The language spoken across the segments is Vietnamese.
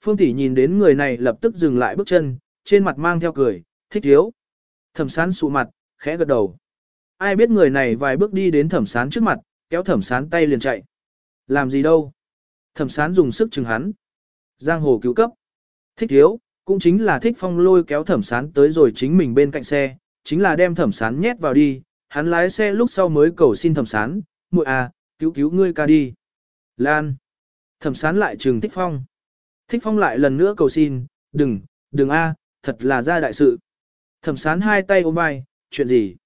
Phương tỷ nhìn đến người này lập tức dừng lại bước chân, trên mặt mang theo cười, thích thiếu. Thẩm sán sụ mặt, khẽ gật đầu. Ai biết người này vài bước đi đến thẩm sán trước mặt, kéo thẩm sán tay liền chạy. Làm gì đâu? Thẩm sán dùng sức chừng hắn. Giang hồ cứu cấp. Thích thiếu, cũng chính là thích phong lôi kéo thẩm sán tới rồi chính mình bên cạnh xe, chính là đem thẩm sán nhét vào đi, hắn lái xe lúc sau mới cầu xin thẩm sán, muội à, cứu cứu ngươi ca đi. Lan. Thẩm sán lại trừng thích phong. Thích phong lại lần nữa cầu xin, đừng, đừng a, thật là ra đại sự. Thẩm sán hai tay ôm vai, chuyện gì?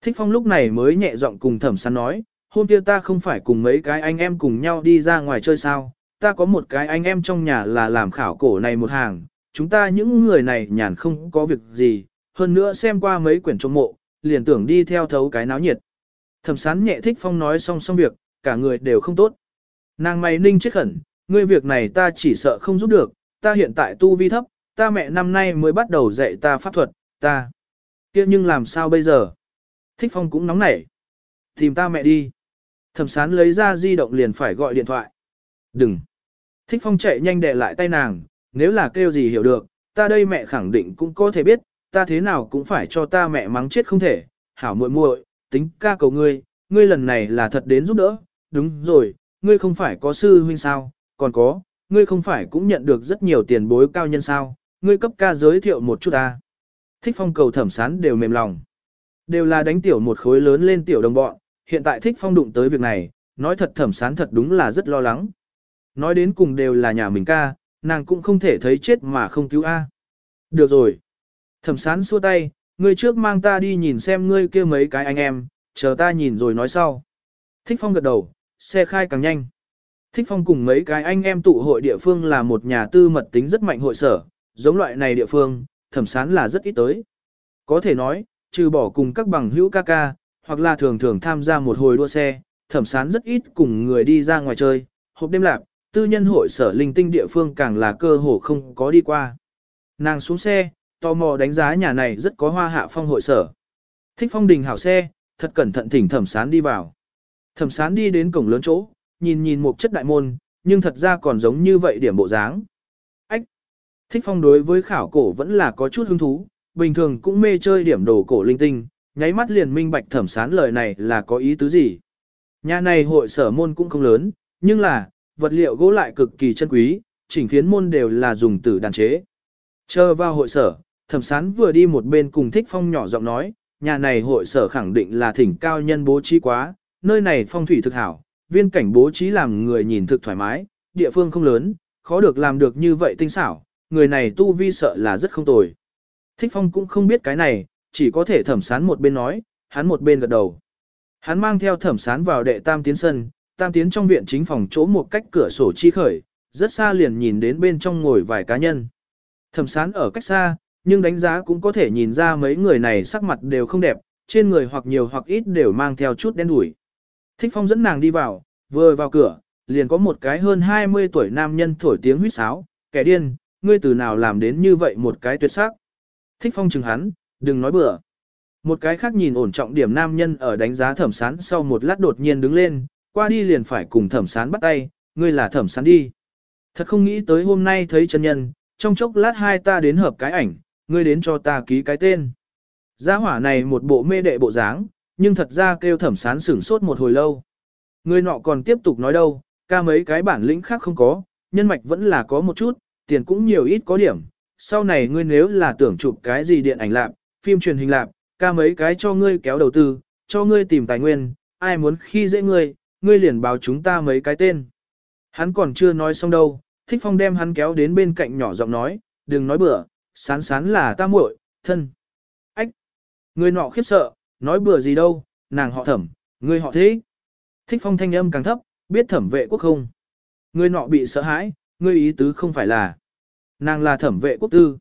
Thích phong lúc này mới nhẹ giọng cùng thẩm sán nói, hôm kia ta không phải cùng mấy cái anh em cùng nhau đi ra ngoài chơi sao, ta có một cái anh em trong nhà là làm khảo cổ này một hàng, chúng ta những người này nhàn không có việc gì, hơn nữa xem qua mấy quyển trong mộ, liền tưởng đi theo thấu cái náo nhiệt. Thẩm sán nhẹ thích phong nói xong xong việc, cả người đều không tốt. Nàng mày ninh chết khẩn, ngươi việc này ta chỉ sợ không giúp được, ta hiện tại tu vi thấp, ta mẹ năm nay mới bắt đầu dạy ta pháp thuật, ta. kia nhưng làm sao bây giờ? Thích phong cũng nóng nảy. Tìm ta mẹ đi. Thẩm sán lấy ra di động liền phải gọi điện thoại. Đừng. Thích phong chạy nhanh đệ lại tay nàng, nếu là kêu gì hiểu được, ta đây mẹ khẳng định cũng có thể biết, ta thế nào cũng phải cho ta mẹ mắng chết không thể. Hảo muội muội, tính ca cầu ngươi, ngươi lần này là thật đến giúp đỡ, đúng rồi, ngươi không phải có sư huynh sao, còn có, ngươi không phải cũng nhận được rất nhiều tiền bối cao nhân sao, ngươi cấp ca giới thiệu một chút ta. Thích phong cầu thẩm sán đều mềm lòng. Đều là đánh tiểu một khối lớn lên tiểu đồng bọn, hiện tại thích phong đụng tới việc này, nói thật thẩm sán thật đúng là rất lo lắng. Nói đến cùng đều là nhà mình ca, nàng cũng không thể thấy chết mà không cứu A. Được rồi. Thẩm sán xua tay, ngươi trước mang ta đi nhìn xem ngươi kia mấy cái anh em, chờ ta nhìn rồi nói sau. Thích phong gật đầu, xe khai càng nhanh. Thích phong cùng mấy cái anh em tụ hội địa phương là một nhà tư mật tính rất mạnh hội sở, giống loại này địa phương, thẩm sán là rất ít tới. Có thể nói, trừ bỏ cùng các bằng hữu ca ca, hoặc là thường thường tham gia một hồi đua xe, thẩm sán rất ít cùng người đi ra ngoài chơi, hộp đêm lạc, tư nhân hội sở linh tinh địa phương càng là cơ hồ không có đi qua. Nàng xuống xe, tò mò đánh giá nhà này rất có hoa hạ phong hội sở. Thích phong đình hảo xe, thật cẩn thận thỉnh thẩm sán đi vào. Thẩm sán đi đến cổng lớn chỗ, nhìn nhìn một chất đại môn, nhưng thật ra còn giống như vậy điểm bộ dáng. Ách! Thích phong đối với khảo cổ vẫn là có chút hứng thú, bình thường cũng mê chơi điểm đồ cổ linh tinh, nháy mắt liền minh bạch thẩm sán lời này là có ý tứ gì. Nhà này hội sở môn cũng không lớn, nhưng là, vật liệu gỗ lại cực kỳ chân quý, chỉnh phiến môn đều là dùng tử đàn chế. Chờ vào hội sở, thẩm sán vừa đi một bên cùng thích phong nhỏ giọng nói, nhà này hội sở khẳng định là thỉnh cao nhân bố trí quá, nơi này phong thủy thực hảo, viên cảnh bố trí làm người nhìn thực thoải mái, địa phương không lớn, khó được làm được như vậy tinh xảo, người này tu vi sợ là rất không tồi. Thích phong cũng không biết cái này, chỉ có thể thẩm sán một bên nói, hắn một bên gật đầu. Hắn mang theo thẩm sán vào đệ tam tiến sân, tam tiến trong viện chính phòng chỗ một cách cửa sổ chi khởi, rất xa liền nhìn đến bên trong ngồi vài cá nhân. Thẩm sán ở cách xa, nhưng đánh giá cũng có thể nhìn ra mấy người này sắc mặt đều không đẹp, trên người hoặc nhiều hoặc ít đều mang theo chút đen đủi. Thích phong dẫn nàng đi vào, vừa vào cửa, liền có một cái hơn 20 tuổi nam nhân thổi tiếng huýt sáo, kẻ điên, ngươi từ nào làm đến như vậy một cái tuyệt sắc. Thích phong chừng hắn, đừng nói bừa. Một cái khác nhìn ổn trọng điểm nam nhân ở đánh giá thẩm sán sau một lát đột nhiên đứng lên, qua đi liền phải cùng thẩm sán bắt tay, ngươi là thẩm sán đi. Thật không nghĩ tới hôm nay thấy chân nhân, trong chốc lát hai ta đến hợp cái ảnh, ngươi đến cho ta ký cái tên. Gia hỏa này một bộ mê đệ bộ dáng, nhưng thật ra kêu thẩm sán sửng sốt một hồi lâu. Người nọ còn tiếp tục nói đâu, ca mấy cái bản lĩnh khác không có, nhân mạch vẫn là có một chút, tiền cũng nhiều ít có điểm. Sau này ngươi nếu là tưởng chụp cái gì điện ảnh lạp, phim truyền hình lạp, ca mấy cái cho ngươi kéo đầu tư, cho ngươi tìm tài nguyên, ai muốn khi dễ ngươi, ngươi liền báo chúng ta mấy cái tên. Hắn còn chưa nói xong đâu, thích phong đem hắn kéo đến bên cạnh nhỏ giọng nói, đừng nói bừa, sán sán là ta muội, thân. Ách! Người nọ khiếp sợ, nói bừa gì đâu, nàng họ thẩm, ngươi họ thế. Thích phong thanh âm càng thấp, biết thẩm vệ quốc không. Người nọ bị sợ hãi, ngươi ý tứ không phải là. Nàng là thẩm vệ quốc tư.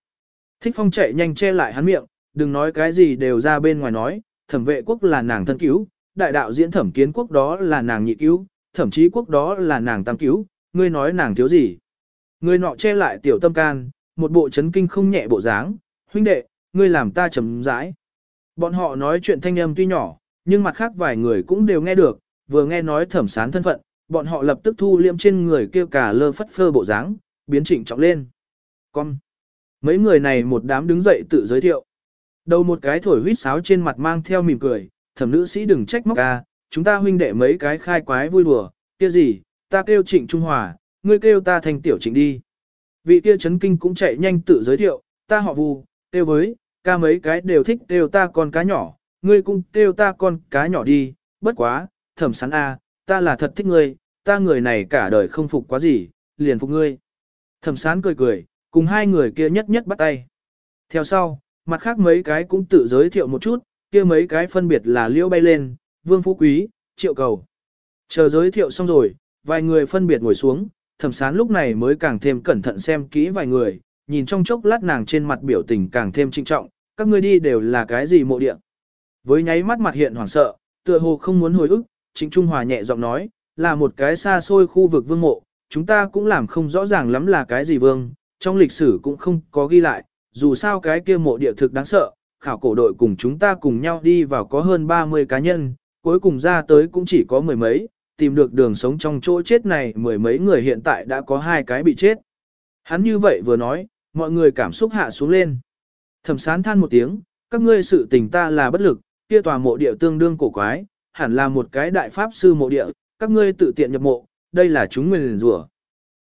Thích phong chạy nhanh che lại hắn miệng, đừng nói cái gì đều ra bên ngoài nói, thẩm vệ quốc là nàng thân cứu, đại đạo diễn thẩm kiến quốc đó là nàng nhị cứu, thẩm chí quốc đó là nàng tam cứu, ngươi nói nàng thiếu gì. Người nọ che lại tiểu tâm can, một bộ chấn kinh không nhẹ bộ dáng, huynh đệ, ngươi làm ta chấm rãi. Bọn họ nói chuyện thanh âm tuy nhỏ, nhưng mặt khác vài người cũng đều nghe được, vừa nghe nói thẩm sán thân phận, bọn họ lập tức thu liêm trên người kêu cả lơ phất phơ bộ dáng, biến trịnh trọng lên. Con. Mấy người này một đám đứng dậy tự giới thiệu. Đầu một cái thổi huýt sáo trên mặt mang theo mỉm cười, thẩm nữ sĩ đừng trách móc ca, chúng ta huynh đệ mấy cái khai quái vui đùa, kia gì, ta kêu trịnh Trung Hòa, ngươi kêu ta thành tiểu trịnh đi. Vị kia chấn kinh cũng chạy nhanh tự giới thiệu, ta họ vù, kêu với, ca mấy cái đều thích kêu ta con cá nhỏ, ngươi cũng kêu ta con cá nhỏ đi, bất quá, thẩm sắn a, ta là thật thích ngươi, ta người này cả đời không phục quá gì, liền phục ngươi. Thẩm sán cười cười, cùng hai người kia nhất nhất bắt tay. Theo sau, mặt khác mấy cái cũng tự giới thiệu một chút, kia mấy cái phân biệt là liễu bay lên, vương phú quý, triệu cầu. Chờ giới thiệu xong rồi, vài người phân biệt ngồi xuống, thẩm sán lúc này mới càng thêm cẩn thận xem kỹ vài người, nhìn trong chốc lát nàng trên mặt biểu tình càng thêm trinh trọng, các ngươi đi đều là cái gì mộ địa. Với nháy mắt mặt hiện hoảng sợ, tựa hồ không muốn hồi ức, Trịnh Trung Hòa nhẹ giọng nói, là một cái xa xôi khu vực vương mộ, chúng ta cũng làm không rõ ràng lắm là cái gì vương, trong lịch sử cũng không có ghi lại, dù sao cái kia mộ địa thực đáng sợ, khảo cổ đội cùng chúng ta cùng nhau đi vào có hơn 30 cá nhân, cuối cùng ra tới cũng chỉ có mười mấy, tìm được đường sống trong chỗ chết này mười mấy người hiện tại đã có hai cái bị chết. Hắn như vậy vừa nói, mọi người cảm xúc hạ xuống lên. Thẩm sán than một tiếng, các ngươi sự tình ta là bất lực, kia tòa mộ địa tương đương cổ quái, hẳn là một cái đại pháp sư mộ địa, các ngươi tự tiện nhập mộ, đây là chúng nguyền rủa.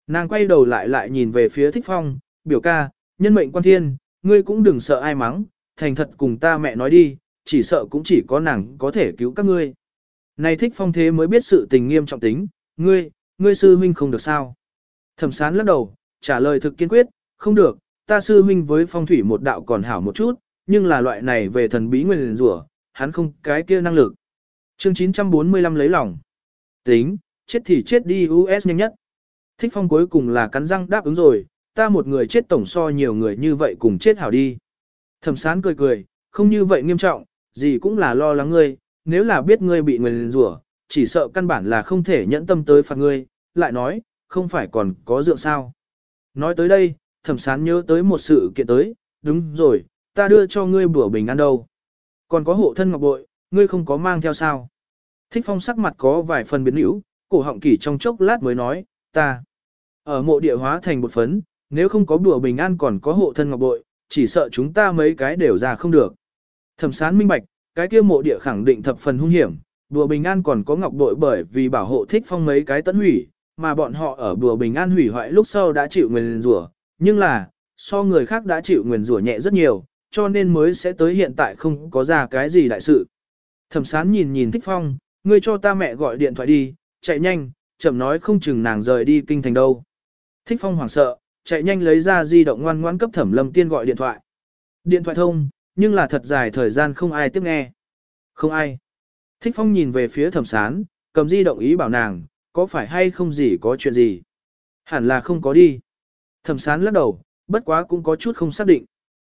Nàng quay đầu lại lại nhìn về phía thích phong, biểu ca, nhân mệnh quan thiên, ngươi cũng đừng sợ ai mắng, thành thật cùng ta mẹ nói đi, chỉ sợ cũng chỉ có nàng có thể cứu các ngươi. Này thích phong thế mới biết sự tình nghiêm trọng tính, ngươi, ngươi sư huynh không được sao. Thẩm sán lắc đầu, trả lời thực kiên quyết, không được, ta sư huynh với phong thủy một đạo còn hảo một chút, nhưng là loại này về thần bí nguyên rủa, hắn không cái kia năng lực. Chương 945 lấy lòng. Tính, chết thì chết đi US nhanh nhất. Thích phong cuối cùng là cắn răng đáp ứng rồi, ta một người chết tổng so nhiều người như vậy cùng chết hảo đi. Thẩm sán cười cười, không như vậy nghiêm trọng, gì cũng là lo lắng ngươi, nếu là biết ngươi bị người rủa, chỉ sợ căn bản là không thể nhẫn tâm tới phạt ngươi, lại nói, không phải còn có dựa sao. Nói tới đây, thẩm sán nhớ tới một sự kiện tới, đúng rồi, ta đưa cho ngươi bữa bình ăn đâu. Còn có hộ thân ngọc bội, ngươi không có mang theo sao. Thích phong sắc mặt có vài phần biến hữu, cổ họng kỷ trong chốc lát mới nói, ta. Ở mộ địa hóa thành một phấn, nếu không có bùa bình an còn có hộ thân ngọc bội, chỉ sợ chúng ta mấy cái đều ra không được. Thẩm sán minh bạch, cái kia mộ địa khẳng định thập phần hung hiểm, bùa bình an còn có ngọc bội bởi vì bảo hộ thích phong mấy cái tấn hủy, mà bọn họ ở bùa bình an hủy hoại lúc sau đã chịu nguyền rủa, nhưng là, so người khác đã chịu nguyền rủa nhẹ rất nhiều, cho nên mới sẽ tới hiện tại không có ra cái gì đại sự. Thẩm sán nhìn nhìn thích phong, ngươi cho ta mẹ gọi điện thoại đi, chạy nhanh, chậm nói không chừng nàng rời đi kinh thành đâu. Thích phong hoảng sợ, chạy nhanh lấy ra di động ngoan ngoãn cấp thẩm lâm tiên gọi điện thoại. Điện thoại thông, nhưng là thật dài thời gian không ai tiếp nghe. Không ai. Thích phong nhìn về phía thẩm sán, cầm di động ý bảo nàng, có phải hay không gì có chuyện gì. Hẳn là không có đi. Thẩm sán lắc đầu, bất quá cũng có chút không xác định.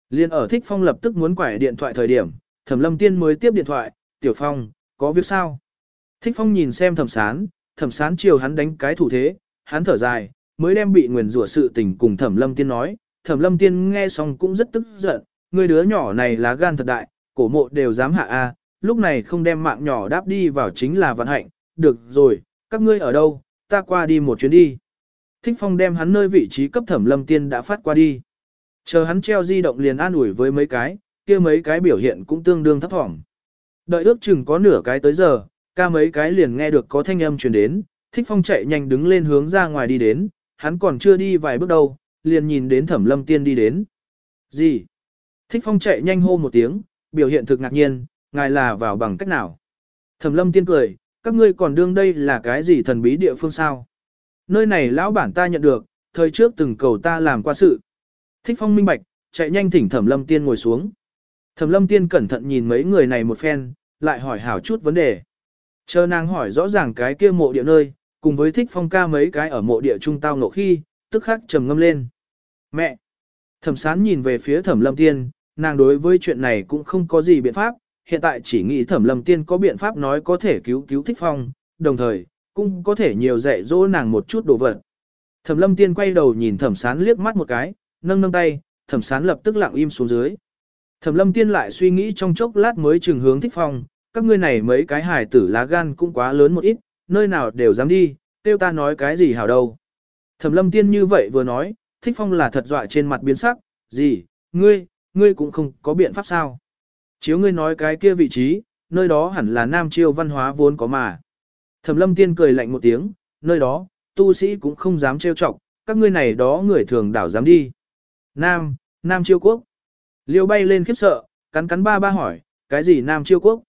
Liên ở thích phong lập tức muốn quải điện thoại thời điểm, thẩm lâm tiên mới tiếp điện thoại, tiểu phong, có việc sao? Thích phong nhìn xem thẩm sán, thẩm sán chiều hắn đánh cái thủ thế, hắn thở dài, mới đem bị nguyền rủa sự tình cùng thẩm lâm tiên nói, thẩm lâm tiên nghe xong cũng rất tức giận, người đứa nhỏ này là gan thật đại, cổ mộ đều dám hạ a, lúc này không đem mạng nhỏ đáp đi vào chính là vận hạnh, được rồi, các ngươi ở đâu, ta qua đi một chuyến đi. Thích phong đem hắn nơi vị trí cấp thẩm lâm tiên đã phát qua đi. Chờ hắn treo di động liền an ủi với mấy cái, kia mấy cái biểu hiện cũng tương đương thấp thỏm. Đợi ước chừng có nửa cái tới giờ, ca mấy cái liền nghe được có thanh âm truyền đến, thích phong chạy nhanh đứng lên hướng ra ngoài đi đến, hắn còn chưa đi vài bước đâu, liền nhìn đến thẩm lâm tiên đi đến. Gì? Thích phong chạy nhanh hô một tiếng, biểu hiện thực ngạc nhiên, ngài là vào bằng cách nào? Thẩm lâm tiên cười, các ngươi còn đương đây là cái gì thần bí địa phương sao? Nơi này lão bản ta nhận được, thời trước từng cầu ta làm qua sự. Thích phong minh bạch, chạy nhanh thỉnh thẩm lâm tiên ngồi xuống. Thẩm lâm tiên cẩn thận nhìn mấy người này một phen, lại hỏi hảo chút vấn đề. Chờ nàng hỏi rõ ràng cái kia mộ địa nơi, cùng với thích phong ca mấy cái ở mộ địa trung tao ngộ khi, tức khắc trầm ngâm lên. Mẹ! Thẩm sán nhìn về phía thẩm lâm tiên, nàng đối với chuyện này cũng không có gì biện pháp, hiện tại chỉ nghĩ thẩm lâm tiên có biện pháp nói có thể cứu cứu thích phong, đồng thời, cũng có thể nhiều dạy dỗ nàng một chút đồ vật. Thẩm lâm tiên quay đầu nhìn thẩm sán liếc mắt một cái, nâng nâng tay, thẩm sán lập tức lặng im xuống dưới. Thẩm lâm tiên lại suy nghĩ trong chốc lát mới trừng hướng thích phong, các ngươi này mấy cái hài tử lá gan cũng quá lớn một ít, nơi nào đều dám đi, tiêu ta nói cái gì hảo đâu. Thẩm lâm tiên như vậy vừa nói, thích phong là thật dọa trên mặt biến sắc, gì, ngươi, ngươi cũng không có biện pháp sao. Chiếu ngươi nói cái kia vị trí, nơi đó hẳn là nam chiêu văn hóa vốn có mà. Thẩm lâm tiên cười lạnh một tiếng, nơi đó, tu sĩ cũng không dám trêu chọc, các ngươi này đó người thường đảo dám đi. Nam, Nam chiêu quốc. Liêu bay lên khiếp sợ, cắn cắn ba ba hỏi, cái gì Nam chiêu quốc?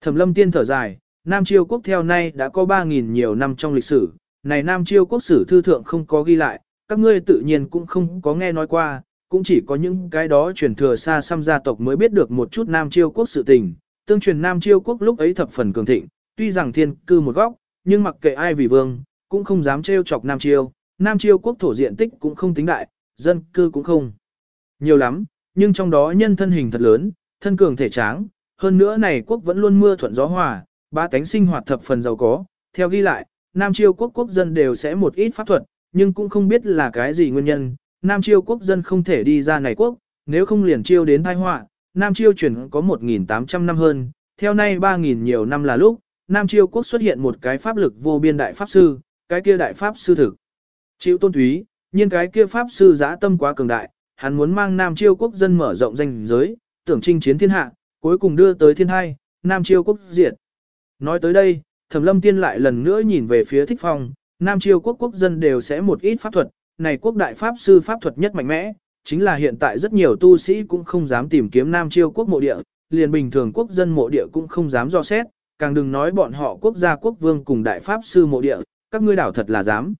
Thẩm lâm tiên thở dài, Nam chiêu quốc theo nay đã có 3.000 nhiều năm trong lịch sử, này Nam chiêu quốc sử thư thượng không có ghi lại, các ngươi tự nhiên cũng không có nghe nói qua, cũng chỉ có những cái đó truyền thừa xa xăm gia tộc mới biết được một chút Nam chiêu quốc sự tình. Tương truyền Nam chiêu quốc lúc ấy thập phần cường thịnh, tuy rằng thiên cư một góc, nhưng mặc kệ ai vì vương, cũng không dám trêu chọc Nam chiêu. Nam chiêu quốc thổ diện tích cũng không tính đại, dân cư cũng không nhiều lắm, nhưng trong đó nhân thân hình thật lớn, thân cường thể tráng, hơn nữa này quốc vẫn luôn mưa thuận gió hòa, ba tánh sinh hoạt thập phần giàu có, theo ghi lại, Nam Chiêu quốc quốc dân đều sẽ một ít pháp thuật, nhưng cũng không biết là cái gì nguyên nhân, Nam Chiêu quốc dân không thể đi ra này quốc, nếu không liền chiêu đến tai họa, Nam Chiêu chuyển có 1.800 năm hơn, theo nay 3.000 nhiều năm là lúc, Nam Chiêu quốc xuất hiện một cái pháp lực vô biên đại pháp sư, cái kia đại pháp sư thực. Chịu tôn Thúy, nhưng cái kia pháp sư giã tâm quá cường đại, hắn muốn mang Nam Chiêu quốc dân mở rộng danh giới, tưởng chinh chiến thiên hạ, cuối cùng đưa tới thiên hai, Nam Chiêu quốc diệt. Nói tới đây, Thẩm Lâm Tiên lại lần nữa nhìn về phía Thích Phong, Nam Chiêu quốc quốc dân đều sẽ một ít pháp thuật, này quốc đại pháp sư pháp thuật nhất mạnh mẽ, chính là hiện tại rất nhiều tu sĩ cũng không dám tìm kiếm Nam Chiêu quốc mộ địa, liền bình thường quốc dân mộ địa cũng không dám do xét, càng đừng nói bọn họ quốc gia quốc vương cùng đại pháp sư mộ địa, các ngươi đảo thật là dám.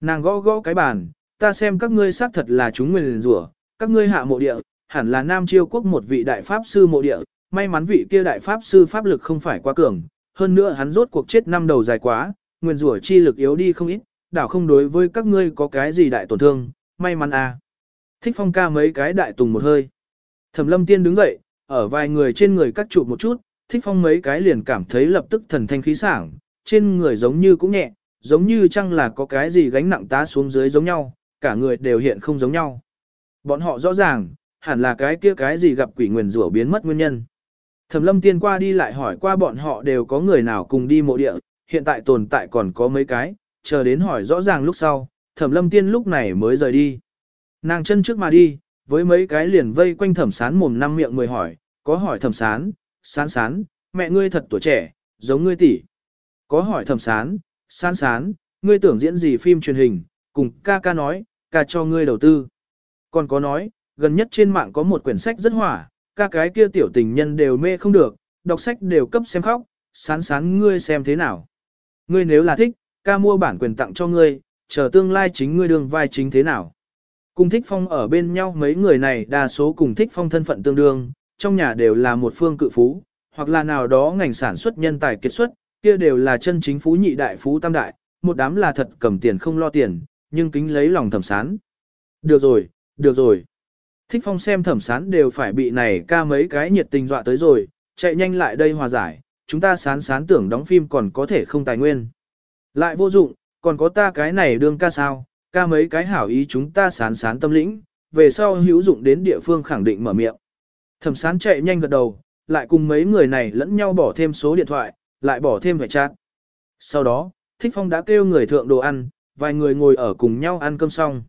Nàng gõ gõ cái bàn, ta xem các ngươi xác thật là chúng nguyên rủa, các ngươi hạ mộ địa, hẳn là Nam Chiêu quốc một vị đại pháp sư mộ địa, may mắn vị kia đại pháp sư pháp lực không phải quá cường, hơn nữa hắn rốt cuộc chết năm đầu dài quá, nguyên rủa chi lực yếu đi không ít, đảo không đối với các ngươi có cái gì đại tổn thương, may mắn à. Thích phong ca mấy cái đại tùng một hơi. Thẩm lâm tiên đứng dậy, ở vài người trên người cắt trụ một chút, thích phong mấy cái liền cảm thấy lập tức thần thanh khí sảng, trên người giống như cũng nhẹ, giống như chăng là có cái gì gánh nặng tá xuống dưới giống nhau, cả người đều hiện không giống nhau. Bọn họ rõ ràng, hẳn là cái kia cái gì gặp quỷ nguyền rủa biến mất nguyên nhân. Thẩm lâm tiên qua đi lại hỏi qua bọn họ đều có người nào cùng đi mộ địa, hiện tại tồn tại còn có mấy cái, chờ đến hỏi rõ ràng lúc sau, thẩm lâm tiên lúc này mới rời đi. Nàng chân trước mà đi, với mấy cái liền vây quanh thẩm sán mồm năm miệng mười hỏi, có hỏi thẩm sán, sán sán, mẹ ngươi thật tuổi trẻ, giống ngươi tỷ. Có hỏi thẩm sán, sán sán, ngươi tưởng diễn gì phim truyền hình, cùng ca ca nói, ca cho ngươi đầu tư. Còn có nói, gần nhất trên mạng có một quyển sách rất hỏa, ca cái kia tiểu tình nhân đều mê không được, đọc sách đều cấp xem khóc, sán sán ngươi xem thế nào. Ngươi nếu là thích, ca mua bản quyền tặng cho ngươi, chờ tương lai chính ngươi đường vai chính thế nào. Cùng thích phong ở bên nhau mấy người này đa số cùng thích phong thân phận tương đương, trong nhà đều là một phương cự phú, hoặc là nào đó ngành sản xuất nhân tài kết xuất, kia đều là chân chính phú nhị đại phú tam đại, một đám là thật cầm tiền không lo tiền, nhưng kính lấy lòng thẩm sán. Được rồi, được rồi. Thích phong xem thẩm sán đều phải bị này ca mấy cái nhiệt tình dọa tới rồi, chạy nhanh lại đây hòa giải, chúng ta sán sán tưởng đóng phim còn có thể không tài nguyên. Lại vô dụng, còn có ta cái này đương ca sao, ca mấy cái hảo ý chúng ta sán sán tâm lĩnh, về sau hữu dụng đến địa phương khẳng định mở miệng. Thẩm sán chạy nhanh gật đầu, lại cùng mấy người này lẫn nhau bỏ thêm số điện thoại, lại bỏ thêm vẻ chat. Sau đó, Thích Phong đã kêu người thượng đồ ăn, vài người ngồi ở cùng nhau ăn cơm xong.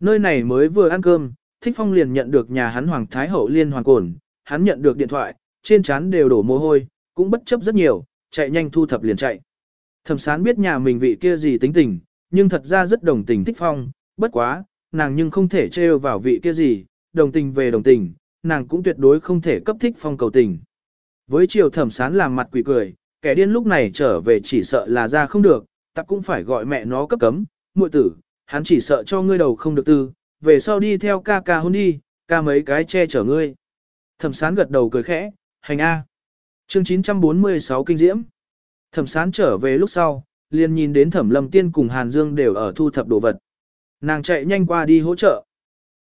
Nơi này mới vừa ăn cơm, Thích Phong liền nhận được nhà hắn Hoàng Thái Hậu liên Hoàng Cổn, hắn nhận được điện thoại, trên trán đều đổ mồ hôi, cũng bất chấp rất nhiều, chạy nhanh thu thập liền chạy. Thẩm sán biết nhà mình vị kia gì tính tình, nhưng thật ra rất đồng tình Thích Phong, bất quá, nàng nhưng không thể trêu vào vị kia gì, đồng tình về đồng tình, nàng cũng tuyệt đối không thể cấp Thích Phong cầu tình. Với chiều thẩm sán làm mặt quỷ cười, kẻ điên lúc này trở về chỉ sợ là ra không được, ta cũng phải gọi mẹ nó cấp cấm, muội tử, hắn chỉ sợ cho ngươi đầu không được tư, về sau đi theo ca ca hôn đi, ca mấy cái che chở ngươi. Thẩm sán gật đầu cười khẽ, hành A. Chương 946 kinh diễm. Thẩm sán trở về lúc sau, liền nhìn đến thẩm lâm tiên cùng Hàn Dương đều ở thu thập đồ vật. Nàng chạy nhanh qua đi hỗ trợ.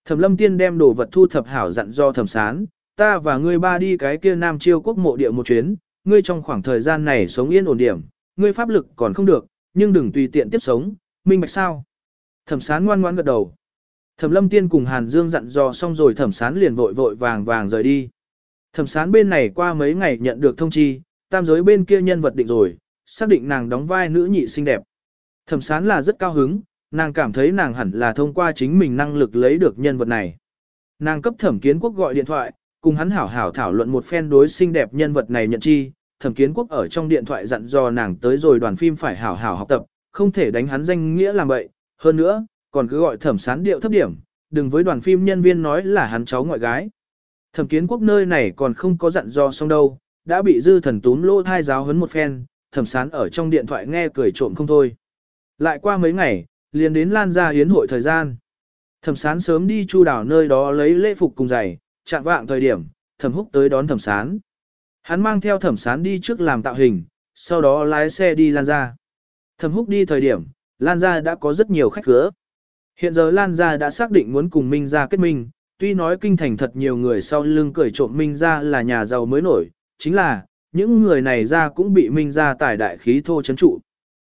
Thẩm lâm tiên đem đồ vật thu thập hảo dặn do thẩm sán, ta và ngươi ba đi cái kia nam chiêu quốc mộ địa một chuyến, ngươi trong khoảng thời gian này sống yên ổn điểm, ngươi pháp lực còn không được, nhưng đừng tùy tiện tiếp sống, minh bạch sao. Thẩm sán ngoan ngoan gật đầu. Thẩm lâm tiên cùng Hàn Dương dặn dò xong rồi thẩm sán liền vội vội vàng vàng rời đi. Thẩm sán bên này qua mấy ngày nhận được thông chi, tam giới bên kia nhân vật định rồi, xác định nàng đóng vai nữ nhị xinh đẹp. Thẩm sán là rất cao hứng, Nàng cảm thấy nàng hẳn là thông qua chính mình năng lực lấy được nhân vật này. Nàng cấp thẩm kiến quốc gọi điện thoại, cùng hắn hảo hảo thảo luận một phen đối xinh đẹp nhân vật này nhận chi. Thẩm kiến quốc ở trong điện thoại dặn dò nàng tới rồi đoàn phim phải hảo hảo học tập, không thể đánh hắn danh nghĩa làm bậy. Hơn nữa, còn cứ gọi thẩm sán điệu thấp điểm, đừng với đoàn phim nhân viên nói là hắn cháu ngoại gái. Thẩm kiến quốc nơi này còn không có dặn dò xong đâu, đã bị dư thần túm lô thai giáo hấn một phen, thẩm sán ở trong điện thoại nghe cười trộm không thôi. Lại qua mấy ngày, liền đến lan ra hiến hội thời gian. Thẩm sán sớm đi chu đảo nơi đó lấy lễ phục cùng giày, chạm vạng thời điểm, thẩm húc tới đón thẩm sán. Hắn mang theo thẩm sán đi trước làm tạo hình, sau đó lái xe đi lan ra. Thẩm húc đi thời điểm, lan ra đã có rất nhiều khách cửa. Hiện giờ lan ra đã xác định muốn cùng Minh ra kết minh, tuy nói kinh thành thật nhiều người sau lưng cởi trộm Minh ra là nhà giàu mới nổi, chính là, những người này ra cũng bị Minh ra tải đại khí thô chấn trụ.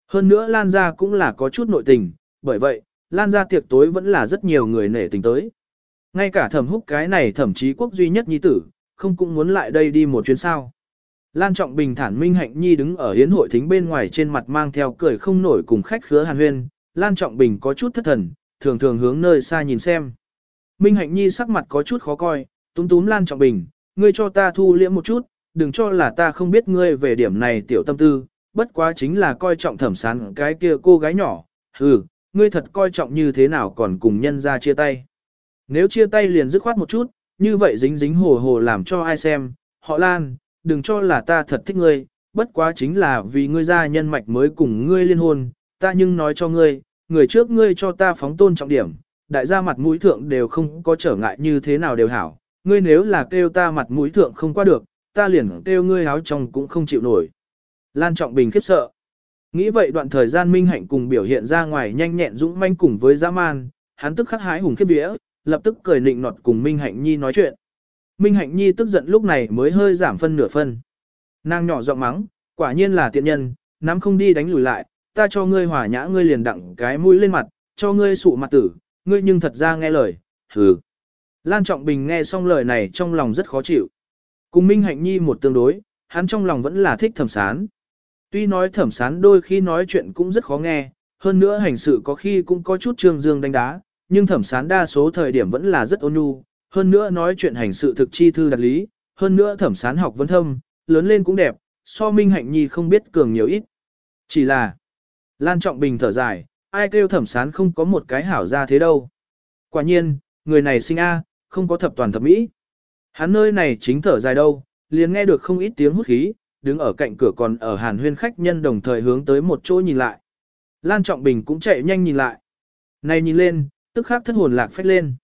Hơn nữa Lan ra cũng là có chút nội tình, bởi vậy, Lan ra tiệc tối vẫn là rất nhiều người nể tình tới. Ngay cả thẩm húc cái này thẩm chí quốc duy nhất nhi tử, không cũng muốn lại đây đi một chuyến sao. Lan Trọng Bình thản Minh Hạnh Nhi đứng ở hiến hội thính bên ngoài trên mặt mang theo cười không nổi cùng khách khứa hàn huyên, Lan Trọng Bình có chút thất thần, thường thường hướng nơi xa nhìn xem. Minh Hạnh Nhi sắc mặt có chút khó coi, túm túm Lan Trọng Bình, ngươi cho ta thu liễm một chút, đừng cho là ta không biết ngươi về điểm này tiểu tâm tư, bất quá chính là coi trọng thẩm sán cái kia cô gái nhỏ, hừ, ngươi thật coi trọng như thế nào còn cùng nhân ra chia tay. Nếu chia tay liền dứt khoát một chút, như vậy dính dính hồ hồ làm cho ai xem, họ Lan, đừng cho là ta thật thích ngươi, bất quá chính là vì ngươi gia nhân mạch mới cùng ngươi liên hôn, ta nhưng nói cho ngươi, người trước ngươi cho ta phóng tôn trọng điểm, đại gia mặt mũi thượng đều không có trở ngại như thế nào đều hảo, ngươi nếu là kêu ta mặt mũi thượng không qua được, ta liền kêu ngươi áo trong cũng không chịu nổi. Lan Trọng Bình khiếp sợ. Nghĩ vậy đoạn thời gian Minh Hạnh cùng biểu hiện ra ngoài nhanh nhẹn dũng manh cùng với dã man, hắn tức khắc hái hùng khiếp vía, lập tức cười nịnh nọt cùng Minh Hạnh Nhi nói chuyện. Minh Hạnh Nhi tức giận lúc này mới hơi giảm phân nửa phân. Nàng nhỏ giọng mắng, quả nhiên là tiện nhân, nắm không đi đánh lùi lại, ta cho ngươi hỏa nhã ngươi liền đặng cái mũi lên mặt, cho ngươi sụ mặt tử, ngươi nhưng thật ra nghe lời, hừ. Lan Trọng Bình nghe xong lời này trong lòng rất khó chịu. Cùng Minh Hạnh Nhi một tương đối, hắn trong lòng vẫn là thích thầm sán. Tuy nói thẩm sán đôi khi nói chuyện cũng rất khó nghe, hơn nữa hành sự có khi cũng có chút trương dương đánh đá, nhưng thẩm sán đa số thời điểm vẫn là rất ôn nhu, hơn nữa nói chuyện hành sự thực chi thư đặc lý, hơn nữa thẩm sán học vấn thâm, lớn lên cũng đẹp, so Minh Hạnh Nhi không biết cường nhiều ít. Chỉ là, Lan Trọng Bình thở dài, ai kêu thẩm sán không có một cái hảo ra thế đâu. Quả nhiên, người này sinh A, không có thập toàn thập mỹ. Hắn nơi này chính thở dài đâu, liền nghe được không ít tiếng hút khí, đứng ở cạnh cửa còn ở hàn huyên khách nhân đồng thời hướng tới một chỗ nhìn lại. Lan Trọng Bình cũng chạy nhanh nhìn lại. Này nhìn lên, tức khắc thất hồn lạc phách lên.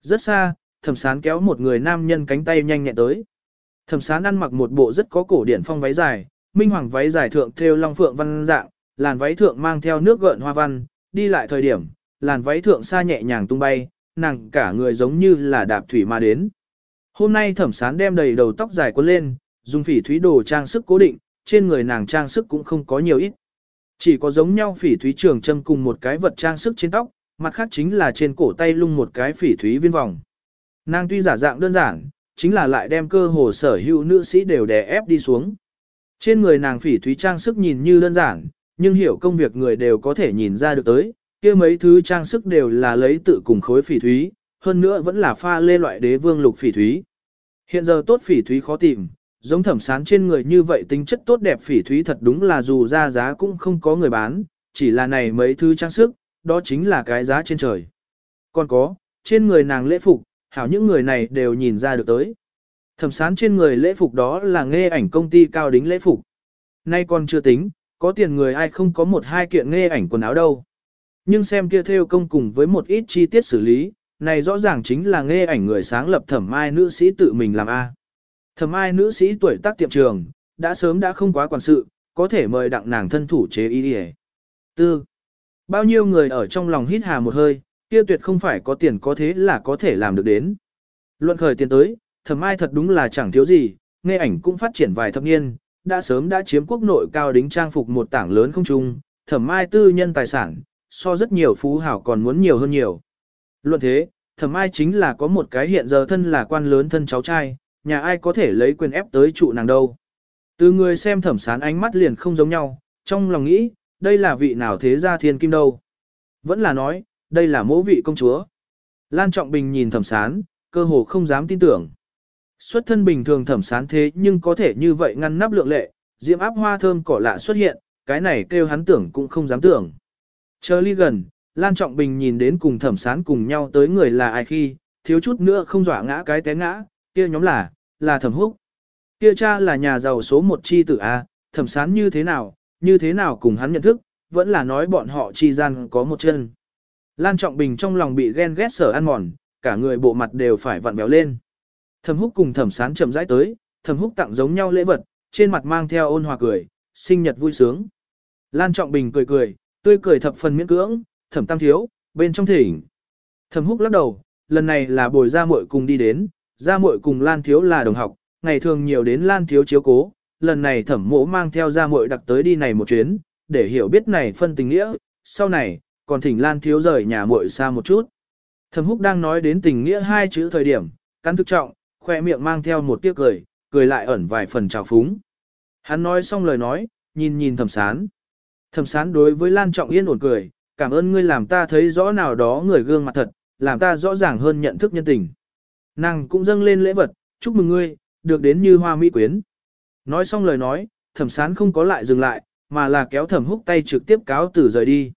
Rất xa, thẩm sán kéo một người nam nhân cánh tay nhanh nhẹn tới. Thẩm sán ăn mặc một bộ rất có cổ điển phong váy dài, minh hoàng váy dài thượng theo long phượng văn dạng, làn váy thượng mang theo nước gợn hoa văn, đi lại thời điểm, làn váy thượng xa nhẹ nhàng tung bay, nàng cả người giống như là đạp thủy mà đến. Hôm nay thẩm sán đem đầy đầu tóc dài quấn lên, dùng phỉ thúy đồ trang sức cố định, trên người nàng trang sức cũng không có nhiều ít. Chỉ có giống nhau phỉ thúy trường châm cùng một cái vật trang sức trên tóc, mặt khác chính là trên cổ tay lung một cái phỉ thúy viên vòng. Nàng tuy giả dạng đơn giản, chính là lại đem cơ hồ sở hữu nữ sĩ đều đè ép đi xuống. Trên người nàng phỉ thúy trang sức nhìn như đơn giản, nhưng hiểu công việc người đều có thể nhìn ra được tới, kia mấy thứ trang sức đều là lấy tự cùng khối phỉ thúy, hơn nữa vẫn là pha lê loại đế vương lục phỉ thúy. Hiện giờ tốt phỉ thúy khó tìm, giống thẩm sán trên người như vậy tính chất tốt đẹp phỉ thúy thật đúng là dù ra giá cũng không có người bán, chỉ là này mấy thứ trang sức, đó chính là cái giá trên trời. Còn có, trên người nàng lễ phục, hảo những người này đều nhìn ra được tới. Thẩm sán trên người lễ phục đó là nghe ảnh công ty cao đính lễ phục. Nay còn chưa tính, có tiền người ai không có một hai kiện nghe ảnh quần áo đâu. Nhưng xem kia theo công cùng với một ít chi tiết xử lý, này rõ ràng chính là nghe ảnh người sáng lập thẩm ai nữ sĩ tự mình làm A. Thẩm ai nữ sĩ tuổi tác tiệm trường, đã sớm đã không quá quản sự, có thể mời đặng nàng thân thủ chế ý đi Tư. Bao nhiêu người ở trong lòng hít hà một hơi, kia tuyệt không phải có tiền có thế là có thể làm được đến. Luận khởi tiền tới, thẩm ai thật đúng là chẳng thiếu gì, nghe ảnh cũng phát triển vài thập niên, đã sớm đã chiếm quốc nội cao đính trang phục một tảng lớn không trung, thẩm ai tư nhân tài sản, so rất nhiều phú hảo còn muốn nhiều hơn nhiều. Luận thế, thẩm ai chính là có một cái hiện giờ thân là quan lớn thân cháu trai, nhà ai có thể lấy quyền ép tới trụ nàng đâu. Từ người xem thẩm sán ánh mắt liền không giống nhau, trong lòng nghĩ, đây là vị nào thế gia thiên kim đâu. Vẫn là nói, đây là mỗ vị công chúa. Lan Trọng Bình nhìn thẩm sán, cơ hồ không dám tin tưởng. Xuất thân bình thường thẩm sán thế nhưng có thể như vậy ngăn nắp lượng lệ, diễm áp hoa thơm cỏ lạ xuất hiện, cái này kêu hắn tưởng cũng không dám tưởng. Chờ ly gần, Lan Trọng Bình nhìn đến cùng thẩm sán cùng nhau tới người là ai khi, thiếu chút nữa không dọa ngã cái té ngã, kia nhóm là, là thẩm húc. Kia cha là nhà giàu số một chi tử A, thẩm sán như thế nào, như thế nào cùng hắn nhận thức, vẫn là nói bọn họ chi gian có một chân. Lan Trọng Bình trong lòng bị ghen ghét sở ăn mòn, cả người bộ mặt đều phải vặn béo lên. Thẩm húc cùng thẩm sán chậm rãi tới, thẩm húc tặng giống nhau lễ vật, trên mặt mang theo ôn hòa cười, sinh nhật vui sướng. Lan Trọng Bình cười cười, tươi cười thập phần miễn cưỡng, thẩm tam thiếu, bên trong thỉnh. Thẩm húc lắc đầu, lần này là bồi ra muội cùng đi đến, ra muội cùng Lan thiếu là đồng học, ngày thường nhiều đến Lan thiếu chiếu cố, lần này thẩm mỗ mang theo ra muội đặc tới đi này một chuyến, để hiểu biết này phân tình nghĩa, sau này, còn thỉnh Lan thiếu rời nhà muội xa một chút. Thẩm húc đang nói đến tình nghĩa hai chữ thời điểm, cắn thực trọng, khoe miệng mang theo một tiếc cười, cười lại ẩn vài phần trào phúng. Hắn nói xong lời nói, nhìn nhìn thẩm sán. Thẩm sán đối với Lan Trọng Yên ổn cười, cảm ơn ngươi làm ta thấy rõ nào đó người gương mặt thật, làm ta rõ ràng hơn nhận thức nhân tình. Nàng cũng dâng lên lễ vật, chúc mừng ngươi, được đến như hoa mỹ quyến. Nói xong lời nói, thẩm sán không có lại dừng lại, mà là kéo thẩm húc tay trực tiếp cáo từ rời đi.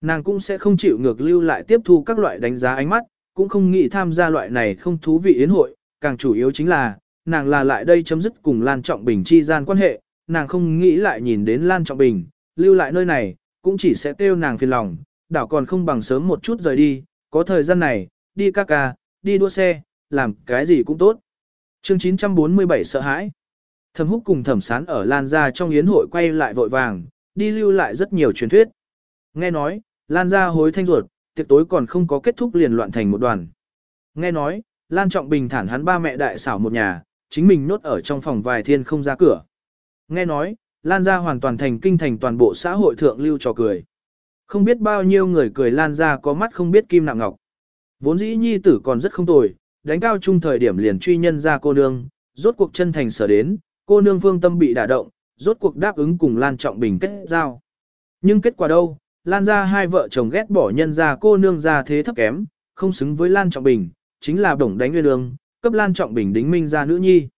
Nàng cũng sẽ không chịu ngược lưu lại tiếp thu các loại đánh giá ánh mắt, cũng không nghĩ tham gia loại này không thú vị yến hội, càng chủ yếu chính là, nàng là lại đây chấm dứt cùng Lan Trọng Bình chi gian quan hệ, nàng không nghĩ lại nhìn đến Lan Trọng Bình, lưu lại nơi này, cũng chỉ sẽ kêu nàng phiền lòng, đảo còn không bằng sớm một chút rời đi, có thời gian này, đi ca ca, đi đua xe, làm cái gì cũng tốt. Chương 947 sợ hãi. Thẩm húc cùng thẩm sán ở Lan Gia trong yến hội quay lại vội vàng, đi lưu lại rất nhiều truyền thuyết. Nghe nói, Lan Gia hối thanh ruột, tiệc tối còn không có kết thúc liền loạn thành một đoàn. Nghe nói, Lan Trọng Bình thản hắn ba mẹ đại xảo một nhà, chính mình nốt ở trong phòng vài thiên không ra cửa. Nghe nói, Lan Gia hoàn toàn thành kinh thành toàn bộ xã hội thượng lưu trò cười. Không biết bao nhiêu người cười Lan Gia có mắt không biết kim nặng ngọc. Vốn dĩ nhi tử còn rất không tồi, đánh cao trung thời điểm liền truy nhân ra cô nương, rốt cuộc chân thành sở đến, cô nương phương tâm bị đả động, rốt cuộc đáp ứng cùng Lan Trọng Bình kết giao. Nhưng kết quả đâu, Lan ra hai vợ chồng ghét bỏ nhân ra cô nương ra thế thấp kém, không xứng với Lan Trọng Bình, chính là đồng đánh nguyên lương, cấp Lan Trọng Bình đính minh ra nữ nhi.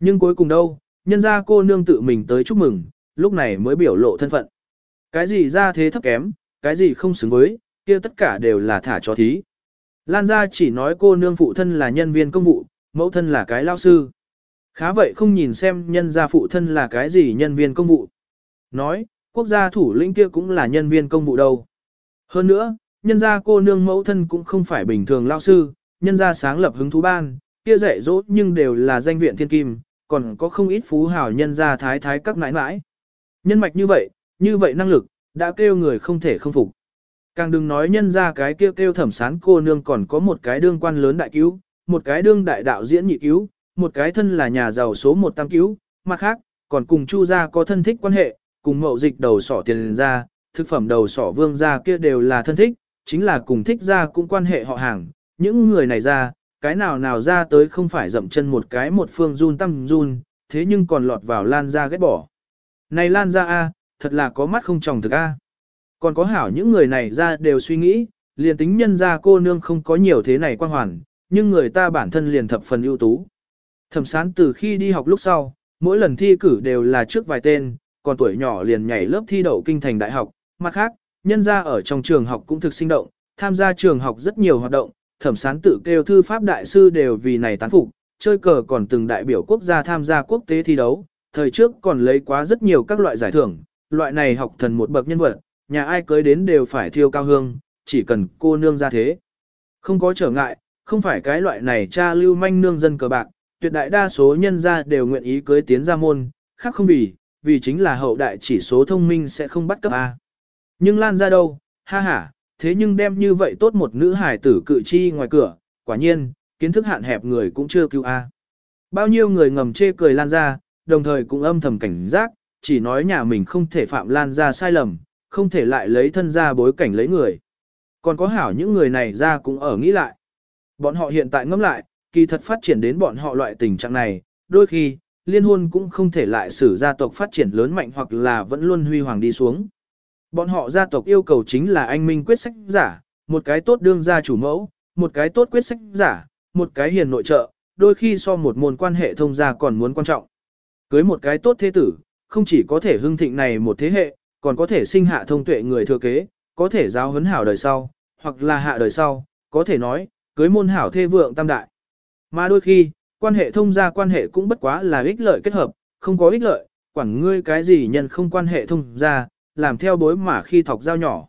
Nhưng cuối cùng đâu, nhân ra cô nương tự mình tới chúc mừng, lúc này mới biểu lộ thân phận. Cái gì ra thế thấp kém, cái gì không xứng với, kia tất cả đều là thả cho thí. Lan gia chỉ nói cô nương phụ thân là nhân viên công vụ, mẫu thân là cái lao sư. Khá vậy không nhìn xem nhân gia phụ thân là cái gì nhân viên công vụ. Nói, quốc gia thủ lĩnh kia cũng là nhân viên công vụ đâu. Hơn nữa, nhân gia cô nương mẫu thân cũng không phải bình thường lao sư, nhân gia sáng lập hứng thú ban, kia dạy dỗ nhưng đều là danh viện thiên kim, còn có không ít phú hào nhân gia thái thái các nãi nãi. Nhân mạch như vậy, như vậy năng lực, đã kêu người không thể không phục. Càng đừng nói nhân ra cái kêu kêu thẩm sán cô nương còn có một cái đương quan lớn đại cứu, một cái đương đại đạo diễn nhị cứu, một cái thân là nhà giàu số một tam cứu, mặt khác, còn cùng chu gia có thân thích quan hệ, cùng mậu dịch đầu sỏ tiền ra, thực phẩm đầu sỏ vương gia kia đều là thân thích, chính là cùng thích ra cũng quan hệ họ hàng, những người này ra, cái nào nào ra tới không phải dậm chân một cái một phương run tâm run, thế nhưng còn lọt vào lan ra ghét bỏ. Này lan ra a, thật là có mắt không tròng thực a. Còn có hảo những người này ra đều suy nghĩ, liền tính nhân ra cô nương không có nhiều thế này quan hoàn, nhưng người ta bản thân liền thập phần ưu tú. Thẩm sán từ khi đi học lúc sau, mỗi lần thi cử đều là trước vài tên, còn tuổi nhỏ liền nhảy lớp thi đậu kinh thành đại học. Mặt khác, nhân ra ở trong trường học cũng thực sinh động, tham gia trường học rất nhiều hoạt động, thẩm sán tự kêu thư pháp đại sư đều vì này tán phục, chơi cờ còn từng đại biểu quốc gia tham gia quốc tế thi đấu, thời trước còn lấy quá rất nhiều các loại giải thưởng, loại này học thần một bậc nhân vật, nhà ai cưới đến đều phải thiêu cao hương, chỉ cần cô nương ra thế. Không có trở ngại, không phải cái loại này cha lưu manh nương dân cờ bạc, tuyệt đại đa số nhân gia đều nguyện ý cưới tiến ra môn, khác không vì, vì chính là hậu đại chỉ số thông minh sẽ không bắt cấp A. Nhưng lan ra đâu, ha ha, thế nhưng đem như vậy tốt một nữ hải tử cự chi ngoài cửa, quả nhiên, kiến thức hạn hẹp người cũng chưa cứu A. Bao nhiêu người ngầm chê cười lan ra, đồng thời cũng âm thầm cảnh giác, chỉ nói nhà mình không thể phạm lan ra sai lầm, không thể lại lấy thân ra bối cảnh lấy người. Còn có hảo những người này ra cũng ở nghĩ lại. Bọn họ hiện tại ngẫm lại, kỳ thật phát triển đến bọn họ loại tình trạng này, đôi khi, liên hôn cũng không thể lại xử gia tộc phát triển lớn mạnh hoặc là vẫn luôn huy hoàng đi xuống. Bọn họ gia tộc yêu cầu chính là anh minh quyết sách giả, một cái tốt đương gia chủ mẫu, một cái tốt quyết sách giả, một cái hiền nội trợ, đôi khi so một môn quan hệ thông gia còn muốn quan trọng. Cưới một cái tốt thế tử, không chỉ có thể hưng thịnh này một thế hệ, còn có thể sinh hạ thông tuệ người thừa kế, có thể giáo huấn hảo đời sau, hoặc là hạ đời sau, có thể nói, cưới môn hảo thê vượng tam đại. Mà đôi khi, quan hệ thông gia quan hệ cũng bất quá là ích lợi kết hợp, không có ích lợi, quản ngươi cái gì nhân không quan hệ thông gia, làm theo bối mà khi thọc dao nhỏ.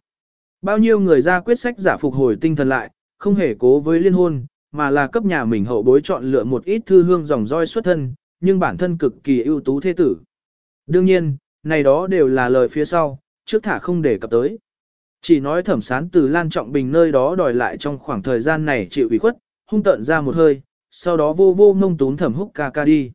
Bao nhiêu người ra quyết sách giả phục hồi tinh thần lại, không hề cố với liên hôn, mà là cấp nhà mình hậu bối chọn lựa một ít thư hương dòng roi xuất thân, nhưng bản thân cực kỳ ưu tú thế tử. Đương nhiên, này đó đều là lời phía sau, trước thả không để cập tới. Chỉ nói thẩm sán từ Lan Trọng Bình nơi đó đòi lại trong khoảng thời gian này chịu ủy khuất, hung tận ra một hơi, sau đó vô vô ngông tún thẩm húc ca ca đi.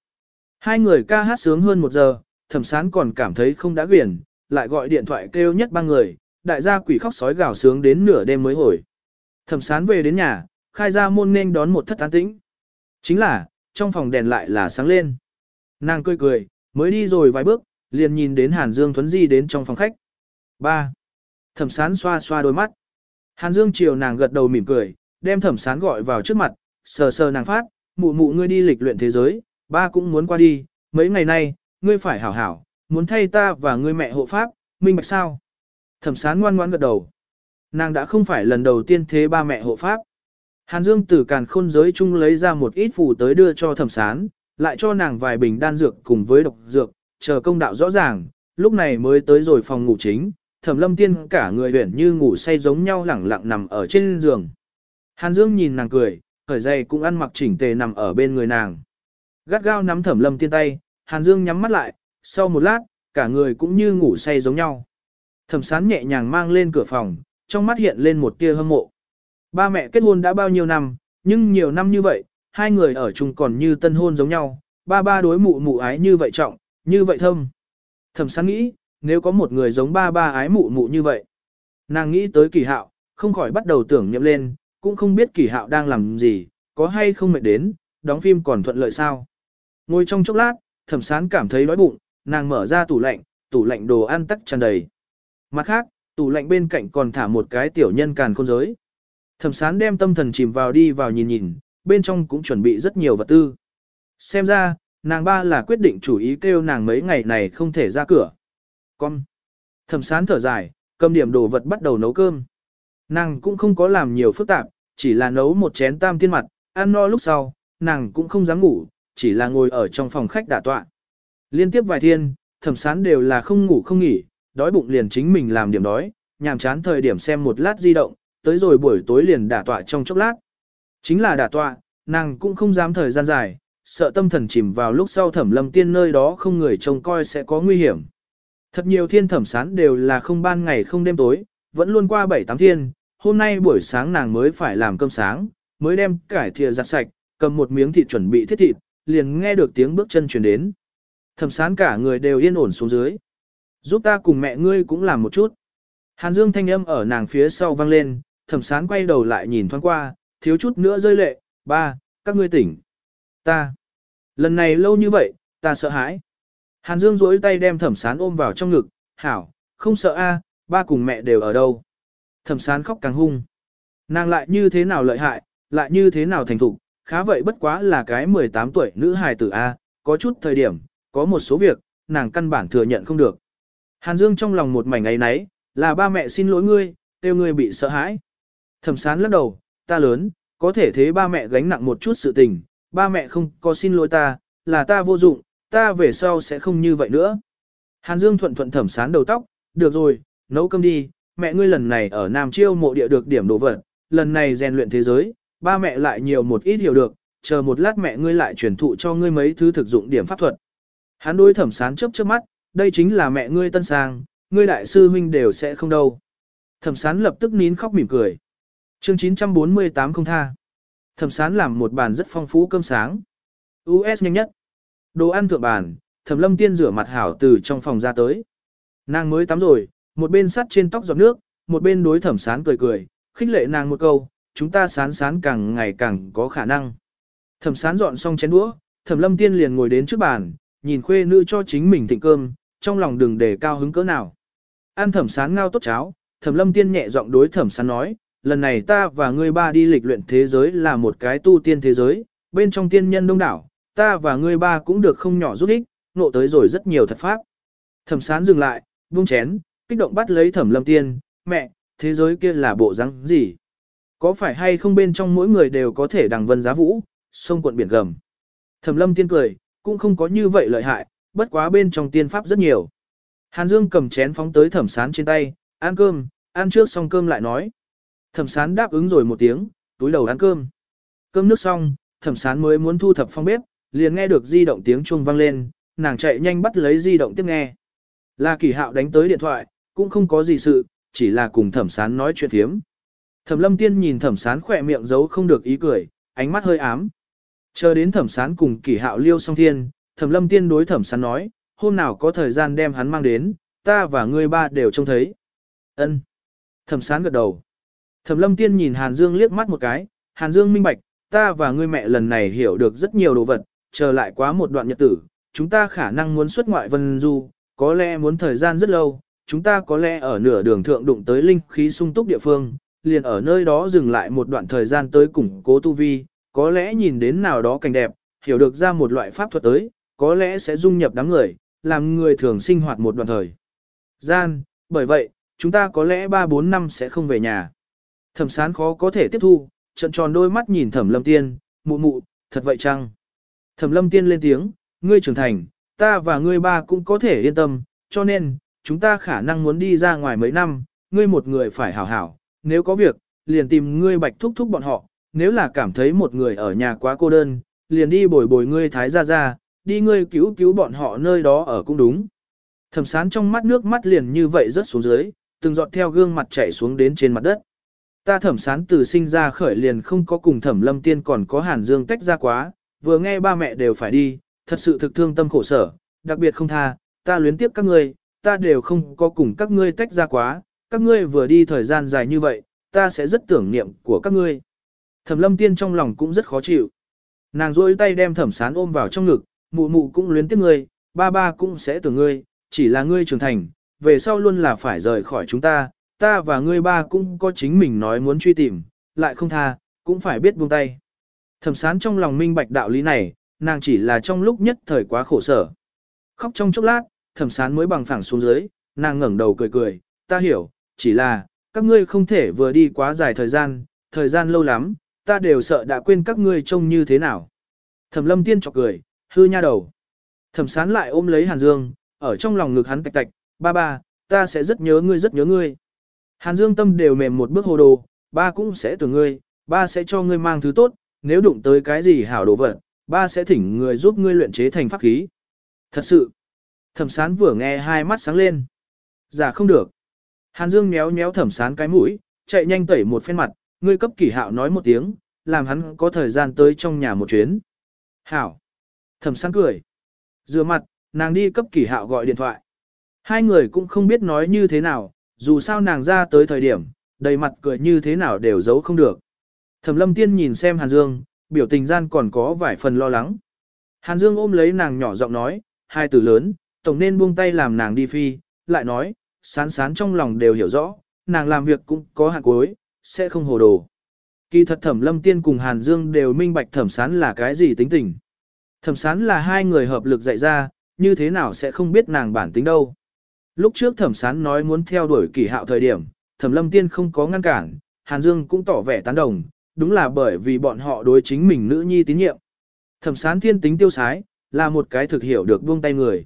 Hai người ca hát sướng hơn một giờ, thẩm sán còn cảm thấy không đã quyển, lại gọi điện thoại kêu nhất ba người, đại gia quỷ khóc sói gào sướng đến nửa đêm mới hồi. Thẩm sán về đến nhà, khai ra môn nên đón một thất an tĩnh. Chính là, trong phòng đèn lại là sáng lên. Nàng cười cười, mới đi rồi vài bước, liền nhìn đến Hàn Dương Thuấn Di đến trong phòng khách. 3. Thẩm sán xoa xoa đôi mắt. Hàn Dương chiều nàng gật đầu mỉm cười, đem thẩm sán gọi vào trước mặt, sờ sờ nàng phát, mụ mụ ngươi đi lịch luyện thế giới, ba cũng muốn qua đi, mấy ngày nay, ngươi phải hảo hảo, muốn thay ta và ngươi mẹ hộ pháp, minh bạch sao? Thẩm sán ngoan ngoan gật đầu. Nàng đã không phải lần đầu tiên thế ba mẹ hộ pháp. Hàn Dương từ càn khôn giới chung lấy ra một ít phù tới đưa cho thẩm sán, lại cho nàng vài bình đan dược cùng với độc dược, chờ công đạo rõ ràng, lúc này mới tới rồi phòng ngủ chính, thẩm lâm tiên cả người huyển như ngủ say giống nhau lẳng lặng nằm ở trên giường. Hàn Dương nhìn nàng cười, khởi dây cũng ăn mặc chỉnh tề nằm ở bên người nàng. Gắt gao nắm thẩm lâm tiên tay, Hàn Dương nhắm mắt lại, sau một lát, cả người cũng như ngủ say giống nhau. Thẩm sán nhẹ nhàng mang lên cửa phòng, trong mắt hiện lên một tia hâm mộ. Ba mẹ kết hôn đã bao nhiêu năm, nhưng nhiều năm như vậy, hai người ở chung còn như tân hôn giống nhau, ba ba đối mụ mụ ái như vậy trọng, như vậy thâm. Thẩm sáng nghĩ, nếu có một người giống ba ba ái mụ mụ như vậy. Nàng nghĩ tới kỳ hạo, không khỏi bắt đầu tưởng nhậm lên, cũng không biết kỳ hạo đang làm gì, có hay không mệt đến, đóng phim còn thuận lợi sao. Ngồi trong chốc lát, thẩm sán cảm thấy đói bụng, nàng mở ra tủ lạnh, tủ lạnh đồ ăn tắc tràn đầy. Mặt khác, tủ lạnh bên cạnh còn thả một cái tiểu nhân càn khôn giới. Thẩm sán đem tâm thần chìm vào đi vào nhìn nhìn, bên trong cũng chuẩn bị rất nhiều vật tư. Xem ra, nàng ba là quyết định chủ ý kêu nàng mấy ngày này không thể ra cửa. Con. Thẩm sán thở dài, cầm điểm đồ vật bắt đầu nấu cơm. Nàng cũng không có làm nhiều phức tạp, chỉ là nấu một chén tam tiên mặt, ăn no lúc sau, nàng cũng không dám ngủ, chỉ là ngồi ở trong phòng khách đả tọa. Liên tiếp vài thiên, thẩm sán đều là không ngủ không nghỉ, đói bụng liền chính mình làm điểm đói, nhàm chán thời điểm xem một lát di động, tới rồi buổi tối liền đả tọa trong chốc lát. Chính là đả tọa, nàng cũng không dám thời gian dài, sợ tâm thần chìm vào lúc sau thẩm lâm tiên nơi đó không người trông coi sẽ có nguy hiểm. Thật nhiều thiên thẩm sán đều là không ban ngày không đêm tối, vẫn luôn qua bảy tám thiên, hôm nay buổi sáng nàng mới phải làm cơm sáng, mới đem cải thìa giặt sạch, cầm một miếng thịt chuẩn bị thiết thịt, liền nghe được tiếng bước chân chuyển đến. Thẩm sán cả người đều yên ổn xuống dưới. Giúp ta cùng mẹ ngươi cũng làm một chút. Hàn Dương thanh âm ở nàng phía sau vang lên, thẩm sán quay đầu lại nhìn thoáng qua, thiếu chút nữa rơi lệ, ba, các ngươi tỉnh. Ta. Lần này lâu như vậy, ta sợ hãi. Hàn Dương duỗi tay đem thẩm sán ôm vào trong ngực, hảo, không sợ a, ba cùng mẹ đều ở đâu. Thẩm sán khóc càng hung. Nàng lại như thế nào lợi hại, lại như thế nào thành thục, khá vậy bất quá là cái 18 tuổi nữ hài tử A, có chút thời điểm, có một số việc, nàng căn bản thừa nhận không được. Hàn Dương trong lòng một mảnh ấy nấy, là ba mẹ xin lỗi ngươi, tiêu ngươi bị sợ hãi. Thẩm sán lắc đầu, ta lớn, có thể thế ba mẹ gánh nặng một chút sự tình, ba mẹ không có xin lỗi ta, là ta vô dụng, ta về sau sẽ không như vậy nữa. Hàn Dương thuận thuận thẩm sán đầu tóc, được rồi, nấu cơm đi, mẹ ngươi lần này ở Nam Chiêu mộ địa được điểm đồ vật, lần này rèn luyện thế giới, ba mẹ lại nhiều một ít hiểu được, chờ một lát mẹ ngươi lại truyền thụ cho ngươi mấy thứ thực dụng điểm pháp thuật. Hắn đối thẩm sán chớp chớp mắt, đây chính là mẹ ngươi tân sang, ngươi đại sư huynh đều sẽ không đâu. Thẩm sán lập tức nín khóc mỉm cười. Chương 948 không tha. Thẩm sán làm một bàn rất phong phú cơm sáng. US nhanh nhất. Đồ ăn thượng bàn, thẩm lâm tiên rửa mặt hảo từ trong phòng ra tới. Nàng mới tắm rồi, một bên sắt trên tóc giọt nước, một bên đối thẩm sán cười cười, khích lệ nàng một câu, chúng ta sán sán càng ngày càng có khả năng. Thẩm sán dọn xong chén đũa, thẩm lâm tiên liền ngồi đến trước bàn, nhìn khuê nữ cho chính mình thịnh cơm, trong lòng đừng để cao hứng cỡ nào. An thẩm sán ngao tốt cháo, thẩm lâm tiên nhẹ giọng đối thẩm sán nói, lần này ta và ngươi ba đi lịch luyện thế giới là một cái tu tiên thế giới, bên trong tiên nhân đông đảo, ta và ngươi ba cũng được không nhỏ giúp ích, nộ tới rồi rất nhiều thật pháp. Thẩm sán dừng lại, buông chén, kích động bắt lấy thẩm lâm tiên, mẹ, thế giới kia là bộ răng gì? Có phải hay không bên trong mỗi người đều có thể đằng vân giá vũ, sông quận biển gầm? Thẩm lâm tiên cười, cũng không có như vậy lợi hại, bất quá bên trong tiên pháp rất nhiều. Hàn Dương cầm chén phóng tới thẩm sán trên tay, ăn cơm, ăn trước xong cơm lại nói. Thẩm sán đáp ứng rồi một tiếng, túi đầu ăn cơm. Cơm nước xong, thẩm sán mới muốn thu thập phong bếp, liền nghe được di động tiếng chuông vang lên, nàng chạy nhanh bắt lấy di động tiếp nghe. Là kỳ hạo đánh tới điện thoại, cũng không có gì sự, chỉ là cùng thẩm sán nói chuyện thiếm. Thẩm lâm tiên nhìn thẩm sán khỏe miệng giấu không được ý cười, ánh mắt hơi ám. Chờ đến thẩm sán cùng kỳ hạo liêu song thiên, thẩm lâm tiên đối thẩm sán nói, hôm nào có thời gian đem hắn mang đến, ta và ngươi ba đều trông thấy. Ân. Thẩm sán gật đầu. Thẩm lâm tiên nhìn Hàn Dương liếc mắt một cái, Hàn Dương minh bạch, ta và ngươi mẹ lần này hiểu được rất nhiều đồ vật, chờ lại quá một đoạn nhật tử, chúng ta khả năng muốn xuất ngoại vân du, có lẽ muốn thời gian rất lâu, chúng ta có lẽ ở nửa đường thượng đụng tới linh khí sung túc địa phương, liền ở nơi đó dừng lại một đoạn thời gian tới củng cố tu vi, có lẽ nhìn đến nào đó cảnh đẹp, hiểu được ra một loại pháp thuật tới, có lẽ sẽ dung nhập đám người, làm người thường sinh hoạt một đoạn thời gian, bởi vậy, chúng ta có lẽ 3-4 năm sẽ không về nhà. Thẩm sán khó có thể tiếp thu, trận tròn đôi mắt nhìn thẩm lâm tiên, mụ mụ, thật vậy chăng? Thẩm lâm tiên lên tiếng, ngươi trưởng thành, ta và ngươi ba cũng có thể yên tâm, cho nên, chúng ta khả năng muốn đi ra ngoài mấy năm, ngươi một người phải hảo hảo, nếu có việc, liền tìm ngươi bạch thúc thúc bọn họ, nếu là cảm thấy một người ở nhà quá cô đơn, liền đi bồi bồi ngươi thái gia gia, đi ngươi cứu cứu bọn họ nơi đó ở cũng đúng. Thẩm sán trong mắt nước mắt liền như vậy rớt xuống dưới, từng giọt theo gương mặt chảy xuống đến trên mặt đất. Ta thẩm sán từ sinh ra khởi liền không có cùng thẩm lâm tiên còn có hàn dương tách ra quá, vừa nghe ba mẹ đều phải đi, thật sự thực thương tâm khổ sở, đặc biệt không tha, ta luyến tiếp các ngươi, ta đều không có cùng các ngươi tách ra quá, các ngươi vừa đi thời gian dài như vậy, ta sẽ rất tưởng niệm của các ngươi. Thẩm lâm tiên trong lòng cũng rất khó chịu. Nàng rôi tay đem thẩm sán ôm vào trong ngực, mụ mụ cũng luyến tiếc ngươi, ba ba cũng sẽ tưởng ngươi, chỉ là ngươi trưởng thành, về sau luôn là phải rời khỏi chúng ta, ta và ngươi ba cũng có chính mình nói muốn truy tìm, lại không tha, cũng phải biết buông tay. Thẩm sán trong lòng minh bạch đạo lý này, nàng chỉ là trong lúc nhất thời quá khổ sở. Khóc trong chốc lát, thẩm sán mới bằng phẳng xuống dưới, nàng ngẩng đầu cười cười, ta hiểu, chỉ là, các ngươi không thể vừa đi quá dài thời gian, thời gian lâu lắm, ta đều sợ đã quên các ngươi trông như thế nào. Thẩm lâm tiên chọc cười, hư nha đầu. Thẩm sán lại ôm lấy Hàn Dương, ở trong lòng ngực hắn tạch tạch, ba ba, ta sẽ rất nhớ ngươi rất nhớ ngươi. Hàn Dương tâm đều mềm một bước hồ đồ, ba cũng sẽ tưởng ngươi, ba sẽ cho ngươi mang thứ tốt, nếu đụng tới cái gì hảo đồ vật, ba sẽ thỉnh người giúp ngươi luyện chế thành pháp khí. Thật sự, thẩm sán vừa nghe hai mắt sáng lên. Giả dạ không được. Hàn Dương méo méo thẩm sán cái mũi, chạy nhanh tẩy một phen mặt, ngươi cấp kỷ hạo nói một tiếng, làm hắn có thời gian tới trong nhà một chuyến. Hảo. Thẩm sán cười. Rửa mặt, nàng đi cấp kỷ hạo gọi điện thoại. Hai người cũng không biết nói như thế nào, dù sao nàng ra tới thời điểm, đầy mặt cười như thế nào đều giấu không được. Thẩm lâm tiên nhìn xem Hàn Dương, biểu tình gian còn có vài phần lo lắng. Hàn Dương ôm lấy nàng nhỏ giọng nói, hai từ lớn, tổng nên buông tay làm nàng đi phi, lại nói, sán sán trong lòng đều hiểu rõ, nàng làm việc cũng có hạn cuối, sẽ không hồ đồ. Kỳ thật thẩm lâm tiên cùng Hàn Dương đều minh bạch thẩm sán là cái gì tính tình. Thẩm sán là hai người hợp lực dạy ra, như thế nào sẽ không biết nàng bản tính đâu. Lúc trước thẩm sán nói muốn theo đuổi kỳ hạo thời điểm, thẩm lâm tiên không có ngăn cản, Hàn Dương cũng tỏ vẻ tán đồng, đúng là bởi vì bọn họ đối chính mình nữ nhi tín nhiệm. Thẩm sán thiên tính tiêu sái, là một cái thực hiểu được buông tay người.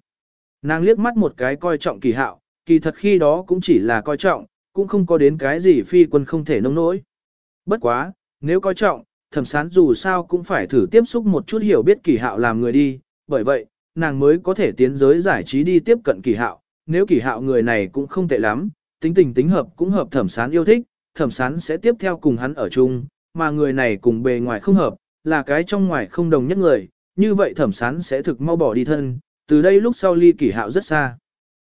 Nàng liếc mắt một cái coi trọng kỳ hạo, kỳ thật khi đó cũng chỉ là coi trọng, cũng không có đến cái gì phi quân không thể nông nỗi. Bất quá, nếu coi trọng, thẩm sán dù sao cũng phải thử tiếp xúc một chút hiểu biết kỳ hạo làm người đi, bởi vậy, nàng mới có thể tiến giới giải trí đi tiếp cận kỳ hạo, nếu kỷ hạo người này cũng không tệ lắm, tính tình tính hợp cũng hợp thẩm sán yêu thích, thẩm sán sẽ tiếp theo cùng hắn ở chung, mà người này cùng bề ngoài không hợp, là cái trong ngoài không đồng nhất người, như vậy thẩm sán sẽ thực mau bỏ đi thân, từ đây lúc sau ly kỷ hạo rất xa.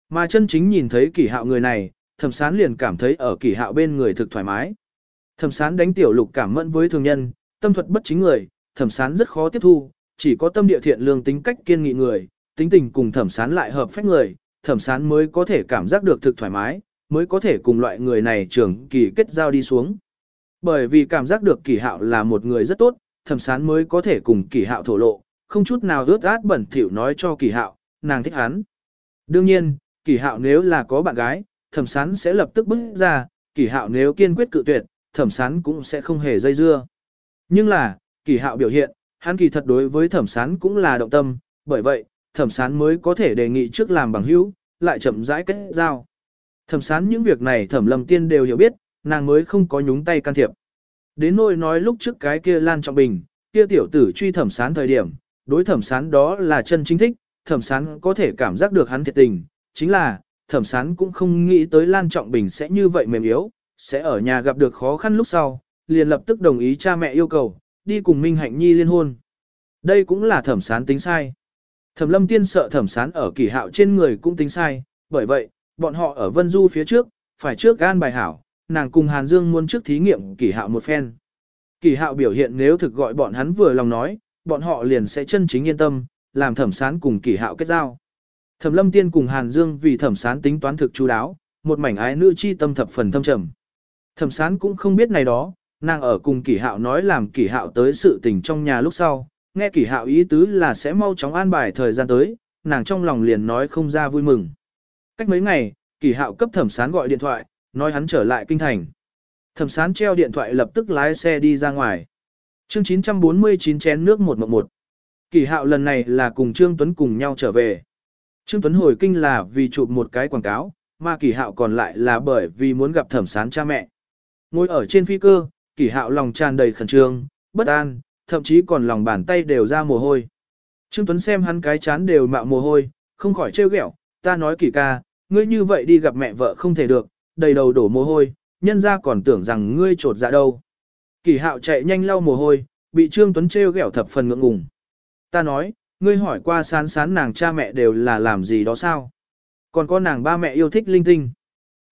Mà chân chính nhìn thấy kỷ hạo người này, thẩm sán liền cảm thấy ở kỷ hạo bên người thực thoải mái. Thẩm sán đánh tiểu lục cảm mẫn với thường nhân, tâm thuật bất chính người, thẩm sán rất khó tiếp thu, chỉ có tâm địa thiện lương tính cách kiên nghị người, tính tình cùng thẩm sán lại hợp phách người, thẩm sán mới có thể cảm giác được thực thoải mái, mới có thể cùng loại người này trưởng kỳ kết giao đi xuống. Bởi vì cảm giác được kỳ hạo là một người rất tốt, thẩm sán mới có thể cùng kỳ hạo thổ lộ, không chút nào ướt át bẩn thỉu nói cho kỳ hạo, nàng thích hắn. Đương nhiên, kỳ hạo nếu là có bạn gái, thẩm sán sẽ lập tức bước ra, kỳ hạo nếu kiên quyết cự tuyệt, thẩm sán cũng sẽ không hề dây dưa. Nhưng là, kỳ hạo biểu hiện, hắn kỳ thật đối với thẩm sán cũng là động tâm, bởi vậy, thẩm sán mới có thể đề nghị trước làm bằng hữu, lại chậm rãi kết giao. Thẩm sán những việc này thẩm lâm tiên đều hiểu biết, nàng mới không có nhúng tay can thiệp. Đến nỗi nói lúc trước cái kia Lan Trọng Bình, kia tiểu tử truy thẩm sán thời điểm, đối thẩm sán đó là chân chính thích, thẩm sán có thể cảm giác được hắn thiệt tình, chính là, thẩm sán cũng không nghĩ tới Lan Trọng Bình sẽ như vậy mềm yếu, sẽ ở nhà gặp được khó khăn lúc sau, liền lập tức đồng ý cha mẹ yêu cầu, đi cùng Minh Hạnh Nhi liên hôn. Đây cũng là thẩm sán tính sai. Thẩm lâm tiên sợ thẩm sán ở kỳ hạo trên người cũng tính sai, bởi vậy, bọn họ ở Vân Du phía trước, phải trước gan bài hảo, nàng cùng Hàn Dương muốn trước thí nghiệm kỳ hạo một phen. Kỳ hạo biểu hiện nếu thực gọi bọn hắn vừa lòng nói, bọn họ liền sẽ chân chính yên tâm, làm thẩm sán cùng kỳ hạo kết giao. Thẩm lâm tiên cùng Hàn Dương vì thẩm sán tính toán thực chú đáo, một mảnh ái nữ chi tâm thập phần thâm trầm. Thẩm sán cũng không biết này đó, nàng ở cùng kỷ hạo nói làm kỷ hạo tới sự tình trong nhà lúc sau, nghe kỷ hạo ý tứ là sẽ mau chóng an bài thời gian tới, nàng trong lòng liền nói không ra vui mừng. Cách mấy ngày, kỷ hạo cấp thẩm sán gọi điện thoại, nói hắn trở lại kinh thành. Thẩm sán treo điện thoại lập tức lái xe đi ra ngoài. Chương 949 chén nước một một. Kỷ hạo lần này là cùng Trương Tuấn cùng nhau trở về. Trương Tuấn hồi kinh là vì chụp một cái quảng cáo, mà kỷ hạo còn lại là bởi vì muốn gặp thẩm sán cha mẹ. Ngồi ở trên phi cơ, kỷ hạo lòng tràn đầy khẩn trương, bất an, thậm chí còn lòng bàn tay đều ra mồ hôi. Trương Tuấn xem hắn cái chán đều mạo mồ hôi, không khỏi trêu ghẹo, ta nói kỳ ca, ngươi như vậy đi gặp mẹ vợ không thể được, đầy đầu đổ mồ hôi, nhân ra còn tưởng rằng ngươi trột dạ đâu. Kỳ hạo chạy nhanh lau mồ hôi, bị Trương Tuấn trêu ghẹo thập phần ngượng ngùng. Ta nói, ngươi hỏi qua sán sán nàng cha mẹ đều là làm gì đó sao? Còn có nàng ba mẹ yêu thích linh tinh.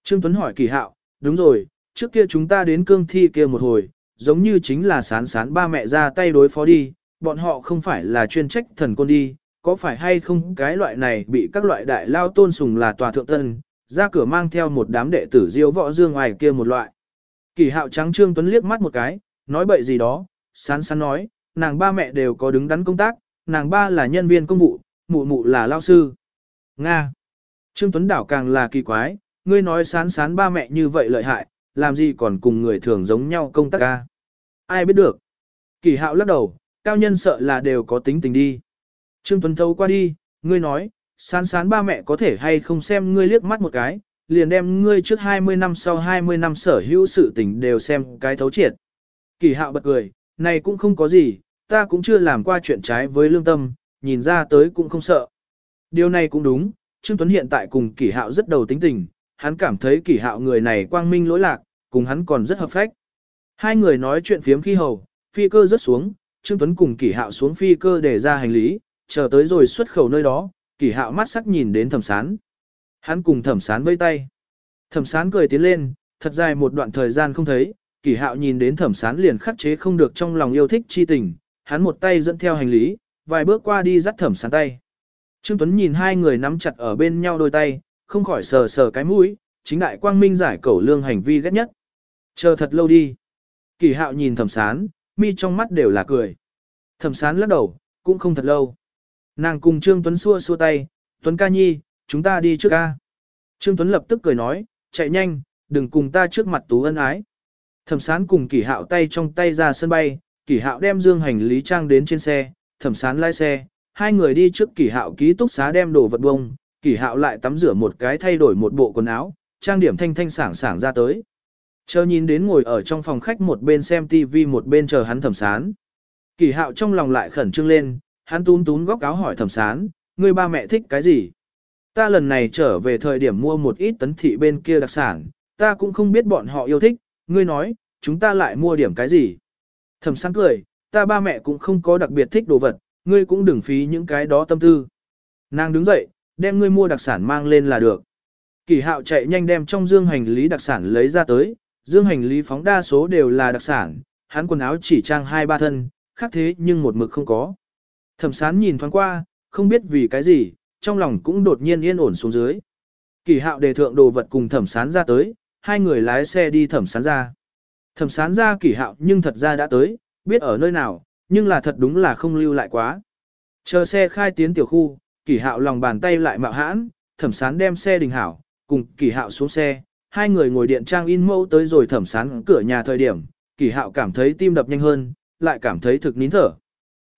Trương Tuấn hỏi kỳ hạo, đúng rồi, trước kia chúng ta đến cương thi kia một hồi, giống như chính là sán sán ba mẹ ra tay đối phó đi, bọn họ không phải là chuyên trách thần côn đi, có phải hay không cái loại này bị các loại đại lao tôn sùng là tòa thượng tân, ra cửa mang theo một đám đệ tử diêu võ dương ngoài kia một loại. Kỳ hạo trắng Trương Tuấn liếc mắt một cái, nói bậy gì đó, sán sán nói, nàng ba mẹ đều có đứng đắn công tác, nàng ba là nhân viên công vụ, mụ mụ là lao sư. Nga. Trương Tuấn Đảo càng là kỳ quái, ngươi nói sán sán ba mẹ như vậy lợi hại, làm gì còn cùng người thường giống nhau công tác ca. Ai biết được. Kỳ hạo lắc đầu, cao nhân sợ là đều có tính tình đi. Trương Tuấn thâu qua đi, ngươi nói, sán sán ba mẹ có thể hay không xem ngươi liếc mắt một cái, liền đem ngươi trước 20 năm sau 20 năm sở hữu sự tình đều xem cái thấu triệt. Kỳ hạo bật cười, này cũng không có gì, ta cũng chưa làm qua chuyện trái với lương tâm, nhìn ra tới cũng không sợ. Điều này cũng đúng, Trương Tuấn hiện tại cùng kỷ hạo rất đầu tính tình, hắn cảm thấy kỷ hạo người này quang minh lỗi lạc, cùng hắn còn rất hợp phách. Hai người nói chuyện phiếm khi hầu, phi cơ rớt xuống, Trương Tuấn cùng kỷ hạo xuống phi cơ để ra hành lý, chờ tới rồi xuất khẩu nơi đó, kỷ hạo mắt sắc nhìn đến thẩm sán. Hắn cùng thẩm sán vây tay. Thẩm sán cười tiến lên, thật dài một đoạn thời gian không thấy, kỷ hạo nhìn đến thẩm sán liền khắc chế không được trong lòng yêu thích chi tình, hắn một tay dẫn theo hành lý, vài bước qua đi dắt thẩm sán tay. Trương Tuấn nhìn hai người nắm chặt ở bên nhau đôi tay, không khỏi sờ sờ cái mũi, chính đại quang minh giải cẩu lương hành vi ghét nhất. Chờ thật lâu đi. Kỳ hạo nhìn thẩm sán, mi trong mắt đều là cười. Thẩm sán lắc đầu, cũng không thật lâu. Nàng cùng Trương Tuấn xua xua tay, Tuấn ca nhi, chúng ta đi trước ca. Trương Tuấn lập tức cười nói, chạy nhanh, đừng cùng ta trước mặt tú ân ái. Thẩm sán cùng Kỳ hạo tay trong tay ra sân bay, Kỳ hạo đem dương hành lý trang đến trên xe, thẩm sán lái xe, hai người đi trước Kỳ hạo ký túc xá đem đồ vật bông, Kỳ hạo lại tắm rửa một cái thay đổi một bộ quần áo, trang điểm thanh thanh sảng sảng ra tới. Chờ nhìn đến ngồi ở trong phòng khách một bên xem TV một bên chờ hắn thẩm sán. kỳ hạo trong lòng lại khẩn trương lên, hắn tún tún góc áo hỏi thẩm sán, người ba mẹ thích cái gì? Ta lần này trở về thời điểm mua một ít tấn thị bên kia đặc sản, ta cũng không biết bọn họ yêu thích, ngươi nói, chúng ta lại mua điểm cái gì? Thẩm sán cười, ta ba mẹ cũng không có đặc biệt thích đồ vật, ngươi cũng đừng phí những cái đó tâm tư. Nàng đứng dậy, đem ngươi mua đặc sản mang lên là được. Kỳ hạo chạy nhanh đem trong dương hành lý đặc sản lấy ra tới, dương hành lý phóng đa số đều là đặc sản, hắn quần áo chỉ trang hai ba thân, khác thế nhưng một mực không có. Thẩm sán nhìn thoáng qua, không biết vì cái gì, trong lòng cũng đột nhiên yên ổn xuống dưới. Kỳ hạo đề thượng đồ vật cùng thẩm sán ra tới, hai người lái xe đi thẩm sán ra. Thẩm sán ra kỳ hạo nhưng thật ra đã tới, biết ở nơi nào, nhưng là thật đúng là không lưu lại quá. Chờ xe khai tiến tiểu khu, kỳ hạo lòng bàn tay lại mạo hãn, thẩm sán đem xe đình hảo, cùng kỳ hạo xuống xe, hai người ngồi điện trang in mẫu tới rồi thẩm sán cửa nhà thời điểm, kỳ hạo cảm thấy tim đập nhanh hơn, lại cảm thấy thực nín thở.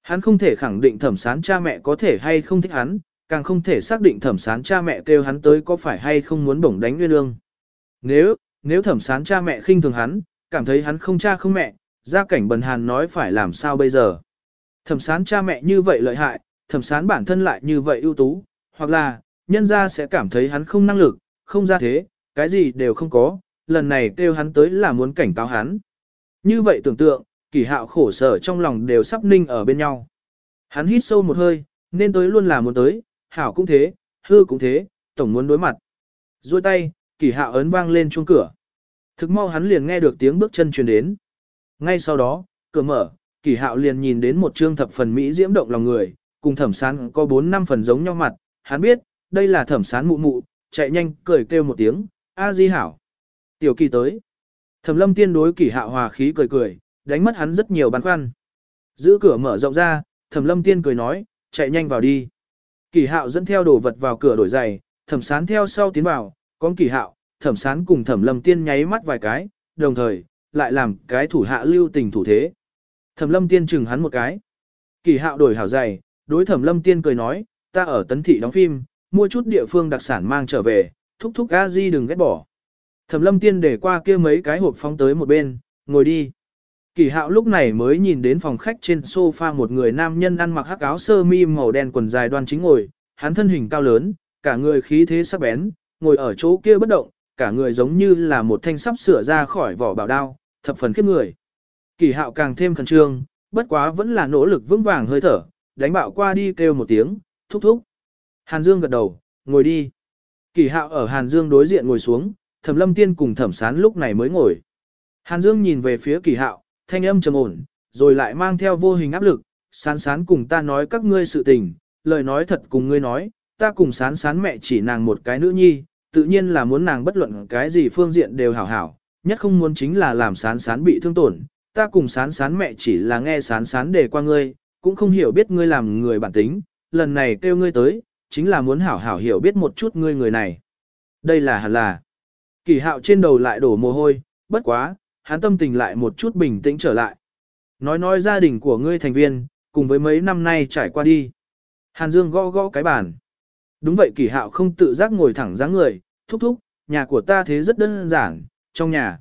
Hắn không thể khẳng định thẩm sán cha mẹ có thể hay không thích hắn, càng không thể xác định thẩm sán cha mẹ kêu hắn tới có phải hay không muốn bổng đánh nguyên lương. Nếu, nếu thẩm sán cha mẹ khinh thường hắn, cảm thấy hắn không cha không mẹ, gia cảnh bần hàn nói phải làm sao bây giờ. Thẩm sán cha mẹ như vậy lợi hại, thẩm sán bản thân lại như vậy ưu tú, hoặc là, nhân gia sẽ cảm thấy hắn không năng lực, không ra thế, cái gì đều không có, lần này kêu hắn tới là muốn cảnh cáo hắn. Như vậy tưởng tượng, kỳ hạo khổ sở trong lòng đều sắp ninh ở bên nhau. Hắn hít sâu một hơi, nên tới luôn là muốn tới, hảo cũng thế, hư cũng thế, tổng muốn đối mặt. Rồi tay, kỳ hạo ấn vang lên chuông cửa. Thực mau hắn liền nghe được tiếng bước chân truyền đến. Ngay sau đó, cửa mở, kỳ hạo liền nhìn đến một trương thập phần Mỹ diễm động lòng người, cùng thẩm sán có 4 năm phần giống nhau mặt. Hắn biết, đây là thẩm sán mụ mụ, chạy nhanh, cười kêu một tiếng, A Di hảo. Tiểu kỳ tới. Thẩm lâm tiên đối kỳ hạo hòa khí cười cười, đánh mất hắn rất nhiều băn khoăn. Giữ cửa mở rộng ra, thẩm lâm tiên cười nói, chạy nhanh vào đi. Kỳ hạo dẫn theo đồ vật vào cửa đổi giày, thẩm sán theo sau tiến vào, con kỳ hạo, thẩm sán cùng thẩm lâm tiên nháy mắt vài cái, đồng thời, lại làm cái thủ hạ lưu tình thủ thế. Thẩm lâm tiên chừng hắn một cái. Kỳ hạo đổi hảo giày, đối thẩm lâm tiên cười nói, ta ở tấn thị đóng phim, mua chút địa phương đặc sản mang trở về, thúc thúc a di đừng ghét bỏ. Thẩm lâm tiên để qua kia mấy cái hộp phóng tới một bên, ngồi đi. Kỳ hạo lúc này mới nhìn đến phòng khách trên sofa một người nam nhân ăn mặc hắc áo sơ mi màu đen quần dài đoan chính ngồi, hắn thân hình cao lớn, cả người khí thế sắc bén, ngồi ở chỗ kia bất động, cả người giống như là một thanh sắp sửa ra khỏi vỏ bảo đao, thập phần khiếp người. Kỳ hạo càng thêm khẩn trương, bất quá vẫn là nỗ lực vững vàng hơi thở, đánh bạo qua đi kêu một tiếng, thúc thúc. Hàn Dương gật đầu, ngồi đi. Kỳ hạo ở Hàn Dương đối diện ngồi xuống, thẩm lâm tiên cùng thẩm sán lúc này mới ngồi. Hàn Dương nhìn về phía kỳ hạo, thanh âm trầm ổn, rồi lại mang theo vô hình áp lực, sán sán cùng ta nói các ngươi sự tình, lời nói thật cùng ngươi nói, ta cùng sán sán mẹ chỉ nàng một cái nữ nhi, tự nhiên là muốn nàng bất luận cái gì phương diện đều hảo hảo, nhất không muốn chính là làm sán sán bị thương tổn, ta cùng sán sán mẹ chỉ là nghe sán sán đề qua ngươi, cũng không hiểu biết ngươi làm người bản tính, lần này kêu ngươi tới, chính là muốn hảo hảo hiểu biết một chút ngươi người này. Đây là hẳn là. Kỳ hạo trên đầu lại đổ mồ hôi, bất quá, hắn tâm tình lại một chút bình tĩnh trở lại. Nói nói gia đình của ngươi thành viên, cùng với mấy năm nay trải qua đi. Hàn Dương gõ gõ cái bàn. Đúng vậy kỳ hạo không tự giác ngồi thẳng dáng người, thúc thúc, nhà của ta thế rất đơn giản, trong nhà.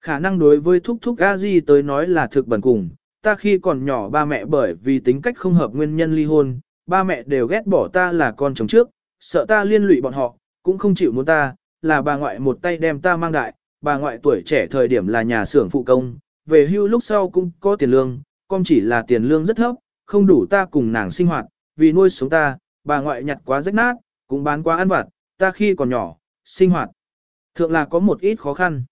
Khả năng đối với thúc thúc a di tới nói là thực bẩn cùng, ta khi còn nhỏ ba mẹ bởi vì tính cách không hợp nguyên nhân ly hôn, ba mẹ đều ghét bỏ ta là con chồng trước, sợ ta liên lụy bọn họ, cũng không chịu muốn ta, là bà ngoại một tay đem ta mang đại, bà ngoại tuổi trẻ thời điểm là nhà xưởng phụ công, về hưu lúc sau cũng có tiền lương, con chỉ là tiền lương rất thấp, không đủ ta cùng nàng sinh hoạt, vì nuôi sống ta, bà ngoại nhặt quá rách nát, cũng bán quá ăn vặt, ta khi còn nhỏ, sinh hoạt. Thượng là có một ít khó khăn.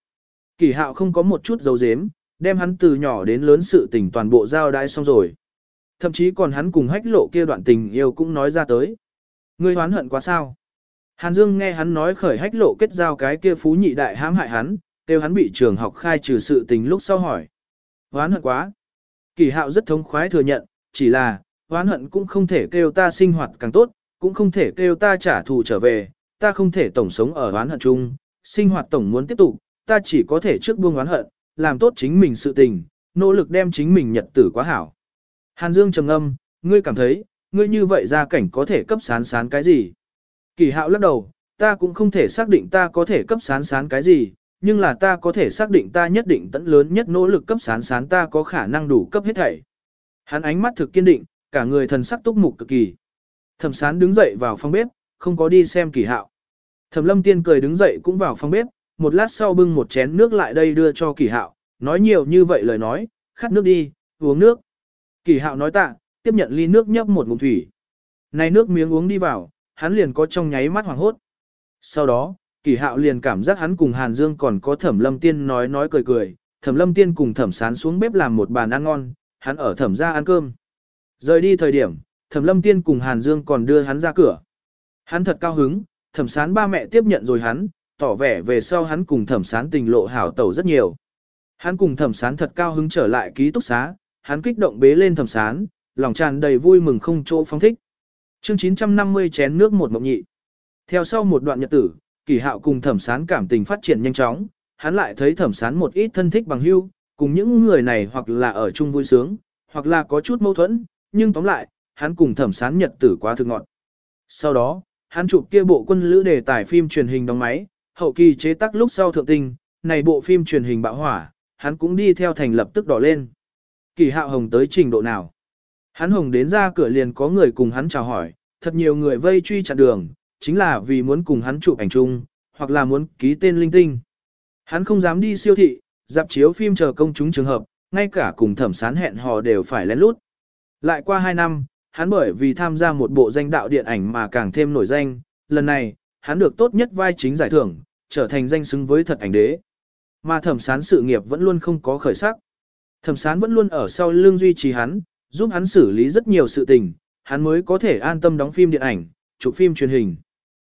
Kỳ hạo không có một chút dấu dếm, đem hắn từ nhỏ đến lớn sự tình toàn bộ giao đai xong rồi. Thậm chí còn hắn cùng hách lộ kia đoạn tình yêu cũng nói ra tới. Ngươi hoán hận quá sao? Hàn Dương nghe hắn nói khởi hách lộ kết giao cái kia phú nhị đại hãm hại hắn, kêu hắn bị trường học khai trừ sự tình lúc sau hỏi. Hoán hận quá. Kỳ hạo rất thống khoái thừa nhận, chỉ là, hoán hận cũng không thể kêu ta sinh hoạt càng tốt, cũng không thể kêu ta trả thù trở về, ta không thể tổng sống ở hoán hận chung, sinh hoạt tổng muốn tiếp tục, ta chỉ có thể trước buông hoán hận, làm tốt chính mình sự tình, nỗ lực đem chính mình nhật tử quá hảo. Hàn Dương trầm ngâm, ngươi cảm thấy, ngươi như vậy ra cảnh có thể cấp sán sán cái gì? Kỳ hạo lắc đầu, ta cũng không thể xác định ta có thể cấp sán sán cái gì, nhưng là ta có thể xác định ta nhất định tận lớn nhất nỗ lực cấp sán sán ta có khả năng đủ cấp hết thảy. Hắn ánh mắt thực kiên định, cả người thần sắc túc mục cực kỳ. Thẩm sán đứng dậy vào phòng bếp, không có đi xem kỳ hạo. Thẩm lâm tiên cười đứng dậy cũng vào phòng bếp, một lát sau bưng một chén nước lại đây đưa cho kỳ hạo, nói nhiều như vậy lời nói, khát nước đi, uống nước. Kỳ hạo nói tạ, tiếp nhận ly nước nhấp một ngụm thủy. Này nước miếng uống đi vào, hắn liền có trong nháy mắt hoảng hốt. Sau đó, kỳ hạo liền cảm giác hắn cùng Hàn Dương còn có thẩm lâm tiên nói nói cười cười, thẩm lâm tiên cùng thẩm sán xuống bếp làm một bàn ăn ngon, hắn ở thẩm ra ăn cơm. Rời đi thời điểm, thẩm lâm tiên cùng Hàn Dương còn đưa hắn ra cửa. Hắn thật cao hứng, thẩm sán ba mẹ tiếp nhận rồi hắn, tỏ vẻ về sau hắn cùng thẩm sán tình lộ hảo tẩu rất nhiều. Hắn cùng thẩm sán thật cao hứng trở lại ký túc xá, hắn kích động bế lên thẩm sán, lòng tràn đầy vui mừng không chỗ phong thích. Chương 950 chén nước một mộng nhị. Theo sau một đoạn nhật tử, kỳ hạo cùng thẩm sán cảm tình phát triển nhanh chóng, hắn lại thấy thẩm sán một ít thân thích bằng hưu, cùng những người này hoặc là ở chung vui sướng, hoặc là có chút mâu thuẫn, nhưng tóm lại, hắn cùng thẩm sán nhật tử quá thực ngọn. Sau đó, hắn chụp kia bộ quân lữ đề tài phim truyền hình đóng máy, hậu kỳ chế tác lúc sau thượng tinh, này bộ phim truyền hình bạo hỏa, hắn cũng đi theo thành lập tức đỏ lên. Kỳ hạo hồng tới trình độ nào? Hắn hồng đến ra cửa liền có người cùng hắn chào hỏi, thật nhiều người vây truy chặn đường, chính là vì muốn cùng hắn chụp ảnh chung, hoặc là muốn ký tên linh tinh. Hắn không dám đi siêu thị, dạp chiếu phim chờ công chúng trường hợp, ngay cả cùng thẩm sán hẹn hò đều phải lén lút. Lại qua 2 năm, hắn bởi vì tham gia một bộ danh đạo điện ảnh mà càng thêm nổi danh, lần này, hắn được tốt nhất vai chính giải thưởng, trở thành danh xứng với thật ảnh đế. Mà thẩm sán sự nghiệp vẫn luôn không có khởi sắc. Thẩm sán vẫn luôn ở sau lưng duy trì hắn, giúp hắn xử lý rất nhiều sự tình, hắn mới có thể an tâm đóng phim điện ảnh, chụp phim truyền hình.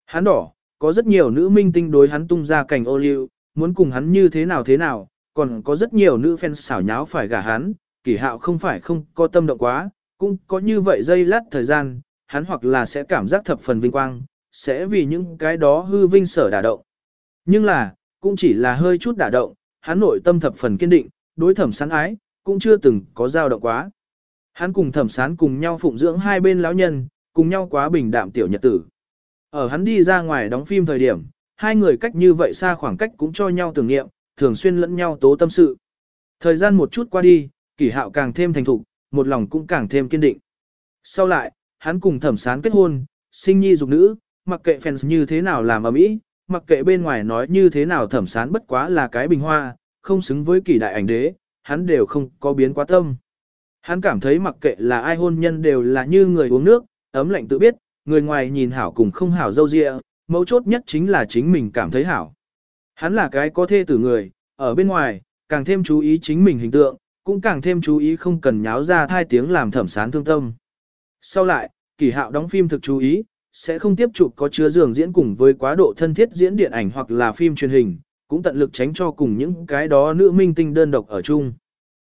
Hắn đỏ, có rất nhiều nữ minh tinh đối hắn tung ra cảnh ô liu, muốn cùng hắn như thế nào thế nào, còn có rất nhiều nữ fans xảo nháo phải gả hắn, kỷ hạo không phải không có tâm động quá, cũng có như vậy dây lát thời gian, hắn hoặc là sẽ cảm giác thập phần vinh quang, sẽ vì những cái đó hư vinh sở đả động. Nhưng là, cũng chỉ là hơi chút đả động, hắn nội tâm thập phần kiên định, đối thẩm sán ái, cũng chưa từng có dao động quá. Hắn cùng thẩm sán cùng nhau phụng dưỡng hai bên lão nhân, cùng nhau quá bình đạm tiểu nhật tử. Ở hắn đi ra ngoài đóng phim thời điểm, hai người cách như vậy xa khoảng cách cũng cho nhau tưởng niệm, thường xuyên lẫn nhau tố tâm sự. Thời gian một chút qua đi, kỷ hạo càng thêm thành thục, một lòng cũng càng thêm kiên định. Sau lại, hắn cùng thẩm sán kết hôn, sinh nhi dục nữ, mặc kệ fans như thế nào làm ở mỹ, mặc kệ bên ngoài nói như thế nào thẩm sán bất quá là cái bình hoa, không xứng với kỷ đại ảnh đế, hắn đều không có biến quá tâm. Hắn cảm thấy mặc kệ là ai hôn nhân đều là như người uống nước, ấm lạnh tự biết, người ngoài nhìn hảo cùng không hảo dâu dịa, mấu chốt nhất chính là chính mình cảm thấy hảo. Hắn là cái có thê tử người, ở bên ngoài, càng thêm chú ý chính mình hình tượng, cũng càng thêm chú ý không cần nháo ra thai tiếng làm thẩm sán thương tâm. Sau lại, kỳ hạo đóng phim thực chú ý, sẽ không tiếp chụp có chứa giường diễn cùng với quá độ thân thiết diễn điện ảnh hoặc là phim truyền hình, cũng tận lực tránh cho cùng những cái đó nữ minh tinh đơn độc ở chung.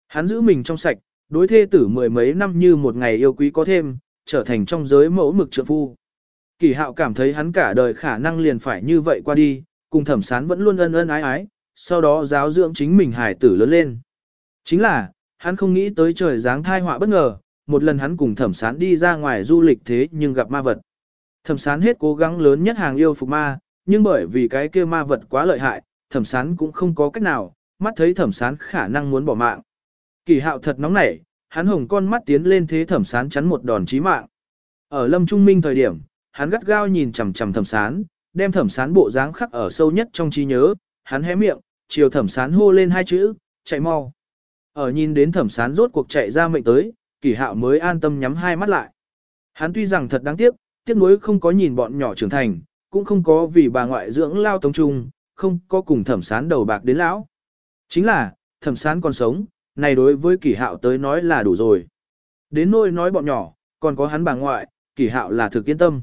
Hắn giữ mình trong sạch, đối thê tử mười mấy năm như một ngày yêu quý có thêm, trở thành trong giới mẫu mực trượng phu. Kỳ hạo cảm thấy hắn cả đời khả năng liền phải như vậy qua đi, cùng thẩm sán vẫn luôn ân ân ái ái, sau đó giáo dưỡng chính mình hải tử lớn lên. Chính là, hắn không nghĩ tới trời dáng thai họa bất ngờ, một lần hắn cùng thẩm sán đi ra ngoài du lịch thế nhưng gặp ma vật. Thẩm sán hết cố gắng lớn nhất hàng yêu phục ma, nhưng bởi vì cái kia ma vật quá lợi hại, thẩm sán cũng không có cách nào, mắt thấy thẩm sán khả năng muốn bỏ mạng. Kỳ hạo thật nóng nảy, hắn hồng con mắt tiến lên thế thẩm sán chắn một đòn chí mạng. Ở lâm trung minh thời điểm, hắn gắt gao nhìn chằm chằm thẩm sán, đem thẩm sán bộ dáng khắc ở sâu nhất trong trí nhớ, hắn hé miệng, chiều thẩm sán hô lên hai chữ, chạy mau. Ở nhìn đến thẩm sán rốt cuộc chạy ra mệnh tới, Kỳ hạo mới an tâm nhắm hai mắt lại. Hắn tuy rằng thật đáng tiếc, tiếc nuối không có nhìn bọn nhỏ trưởng thành, cũng không có vì bà ngoại dưỡng lao tống trung, không có cùng thẩm sán đầu bạc đến lão. Chính là, thẩm sán còn sống, này đối với kỷ hạo tới nói là đủ rồi. Đến nôi nói bọn nhỏ, còn có hắn bà ngoại, kỷ hạo là thực yên tâm.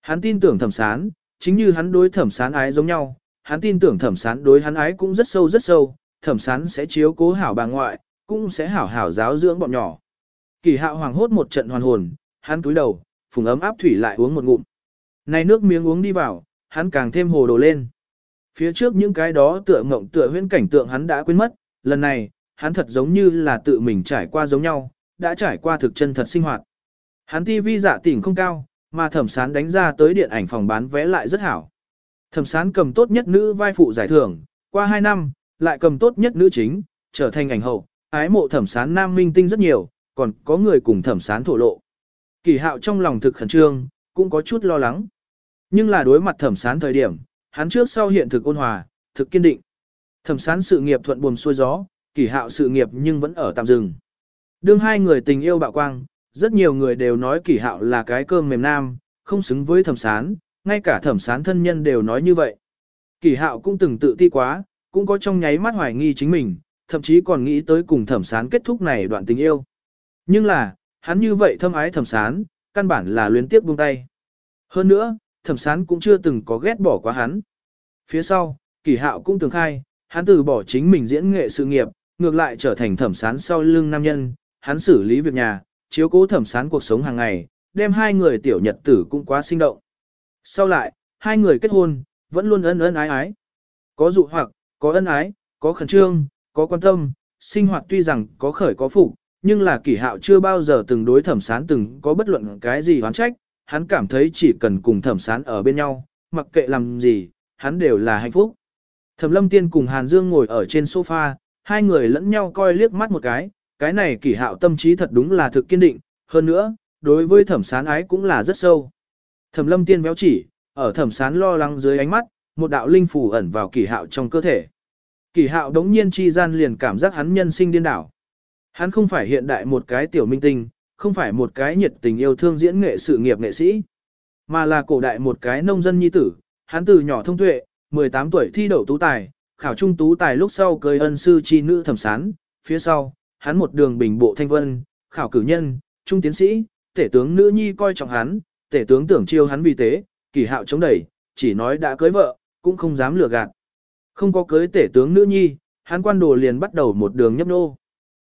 Hắn tin tưởng thẩm sán, chính như hắn đối thẩm sán ái giống nhau, hắn tin tưởng thẩm sán đối hắn ái cũng rất sâu rất sâu, thẩm sán sẽ chiếu cố hảo bà ngoại, cũng sẽ hảo hảo giáo dưỡng bọn nhỏ. Kỳ hạo hoàng hốt một trận hoàn hồn, hắn túi đầu, phùng ấm áp thủy lại uống một ngụm. Này nước miếng uống đi vào, hắn càng thêm hồ đồ lên. Phía trước những cái đó tựa mộng tựa huyễn cảnh tượng hắn đã quên mất, lần này, hắn thật giống như là tự mình trải qua giống nhau, đã trải qua thực chân thật sinh hoạt. Hắn TV vi dạ tỉnh không cao, mà thẩm sán đánh ra tới điện ảnh phòng bán vé lại rất hảo. Thẩm sán cầm tốt nhất nữ vai phụ giải thưởng, qua 2 năm, lại cầm tốt nhất nữ chính, trở thành ảnh hậu, ái mộ thẩm sán nam minh tinh rất nhiều, còn có người cùng thẩm sán thổ lộ. Kỳ hạo trong lòng thực khẩn trương, cũng có chút lo lắng. Nhưng là đối mặt thẩm sán thời điểm, hắn trước sau hiện thực ôn hòa, thực kiên định. Thẩm sán sự nghiệp thuận buồm xuôi gió, kỳ hạo sự nghiệp nhưng vẫn ở tạm dừng. Đương hai người tình yêu bạo quang, rất nhiều người đều nói kỳ hạo là cái cơm mềm nam, không xứng với thẩm sán, ngay cả thẩm sán thân nhân đều nói như vậy. Kỳ hạo cũng từng tự ti quá, cũng có trong nháy mắt hoài nghi chính mình, thậm chí còn nghĩ tới cùng thẩm sán kết thúc này đoạn tình yêu. Nhưng là, hắn như vậy thâm ái thẩm sán, căn bản là luyến tiếc buông tay. Hơn nữa, thẩm sán cũng chưa từng có ghét bỏ quá hắn. Phía sau, kỳ hạo cũng từng khai, hắn từ bỏ chính mình diễn nghệ sự nghiệp, ngược lại trở thành thẩm sán sau lưng nam nhân, hắn xử lý việc nhà, chiếu cố thẩm sán cuộc sống hàng ngày, đem hai người tiểu nhật tử cũng quá sinh động. Sau lại, hai người kết hôn, vẫn luôn ân ân ái ái. Có dụ hoặc, có ân ái, có khẩn trương, có quan tâm, sinh hoạt tuy rằng có khởi có phục, nhưng là kỷ hạo chưa bao giờ từng đối thẩm sán từng có bất luận cái gì hoán trách, hắn cảm thấy chỉ cần cùng thẩm sán ở bên nhau, mặc kệ làm gì, hắn đều là hạnh phúc. Thẩm lâm tiên cùng Hàn Dương ngồi ở trên sofa, hai người lẫn nhau coi liếc mắt một cái, cái này kỷ hạo tâm trí thật đúng là thực kiên định, hơn nữa, đối với thẩm sán ái cũng là rất sâu. Thẩm lâm tiên béo chỉ, ở thẩm sán lo lắng dưới ánh mắt, một đạo linh phù ẩn vào kỷ hạo trong cơ thể. Kỷ hạo đống nhiên chi gian liền cảm giác hắn nhân sinh điên đảo. Hắn không phải hiện đại một cái tiểu minh tinh, không phải một cái nhiệt tình yêu thương diễn nghệ sự nghiệp nghệ sĩ, mà là cổ đại một cái nông dân nhi tử, hắn từ nhỏ thông tuệ, 18 tuổi thi đậu tú tài, khảo trung tú tài lúc sau cưới ân sư chi nữ thẩm sán, phía sau, hắn một đường bình bộ thanh vân, khảo cử nhân, trung tiến sĩ, tể tướng nữ nhi coi trọng hắn, tể tướng tưởng chiêu hắn vì thế, kỳ hạo chống đẩy, chỉ nói đã cưới vợ, cũng không dám lừa gạt. Không có cưới tể tướng nữ nhi, hắn quan đồ liền bắt đầu một đường nhấp nô.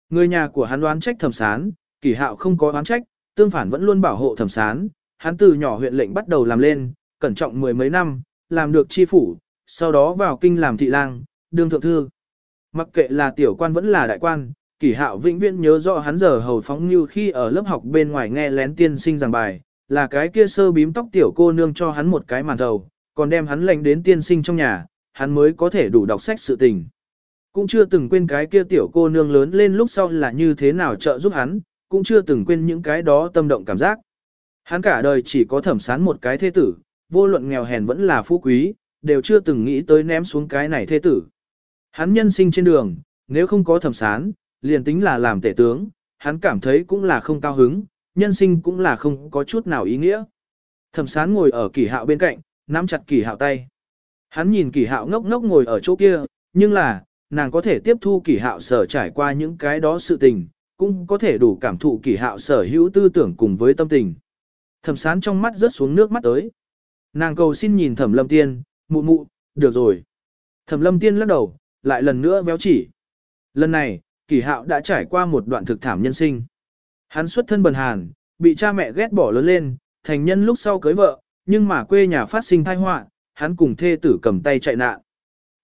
Người nhà của hắn đoán trách thẩm sán, kỳ hạo không có oán trách, tương phản vẫn luôn bảo hộ thẩm sán, hắn từ nhỏ huyện lệnh bắt đầu làm lên, cẩn trọng mười mấy năm, làm được chi phủ, sau đó vào kinh làm thị lang, đương thượng thư. Mặc kệ là tiểu quan vẫn là đại quan, Kỷ hạo vĩnh viễn nhớ rõ hắn giờ hầu phóng như khi ở lớp học bên ngoài nghe lén tiên sinh giảng bài, là cái kia sơ bím tóc tiểu cô nương cho hắn một cái màn đầu, còn đem hắn lệnh đến tiên sinh trong nhà, hắn mới có thể đủ đọc sách sự tình. Cũng chưa từng quên cái kia tiểu cô nương lớn lên lúc sau là như thế nào trợ giúp hắn, cũng chưa từng quên những cái đó tâm động cảm giác. Hắn cả đời chỉ có thẩm sán một cái thế tử, vô luận nghèo hèn vẫn là phú quý, đều chưa từng nghĩ tới ném xuống cái này thế tử. Hắn nhân sinh trên đường, nếu không có thẩm sán, liền tính là làm tể tướng, hắn cảm thấy cũng là không cao hứng, nhân sinh cũng là không có chút nào ý nghĩa. Thẩm sán ngồi ở kỷ hạo bên cạnh, nắm chặt kỷ hạo tay. Hắn nhìn kỷ hạo ngốc ngốc ngồi ở chỗ kia, nhưng là, nàng có thể tiếp thu kỷ hạo sở trải qua những cái đó sự tình, cũng có thể đủ cảm thụ kỷ hạo sở hữu tư tưởng cùng với tâm tình. Thẩm sán trong mắt rớt xuống nước mắt tới. Nàng cầu xin nhìn thẩm lâm tiên, mụ mụ, được rồi. Thẩm lâm tiên lắc đầu, lại lần nữa véo chỉ. Lần này, Kỳ hạo đã trải qua một đoạn thực thảm nhân sinh. Hắn xuất thân bần hàn, bị cha mẹ ghét bỏ lớn lên, thành nhân lúc sau cưới vợ, nhưng mà quê nhà phát sinh tai họa, hắn cùng thê tử cầm tay chạy nạn.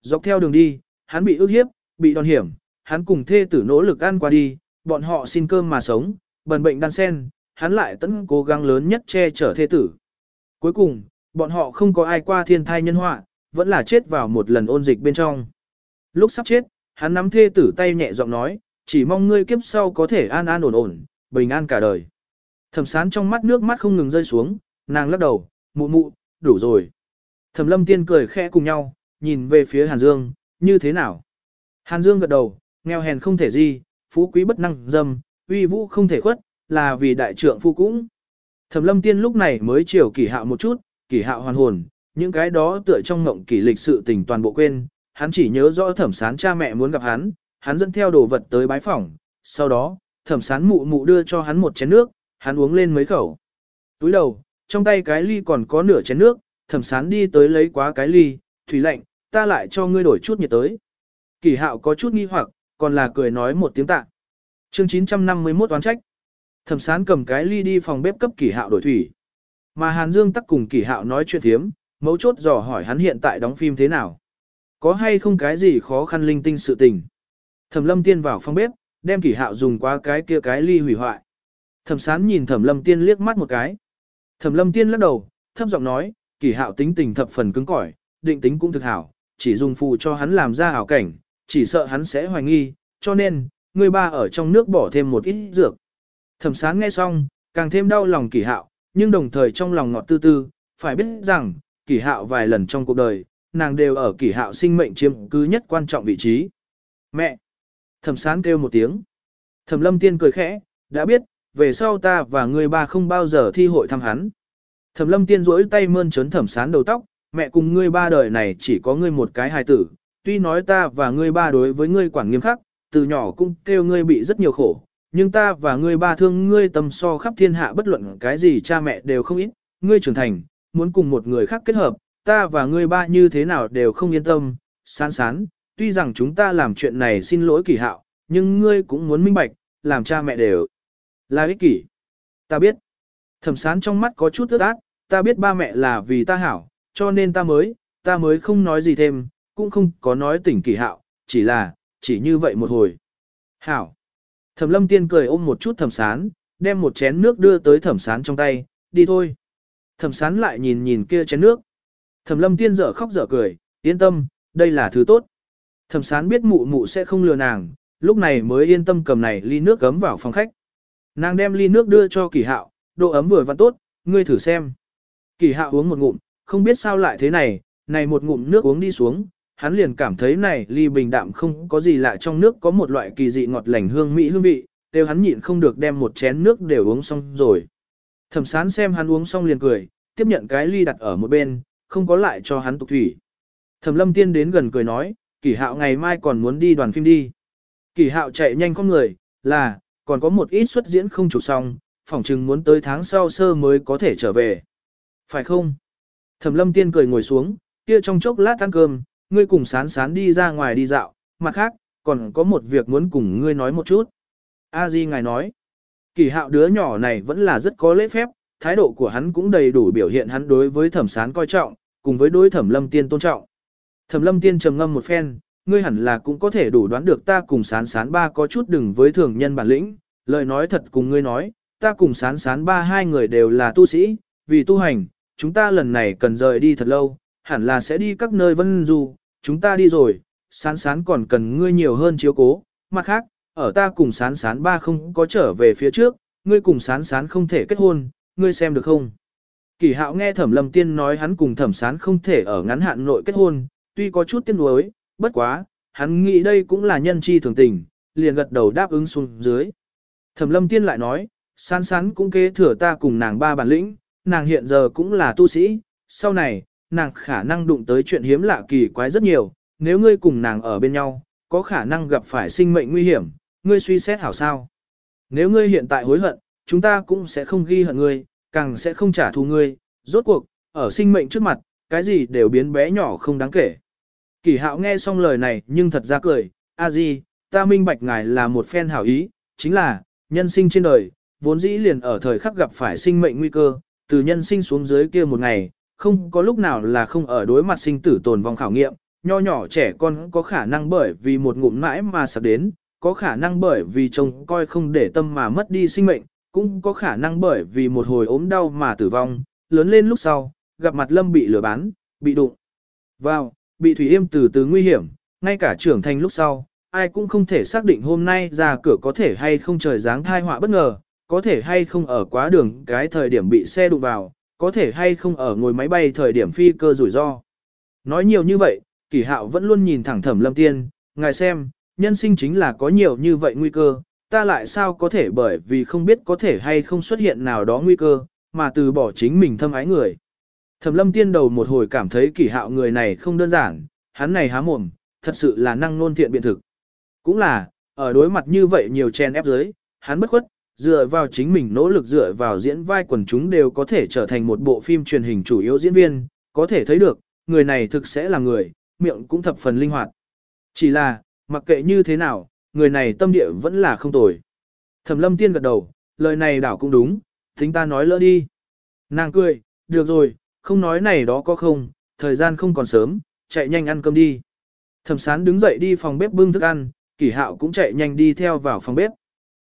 Dọc theo đường đi, hắn bị ức hiếp, bị đòn hiểm, hắn cùng thê tử nỗ lực ăn qua đi, bọn họ xin cơm mà sống, bần bệnh đan sen, hắn lại tận cố gắng lớn nhất che chở thê tử. Cuối cùng, bọn họ không có ai qua thiên thai nhân họa, vẫn là chết vào một lần ôn dịch bên trong. Lúc sắp chết, hắn nắm thê tử tay nhẹ giọng nói, chỉ mong ngươi kiếp sau có thể an an ổn ổn, bình an cả đời. Thẩm sán trong mắt nước mắt không ngừng rơi xuống, nàng lắc đầu, mụ mụ, đủ rồi. Thẩm lâm tiên cười khẽ cùng nhau, nhìn về phía Hàn Dương, như thế nào? Hàn Dương gật đầu, nghèo hèn không thể gì, phú quý bất năng dâm, uy vũ không thể khuất, là vì đại trượng phu cũng. Thẩm lâm tiên lúc này mới chiều kỷ hạo một chút, kỷ hạo hoàn hồn, những cái đó tựa trong mộng kỷ lịch sự tình toàn bộ quên, hắn chỉ nhớ rõ thẩm sán cha mẹ muốn gặp hắn, hắn dẫn theo đồ vật tới bái phỏng, sau đó, thẩm sán mụ mụ đưa cho hắn một chén nước, hắn uống lên mấy khẩu. Túi đầu, trong tay cái ly còn có nửa chén nước, thẩm sán đi tới lấy quá cái ly, thủy lạnh, ta lại cho ngươi đổi chút nhiệt tới. Kỳ hạo có chút nghi hoặc, còn là cười nói một tiếng tạ. Chương 951 oán trách. Thẩm sán cầm cái ly đi phòng bếp cấp kỷ hạo đổi thủy. Mà Hàn Dương tắc cùng kỷ hạo nói chuyện thiếm, mấu chốt dò hỏi hắn hiện tại đóng phim thế nào. Có hay không cái gì khó khăn linh tinh sự tình. Thẩm lâm tiên vào phòng bếp, đem kỷ hạo dùng qua cái kia cái ly hủy hoại. Thẩm sán nhìn thẩm lâm tiên liếc mắt một cái. Thẩm lâm tiên lắc đầu, thấp giọng nói, kỷ hạo tính tình thập phần cứng cỏi, định tính cũng thực hảo, chỉ dùng phù cho hắn làm ra ảo cảnh, chỉ sợ hắn sẽ hoài nghi, cho nên, người ba ở trong nước bỏ thêm một ít dược. Thẩm sán nghe xong, càng thêm đau lòng kỷ hạo, nhưng đồng thời trong lòng ngọt tư tư, phải biết rằng, kỷ hạo vài lần trong cuộc đời, nàng đều ở kỷ hạo sinh mệnh chiếm cứ nhất quan trọng vị trí. Mẹ! Thẩm sán kêu một tiếng. Thẩm lâm tiên cười khẽ, đã biết, về sau ta và người ba không bao giờ thi hội thăm hắn. Thẩm lâm tiên rỗi tay mơn trớn thẩm sán đầu tóc, mẹ cùng ngươi ba đời này chỉ có ngươi một cái hài tử, tuy nói ta và ngươi ba đối với ngươi quản nghiêm khắc, từ nhỏ cũng kêu ngươi bị rất nhiều khổ, nhưng ta và ngươi ba thương ngươi tâm so khắp thiên hạ bất luận cái gì cha mẹ đều không ít, ngươi trưởng thành, muốn cùng một người khác kết hợp, ta và ngươi ba như thế nào đều không yên tâm, sán sán, tuy rằng chúng ta làm chuyện này xin lỗi kỳ hạo, nhưng ngươi cũng muốn minh bạch, làm cha mẹ đều là ích kỷ. Ta biết, thẩm sán trong mắt có chút ướt át, ta biết ba mẹ là vì ta hảo, cho nên ta mới, ta mới không nói gì thêm, cũng không có nói tỉnh kỳ hạo, chỉ là, chỉ như vậy một hồi. Hảo. Thẩm lâm tiên cười ôm một chút thẩm sán, đem một chén nước đưa tới thẩm sán trong tay, đi thôi. Thẩm sán lại nhìn nhìn kia chén nước. Thẩm lâm tiên dở khóc dở cười, yên tâm, đây là thứ tốt. Thẩm sán biết mụ mụ sẽ không lừa nàng, lúc này mới yên tâm cầm này ly nước gấm vào phòng khách. Nàng đem ly nước đưa cho kỳ hạo, độ ấm vừa vặn tốt, ngươi thử xem. Kỳ hạo uống một ngụm, không biết sao lại thế này, này một ngụm nước uống đi xuống, hắn liền cảm thấy này ly bình đạm không có gì lạ trong nước có một loại kỳ dị ngọt lành hương mỹ hương vị, đều hắn nhịn không được đem một chén nước đều uống xong rồi. Thẩm sán xem hắn uống xong liền cười, tiếp nhận cái ly đặt ở một bên, không có lại cho hắn tục thủy. Thẩm lâm tiên đến gần cười nói, kỷ hạo ngày mai còn muốn đi đoàn phim đi. Kỷ hạo chạy nhanh con người, là, còn có một ít xuất diễn không chụp xong, phỏng chừng muốn tới tháng sau sơ mới có thể trở về. Phải không? Thẩm lâm tiên cười ngồi xuống, kia trong chốc lát ăn cơm, ngươi cùng sán sán đi ra ngoài đi dạo, mặt khác, còn có một việc muốn cùng ngươi nói một chút. A Di ngài nói, kỳ hạo đứa nhỏ này vẫn là rất có lễ phép, thái độ của hắn cũng đầy đủ biểu hiện hắn đối với thẩm sán coi trọng, cùng với đối thẩm lâm tiên tôn trọng. Thẩm lâm tiên trầm ngâm một phen, ngươi hẳn là cũng có thể đủ đoán được ta cùng sán sán ba có chút đừng với thường nhân bản lĩnh, lời nói thật cùng ngươi nói, ta cùng sán sán ba hai người đều là tu sĩ, vì tu hành, chúng ta lần này cần rời đi thật lâu, hẳn là sẽ đi các nơi vân du, chúng ta đi rồi, sán sán còn cần ngươi nhiều hơn chiếu cố, mặt khác, ở ta cùng sán sán ba không có trở về phía trước, ngươi cùng sán sán không thể kết hôn, ngươi xem được không? Kỳ hạo nghe thẩm lâm tiên nói hắn cùng thẩm sán không thể ở ngắn hạn nội kết hôn, tuy có chút tiếc nuối, bất quá, hắn nghĩ đây cũng là nhân chi thường tình, liền gật đầu đáp ứng xuống dưới. Thẩm lâm tiên lại nói, sán sán cũng kế thừa ta cùng nàng ba bản lĩnh, nàng hiện giờ cũng là tu sĩ, sau này, nàng khả năng đụng tới chuyện hiếm lạ kỳ quái rất nhiều, nếu ngươi cùng nàng ở bên nhau, có khả năng gặp phải sinh mệnh nguy hiểm, ngươi suy xét hảo sao. Nếu ngươi hiện tại hối hận, chúng ta cũng sẽ không ghi hận ngươi, càng sẽ không trả thù ngươi, rốt cuộc, ở sinh mệnh trước mặt, cái gì đều biến bé nhỏ không đáng kể. Kỳ hạo nghe xong lời này nhưng thật ra cười, a di, ta minh bạch ngài là một phen hảo ý, chính là, nhân sinh trên đời, vốn dĩ liền ở thời khắc gặp phải sinh mệnh nguy cơ, từ nhân sinh xuống dưới kia một ngày, không có lúc nào là không ở đối mặt sinh tử tồn vong khảo nghiệm, nho nhỏ trẻ con có khả năng bởi vì một ngụm mãi mà sắp đến, có khả năng bởi vì chồng coi không để tâm mà mất đi sinh mệnh, cũng có khả năng bởi vì một hồi ốm đau mà tử vong, lớn lên lúc sau, gặp mặt lâm bị lừa bán, bị đụng. Vào, bị thủy yêm từ từ nguy hiểm, ngay cả trưởng thành lúc sau, ai cũng không thể xác định hôm nay ra cửa có thể hay không trời dáng thai họa bất ngờ, có thể hay không ở quá đường cái thời điểm bị xe đụng vào, có thể hay không ở ngồi máy bay thời điểm phi cơ rủi ro. Nói nhiều như vậy, kỳ hạo vẫn luôn nhìn thẳng thẩm lâm tiên, ngài xem, nhân sinh chính là có nhiều như vậy nguy cơ, ta lại sao có thể bởi vì không biết có thể hay không xuất hiện nào đó nguy cơ, mà từ bỏ chính mình thâm ái người. Thẩm lâm tiên đầu một hồi cảm thấy kỳ hạo người này không đơn giản, hắn này há mồm, thật sự là năng nôn thiện biện thực. Cũng là, ở đối mặt như vậy nhiều chen ép giới, hắn bất khuất, dựa vào chính mình nỗ lực dựa vào diễn vai quần chúng đều có thể trở thành một bộ phim truyền hình chủ yếu diễn viên, có thể thấy được, người này thực sẽ là người, miệng cũng thập phần linh hoạt. Chỉ là, mặc kệ như thế nào, người này tâm địa vẫn là không tồi. Thẩm lâm tiên gật đầu, lời này đảo cũng đúng, tính ta nói lỡ đi. Nàng cười, được rồi, không nói này đó có không, thời gian không còn sớm, chạy nhanh ăn cơm đi. Thẩm sán đứng dậy đi phòng bếp bưng thức ăn, kỷ hạo cũng chạy nhanh đi theo vào phòng bếp.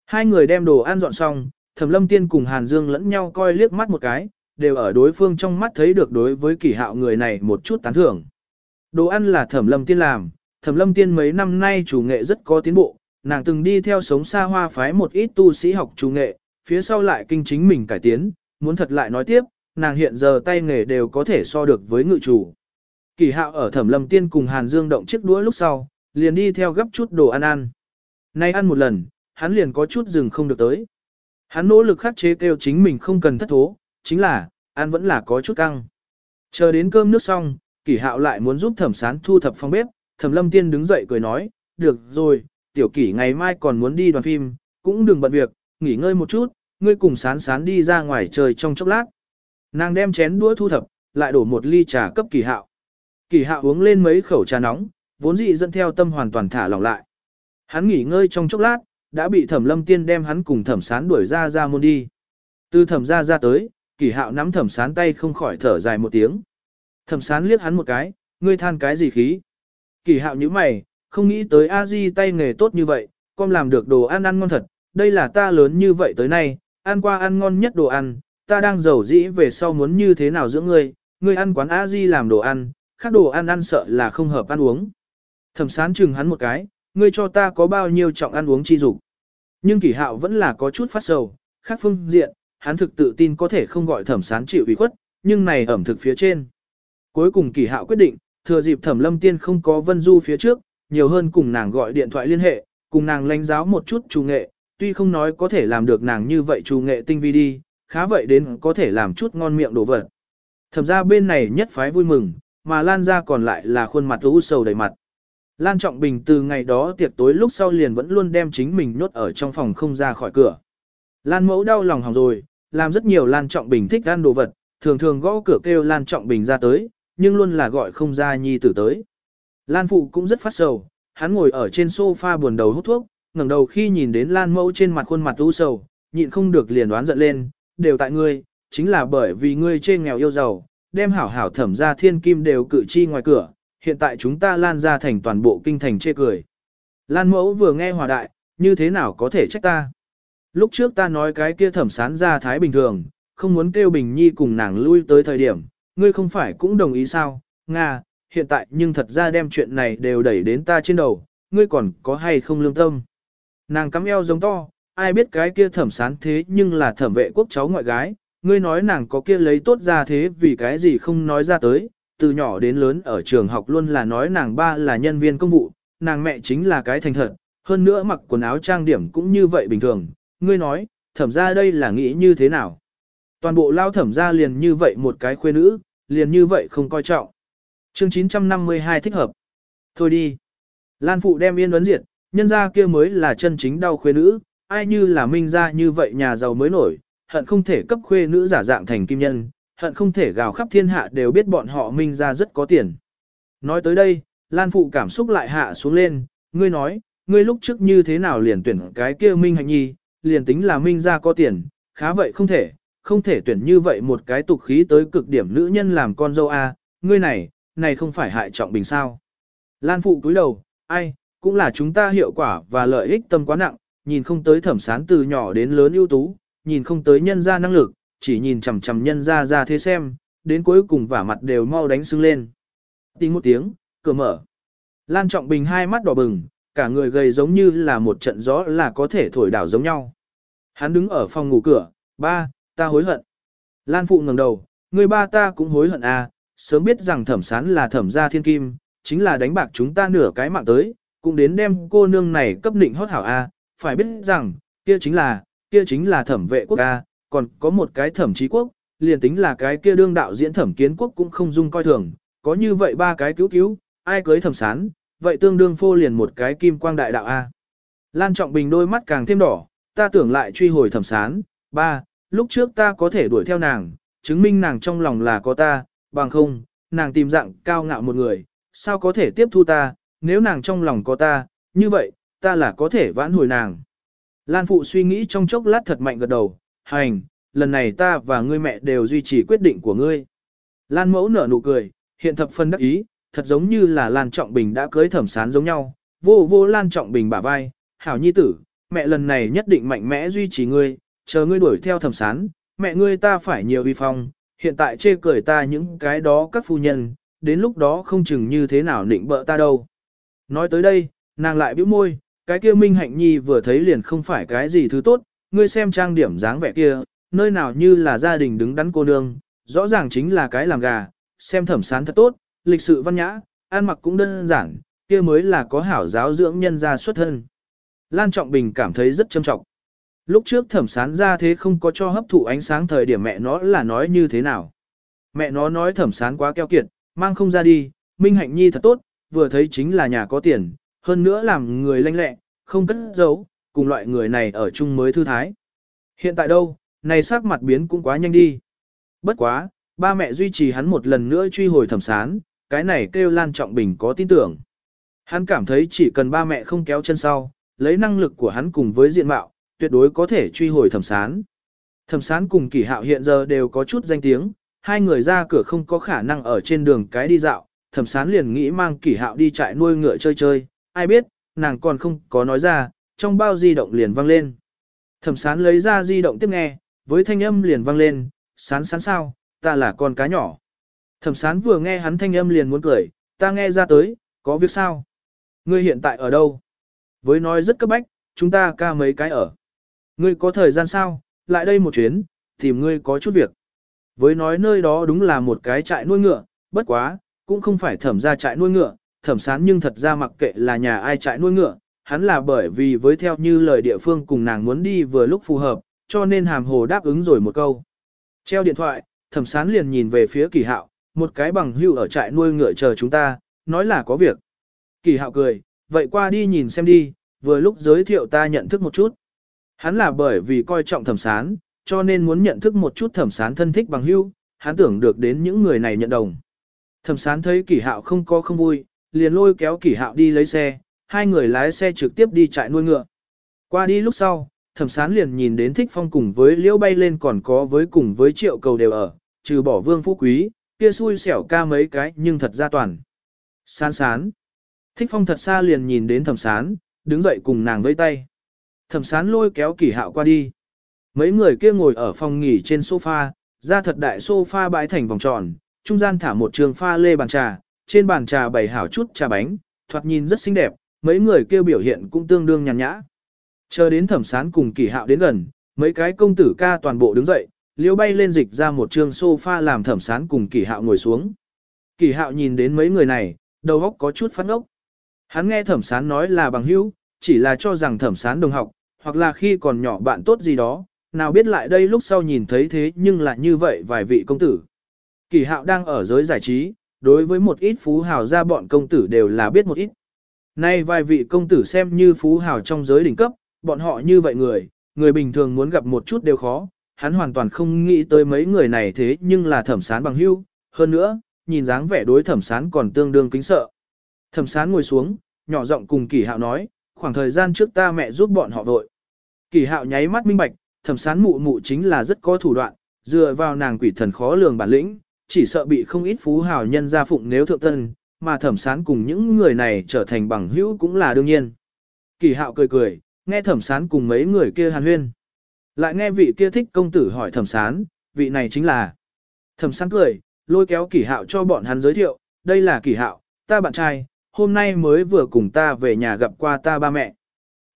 Hai người đem đồ ăn dọn xong, Thẩm Lâm Tiên cùng Hàn Dương lẫn nhau coi liếc mắt một cái, đều ở đối phương trong mắt thấy được đối với kỳ hạo người này một chút tán thưởng. Đồ ăn là Thẩm Lâm Tiên làm, Thẩm Lâm Tiên mấy năm nay chủ nghệ rất có tiến bộ, nàng từng đi theo sống xa hoa phái một ít tu sĩ học chủ nghệ, phía sau lại kinh chính mình cải tiến, muốn thật lại nói tiếp, nàng hiện giờ tay nghề đều có thể so được với ngự chủ. Kỳ hạo ở Thẩm Lâm Tiên cùng Hàn Dương động chiếc đũa lúc sau, liền đi theo gấp chút đồ ăn ăn. Nay ăn một lần, hắn liền có chút dừng không được tới. Hắn nỗ lực khắc chế kêu chính mình không cần thất thố, chính là, ăn vẫn là có chút căng. Chờ đến cơm nước xong, kỷ hạo lại muốn giúp thẩm sán thu thập phòng bếp, thẩm lâm tiên đứng dậy cười nói, được rồi, tiểu kỷ ngày mai còn muốn đi đoàn phim, cũng đừng bận việc, nghỉ ngơi một chút, ngươi cùng sán sán đi ra ngoài trời trong chốc lát. Nàng đem chén đũa thu thập, lại đổ một ly trà cấp kỳ hạo. Kỳ hạo uống lên mấy khẩu trà nóng, vốn dị dẫn theo tâm hoàn toàn thả lỏng lại. Hắn nghỉ ngơi trong chốc lát, đã bị thẩm lâm tiên đem hắn cùng thẩm sán đuổi ra ra môn đi. Từ thẩm ra ra tới, kỳ hạo nắm thẩm sán tay không khỏi thở dài một tiếng. Thẩm sán liếc hắn một cái, ngươi than cái gì khí. Kỳ hạo như mày, không nghĩ tới a di tay nghề tốt như vậy, con làm được đồ ăn ăn ngon thật, đây là ta lớn như vậy tới nay, ăn qua ăn ngon nhất đồ ăn, ta đang giàu dĩ về sau muốn như thế nào giữa ngươi, ngươi ăn quán a di làm đồ ăn, khác đồ ăn ăn sợ là không hợp ăn uống. Thẩm sán chừng hắn một cái, ngươi cho ta có bao nhiêu trọng ăn uống chi dục. Nhưng kỷ hạo vẫn là có chút phát sầu, khác phương diện, hắn thực tự tin có thể không gọi thẩm sán chịu ủy khuất, nhưng này ẩm thực phía trên. Cuối cùng kỷ hạo quyết định, thừa dịp thẩm lâm tiên không có vân du phía trước, nhiều hơn cùng nàng gọi điện thoại liên hệ, cùng nàng lãnh giáo một chút trù nghệ, tuy không nói có thể làm được nàng như vậy trù nghệ tinh vi đi, khá vậy đến có thể làm chút ngon miệng đồ vật. Thẩm ra bên này nhất phái vui mừng, mà Lan ra còn lại là khuôn mặt u sầu đầy mặt. Lan Trọng Bình từ ngày đó tiệc tối lúc sau liền vẫn luôn đem chính mình nhốt ở trong phòng không ra khỏi cửa. Lan mẫu đau lòng hỏng rồi, làm rất nhiều Lan Trọng Bình thích ăn đồ vật, thường thường gõ cửa kêu Lan Trọng Bình ra tới, nhưng luôn là gọi không ra nhi tử tới. Lan Phụ cũng rất phát sầu, hắn ngồi ở trên sofa buồn đầu hút thuốc, ngẩng đầu khi nhìn đến Lan mẫu trên mặt khuôn mặt u sầu, nhịn không được liền đoán giận lên, đều tại ngươi, chính là bởi vì ngươi trên nghèo yêu giàu, đem hảo hảo thẩm ra thiên kim đều cử chi ngoài cửa, hiện tại chúng ta lan ra thành toàn bộ kinh thành chê cười. Lan mẫu vừa nghe hòa đại, như thế nào có thể trách ta? Lúc trước ta nói cái kia thẩm sán ra thái bình thường, không muốn kêu Bình Nhi cùng nàng lui tới thời điểm, ngươi không phải cũng đồng ý sao? Nga, hiện tại nhưng thật ra đem chuyện này đều đẩy đến ta trên đầu, ngươi còn có hay không lương tâm? Nàng cắm eo giống to, ai biết cái kia thẩm sán thế nhưng là thẩm vệ quốc cháu ngoại gái, ngươi nói nàng có kia lấy tốt ra thế vì cái gì không nói ra tới, từ nhỏ đến lớn ở trường học luôn là nói nàng ba là nhân viên công vụ, nàng mẹ chính là cái thành thật, hơn nữa mặc quần áo trang điểm cũng như vậy bình thường, ngươi nói, thẩm ra đây là nghĩ như thế nào? Toàn bộ lao thẩm ra liền như vậy một cái khuê nữ, liền như vậy không coi trọng. Chương 952 thích hợp. Thôi đi. Lan phụ đem yên ấn diệt, nhân ra kia mới là chân chính đau khuê nữ, ai như là minh ra như vậy nhà giàu mới nổi, hận không thể cấp khuê nữ giả dạng thành kim nhân, hận không thể gào khắp thiên hạ đều biết bọn họ minh ra rất có tiền. Nói tới đây, Lan Phụ cảm xúc lại hạ xuống lên, ngươi nói, ngươi lúc trước như thế nào liền tuyển cái kia minh hạnh nhi, liền tính là minh ra có tiền, khá vậy không thể, không thể tuyển như vậy một cái tục khí tới cực điểm nữ nhân làm con dâu a, ngươi này, này không phải hại trọng bình sao. Lan Phụ cúi đầu, ai, cũng là chúng ta hiệu quả và lợi ích tâm quá nặng, nhìn không tới thẩm sán từ nhỏ đến lớn ưu tú, nhìn không tới nhân ra năng lực, chỉ nhìn chằm chằm nhân ra ra thế xem, đến cuối cùng vả mặt đều mau đánh sưng lên. Tiếng một tiếng, cửa mở. Lan Trọng Bình hai mắt đỏ bừng, cả người gầy giống như là một trận gió là có thể thổi đảo giống nhau. Hắn đứng ở phòng ngủ cửa, ba, ta hối hận. Lan Phụ ngẩng đầu, người ba ta cũng hối hận à, sớm biết rằng thẩm sán là thẩm gia thiên kim, chính là đánh bạc chúng ta nửa cái mạng tới, cũng đến đem cô nương này cấp định hót hảo a, à, phải biết rằng, kia chính là, kia chính là thẩm vệ quốc a, còn có một cái thẩm trí quốc, liền tính là cái kia đương đạo diễn thẩm kiến quốc cũng không dung coi thường, có như vậy ba cái cứu cứu, ai cưới thẩm sán, vậy tương đương phô liền một cái kim quang đại đạo A. Lan Trọng Bình đôi mắt càng thêm đỏ, ta tưởng lại truy hồi thẩm sán, ba, lúc trước ta có thể đuổi theo nàng, chứng minh nàng trong lòng là có ta, bằng không, nàng tìm dạng cao ngạo một người, sao có thể tiếp thu ta, nếu nàng trong lòng có ta, như vậy, ta là có thể vãn hồi nàng. Lan Phụ suy nghĩ trong chốc lát thật mạnh gật đầu, hành, lần này ta và ngươi mẹ đều duy trì quyết định của ngươi. Lan Mẫu nở nụ cười, hiện thập phân đắc ý, thật giống như là Lan Trọng Bình đã cưới thẩm sán giống nhau, vô vô Lan Trọng Bình bả vai, hảo nhi tử, mẹ lần này nhất định mạnh mẽ duy trì ngươi, chờ ngươi đuổi theo thẩm sán, mẹ ngươi ta phải nhiều vi phong, hiện tại chê cười ta những cái đó các phu nhân, đến lúc đó không chừng như thế nào định bợ ta đâu. Nói tới đây, nàng lại bĩu môi, cái kia Minh Hạnh Nhi vừa thấy liền không phải cái gì thứ tốt, ngươi xem trang điểm dáng vẻ kia, nơi nào như là gia đình đứng đắn cô nương, rõ ràng chính là cái làm gà, xem thẩm sán thật tốt, lịch sự văn nhã, ăn mặc cũng đơn giản, kia mới là có hảo giáo dưỡng nhân gia xuất thân. Lan Trọng Bình cảm thấy rất trâm trọng. Lúc trước thẩm sán ra thế không có cho hấp thụ ánh sáng thời điểm mẹ nó là nói như thế nào. Mẹ nó nói thẩm sán quá keo kiệt, mang không ra đi, Minh Hạnh Nhi thật tốt, vừa thấy chính là nhà có tiền, hơn nữa làm người lanh lẹ, không cất giấu, cùng loại người này ở chung mới thư thái. Hiện tại đâu, này sắc mặt biến cũng quá nhanh đi. Bất quá, ba mẹ duy trì hắn một lần nữa truy hồi thẩm sán, cái này kêu Lan Trọng Bình có tin tưởng. Hắn cảm thấy chỉ cần ba mẹ không kéo chân sau, lấy năng lực của hắn cùng với diện mạo, tuyệt đối có thể truy hồi thẩm sán. Thẩm sán cùng kỷ hạo hiện giờ đều có chút danh tiếng, hai người ra cửa không có khả năng ở trên đường cái đi dạo, thẩm sán liền nghĩ mang kỷ hạo đi trại nuôi ngựa chơi chơi, ai biết, nàng còn không có nói ra, trong bao di động liền vang lên. Thẩm sán lấy ra di động tiếp nghe, với thanh âm liền vang lên, sán sán sao, ta là con cá nhỏ. Thẩm sán vừa nghe hắn thanh âm liền muốn cười, ta nghe ra tới, có việc sao? Ngươi hiện tại ở đâu? Với nói rất cấp bách, chúng ta ca mấy cái ở. Ngươi có thời gian sao? Lại đây một chuyến, tìm ngươi có chút việc. Với nói nơi đó đúng là một cái trại nuôi ngựa, bất quá, cũng không phải thẩm ra trại nuôi ngựa, thẩm sán nhưng thật ra mặc kệ là nhà ai trại nuôi ngựa, hắn là bởi vì với theo như lời địa phương cùng nàng muốn đi vừa lúc phù hợp, cho nên hàm hồ đáp ứng rồi một câu. Treo điện thoại, thẩm sán liền nhìn về phía kỳ hạo, một cái bằng hưu ở trại nuôi ngựa chờ chúng ta, nói là có việc. Kỳ hạo cười, vậy qua đi nhìn xem đi, vừa lúc giới thiệu ta nhận thức một chút. Hắn là bởi vì coi trọng thẩm sán, cho nên muốn nhận thức một chút thẩm sán thân thích bằng hưu, hắn tưởng được đến những người này nhận đồng. Thẩm sán thấy kỳ hạo không có không vui, liền lôi kéo kỳ hạo đi lấy xe, hai người lái xe trực tiếp đi trại nuôi ngựa. Qua đi lúc sau, thẩm sán liền nhìn đến thích phong cùng với liễu bay lên còn có với cùng với triệu cầu đều ở, trừ bỏ vương phú quý, kia xui xẻo ca mấy cái nhưng thật ra toàn. Sán sán. Thích phong thật xa liền nhìn đến thẩm sán, đứng dậy cùng nàng vẫy tay. Thẩm sán lôi kéo kỷ hạo qua đi. Mấy người kia ngồi ở phòng nghỉ trên sofa, ra thật đại sofa bãi thành vòng tròn, trung gian thả một trường pha lê bàn trà, trên bàn trà bày hảo chút trà bánh, thoạt nhìn rất xinh đẹp, mấy người kêu biểu hiện cũng tương đương nhàn nhã. Chờ đến thẩm sán cùng kỷ hạo đến gần, mấy cái công tử ca toàn bộ đứng dậy, liêu bay lên dịch ra một trường sofa làm thẩm sán cùng kỷ hạo ngồi xuống. Kỷ hạo nhìn đến mấy người này, đầu óc có chút phát ốc. Hắn nghe thẩm sán nói là bằng hữu, chỉ là cho rằng thẩm sán đồng học, hoặc là khi còn nhỏ bạn tốt gì đó, nào biết lại đây lúc sau nhìn thấy thế nhưng lại như vậy vài vị công tử. Kỳ hạo đang ở giới giải trí, đối với một ít phú hào gia bọn công tử đều là biết một ít. Nay vài vị công tử xem như phú hào trong giới đỉnh cấp, bọn họ như vậy người, người bình thường muốn gặp một chút đều khó, hắn hoàn toàn không nghĩ tới mấy người này thế nhưng là thẩm sán bằng hưu, hơn nữa, nhìn dáng vẻ đối thẩm sán còn tương đương kính sợ. Thẩm sán ngồi xuống, nhỏ giọng cùng kỳ hạo nói, khoảng thời gian trước ta mẹ giúp bọn họ vội. Kỳ hạo nháy mắt minh bạch, thẩm sán mụ mụ chính là rất có thủ đoạn, dựa vào nàng quỷ thần khó lường bản lĩnh, chỉ sợ bị không ít phú hào nhân gia phụng nếu thượng tân, mà thẩm sán cùng những người này trở thành bằng hữu cũng là đương nhiên. Kỳ hạo cười cười, nghe thẩm sán cùng mấy người kia hàn huyên. Lại nghe vị kia thích công tử hỏi thẩm sán, vị này chính là. Thẩm sán cười, lôi kéo kỳ hạo cho bọn hắn giới thiệu, đây là kỳ hạo, ta bạn trai, hôm nay mới vừa cùng ta về nhà gặp qua ta ba mẹ.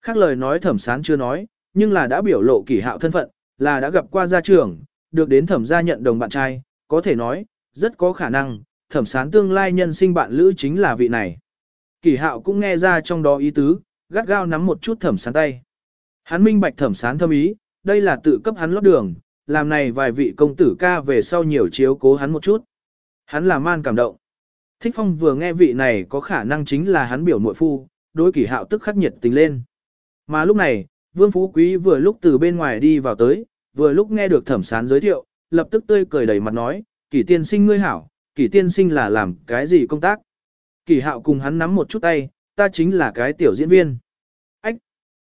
Khác lời nói thẩm sán chưa nói, nhưng là đã biểu lộ kỳ hạo thân phận, là đã gặp qua gia trưởng, được đến thẩm gia nhận đồng bạn trai, có thể nói, rất có khả năng, thẩm sán tương lai nhân sinh bạn lữ chính là vị này. Kỳ hạo cũng nghe ra trong đó ý tứ, gắt gao nắm một chút thẩm sán tay. Hắn minh bạch thẩm sán thâm ý, đây là tự cấp hắn lót đường, làm này vài vị công tử ca về sau nhiều chiếu cố hắn một chút. Hắn là man cảm động. Thích phong vừa nghe vị này có khả năng chính là hắn biểu muội phu, đối kỳ hạo tức khắc nhiệt tình lên. Mà lúc này, Vương Phú Quý vừa lúc từ bên ngoài đi vào tới, vừa lúc nghe được thẩm sán giới thiệu, lập tức tươi cười đầy mặt nói, kỷ tiên sinh ngươi hảo, kỷ tiên sinh là làm cái gì công tác. Kỷ hạo cùng hắn nắm một chút tay, ta chính là cái tiểu diễn viên. Ách!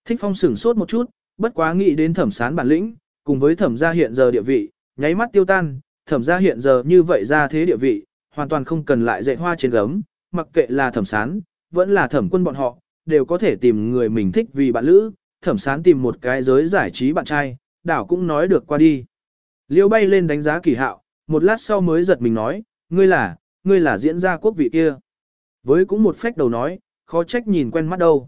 Thích phong sửng sốt một chút, bất quá nghĩ đến thẩm sán bản lĩnh, cùng với thẩm gia hiện giờ địa vị, nháy mắt tiêu tan, thẩm gia hiện giờ như vậy ra thế địa vị, hoàn toàn không cần lại dạy hoa trên gấm, mặc kệ là thẩm sán, vẫn là thẩm quân bọn họ, đều có thể tìm người mình thích vì bạn lữ, thẩm sán tìm một cái giới giải trí bạn trai, đảo cũng nói được qua đi. Liêu bay lên đánh giá kỳ hạo, một lát sau mới giật mình nói, ngươi là, ngươi là diễn gia quốc vị kia. Với cũng một phách đầu nói, khó trách nhìn quen mắt đâu.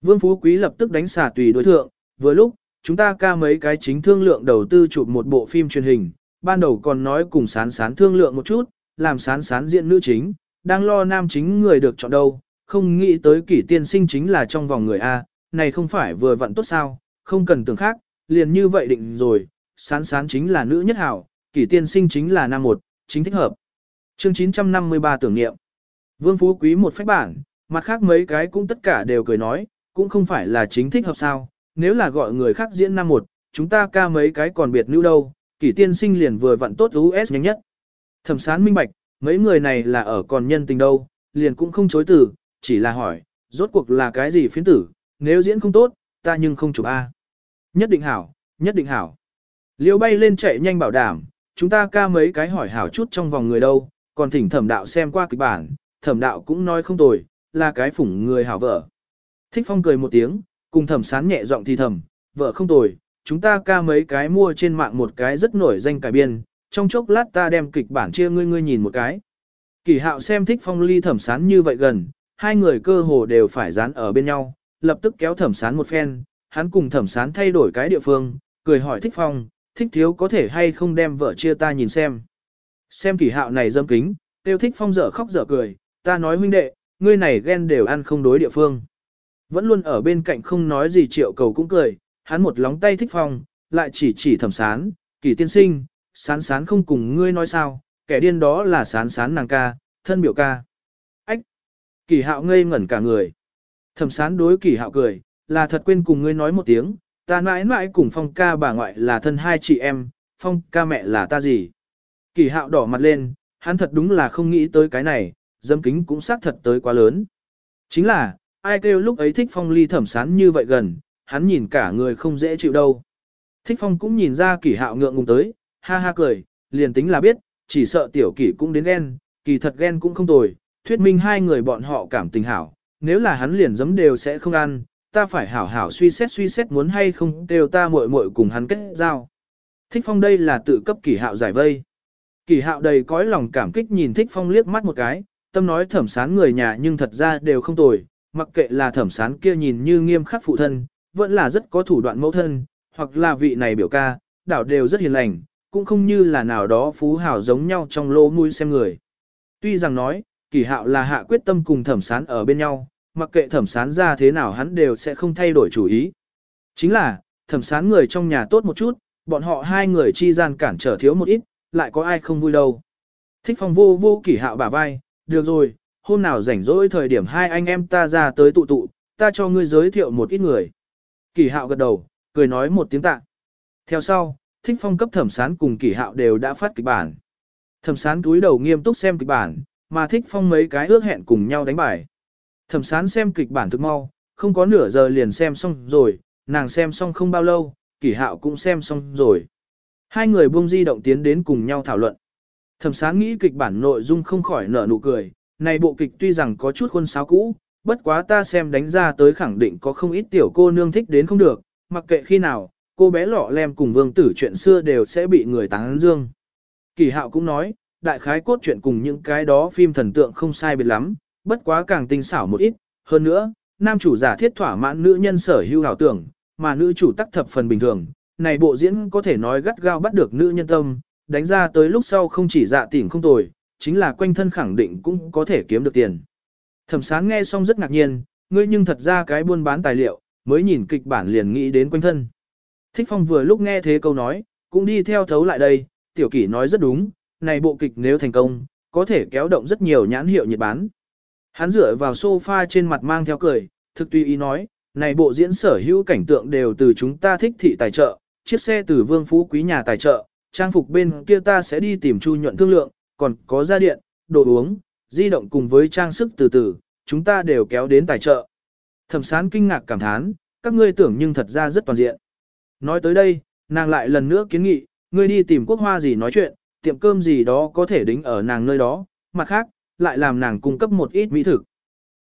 Vương Phú Quý lập tức đánh xả tùy đối thượng, vừa lúc, chúng ta ca mấy cái chính thương lượng đầu tư chụp một bộ phim truyền hình, ban đầu còn nói cùng sán sán thương lượng một chút, làm sán sán diện nữ chính, đang lo nam chính người được chọn đâu, không nghĩ tới kỷ tiên sinh chính là trong vòng người A, này không phải vừa vặn tốt sao, không cần tưởng khác, liền như vậy định rồi, sán sán chính là nữ nhất hảo, kỷ tiên sinh chính là nam một, chính thích hợp. Chương 953 tưởng niệm. Vương Phú Quý một phách bản, mặt khác mấy cái cũng tất cả đều cười nói, cũng không phải là chính thích hợp sao, nếu là gọi người khác diễn năm một, chúng ta ca mấy cái còn biệt nữ đâu, kỷ tiên sinh liền vừa vặn tốt US nhanh nhất. Thẩm sán minh bạch, mấy người này là ở còn nhân tình đâu, liền cũng không chối từ, chỉ là hỏi, rốt cuộc là cái gì phiến tử, nếu diễn không tốt, ta nhưng không chụp A. Nhất định hảo, nhất định hảo. Liêu bay lên chạy nhanh bảo đảm, chúng ta ca mấy cái hỏi hảo chút trong vòng người đâu, còn thỉnh thẩm đạo xem qua kịch bản, thẩm đạo cũng nói không tồi, là cái phủng người hảo vợ. Thích phong cười một tiếng, cùng thẩm sán nhẹ giọng thì thầm, vợ không tồi, chúng ta ca mấy cái mua trên mạng một cái rất nổi danh cải biên, trong chốc lát ta đem kịch bản chia ngươi ngươi nhìn một cái. Kỳ hạo xem thích phong ly thẩm sán như vậy gần, hai người cơ hồ đều phải dán ở bên nhau, lập tức kéo thẩm sán một phen, hắn cùng thẩm sán thay đổi cái địa phương, cười hỏi thích phong, thích thiếu có thể hay không đem vợ chia ta nhìn xem. Xem kỳ hạo này dâm kính, tiêu thích phong dở khóc dở cười, ta nói huynh đệ, ngươi này ghen đều ăn không đối địa phương. Vẫn luôn ở bên cạnh không nói gì triệu cầu cũng cười, hắn một lóng tay thích phong, lại chỉ chỉ thẩm sán, kỳ tiên sinh, sán sán không cùng ngươi nói sao, kẻ điên đó là sán sán nàng ca, thân biểu ca. Ách! Kỳ hạo ngây ngẩn cả người. Thẩm sán đối kỳ hạo cười, là thật quên cùng ngươi nói một tiếng, ta mãi mãi cùng phong ca bà ngoại là thân hai chị em, phong ca mẹ là ta gì. Kỳ hạo đỏ mặt lên, hắn thật đúng là không nghĩ tới cái này, dâm kính cũng xác thật tới quá lớn. Chính là, ai kêu lúc ấy thích phong ly thẩm sán như vậy gần, hắn nhìn cả người không dễ chịu đâu. Thích phong cũng nhìn ra kỳ hạo ngượng ngùng tới, ha ha cười, liền tính là biết, chỉ sợ tiểu kỳ cũng đến ghen, kỳ thật ghen cũng không tồi, thuyết minh hai người bọn họ cảm tình hảo, nếu là hắn liền giấm đều sẽ không ăn, ta phải hảo hảo suy xét suy xét muốn hay không đều ta muội muội cùng hắn kết giao. Thích phong đây là tự cấp kỳ hạo giải vây. Kỳ hạo đầy cõi lòng cảm kích nhìn thích phong liếc mắt một cái, tâm nói thẩm sán người nhà nhưng thật ra đều không tồi, mặc kệ là thẩm sán kia nhìn như nghiêm khắc phụ thân, vẫn là rất có thủ đoạn mẫu thân, hoặc là vị này biểu ca, đảo đều rất hiền lành, cũng không như là nào đó phú hào giống nhau trong lỗ mũi xem người. Tuy rằng nói, kỳ hạo là hạ quyết tâm cùng thẩm sán ở bên nhau, mặc kệ thẩm sán ra thế nào hắn đều sẽ không thay đổi chủ ý. Chính là, thẩm sán người trong nhà tốt một chút, bọn họ hai người chi gian cản trở thiếu một ít, lại có ai không vui đâu. Thích phong vô vô kỷ hạo bả vai, được rồi, hôm nào rảnh rỗi thời điểm hai anh em ta ra tới tụ tụ, ta cho ngươi giới thiệu một ít người. Kỷ hạo gật đầu, cười nói một tiếng tạ. Theo sau, thích phong cấp thẩm sán cùng Kỷ hạo đều đã phát kịch bản. Thẩm sán túi đầu nghiêm túc xem kịch bản, mà thích phong mấy cái ước hẹn cùng nhau đánh bài. Thẩm sán xem kịch bản thực mau, không có nửa giờ liền xem xong rồi, nàng xem xong không bao lâu, Kỷ hạo cũng xem xong rồi. Hai người buông di động tiến đến cùng nhau thảo luận. Thẩm sán nghĩ kịch bản nội dung không khỏi nở nụ cười, này bộ kịch tuy rằng có chút khuôn sáo cũ, bất quá ta xem đánh ra tới khẳng định có không ít tiểu cô nương thích đến không được, mặc kệ khi nào, cô bé lọ lem cùng vương tử chuyện xưa đều sẽ bị người tán dương. Kỳ hạo cũng nói, đại khái cốt truyện cùng những cái đó phim thần tượng không sai biệt lắm, bất quá càng tinh xảo một ít, hơn nữa, nam chủ giả thiết thỏa mãn nữ nhân sở hữu hảo tưởng, mà nữ chủ tắc thập phần bình thường, này bộ diễn có thể nói gắt gao bắt được nữ nhân tâm, đánh ra tới lúc sau không chỉ dạ tỉnh không tồi, chính là quanh thân khẳng định cũng có thể kiếm được tiền. Thẩm sán nghe xong rất ngạc nhiên, ngươi nhưng thật ra cái buôn bán tài liệu, mới nhìn kịch bản liền nghĩ đến quanh thân. Thích phong vừa lúc nghe thế câu nói, cũng đi theo thấu lại đây, tiểu kỷ nói rất đúng, này bộ kịch nếu thành công, có thể kéo động rất nhiều nhãn hiệu nhiệt bán. Hắn dựa vào sofa trên mặt mang theo cười, thực tùy ý nói, này bộ diễn sở hữu cảnh tượng đều từ chúng ta thích thị tài trợ, chiếc xe từ vương phú quý nhà tài trợ, trang phục bên kia ta sẽ đi tìm chu nhuận thương lượng, còn có gia điện, đồ uống, di động cùng với trang sức từ từ, chúng ta đều kéo đến tài trợ. Thẩm sán kinh ngạc cảm thán, các ngươi tưởng nhưng thật ra rất toàn diện. Nói tới đây, nàng lại lần nữa kiến nghị, ngươi đi tìm quốc hoa gì nói chuyện, tiệm cơm gì đó có thể đính ở nàng nơi đó, mặt khác, lại làm nàng cung cấp một ít mỹ thực.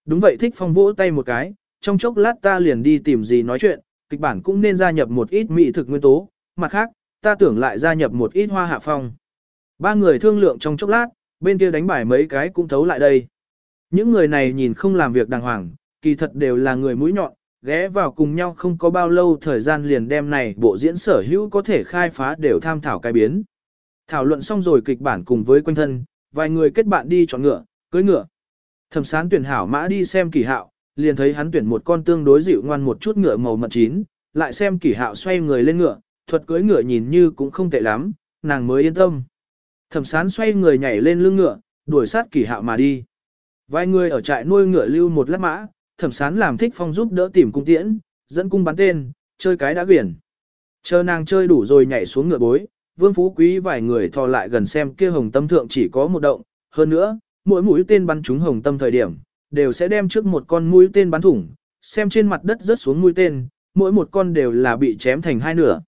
Đúng vậy thích phong vỗ tay một cái, trong chốc lát ta liền đi tìm gì nói chuyện, kịch bản cũng nên gia nhập một ít mỹ thực nguyên tố, mặt khác, ta tưởng lại gia nhập một ít hoa hạ phong. Ba người thương lượng trong chốc lát, bên kia đánh bài mấy cái cũng thấu lại đây. Những người này nhìn không làm việc đàng hoàng, kỳ thật đều là người mũi nhọn, ghé vào cùng nhau không có bao lâu thời gian liền đem này bộ diễn sở hữu có thể khai phá đều tham thảo cái biến. Thảo luận xong rồi kịch bản cùng với quanh thân, vài người kết bạn đi chọn ngựa, cưới ngựa. Thẩm sán tuyển hảo mã đi xem kỳ hạo, liền thấy hắn tuyển một con tương đối dịu ngoan một chút ngựa màu mật chín, lại xem kỷ hạo xoay người lên ngựa, thuật cưỡi ngựa nhìn như cũng không tệ lắm, nàng mới yên tâm. Thẩm sán xoay người nhảy lên lưng ngựa, đuổi sát kỷ hạo mà đi. Vài người ở trại nuôi ngựa lưu một lát mã, thẩm sán làm thích phong giúp đỡ tìm cung tiễn, dẫn cung bắn tên, chơi cái đã quyển. Chờ nàng chơi đủ rồi nhảy xuống ngựa bối, Vương Phú Quý vài người thò lại gần xem kia hồng tâm thượng chỉ có một động, hơn nữa, mỗi mũi tên bắn trúng hồng tâm thời điểm, đều sẽ đem trước một con mũi tên bắn thủng, xem trên mặt đất rớt xuống mũi tên, mỗi một con đều là bị chém thành hai nửa.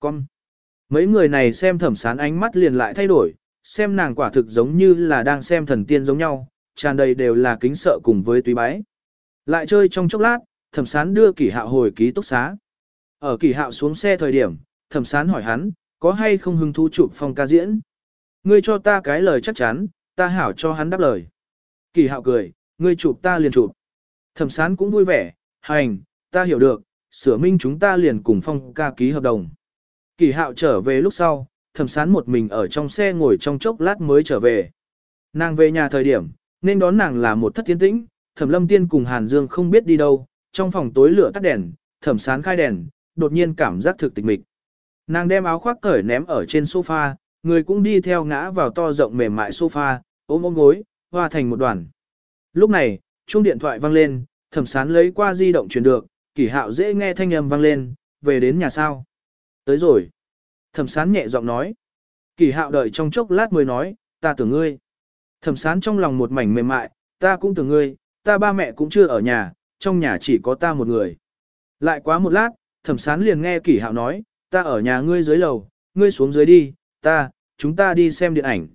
Con. Mấy người này xem thẩm sán ánh mắt liền lại thay đổi, xem nàng quả thực giống như là đang xem thần tiên giống nhau, tràn đầy đều là kính sợ cùng với túy bái. Lại chơi trong chốc lát, thẩm sán đưa kỷ hạo hồi ký túc xá. Ở kỷ hạo xuống xe thời điểm, thẩm sán hỏi hắn, có hay không hứng thú chụp phong ca diễn? Ngươi cho ta cái lời chắc chắn, ta hảo cho hắn đáp lời. Kỳ hạo cười, ngươi chụp ta liền chụp. Thẩm sán cũng vui vẻ, hành, ta hiểu được, sửa minh chúng ta liền cùng phong ca ký hợp đồng. Kỳ hạo trở về lúc sau, thẩm sán một mình ở trong xe ngồi trong chốc lát mới trở về. Nàng về nhà thời điểm, nên đón nàng là một thất tiến tĩnh, thẩm lâm tiên cùng Hàn Dương không biết đi đâu, trong phòng tối lửa tắt đèn, thẩm sán khai đèn, đột nhiên cảm giác thực tịch mịch. Nàng đem áo khoác cởi ném ở trên sofa, người cũng đi theo ngã vào to rộng mềm mại sofa, ôm ôm gối, hoa thành một đoàn. Lúc này, chuông điện thoại vang lên, thẩm sán lấy qua di động truyền được, kỷ hạo dễ nghe thanh âm vang lên, về đến nhà sao. Tới rồi. Thẩm sán nhẹ giọng nói. Kỷ hạo đợi trong chốc lát mới nói, ta tưởng ngươi. Thẩm sán trong lòng một mảnh mềm mại, ta cũng tưởng ngươi, ta ba mẹ cũng chưa ở nhà, trong nhà chỉ có ta một người. Lại quá một lát, thẩm sán liền nghe kỷ hạo nói, ta ở nhà ngươi dưới lầu, ngươi xuống dưới đi, ta, chúng ta đi xem điện ảnh.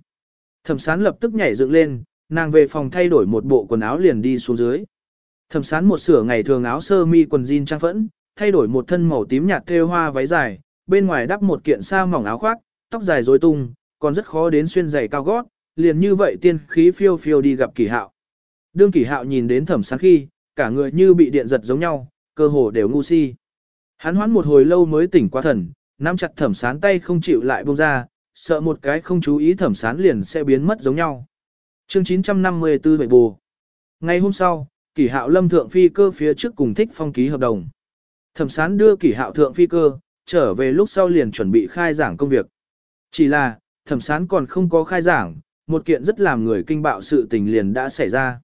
Thẩm sán lập tức nhảy dựng lên, nàng về phòng thay đổi một bộ quần áo liền đi xuống dưới. Thẩm sán một sửa ngày thường áo sơ mi quần jean trang phẫn, thay đổi một thân màu tím nhạt thêu hoa váy dài, bên ngoài đắp một kiện sa mỏng áo khoác, tóc dài rối tung, còn rất khó đến xuyên giày cao gót, liền như vậy tiên khí phiêu phiêu đi gặp kỳ hạo. Đương kỳ hạo nhìn đến thẩm sán khi, cả người như bị điện giật giống nhau, cơ hồ đều ngu si. Hắn hoán một hồi lâu mới tỉnh qua thần, nắm chặt thẩm sán tay không chịu lại buông ra, sợ một cái không chú ý thẩm sán liền sẽ biến mất giống nhau. Chương 954 Vậy bù Ngày hôm sau, kỷ hạo lâm thượng phi cơ phía trước cùng thích phong ký hợp đồng. Thẩm sán đưa kỷ hạo thượng phi cơ, trở về lúc sau liền chuẩn bị khai giảng công việc. Chỉ là, thẩm sán còn không có khai giảng, một kiện rất làm người kinh bạo sự tình liền đã xảy ra.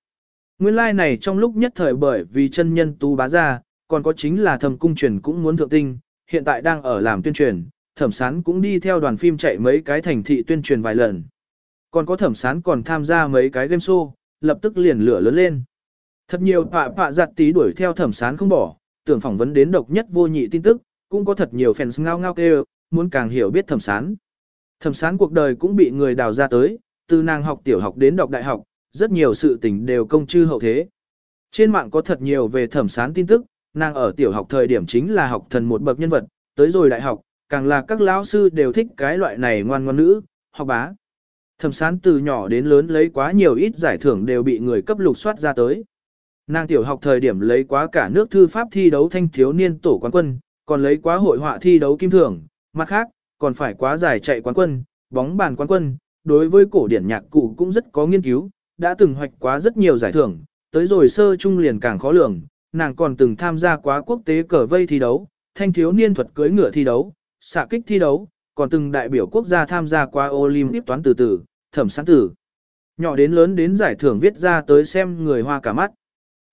Nguyên lai like này trong lúc nhất thời bởi vì chân nhân tu bá ra, còn có chính là thẩm cung truyền cũng muốn thượng tinh, hiện tại đang ở làm tuyên truyền, thẩm sán cũng đi theo đoàn phim chạy mấy cái thành thị tuyên truyền vài lần. Còn có thẩm sán còn tham gia mấy cái game show, lập tức liền lửa lớn lên. Thật nhiều pạ pạ giặt tí đuổi theo thẩm sán không bỏ, tưởng phỏng vấn đến độc nhất vô nhị tin tức, cũng có thật nhiều fans ngao ngao kêu, muốn càng hiểu biết thẩm sán. Thẩm sán cuộc đời cũng bị người đào ra tới, từ nàng học tiểu học đến đọc đại học, rất nhiều sự tình đều công chư hậu thế. Trên mạng có thật nhiều về thẩm sán tin tức, nàng ở tiểu học thời điểm chính là học thần một bậc nhân vật, tới rồi đại học, càng là các lão sư đều thích cái loại này ngoan ngoan nữ, học bá. Thẩm sán từ nhỏ đến lớn lấy quá nhiều ít giải thưởng đều bị người cấp lục soát ra tới. Nàng tiểu học thời điểm lấy quá cả nước thư pháp thi đấu thanh thiếu niên tổ quán quân, còn lấy quá hội họa thi đấu kim thưởng, mặt khác, còn phải quá giải chạy quán quân, bóng bàn quán quân, đối với cổ điển nhạc cụ cũng rất có nghiên cứu, đã từng hoạch quá rất nhiều giải thưởng, tới rồi sơ trung liền càng khó lường, nàng còn từng tham gia quá quốc tế cờ vây thi đấu, thanh thiếu niên thuật cưới ngựa thi đấu, xạ kích thi đấu, còn từng đại biểu quốc gia tham gia qua Olympic toán từ từ, thẩm sáng tử. Nhỏ đến lớn đến giải thưởng viết ra tới xem người hoa cả mắt.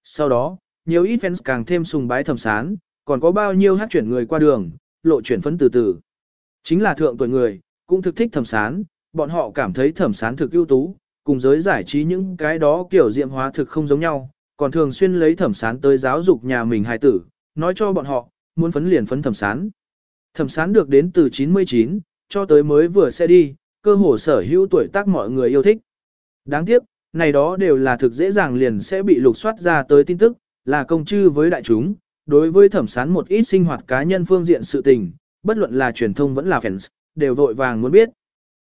Sau đó, nhiều ít fans càng thêm sùng bái thẩm sán, còn có bao nhiêu hát chuyển người qua đường, lộ chuyển phấn từ từ. Chính là thượng tuổi người, cũng thực thích thẩm sán, bọn họ cảm thấy thẩm sán thực ưu tú, cùng giới giải trí những cái đó kiểu diệm hóa thực không giống nhau, còn thường xuyên lấy thẩm sán tới giáo dục nhà mình hài tử, nói cho bọn họ, muốn phấn liền phấn thẩm sán. Thẩm sán được đến từ 99, cho tới mới vừa sẽ đi, cơ hồ sở hữu tuổi tác mọi người yêu thích. Đáng tiếc, này đó đều là thực dễ dàng liền sẽ bị lục soát ra tới tin tức, là công chư với đại chúng, đối với thẩm sán một ít sinh hoạt cá nhân phương diện sự tình, bất luận là truyền thông vẫn là fans, đều vội vàng muốn biết.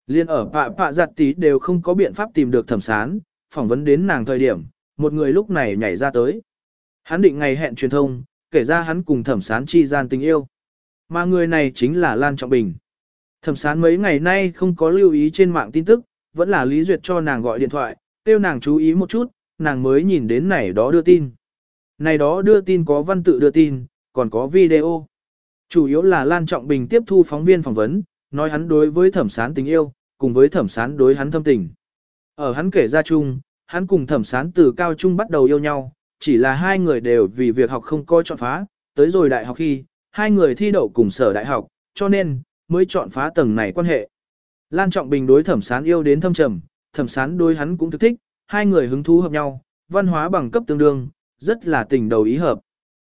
Liên ở pạ pạ giặt tí đều không có biện pháp tìm được thẩm sán, phỏng vấn đến nàng thời điểm, một người lúc này nhảy ra tới. Hắn định ngày hẹn truyền thông, kể ra hắn cùng thẩm sán chi gian tình yêu. Mà người này chính là Lan Trọng Bình. Thẩm sán mấy ngày nay không có lưu ý trên mạng tin tức, vẫn là Lý Duyệt cho nàng gọi điện thoại, kêu nàng chú ý một chút, nàng mới nhìn đến này đó đưa tin. Này đó đưa tin có văn tự đưa tin, còn có video. Chủ yếu là Lan Trọng Bình tiếp thu phóng viên phỏng vấn, nói hắn đối với thẩm sán tình yêu, cùng với thẩm sán đối hắn thâm tình. Ở hắn kể ra chung, hắn cùng thẩm sán từ cao trung bắt đầu yêu nhau, chỉ là hai người đều vì việc học không coi chọn phá, tới rồi đại học khi, hai người thi đậu cùng sở đại học, cho nên, mới chọn phá tầng này quan hệ. Lan Trọng Bình đối thẩm sán yêu đến thâm trầm, thẩm sán đối hắn cũng thực thích, hai người hứng thú hợp nhau, văn hóa bằng cấp tương đương, rất là tình đầu ý hợp.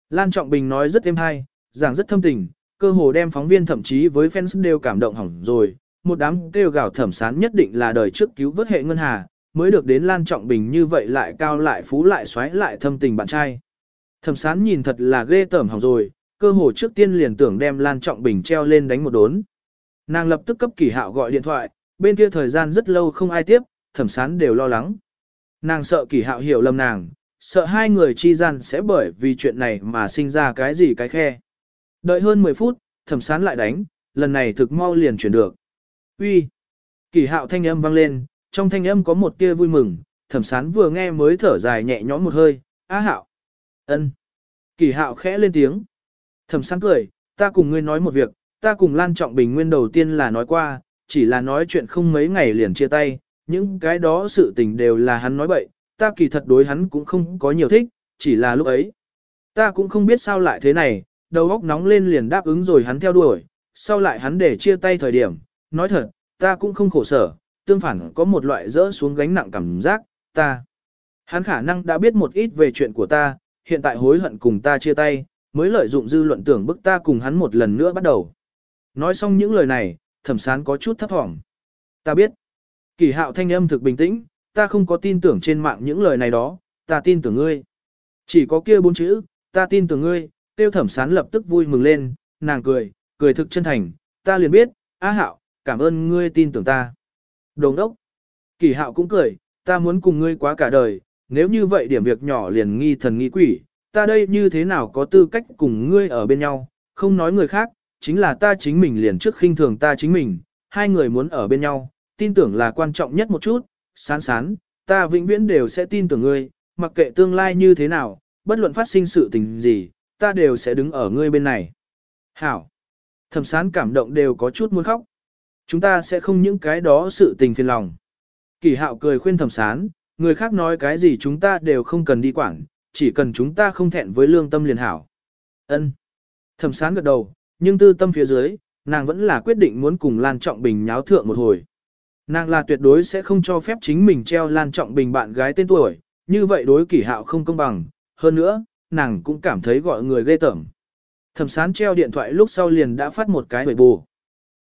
Lan Trọng Bình nói rất êm hay, giảng rất thâm tình, cơ hồ đem phóng viên thậm chí với fans đều cảm động hỏng rồi, một đám kêu gào thẩm sán nhất định là đời trước cứu vớt hệ ngân hà, mới được đến Lan Trọng Bình như vậy lại cao lại phú lại xoáy lại thâm tình bạn trai. Thẩm sán nhìn thật là ghê tởm hỏng rồi, cơ hồ trước tiên liền tưởng đem Lan Trọng Bình treo lên đánh một đốn. Nàng lập tức cấp kỳ hạo gọi điện thoại, bên kia thời gian rất lâu không ai tiếp, thẩm sán đều lo lắng. Nàng sợ kỳ hạo hiểu lầm nàng, sợ hai người chi gian sẽ bởi vì chuyện này mà sinh ra cái gì cái khe. Đợi hơn 10 phút, thẩm sán lại đánh, lần này thực mau liền chuyển được. Uy, Kỳ hạo thanh âm vang lên, trong thanh âm có một tia vui mừng, thẩm sán vừa nghe mới thở dài nhẹ nhõm một hơi, á hạo. ân. Kỳ hạo khẽ lên tiếng. Thẩm sáng cười, ta cùng ngươi nói một việc, ta cùng Lan Trọng Bình nguyên đầu tiên là nói qua, chỉ là nói chuyện không mấy ngày liền chia tay, những cái đó sự tình đều là hắn nói bậy, ta kỳ thật đối hắn cũng không có nhiều thích, chỉ là lúc ấy. Ta cũng không biết sao lại thế này, đầu óc nóng lên liền đáp ứng rồi hắn theo đuổi, sau lại hắn để chia tay thời điểm, nói thật, ta cũng không khổ sở, tương phản có một loại rỡ xuống gánh nặng cảm giác, ta. Hắn khả năng đã biết một ít về chuyện của ta, hiện tại hối hận cùng ta chia tay, mới lợi dụng dư luận tưởng bức ta cùng hắn một lần nữa bắt đầu. Nói xong những lời này, thẩm sán có chút thấp thỏm. Ta biết. Kỳ hạo thanh âm thực bình tĩnh, ta không có tin tưởng trên mạng những lời này đó, ta tin tưởng ngươi. Chỉ có kia bốn chữ, ta tin tưởng ngươi, tiêu thẩm sán lập tức vui mừng lên, nàng cười, cười thực chân thành, ta liền biết, á hạo, cảm ơn ngươi tin tưởng ta. Đồng đốc. Kỳ hạo cũng cười, ta muốn cùng ngươi quá cả đời, nếu như vậy điểm việc nhỏ liền nghi thần nghi quỷ, ta đây như thế nào có tư cách cùng ngươi ở bên nhau, không nói người khác, chính là ta chính mình liền trước khinh thường ta chính mình, hai người muốn ở bên nhau, tin tưởng là quan trọng nhất một chút, sán sán, ta vĩnh viễn đều sẽ tin tưởng ngươi, mặc kệ tương lai như thế nào, bất luận phát sinh sự tình gì, ta đều sẽ đứng ở ngươi bên này. Hảo! Thẩm sán cảm động đều có chút muốn khóc. Chúng ta sẽ không những cái đó sự tình phiền lòng. Kỳ hạo cười khuyên thẩm sán, người khác nói cái gì chúng ta đều không cần đi quảng chỉ cần chúng ta không thẹn với lương tâm liền hảo. Ân. Thẩm sán gật đầu, nhưng tư tâm phía dưới, nàng vẫn là quyết định muốn cùng Lan Trọng Bình nháo thượng một hồi. Nàng là tuyệt đối sẽ không cho phép chính mình treo Lan Trọng Bình bạn gái tên tuổi, như vậy đối kỷ hạo không công bằng, hơn nữa, nàng cũng cảm thấy gọi người ghê tởm. Thẩm sán treo điện thoại lúc sau liền đã phát một cái bầy bù.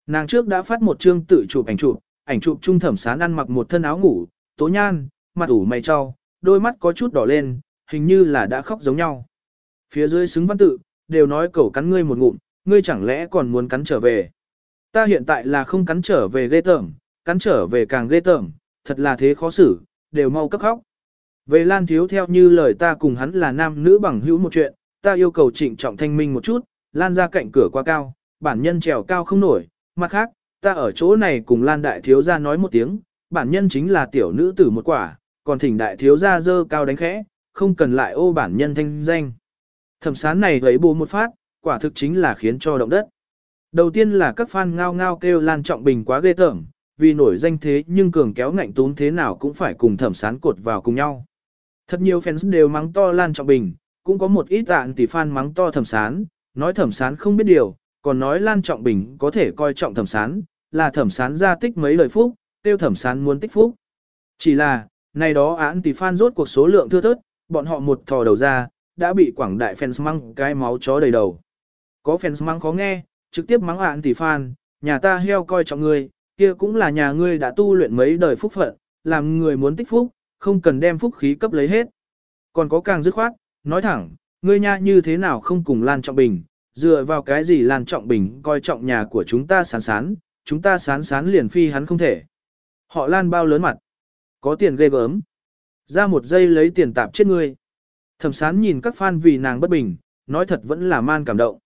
Nàng trước đã phát một chương tự chụp ảnh chụp, ảnh chụp trung thẩm sán ăn mặc một thân áo ngủ, tố nhan, mặt ủ mày cho, đôi mắt có chút đỏ lên, hình như là đã khóc giống nhau. Phía dưới xứng văn tự, đều nói cẩu cắn ngươi một ngụm, ngươi chẳng lẽ còn muốn cắn trở về. Ta hiện tại là không cắn trở về ghê tởm, cắn trở về càng ghê tởm, thật là thế khó xử, đều mau cấp khóc. Về Lan Thiếu theo như lời ta cùng hắn là nam nữ bằng hữu một chuyện, ta yêu cầu trịnh trọng thanh minh một chút, Lan ra cạnh cửa quá cao, bản nhân trèo cao không nổi, mặt khác, ta ở chỗ này cùng Lan Đại Thiếu ra nói một tiếng, bản nhân chính là tiểu nữ tử một quả, còn thỉnh Đại Thiếu ra dơ cao đánh khẽ, không cần lại ô bản nhân thanh danh. Thẩm sán này thấy bố một phát, quả thực chính là khiến cho động đất. Đầu tiên là các fan ngao ngao kêu Lan Trọng Bình quá ghê tởm, vì nổi danh thế nhưng cường kéo ngạnh tún thế nào cũng phải cùng thẩm sán cột vào cùng nhau. Thật nhiều fans đều mắng to Lan Trọng Bình, cũng có một ít tạn tỷ fan mắng to thẩm sán, nói thẩm sán không biết điều, còn nói Lan Trọng Bình có thể coi trọng thẩm sán, là thẩm sán ra tích mấy lời phúc, tiêu thẩm sán muốn tích phúc. Chỉ là, này đó án tỷ fan rốt cuộc số lượng thưa thớt, bọn họ một thò đầu ra, đã bị quảng đại fans mắng cái máu chó đầy đầu. Có fans mắng khó nghe, trực tiếp mắng ạn tỷ fan, nhà ta heo coi trọng ngươi, kia cũng là nhà ngươi đã tu luyện mấy đời phúc phận, làm người muốn tích phúc, không cần đem phúc khí cấp lấy hết. Còn có càng dứt khoát, nói thẳng, ngươi nha như thế nào không cùng Lan Trọng Bình, dựa vào cái gì Lan Trọng Bình coi trọng nhà của chúng ta sán sán, chúng ta sán sán liền phi hắn không thể. Họ Lan bao lớn mặt, có tiền ghê gớm. Ra một giây lấy tiền tạp chết ngươi. Thẩm sán nhìn các fan vì nàng bất bình, nói thật vẫn là man cảm động.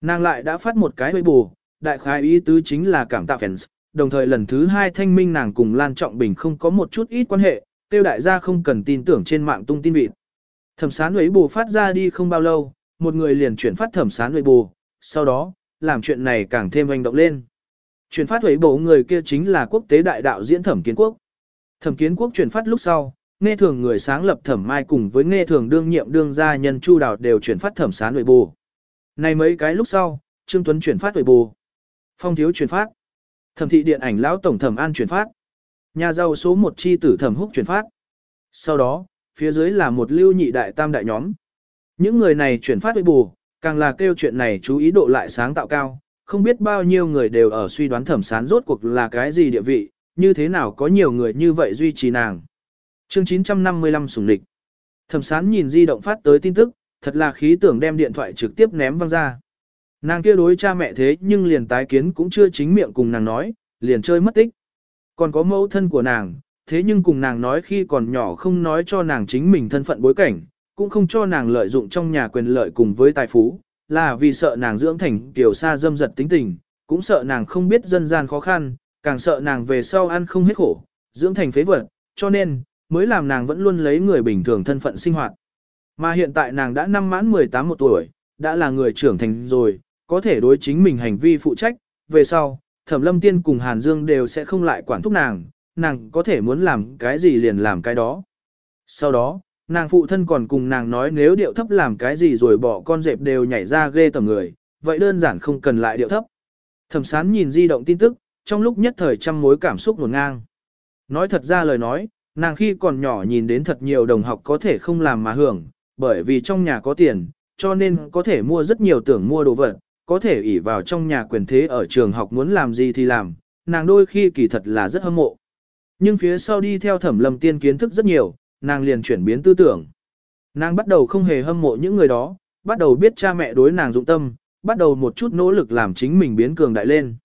Nàng lại đã phát một cái hơi bù, đại khái ý tứ chính là cảm tạ fans, đồng thời lần thứ hai thanh minh nàng cùng Lan Trọng Bình không có một chút ít quan hệ, tiêu đại gia không cần tin tưởng trên mạng tung tin vịt. Thẩm sán ấy bù phát ra đi không bao lâu, một người liền chuyển phát thẩm sán ấy bù, sau đó, làm chuyện này càng thêm hành động lên. Chuyển phát ấy bù người kia chính là quốc tế đại đạo diễn thẩm kiến quốc. Thẩm kiến quốc chuyển phát lúc sau, nghe thường người sáng lập thẩm mai cùng với nghe thường đương nhiệm đương gia nhân chu đào đều chuyển phát thẩm sán nội bù. Này mấy cái lúc sau, Trương Tuấn chuyển phát nội bù. Phong thiếu chuyển phát. Thẩm thị điện ảnh lão tổng thẩm an chuyển phát. Nhà giàu số một chi tử thẩm húc chuyển phát. Sau đó, phía dưới là một lưu nhị đại tam đại nhóm. Những người này chuyển phát nội bù, càng là kêu chuyện này chú ý độ lại sáng tạo cao, không biết bao nhiêu người đều ở suy đoán thẩm sán rốt cuộc là cái gì địa vị, như thế nào có nhiều người như vậy duy trì nàng. Chương 955 sủng lịch. Thẩm sán nhìn di động phát tới tin tức, thật là khí tưởng đem điện thoại trực tiếp ném văng ra. Nàng kia đối cha mẹ thế nhưng liền tái kiến cũng chưa chính miệng cùng nàng nói, liền chơi mất tích. Còn có mẫu thân của nàng, thế nhưng cùng nàng nói khi còn nhỏ không nói cho nàng chính mình thân phận bối cảnh, cũng không cho nàng lợi dụng trong nhà quyền lợi cùng với tài phú, là vì sợ nàng dưỡng thành tiểu xa dâm dật tính tình, cũng sợ nàng không biết dân gian khó khăn, càng sợ nàng về sau ăn không hết khổ, dưỡng thành phế vật, cho nên, mới làm nàng vẫn luôn lấy người bình thường thân phận sinh hoạt. Mà hiện tại nàng đã năm mãn 18 một tuổi, đã là người trưởng thành rồi, có thể đối chính mình hành vi phụ trách, về sau, Thẩm Lâm Tiên cùng Hàn Dương đều sẽ không lại quản thúc nàng, nàng có thể muốn làm cái gì liền làm cái đó. Sau đó, nàng phụ thân còn cùng nàng nói nếu điệu thấp làm cái gì rồi bỏ con dẹp đều nhảy ra ghê tầm người, vậy đơn giản không cần lại điệu thấp. Thẩm sán nhìn di động tin tức, trong lúc nhất thời trăm mối cảm xúc nguồn ngang. Nói thật ra lời nói, nàng khi còn nhỏ nhìn đến thật nhiều đồng học có thể không làm mà hưởng, bởi vì trong nhà có tiền, cho nên có thể mua rất nhiều tưởng mua đồ vật, có thể ỷ vào trong nhà quyền thế ở trường học muốn làm gì thì làm, nàng đôi khi kỳ thật là rất hâm mộ. Nhưng phía sau đi theo thẩm lâm tiên kiến thức rất nhiều, nàng liền chuyển biến tư tưởng. Nàng bắt đầu không hề hâm mộ những người đó, bắt đầu biết cha mẹ đối nàng dụng tâm, bắt đầu một chút nỗ lực làm chính mình biến cường đại lên.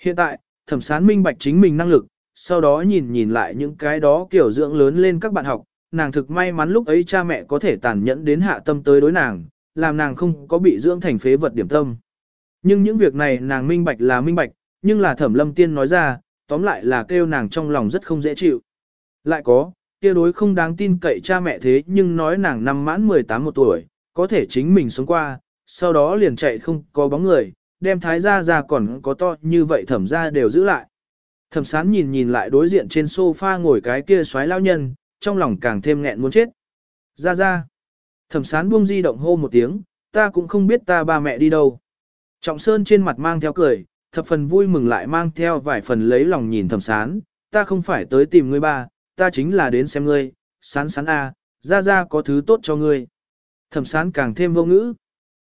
Hiện tại, thẩm sán minh bạch chính mình năng lực, sau đó nhìn nhìn lại những cái đó kiểu dưỡng lớn lên các bạn học, nàng thực may mắn lúc ấy cha mẹ có thể tàn nhẫn đến hạ tâm tới đối nàng, làm nàng không có bị dưỡng thành phế vật điểm tâm. Nhưng những việc này nàng minh bạch là minh bạch, nhưng là thẩm lâm tiên nói ra, tóm lại là kêu nàng trong lòng rất không dễ chịu. Lại có, kia đối không đáng tin cậy cha mẹ thế nhưng nói nàng năm mãn 18 một tuổi, có thể chính mình sống qua, sau đó liền chạy không có bóng người, đem thái gia ra còn có to như vậy thẩm ra đều giữ lại. Thẩm sán nhìn nhìn lại đối diện trên sofa ngồi cái kia xoáy lao nhân, trong lòng càng thêm nghẹn muốn chết. Ra ra. Thẩm sán buông di động hô một tiếng, ta cũng không biết ta ba mẹ đi đâu. Trọng Sơn trên mặt mang theo cười, thập phần vui mừng lại mang theo vài phần lấy lòng nhìn thẩm sán, ta không phải tới tìm ngươi ba, ta chính là đến xem ngươi, sán sán a, ra ra có thứ tốt cho ngươi. Thẩm sán càng thêm vô ngữ.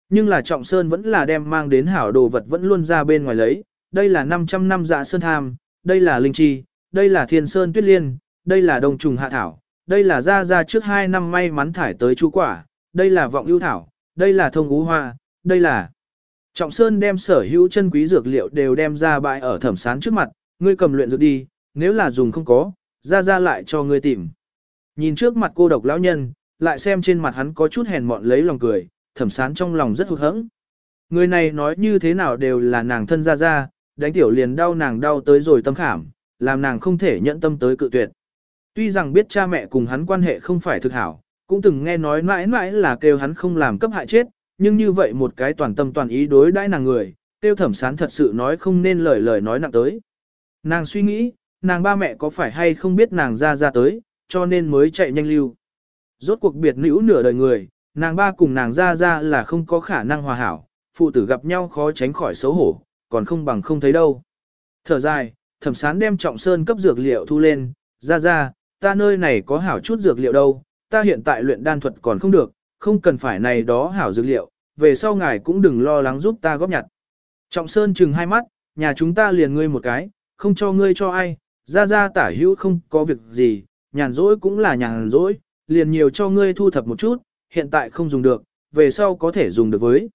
Nhưng là Trọng Sơn vẫn là đem mang đến hảo đồ vật vẫn luôn ra bên ngoài lấy, đây là 500 năm dạ sơn tham, đây là linh chi, đây là thiên sơn tuyết liên, đây là đồng trùng hạ thảo, đây là ra ra trước 2 năm may mắn thải tới chú quả, đây là vọng ưu thảo, đây là thông ú hoa, đây là... Trọng Sơn đem sở hữu chân quý dược liệu đều đem ra bãi ở thẩm sán trước mặt, ngươi cầm luyện dược đi, nếu là dùng không có, ra ra lại cho ngươi tìm. Nhìn trước mặt cô độc lão nhân, lại xem trên mặt hắn có chút hèn mọn lấy lòng cười, thẩm sán trong lòng rất hụt hẫng. Người này nói như thế nào đều là nàng thân ra ra, đánh tiểu liền đau nàng đau tới rồi tâm khảm, làm nàng không thể nhận tâm tới cự tuyệt. Tuy rằng biết cha mẹ cùng hắn quan hệ không phải thực hảo, cũng từng nghe nói mãi mãi là kêu hắn không làm cấp hại chết, nhưng như vậy một cái toàn tâm toàn ý đối đãi nàng người, tiêu thẩm sán thật sự nói không nên lời lời nói nặng tới. Nàng suy nghĩ, nàng ba mẹ có phải hay không biết nàng ra ra tới, cho nên mới chạy nhanh lưu. Rốt cuộc biệt nữ nửa đời người, nàng ba cùng nàng ra ra là không có khả năng hòa hảo, phụ tử gặp nhau khó tránh khỏi xấu hổ, còn không bằng không thấy đâu. Thở dài, thẩm sán đem trọng sơn cấp dược liệu thu lên, ra ra, ta nơi này có hảo chút dược liệu đâu, ta hiện tại luyện đan thuật còn không được, không cần phải này đó hảo dược liệu, về sau ngài cũng đừng lo lắng giúp ta góp nhặt. Trọng Sơn chừng hai mắt, nhà chúng ta liền ngươi một cái, không cho ngươi cho ai, ra ra tả hữu không có việc gì, nhàn rỗi cũng là nhàn rỗi, liền nhiều cho ngươi thu thập một chút, hiện tại không dùng được, về sau có thể dùng được với.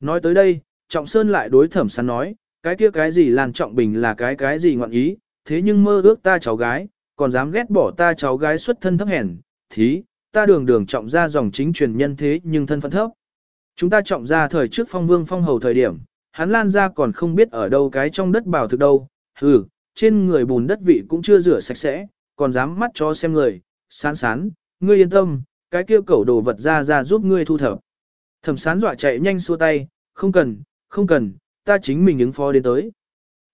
Nói tới đây, Trọng Sơn lại đối thẩm sán nói, cái kia cái gì làn trọng bình là cái cái gì ngọn ý, thế nhưng mơ ước ta cháu gái, còn dám ghét bỏ ta cháu gái xuất thân thấp hèn, thí, ta đường đường trọng ra dòng chính truyền nhân thế nhưng thân phận thấp. Chúng ta trọng ra thời trước phong vương phong hầu thời điểm, hắn lan ra còn không biết ở đâu cái trong đất bảo thực đâu, hừ, trên người bùn đất vị cũng chưa rửa sạch sẽ, còn dám mắt cho xem người, sán sán, ngươi yên tâm, cái kia cẩu đồ vật ra ra giúp ngươi thu thập. Thẩm sán dọa chạy nhanh xua tay, không cần, không cần, ta chính mình ứng phó đến tới.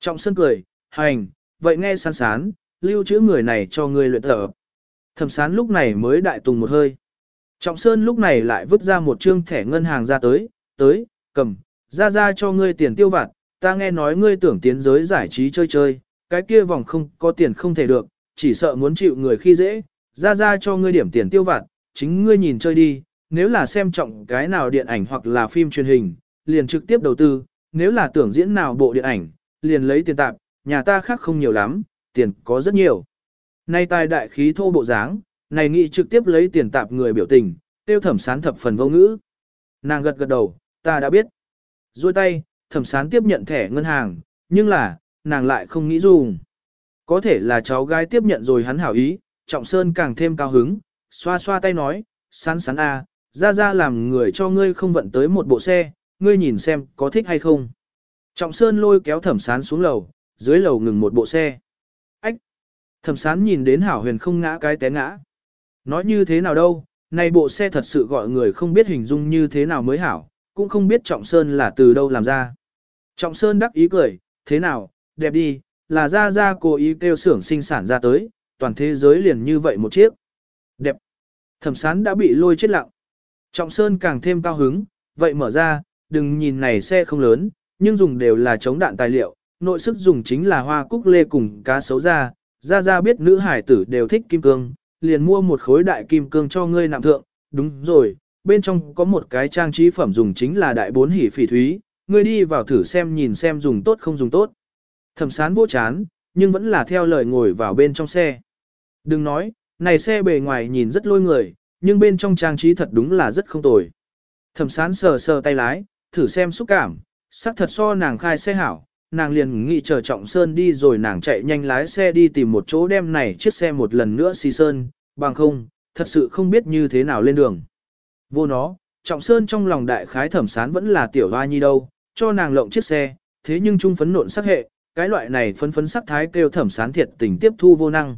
Trọng sân cười, hành, vậy nghe sán sán, lưu trữ người này cho ngươi luyện tập. Thẩm sán lúc này mới đại tùng một hơi. Trọng Sơn lúc này lại vứt ra một trương thẻ ngân hàng ra tới, tới, cầm, ra ra cho ngươi tiền tiêu vặt, ta nghe nói ngươi tưởng tiến giới giải trí chơi chơi, cái kia vòng không có tiền không thể được, chỉ sợ muốn chịu người khi dễ, ra ra cho ngươi điểm tiền tiêu vặt, chính ngươi nhìn chơi đi, nếu là xem trọng cái nào điện ảnh hoặc là phim truyền hình, liền trực tiếp đầu tư, nếu là tưởng diễn nào bộ điện ảnh, liền lấy tiền tạp, nhà ta khác không nhiều lắm, tiền có rất nhiều. Nay tài đại khí thô bộ dáng, này nghị trực tiếp lấy tiền tạp người biểu tình, tiêu thẩm sán thập phần vô ngữ. Nàng gật gật đầu, ta đã biết. Rồi tay, thẩm sán tiếp nhận thẻ ngân hàng, nhưng là, nàng lại không nghĩ dùng. Có thể là cháu gái tiếp nhận rồi hắn hảo ý, Trọng Sơn càng thêm cao hứng, xoa xoa tay nói, sán sán a, ra ra làm người cho ngươi không vận tới một bộ xe, ngươi nhìn xem có thích hay không. Trọng Sơn lôi kéo thẩm sán xuống lầu, dưới lầu ngừng một bộ xe. Ách! Thẩm sán nhìn đến hảo huyền không ngã cái té ngã. Nói như thế nào đâu, này bộ xe thật sự gọi người không biết hình dung như thế nào mới hảo, cũng không biết Trọng Sơn là từ đâu làm ra. Trọng Sơn đắc ý cười, thế nào, đẹp đi, là ra ra cố ý kêu xưởng sinh sản ra tới, toàn thế giới liền như vậy một chiếc. Đẹp. Thẩm sán đã bị lôi chết lặng. Trọng Sơn càng thêm cao hứng, vậy mở ra, đừng nhìn này xe không lớn, nhưng dùng đều là chống đạn tài liệu, nội sức dùng chính là hoa cúc lê cùng cá sấu da. Ra ra biết nữ hải tử đều thích kim cương, liền mua một khối đại kim cương cho ngươi nạm thượng, đúng rồi, bên trong có một cái trang trí phẩm dùng chính là đại bốn hỉ phỉ thúy, ngươi đi vào thử xem nhìn xem dùng tốt không dùng tốt. Thẩm sán vô chán, nhưng vẫn là theo lời ngồi vào bên trong xe. Đừng nói, này xe bề ngoài nhìn rất lôi người, nhưng bên trong trang trí thật đúng là rất không tồi. Thẩm sán sờ sờ tay lái, thử xem xúc cảm, xác thật so nàng khai xe hảo, nàng liền nghĩ chờ trọng sơn đi rồi nàng chạy nhanh lái xe đi tìm một chỗ đem này chiếc xe một lần nữa xì sơn, bằng không, thật sự không biết như thế nào lên đường. Vô nó, trọng sơn trong lòng đại khái thẩm sán vẫn là tiểu hoa nhi đâu, cho nàng lộng chiếc xe, thế nhưng trung phấn nộn sắc hệ, cái loại này phấn phấn sắc thái kêu thẩm sán thiệt tình tiếp thu vô năng.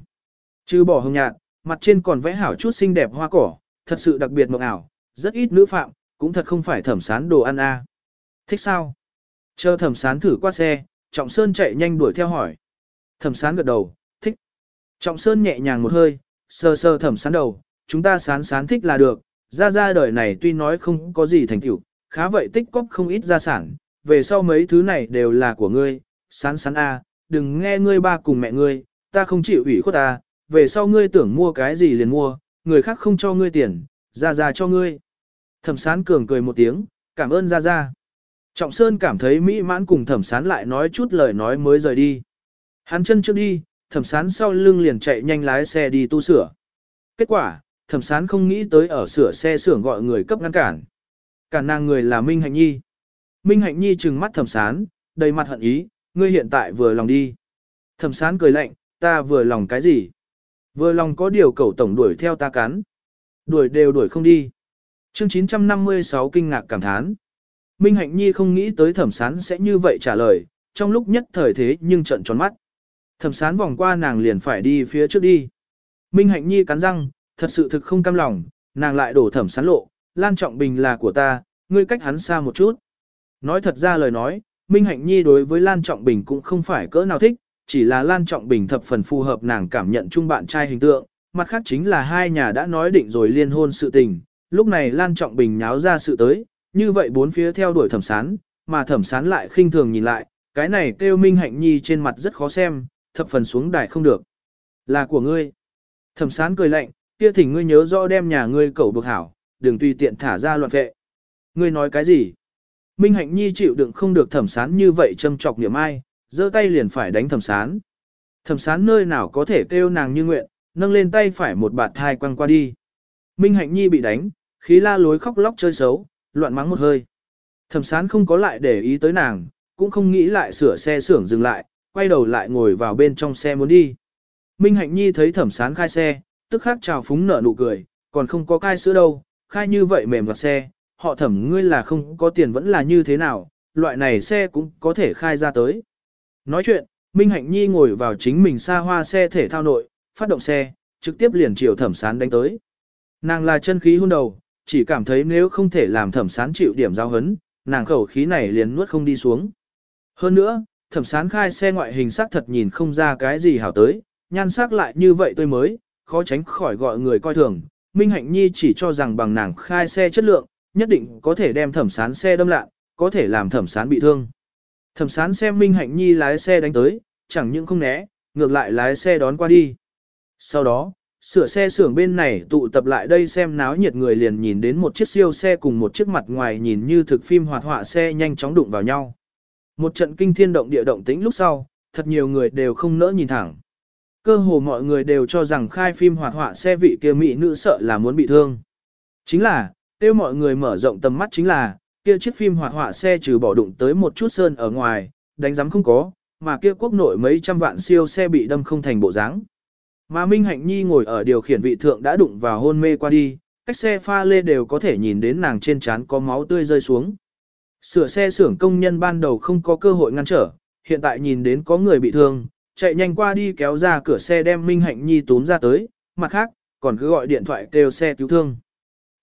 Chứ bỏ hồng nhạt, mặt trên còn vẽ hảo chút xinh đẹp hoa cỏ, thật sự đặc biệt mộng ảo, rất ít nữ phạm, cũng thật không phải thẩm sán đồ ăn a. Thích sao? Chờ thẩm sán thử qua xe, Trọng Sơn chạy nhanh đuổi theo hỏi. Thẩm sán gật đầu, thích. Trọng Sơn nhẹ nhàng một hơi, sờ sờ thẩm sán đầu, chúng ta sán sán thích là được, ra ra đời này tuy nói không có gì thành tựu, khá vậy tích cóp không ít gia sản, về sau mấy thứ này đều là của ngươi, sán sán a, đừng nghe ngươi ba cùng mẹ ngươi, ta không chịu ủy khuất ta, về sau ngươi tưởng mua cái gì liền mua, người khác không cho ngươi tiền, ra ra cho ngươi. Thẩm sán cường cười một tiếng, cảm ơn ra ra. Trọng Sơn cảm thấy mỹ mãn cùng thẩm sán lại nói chút lời nói mới rời đi. Hắn chân trước đi, thẩm sán sau lưng liền chạy nhanh lái xe đi tu sửa. Kết quả, thẩm sán không nghĩ tới ở sửa xe xưởng gọi người cấp ngăn cản. Cản nàng người là Minh Hạnh Nhi. Minh Hạnh Nhi trừng mắt thẩm sán, đầy mặt hận ý, ngươi hiện tại vừa lòng đi. Thẩm sán cười lạnh, ta vừa lòng cái gì? Vừa lòng có điều cầu tổng đuổi theo ta cắn. Đuổi đều đuổi không đi. Chương 956 kinh ngạc cảm thán. Minh Hạnh Nhi không nghĩ tới thẩm sán sẽ như vậy trả lời, trong lúc nhất thời thế nhưng trận tròn mắt. Thẩm sán vòng qua nàng liền phải đi phía trước đi. Minh Hạnh Nhi cắn răng, thật sự thực không cam lòng, nàng lại đổ thẩm sán lộ, Lan Trọng Bình là của ta, ngươi cách hắn xa một chút. Nói thật ra lời nói, Minh Hạnh Nhi đối với Lan Trọng Bình cũng không phải cỡ nào thích, chỉ là Lan Trọng Bình thập phần phù hợp nàng cảm nhận chung bạn trai hình tượng, mặt khác chính là hai nhà đã nói định rồi liên hôn sự tình, lúc này Lan Trọng Bình nháo ra sự tới, như vậy bốn phía theo đuổi thẩm sán, mà thẩm sán lại khinh thường nhìn lại, cái này kêu Minh Hạnh Nhi trên mặt rất khó xem, thập phần xuống đài không được. Là của ngươi. Thẩm sán cười lạnh, kia thỉnh ngươi nhớ rõ đem nhà ngươi cẩu bực hảo, đừng tùy tiện thả ra loạn vệ. Ngươi nói cái gì? Minh Hạnh Nhi chịu đựng không được thẩm sán như vậy châm chọc niệm ai, giơ tay liền phải đánh thẩm sán. Thẩm sán nơi nào có thể kêu nàng như nguyện, nâng lên tay phải một bạt thai quăng qua đi. Minh Hạnh Nhi bị đánh, khí la lối khóc lóc chơi xấu, loạn mắng một hơi. Thẩm sán không có lại để ý tới nàng, cũng không nghĩ lại sửa xe xưởng dừng lại, quay đầu lại ngồi vào bên trong xe muốn đi. Minh Hạnh Nhi thấy thẩm sán khai xe, tức khắc chào phúng nở nụ cười, còn không có cai sữa đâu, khai như vậy mềm vào xe, họ thẩm ngươi là không có tiền vẫn là như thế nào, loại này xe cũng có thể khai ra tới. Nói chuyện, Minh Hạnh Nhi ngồi vào chính mình xa hoa xe thể thao nội, phát động xe, trực tiếp liền chiều thẩm sán đánh tới. Nàng là chân khí hôn đầu, chỉ cảm thấy nếu không thể làm thẩm sán chịu điểm giao hấn, nàng khẩu khí này liền nuốt không đi xuống. Hơn nữa, thẩm sán khai xe ngoại hình sắc thật nhìn không ra cái gì hảo tới, nhan sắc lại như vậy tôi mới, khó tránh khỏi gọi người coi thường. Minh Hạnh Nhi chỉ cho rằng bằng nàng khai xe chất lượng, nhất định có thể đem thẩm sán xe đâm lạ, có thể làm thẩm sán bị thương. Thẩm sán xem Minh Hạnh Nhi lái xe đánh tới, chẳng những không né, ngược lại lái xe đón qua đi. Sau đó, sửa xe xưởng bên này tụ tập lại đây xem náo nhiệt người liền nhìn đến một chiếc siêu xe cùng một chiếc mặt ngoài nhìn như thực phim hoạt họa xe nhanh chóng đụng vào nhau. Một trận kinh thiên động địa động tĩnh lúc sau, thật nhiều người đều không nỡ nhìn thẳng. Cơ hồ mọi người đều cho rằng khai phim hoạt họa xe vị kia mỹ nữ sợ là muốn bị thương. Chính là, tiêu mọi người mở rộng tầm mắt chính là, kia chiếc phim hoạt họa xe trừ bỏ đụng tới một chút sơn ở ngoài, đánh giám không có, mà kia quốc nội mấy trăm vạn siêu xe bị đâm không thành bộ dáng. Mà Minh Hạnh Nhi ngồi ở điều khiển vị thượng đã đụng vào hôn mê qua đi, cách xe pha lê đều có thể nhìn đến nàng trên trán có máu tươi rơi xuống. Sửa xe xưởng công nhân ban đầu không có cơ hội ngăn trở, hiện tại nhìn đến có người bị thương, chạy nhanh qua đi kéo ra cửa xe đem Minh Hạnh Nhi túm ra tới, mặt khác, còn cứ gọi điện thoại kêu xe cứu thương.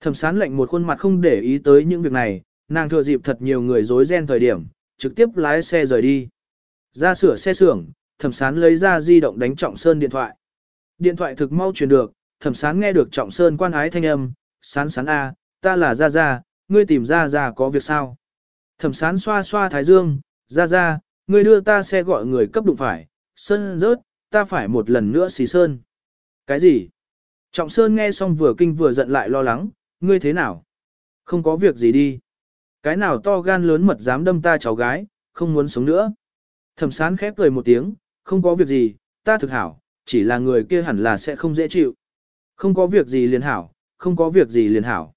Thẩm sán lệnh một khuôn mặt không để ý tới những việc này, nàng thừa dịp thật nhiều người dối ren thời điểm, trực tiếp lái xe rời đi. Ra sửa xe xưởng, thẩm sán lấy ra di động đánh trọng sơn điện thoại. Điện thoại thực mau truyền được, thẩm sán nghe được trọng sơn quan ái thanh âm, sán sán A, ta là Gia Gia, ngươi tìm Gia Gia có việc sao? Thẩm sán xoa xoa thái dương, Gia Gia, ngươi đưa ta xe gọi người cấp đụng phải, sơn rớt, ta phải một lần nữa xì sơn. Cái gì? Trọng sơn nghe xong vừa kinh vừa giận lại lo lắng, ngươi thế nào? Không có việc gì đi. Cái nào to gan lớn mật dám đâm ta cháu gái, không muốn sống nữa. Thẩm sán khép cười một tiếng, không có việc gì, ta thực hảo, chỉ là người kia hẳn là sẽ không dễ chịu. Không có việc gì liền hảo, không có việc gì liền hảo.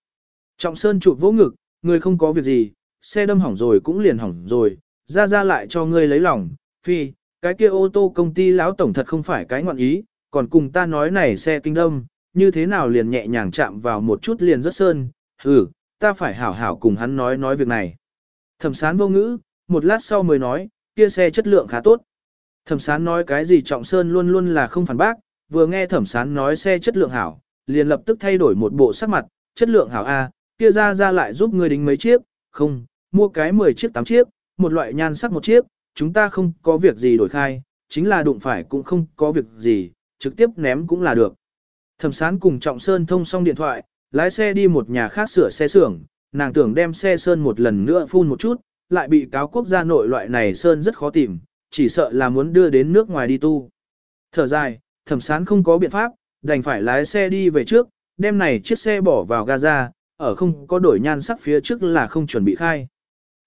Trọng Sơn chụp vỗ ngực, người không có việc gì, xe đâm hỏng rồi cũng liền hỏng rồi, ra ra lại cho ngươi lấy lòng, phi, cái kia ô tô công ty lão tổng thật không phải cái ngọn ý, còn cùng ta nói này xe kinh đâm, như thế nào liền nhẹ nhàng chạm vào một chút liền rất sơn, hừ, ta phải hảo hảo cùng hắn nói nói việc này. Thẩm sán vô ngữ, một lát sau mới nói, kia xe chất lượng khá tốt. Thẩm sán nói cái gì trọng sơn luôn luôn là không phản bác, vừa nghe thẩm sán nói xe chất lượng hảo, liền lập tức thay đổi một bộ sắc mặt, chất lượng hảo A, kia ra ra lại giúp ngươi đính mấy chiếc, không, mua cái 10 chiếc 8 chiếc, một loại nhan sắc một chiếc, chúng ta không có việc gì đổi khai, chính là đụng phải cũng không có việc gì, trực tiếp ném cũng là được. Thẩm sán cùng Trọng Sơn thông xong điện thoại, lái xe đi một nhà khác sửa xe xưởng, nàng tưởng đem xe Sơn một lần nữa phun một chút, lại bị cáo quốc gia nội loại này Sơn rất khó tìm, chỉ sợ là muốn đưa đến nước ngoài đi tu. Thở dài, thẩm sán không có biện pháp, đành phải lái xe đi về trước, đem này chiếc xe bỏ vào Gaza, ở không có đổi nhan sắc phía trước là không chuẩn bị khai.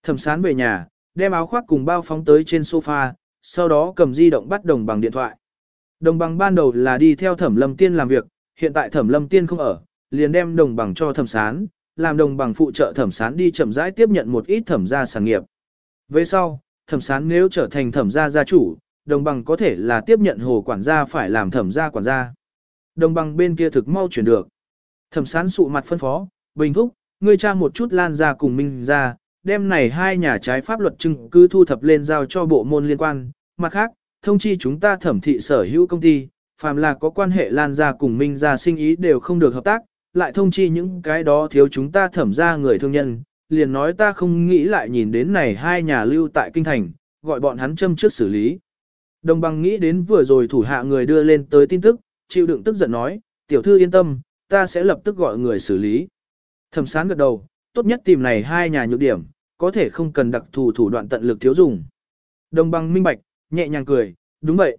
Thẩm sán về nhà, đem áo khoác cùng bao phóng tới trên sofa, sau đó cầm di động bắt đồng bằng điện thoại. Đồng bằng ban đầu là đi theo thẩm lâm tiên làm việc, hiện tại thẩm lâm tiên không ở, liền đem đồng bằng cho thẩm sán, làm đồng bằng phụ trợ thẩm sán đi chậm rãi tiếp nhận một ít thẩm gia sản nghiệp. Về sau, thẩm sán nếu trở thành thẩm gia gia chủ, đồng bằng có thể là tiếp nhận hồ quản gia phải làm thẩm gia quản gia. Đồng bằng bên kia thực mau chuyển được. Thẩm sán sụ mặt phân phó, bình thúc, ngươi tra một chút lan ra cùng minh ra, đem này hai nhà trái pháp luật chứng cứ thu thập lên giao cho bộ môn liên quan. Mặt khác, thông chi chúng ta thẩm thị sở hữu công ty, phàm là có quan hệ lan ra cùng minh ra sinh ý đều không được hợp tác, lại thông chi những cái đó thiếu chúng ta thẩm ra người thương nhân, liền nói ta không nghĩ lại nhìn đến này hai nhà lưu tại kinh thành, gọi bọn hắn châm trước xử lý. Đồng bằng nghĩ đến vừa rồi thủ hạ người đưa lên tới tin tức, chịu đựng tức giận nói, tiểu thư yên tâm, ta sẽ lập tức gọi người xử lý. Thẩm sán gật đầu, tốt nhất tìm này hai nhà nhược điểm, có thể không cần đặc thù thủ đoạn tận lực thiếu dùng. Đồng bằng minh bạch, nhẹ nhàng cười, đúng vậy.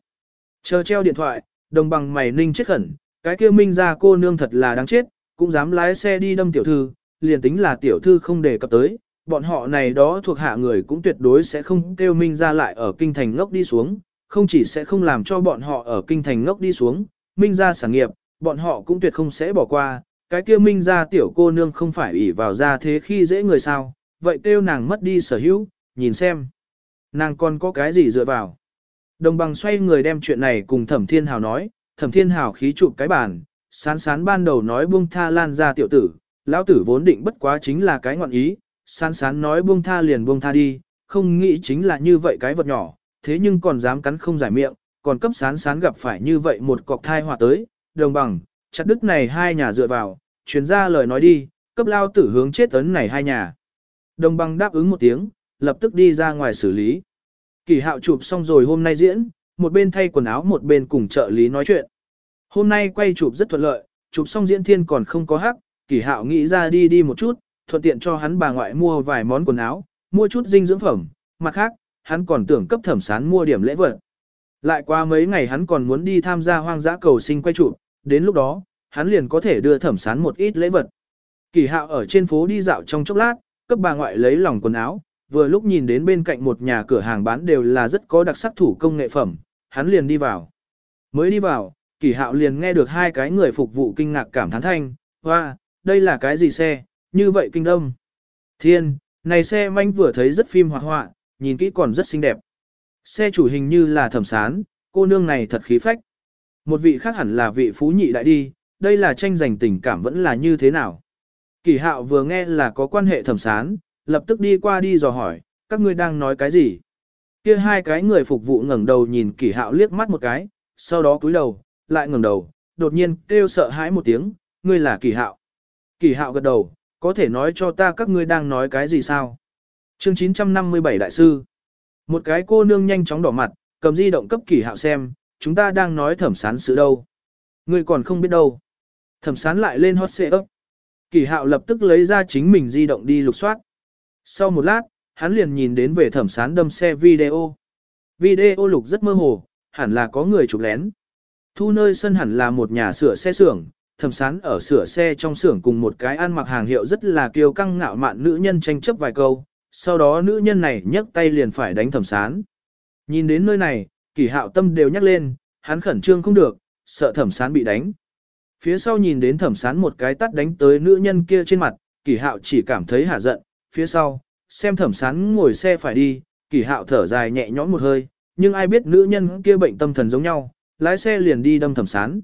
Chờ treo điện thoại, đồng bằng mày ninh chết khẩn, cái kia minh ra cô nương thật là đáng chết, cũng dám lái xe đi đâm tiểu thư, liền tính là tiểu thư không đề cập tới, bọn họ này đó thuộc hạ người cũng tuyệt đối sẽ không kêu minh ra lại ở kinh thành ngốc đi xuống, không chỉ sẽ không làm cho bọn họ ở kinh thành ngốc đi xuống, minh ra sản nghiệp, bọn họ cũng tuyệt không sẽ bỏ qua, cái kia minh ra tiểu cô nương không phải ỷ vào ra thế khi dễ người sao, vậy kêu nàng mất đi sở hữu, nhìn xem. Nàng còn có cái gì dựa vào. Đồng bằng xoay người đem chuyện này cùng thẩm thiên hào nói, thẩm thiên hào khí chụp cái bàn, sán sán ban đầu nói buông tha lan ra tiểu tử, lão tử vốn định bất quá chính là cái ngọn ý, sán sán nói buông tha liền buông tha đi, không nghĩ chính là như vậy cái vật nhỏ, thế nhưng còn dám cắn không giải miệng, còn cấp sán sán gặp phải như vậy một cọc thai họa tới, đồng bằng, chặt đứt này hai nhà dựa vào, truyền ra lời nói đi, cấp lao tử hướng chết ấn này hai nhà. Đồng bằng đáp ứng một tiếng, lập tức đi ra ngoài xử lý. Kỳ hạo chụp xong rồi hôm nay diễn, một bên thay quần áo một bên cùng trợ lý nói chuyện. Hôm nay quay chụp rất thuận lợi, chụp xong diễn thiên còn không có hắc, kỳ hạo nghĩ ra đi đi một chút, thuận tiện cho hắn bà ngoại mua vài món quần áo, mua chút dinh dưỡng phẩm, mặt khác, hắn còn tưởng cấp thẩm sán mua điểm lễ vật. Lại qua mấy ngày hắn còn muốn đi tham gia hoang dã cầu sinh quay trụ, đến lúc đó, hắn liền có thể đưa thẩm sán một ít lễ vật. Kỳ hạo ở trên phố đi dạo trong chốc lát, cấp bà ngoại lấy lòng quần áo, vừa lúc nhìn đến bên cạnh một nhà cửa hàng bán đều là rất có đặc sắc thủ công nghệ phẩm, hắn liền đi vào. Mới đi vào, kỳ hạo liền nghe được hai cái người phục vụ kinh ngạc cảm thán thanh, hoa, đây là cái gì xe, như vậy kinh đông. Thiên, này xe manh vừa thấy rất phim hoạt họa, nhìn kỹ còn rất xinh đẹp. Xe chủ hình như là thẩm sán, cô nương này thật khí phách. Một vị khác hẳn là vị phú nhị đại đi, đây là tranh giành tình cảm vẫn là như thế nào. Kỳ hạo vừa nghe là có quan hệ thẩm sán, lập tức đi qua đi dò hỏi, các ngươi đang nói cái gì? Kia hai cái người phục vụ ngẩng đầu nhìn kỳ hạo liếc mắt một cái, sau đó cúi đầu, lại ngẩng đầu, đột nhiên kêu sợ hãi một tiếng, ngươi là kỳ hạo. Kỳ hạo gật đầu, có thể nói cho ta các ngươi đang nói cái gì sao? Chương 957 Đại sư Một cái cô nương nhanh chóng đỏ mặt, cầm di động cấp kỳ hạo xem, chúng ta đang nói thẩm sán sự đâu. Ngươi còn không biết đâu. Thẩm sán lại lên hot xe ấp. Kỳ hạo lập tức lấy ra chính mình di động đi lục soát. Sau một lát, hắn liền nhìn đến về thẩm sán đâm xe video. Video lục rất mơ hồ, hẳn là có người chụp lén. Thu nơi sân hẳn là một nhà sửa xe xưởng, thẩm sán ở sửa xe trong xưởng cùng một cái ăn mặc hàng hiệu rất là kiêu căng ngạo mạn nữ nhân tranh chấp vài câu, sau đó nữ nhân này nhấc tay liền phải đánh thẩm sán. Nhìn đến nơi này, kỷ hạo tâm đều nhắc lên, hắn khẩn trương không được, sợ thẩm sán bị đánh. Phía sau nhìn đến thẩm sán một cái tắt đánh tới nữ nhân kia trên mặt, kỷ hạo chỉ cảm thấy hả giận, phía sau, xem thẩm sán ngồi xe phải đi, kỷ hạo thở dài nhẹ nhõm một hơi, nhưng ai biết nữ nhân kia bệnh tâm thần giống nhau, lái xe liền đi đâm thẩm sán.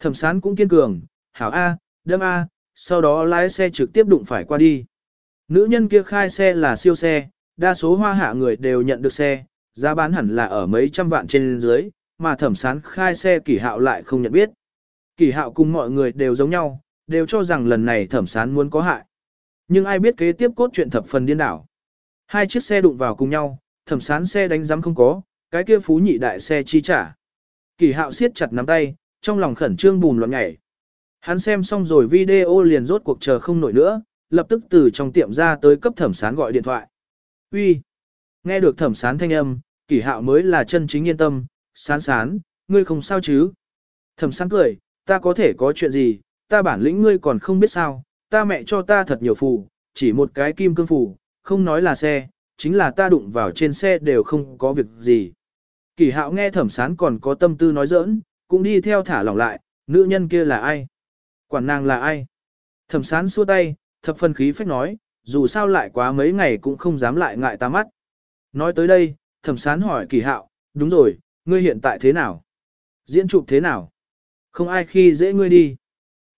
Thẩm sán cũng kiên cường, hảo A, đâm A, sau đó lái xe trực tiếp đụng phải qua đi. Nữ nhân kia khai xe là siêu xe, đa số hoa hạ người đều nhận được xe, giá bán hẳn là ở mấy trăm vạn trên dưới, mà thẩm sán khai xe kỷ hạo lại không nhận biết. Kỷ hạo cùng mọi người đều giống nhau, đều cho rằng lần này thẩm sán muốn có hại. Nhưng ai biết kế tiếp cốt chuyện thập phần điên đảo. Hai chiếc xe đụng vào cùng nhau, thẩm sán xe đánh giám không có, cái kia phú nhị đại xe chi trả. Kỷ hạo siết chặt nắm tay, trong lòng khẩn trương bùn loạn nhảy. Hắn xem xong rồi video liền rốt cuộc chờ không nổi nữa, lập tức từ trong tiệm ra tới cấp thẩm sán gọi điện thoại. Uy, Nghe được thẩm sán thanh âm, kỷ hạo mới là chân chính yên tâm, sán sán, ngươi không sao chứ? Thẩm sán cười, ta có thể có chuyện gì, ta bản lĩnh ngươi còn không biết sao, ta mẹ cho ta thật nhiều phù, chỉ một cái kim cương phù, không nói là xe, chính là ta đụng vào trên xe đều không có việc gì. kỷ hạo nghe thẩm sán còn có tâm tư nói giỡn, cũng đi theo thả lỏng lại, nữ nhân kia là ai? Quản nàng là ai? Thẩm sán xua tay, thập phân khí phách nói, dù sao lại quá mấy ngày cũng không dám lại ngại ta mắt. Nói tới đây, thẩm sán hỏi kỳ hạo, đúng rồi, ngươi hiện tại thế nào? Diễn chụp thế nào? Không ai khi dễ ngươi đi.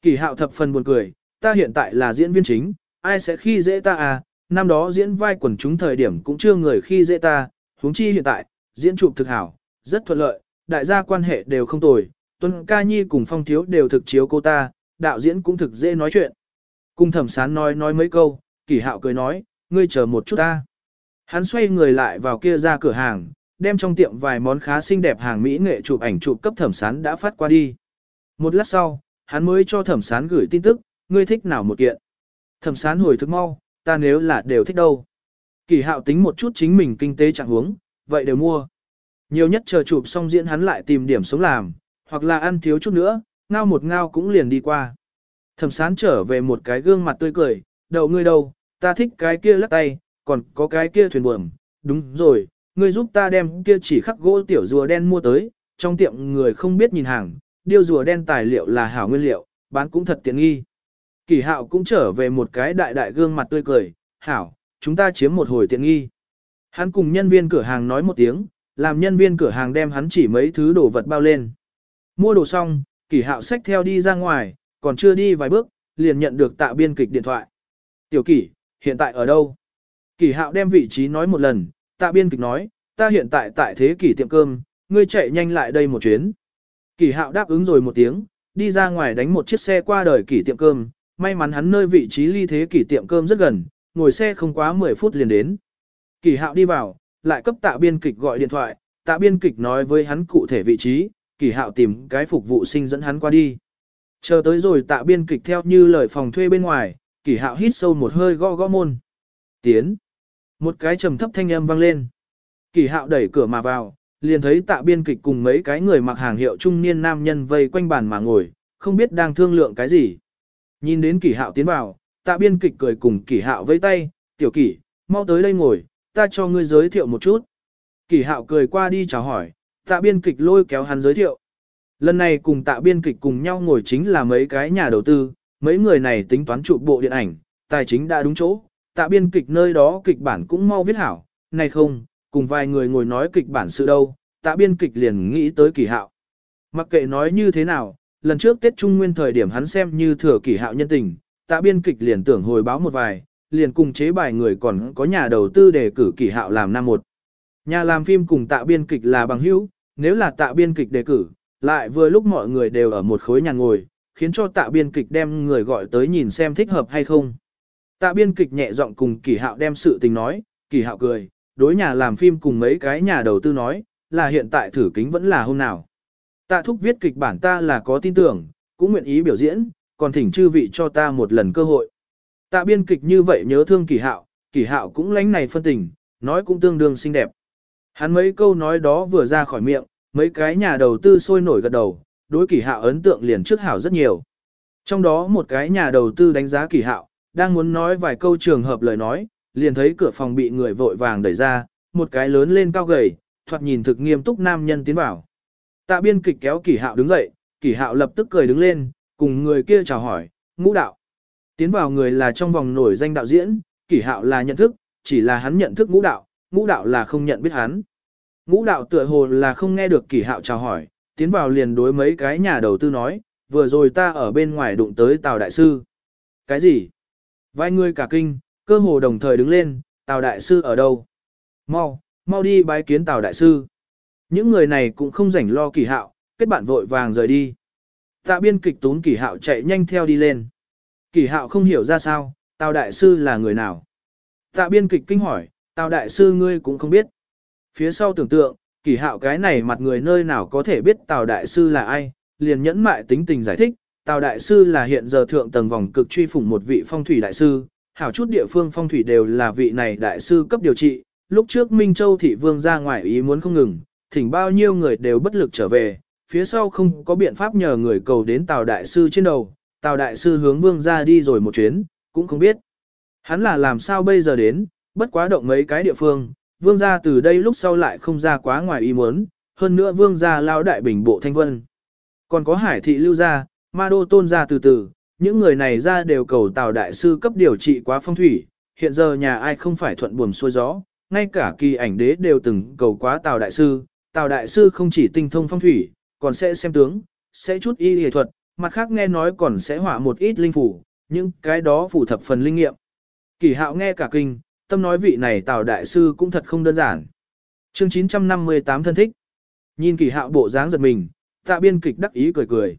Kỳ hạo thập phần buồn cười, ta hiện tại là diễn viên chính, ai sẽ khi dễ ta à, năm đó diễn vai quần chúng thời điểm cũng chưa người khi dễ ta, huống chi hiện tại, diễn chụp thực hảo, rất thuận lợi, đại gia quan hệ đều không tồi, Tuân Ca Nhi cùng Phong Thiếu đều thực chiếu cô ta, đạo diễn cũng thực dễ nói chuyện. Cung thẩm sán nói nói mấy câu, kỳ hạo cười nói, ngươi chờ một chút ta. Hắn xoay người lại vào kia ra cửa hàng, đem trong tiệm vài món khá xinh đẹp hàng mỹ nghệ chụp ảnh chụp cấp thẩm sán đã phát qua đi. Một lát sau, hắn mới cho thẩm sán gửi tin tức, ngươi thích nào một kiện. Thẩm sán hồi thức mau, ta nếu là đều thích đâu. Kỳ hạo tính một chút chính mình kinh tế trạng huống, vậy đều mua. Nhiều nhất chờ chụp xong diễn hắn lại tìm điểm sống làm, hoặc là ăn thiếu chút nữa, ngao một ngao cũng liền đi qua. Thẩm sán trở về một cái gương mặt tươi cười, đầu ngươi đâu, ta thích cái kia lắc tay, còn có cái kia thuyền buồm, đúng rồi, ngươi giúp ta đem kia chỉ khắc gỗ tiểu rùa đen mua tới, trong tiệm người không biết nhìn hàng, điêu rùa đen tài liệu là hảo nguyên liệu, bán cũng thật tiện nghi. Kỳ hạo cũng trở về một cái đại đại gương mặt tươi cười, hảo, chúng ta chiếm một hồi tiện nghi. Hắn cùng nhân viên cửa hàng nói một tiếng, làm nhân viên cửa hàng đem hắn chỉ mấy thứ đồ vật bao lên. Mua đồ xong, kỷ hạo xách theo đi ra ngoài, còn chưa đi vài bước, liền nhận được tạ biên kịch điện thoại. Tiểu kỷ, hiện tại ở đâu? Kỷ hạo đem vị trí nói một lần, tạ biên kịch nói, ta hiện tại tại thế kỷ tiệm cơm, ngươi chạy nhanh lại đây một chuyến. Kỷ hạo đáp ứng rồi một tiếng, đi ra ngoài đánh một chiếc xe qua đời kỷ tiệm cơm, may mắn hắn nơi vị trí ly thế kỷ tiệm cơm rất gần, ngồi xe không quá 10 phút liền đến. Kỷ hạo đi vào, lại cấp tạ biên kịch gọi điện thoại, tạ biên kịch nói với hắn cụ thể vị trí, kỳ hạo tìm cái phục vụ sinh dẫn hắn qua đi. Chờ tới rồi tạ biên kịch theo như lời phòng thuê bên ngoài, kỳ hạo hít sâu một hơi gõ gõ môn. Tiến. Một cái trầm thấp thanh âm vang lên. Kỳ hạo đẩy cửa mà vào, liền thấy tạ biên kịch cùng mấy cái người mặc hàng hiệu trung niên nam nhân vây quanh bàn mà ngồi, không biết đang thương lượng cái gì. Nhìn đến kỳ hạo tiến vào, tạ biên kịch cười cùng kỳ hạo vây tay, tiểu kỷ, mau tới đây ngồi, ta cho ngươi giới thiệu một chút. Kỳ hạo cười qua đi chào hỏi, tạ biên kịch lôi kéo hắn giới thiệu. Lần này cùng tạ biên kịch cùng nhau ngồi chính là mấy cái nhà đầu tư, mấy người này tính toán trụ bộ điện ảnh, tài chính đã đúng chỗ, tạ biên kịch nơi đó kịch bản cũng mau viết hảo, này không, cùng vài người ngồi nói kịch bản sự đâu, tạ biên kịch liền nghĩ tới kỳ hạo. Mặc kệ nói như thế nào, lần trước Tết Trung Nguyên thời điểm hắn xem như thừa kỳ hạo nhân tình, tạ biên kịch liền tưởng hồi báo một vài, liền cùng chế bài người còn có nhà đầu tư đề cử kỳ hạo làm năm một. Nhà làm phim cùng tạ biên kịch là bằng hữu, nếu là tạ biên kịch đề cử, lại vừa lúc mọi người đều ở một khối nhà ngồi, khiến cho tạ biên kịch đem người gọi tới nhìn xem thích hợp hay không. Tạ biên kịch nhẹ giọng cùng kỳ hạo đem sự tình nói, kỳ hạo cười, đối nhà làm phim cùng mấy cái nhà đầu tư nói, là hiện tại thử kính vẫn là hôm nào. Tạ thúc viết kịch bản ta là có tin tưởng, cũng nguyện ý biểu diễn, còn thỉnh chư vị cho ta một lần cơ hội. Tạ biên kịch như vậy nhớ thương kỳ hạo, kỳ hạo cũng lánh này phân tình, nói cũng tương đương xinh đẹp. Hắn mấy câu nói đó vừa ra khỏi miệng, mấy cái nhà đầu tư sôi nổi gật đầu, đối kỳ hạo ấn tượng liền trước hảo rất nhiều. Trong đó một cái nhà đầu tư đánh giá kỳ hạo, đang muốn nói vài câu trường hợp lời nói, liền thấy cửa phòng bị người vội vàng đẩy ra, một cái lớn lên cao gầy, thoạt nhìn thực nghiêm túc nam nhân tiến vào. Tạ biên kịch kéo kỳ hạo đứng dậy, kỳ hạo lập tức cười đứng lên, cùng người kia chào hỏi, ngũ đạo. Tiến vào người là trong vòng nổi danh đạo diễn, kỳ hạo là nhận thức, chỉ là hắn nhận thức ngũ đạo, ngũ đạo là không nhận biết hắn. Ngũ đạo tựa hồ là không nghe được kỳ hạo chào hỏi, tiến vào liền đối mấy cái nhà đầu tư nói, vừa rồi ta ở bên ngoài đụng tới Tào Đại Sư. Cái gì? Vài người cả kinh, cơ hồ đồng thời đứng lên, Tào Đại Sư ở đâu? Mau, mau đi bái kiến Tào Đại Sư. Những người này cũng không rảnh lo kỳ hạo, kết bạn vội vàng rời đi. Tạ biên kịch tún kỳ hạo chạy nhanh theo đi lên. Kỳ hạo không hiểu ra sao, Tào Đại Sư là người nào? Tạ biên kịch kinh hỏi, Tào Đại Sư ngươi cũng không biết. Phía sau tưởng tượng, kỳ hạo cái này mặt người nơi nào có thể biết Tào Đại Sư là ai, liền nhẫn mại tính tình giải thích, Tào Đại Sư là hiện giờ thượng tầng vòng cực truy phủng một vị phong thủy đại sư, hảo chút địa phương phong thủy đều là vị này đại sư cấp điều trị, lúc trước Minh Châu thị vương ra ngoài ý muốn không ngừng, thỉnh bao nhiêu người đều bất lực trở về, phía sau không có biện pháp nhờ người cầu đến Tào Đại Sư trên đầu, Tào Đại Sư hướng vương ra đi rồi một chuyến, cũng không biết. Hắn là làm sao bây giờ đến, bất quá động mấy cái địa phương, vương gia từ đây lúc sau lại không ra quá ngoài ý muốn, hơn nữa vương gia lao đại bình bộ thanh vân. Còn có hải thị lưu gia, ma đô tôn gia từ từ, những người này ra đều cầu tào đại sư cấp điều trị quá phong thủy, hiện giờ nhà ai không phải thuận buồm xuôi gió, ngay cả kỳ ảnh đế đều từng cầu quá tào đại sư, tào đại sư không chỉ tinh thông phong thủy, còn sẽ xem tướng, sẽ chút y y thuật, mặt khác nghe nói còn sẽ hỏa một ít linh phủ, những cái đó phủ thập phần linh nghiệm. Kỳ hạo nghe cả kinh, tâm nói vị này Tào Đại Sư cũng thật không đơn giản. chương 958 thân thích. Nhìn kỳ hạo bộ dáng giật mình, tạ biên kịch đắc ý cười cười.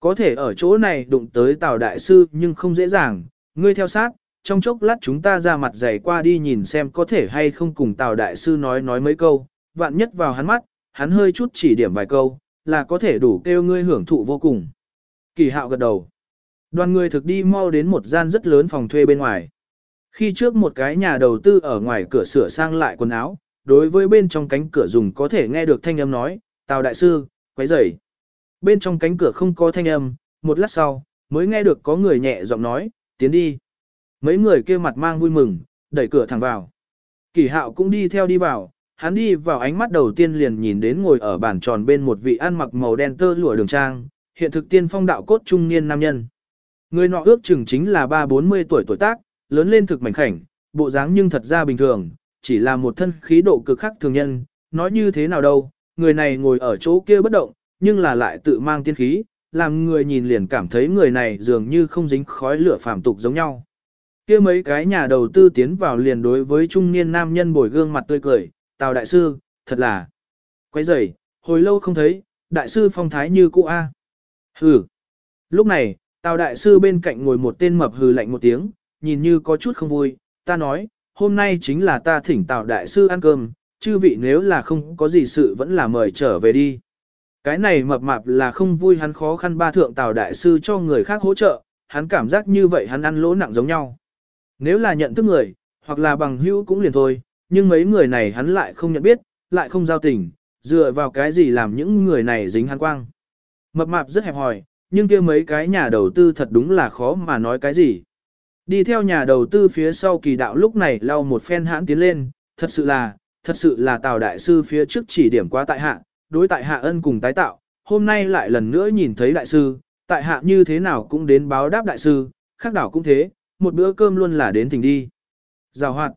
Có thể ở chỗ này đụng tới Tào Đại Sư nhưng không dễ dàng, ngươi theo sát, trong chốc lát chúng ta ra mặt dày qua đi nhìn xem có thể hay không cùng Tào Đại Sư nói nói mấy câu, vạn nhất vào hắn mắt, hắn hơi chút chỉ điểm vài câu, là có thể đủ kêu ngươi hưởng thụ vô cùng. Kỳ hạo gật đầu. Đoàn người thực đi mau đến một gian rất lớn phòng thuê bên ngoài. Khi trước một cái nhà đầu tư ở ngoài cửa sửa sang lại quần áo, đối với bên trong cánh cửa dùng có thể nghe được thanh âm nói, Tào đại sư, quấy rầy. Bên trong cánh cửa không có thanh âm, một lát sau, mới nghe được có người nhẹ giọng nói, tiến đi. Mấy người kia mặt mang vui mừng, đẩy cửa thẳng vào. Kỳ hạo cũng đi theo đi vào, hắn đi vào ánh mắt đầu tiên liền nhìn đến ngồi ở bàn tròn bên một vị ăn mặc màu đen tơ lụa đường trang, hiện thực tiên phong đạo cốt trung niên nam nhân. Người nọ ước chừng chính là ba bốn mươi tuổi tuổi tác, lớn lên thực mảnh khảnh, bộ dáng nhưng thật ra bình thường, chỉ là một thân khí độ cực khắc thường nhân, nói như thế nào đâu, người này ngồi ở chỗ kia bất động, nhưng là lại tự mang tiên khí, làm người nhìn liền cảm thấy người này dường như không dính khói lửa phàm tục giống nhau. Kia mấy cái nhà đầu tư tiến vào liền đối với trung niên nam nhân bồi gương mặt tươi cười, Tào đại sư, thật là quấy rầy, hồi lâu không thấy, đại sư phong thái như cũ a. Hừ. Lúc này, Tào đại sư bên cạnh ngồi một tên mập hừ lạnh một tiếng, nhìn như có chút không vui, ta nói, hôm nay chính là ta thỉnh Tào Đại Sư ăn cơm, chư vị nếu là không có gì sự vẫn là mời trở về đi. Cái này mập mạp là không vui hắn khó khăn ba thượng Tào Đại Sư cho người khác hỗ trợ, hắn cảm giác như vậy hắn ăn lỗ nặng giống nhau. Nếu là nhận thức người, hoặc là bằng hữu cũng liền thôi, nhưng mấy người này hắn lại không nhận biết, lại không giao tình, dựa vào cái gì làm những người này dính hắn quang. Mập mạp rất hẹp hòi, nhưng kia mấy cái nhà đầu tư thật đúng là khó mà nói cái gì. Đi theo nhà đầu tư phía sau kỳ đạo lúc này lau một phen hãn tiến lên, thật sự là, thật sự là Tào Đại Sư phía trước chỉ điểm quá tại hạ, đối tại hạ ân cùng tái tạo, hôm nay lại lần nữa nhìn thấy Đại Sư, tại hạ như thế nào cũng đến báo đáp Đại Sư, khác đảo cũng thế, một bữa cơm luôn là đến thỉnh đi. Giào hoạt,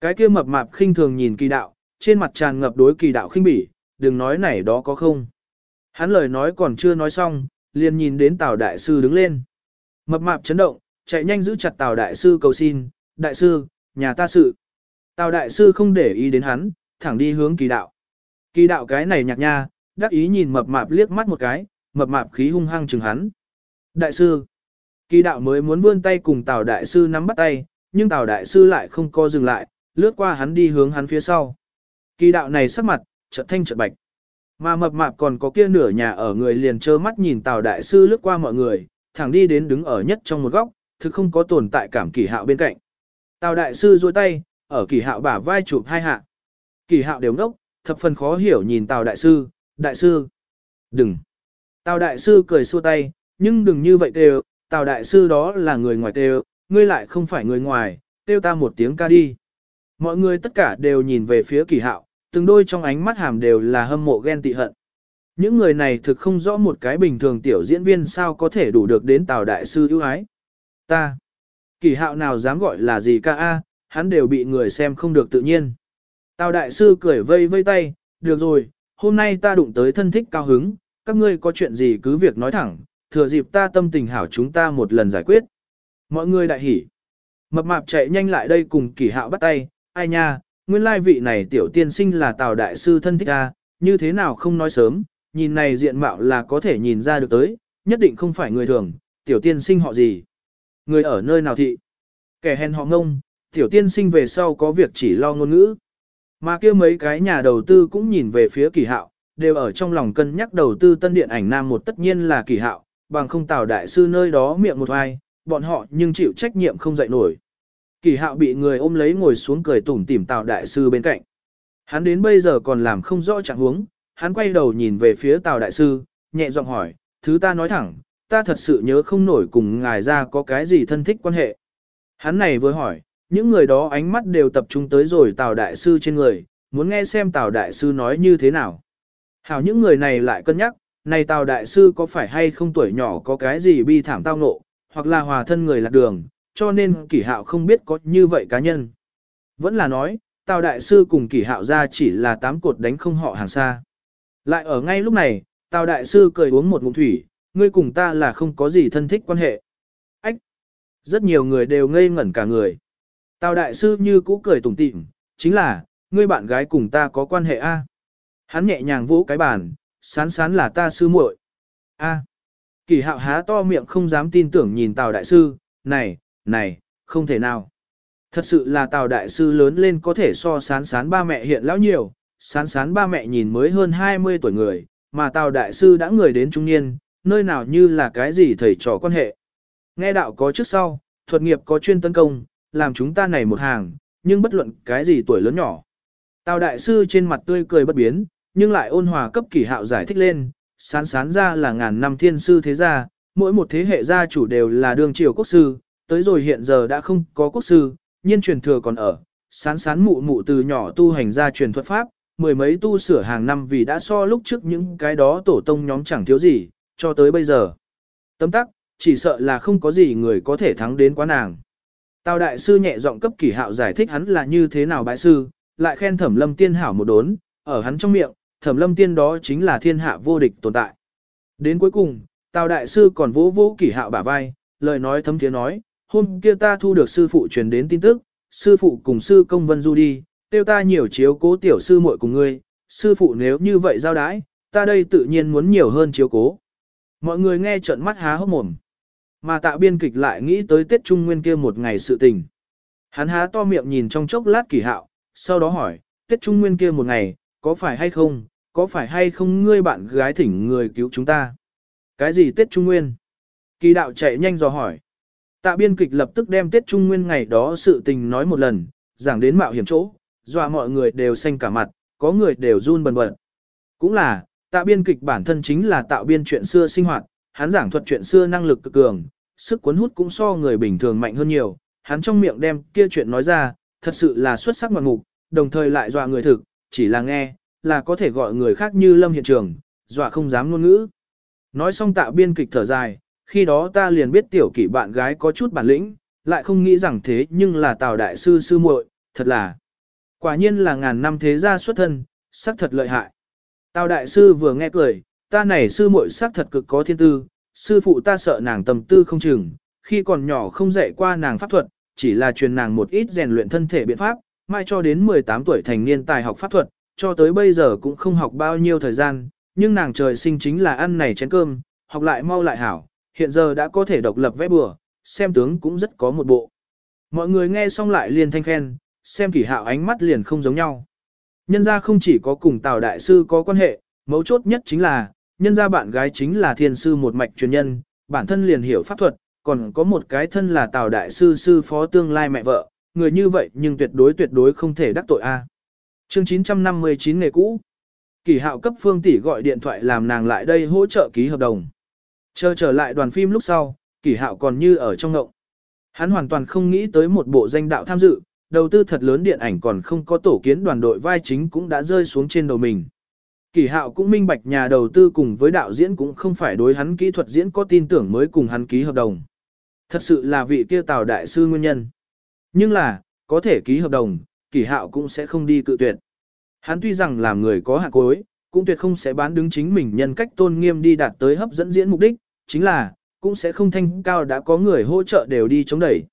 cái kia mập mạp khinh thường nhìn kỳ đạo, trên mặt tràn ngập đối kỳ đạo khinh bỉ, đừng nói này đó có không. Hắn lời nói còn chưa nói xong, liền nhìn đến Tào Đại Sư đứng lên. Mập mạp chấn động, chạy nhanh giữ chặt Tào Đại Sư cầu xin, Đại Sư, nhà ta sự. Tào Đại Sư không để ý đến hắn, thẳng đi hướng kỳ đạo. Kỳ đạo cái này nhạc nha, đắc ý nhìn mập mạp liếc mắt một cái, mập mạp khí hung hăng chừng hắn. Đại sư, kỳ đạo mới muốn vươn tay cùng Tào Đại Sư nắm bắt tay, nhưng Tào Đại Sư lại không co dừng lại, lướt qua hắn đi hướng hắn phía sau. Kỳ đạo này sắc mặt, chợt thanh chợt bạch. Mà mập mạp còn có kia nửa nhà ở người liền trơ mắt nhìn Tào Đại Sư lướt qua mọi người, thẳng đi đến đứng ở nhất trong một góc, thực không có tồn tại cảm kỳ hạo bên cạnh. Tào Đại Sư duỗi tay, ở kỳ hạo bả vai chụp hai hạ. Kỳ hạo đều ngốc, thập phần khó hiểu nhìn Tào Đại Sư, Đại Sư. Đừng. Tào Đại Sư cười xua tay, nhưng đừng như vậy đều, Tào Đại Sư đó là người ngoài đều, ngươi lại không phải người ngoài, kêu ta một tiếng ca đi. Mọi người tất cả đều nhìn về phía kỳ hạo, từng đôi trong ánh mắt hàm đều là hâm mộ ghen tị hận. Những người này thực không rõ một cái bình thường tiểu diễn viên sao có thể đủ được đến Tào Đại Sư ưu ái. Ta, kỳ hạo nào dám gọi là gì ca a, hắn đều bị người xem không được tự nhiên. Tào Đại Sư cười vây vây tay, được rồi, hôm nay ta đụng tới thân thích cao hứng, các ngươi có chuyện gì cứ việc nói thẳng, thừa dịp ta tâm tình hảo chúng ta một lần giải quyết. Mọi người đại hỉ. Mập mạp chạy nhanh lại đây cùng kỳ hạo bắt tay, ai nha, nguyên lai vị này tiểu tiên sinh là Tào Đại Sư thân thích a, như thế nào không nói sớm, nhìn này diện mạo là có thể nhìn ra được tới, nhất định không phải người thường, tiểu tiên sinh họ gì. Người ở nơi nào thị? Kẻ hèn họ ngông, tiểu tiên sinh về sau có việc chỉ lo ngôn ngữ. Mà kia mấy cái nhà đầu tư cũng nhìn về phía kỳ hạo, đều ở trong lòng cân nhắc đầu tư tân điện ảnh nam một tất nhiên là kỳ hạo, bằng không Tào Đại Sư nơi đó miệng một ai, bọn họ nhưng chịu trách nhiệm không dậy nổi. Kỳ hạo bị người ôm lấy ngồi xuống cười tủm tỉm Tào Đại Sư bên cạnh. Hắn đến bây giờ còn làm không rõ trạng huống, hắn quay đầu nhìn về phía Tào Đại Sư, nhẹ giọng hỏi, thứ ta nói thẳng, ta thật sự nhớ không nổi cùng ngài ra có cái gì thân thích quan hệ. Hắn này vừa hỏi, những người đó ánh mắt đều tập trung tới rồi Tào Đại Sư trên người, muốn nghe xem Tào Đại Sư nói như thế nào. Hảo những người này lại cân nhắc, này Tào Đại Sư có phải hay không tuổi nhỏ có cái gì bi thảm tao nộ, hoặc là hòa thân người lạc đường, cho nên kỷ hạo không biết có như vậy cá nhân. Vẫn là nói, Tào Đại Sư cùng kỷ hạo ra chỉ là tám cột đánh không họ hàng xa. Lại ở ngay lúc này, Tào Đại Sư cười uống một ngụm thủy, ngươi cùng ta là không có gì thân thích quan hệ. Ách! Rất nhiều người đều ngây ngẩn cả người. Tào Đại Sư như cũ cười tủm tỉm, chính là, ngươi bạn gái cùng ta có quan hệ A. Hắn nhẹ nhàng vỗ cái bàn, sán sán là ta sư muội. A. Kỳ hạo há to miệng không dám tin tưởng nhìn Tào Đại Sư, này, này, không thể nào. Thật sự là Tào Đại Sư lớn lên có thể so sán sán ba mẹ hiện lão nhiều, sán sán ba mẹ nhìn mới hơn 20 tuổi người, mà Tào Đại Sư đã người đến trung niên, nơi nào như là cái gì thầy trò quan hệ. Nghe đạo có trước sau, thuật nghiệp có chuyên tấn công, làm chúng ta này một hàng, nhưng bất luận cái gì tuổi lớn nhỏ. Tào Đại Sư trên mặt tươi cười bất biến, nhưng lại ôn hòa cấp kỷ hạo giải thích lên, sán sán ra là ngàn năm thiên sư thế gia, mỗi một thế hệ gia chủ đều là đương triều quốc sư, tới rồi hiện giờ đã không có quốc sư, nhiên truyền thừa còn ở, sán sán mụ mụ từ nhỏ tu hành ra truyền thuật pháp, mười mấy tu sửa hàng năm vì đã so lúc trước những cái đó tổ tông nhóm chẳng thiếu gì, cho tới bây giờ. Tấm tắc, chỉ sợ là không có gì người có thể thắng đến quá nàng. Tào đại sư nhẹ giọng cấp kỷ hạo giải thích hắn là như thế nào bại sư, lại khen thẩm lâm tiên hảo một đốn, ở hắn trong miệng, thẩm lâm tiên đó chính là thiên hạ vô địch tồn tại. Đến cuối cùng, Tào đại sư còn vỗ vỗ kỷ hạo bả vai, lời nói thấm thiế nói, hôm kia ta thu được sư phụ truyền đến tin tức, sư phụ cùng sư công vân du đi, tiêu ta nhiều chiếu cố tiểu sư muội cùng ngươi, sư phụ nếu như vậy giao đái, ta đây tự nhiên muốn nhiều hơn chiếu cố. Mọi người nghe trợn mắt há hốc mồm. Mà tạ biên kịch lại nghĩ tới Tết Trung Nguyên kia một ngày sự tình. Hắn há to miệng nhìn trong chốc lát kỳ hạo, sau đó hỏi, Tết Trung Nguyên kia một ngày, có phải hay không, có phải hay không ngươi bạn gái thỉnh người cứu chúng ta? Cái gì Tết Trung Nguyên? Kỳ đạo chạy nhanh dò hỏi. Tạ biên kịch lập tức đem Tết Trung Nguyên ngày đó sự tình nói một lần, giảng đến mạo hiểm chỗ, dọa mọi người đều xanh cả mặt, có người đều run bần bật. Cũng là, Tạ biên kịch bản thân chính là tạo biên chuyện xưa sinh hoạt, hắn giảng thuật chuyện xưa năng lực cực cường, sức cuốn hút cũng so người bình thường mạnh hơn nhiều, hắn trong miệng đem kia chuyện nói ra, thật sự là xuất sắc ngoạn mục, đồng thời lại dọa người thực, chỉ là nghe, là có thể gọi người khác như lâm hiện trường, dọa không dám ngôn ngữ. Nói xong Tạ biên kịch thở dài, khi đó ta liền biết tiểu kỷ bạn gái có chút bản lĩnh, lại không nghĩ rằng thế nhưng là tào đại sư sư muội, thật là. Quả nhiên là ngàn năm thế gia xuất thân, sắc thật lợi hại. Tào đại sư vừa nghe cười, ta này sư muội sắc thật cực có thiên tư, sư phụ ta sợ nàng tầm tư không chừng, khi còn nhỏ không dạy qua nàng pháp thuật, chỉ là truyền nàng một ít rèn luyện thân thể biện pháp, mai cho đến 18 tuổi thành niên tài học pháp thuật, cho tới bây giờ cũng không học bao nhiêu thời gian, nhưng nàng trời sinh chính là ăn này chén cơm, học lại mau lại hảo, hiện giờ đã có thể độc lập vẽ bừa, xem tướng cũng rất có một bộ. Mọi người nghe xong lại liền thanh khen, xem kỷ hạo ánh mắt liền không giống nhau. Nhân gia không chỉ có cùng Tào Đại Sư có quan hệ, mấu chốt nhất chính là, nhân gia bạn gái chính là thiên sư một mạch truyền nhân, bản thân liền hiểu pháp thuật, còn có một cái thân là Tào Đại Sư sư phó tương lai mẹ vợ, người như vậy nhưng tuyệt đối tuyệt đối không thể đắc tội a. À. Chương 959 nghề cũ. Kỳ hạo cấp phương tỷ gọi điện thoại làm nàng lại đây hỗ trợ ký hợp đồng. Chờ trở lại đoàn phim lúc sau, kỷ hạo còn như ở trong ngộng. Hắn hoàn toàn không nghĩ tới một bộ danh đạo tham dự, đầu tư thật lớn điện ảnh còn không có tổ kiến đoàn đội vai chính cũng đã rơi xuống trên đầu mình. Kỳ hạo cũng minh bạch nhà đầu tư cùng với đạo diễn cũng không phải đối hắn kỹ thuật diễn có tin tưởng mới cùng hắn ký hợp đồng. Thật sự là vị kia tào đại sư nguyên nhân. Nhưng là, có thể ký hợp đồng, kỳ hạo cũng sẽ không đi cự tuyệt. Hắn tuy rằng làm người có hạ cối cũng tuyệt không sẽ bán đứng chính mình nhân cách tôn nghiêm đi đạt tới hấp dẫn diễn mục đích, chính là, cũng sẽ không thanh cao đã có người hỗ trợ đều đi chống đẩy.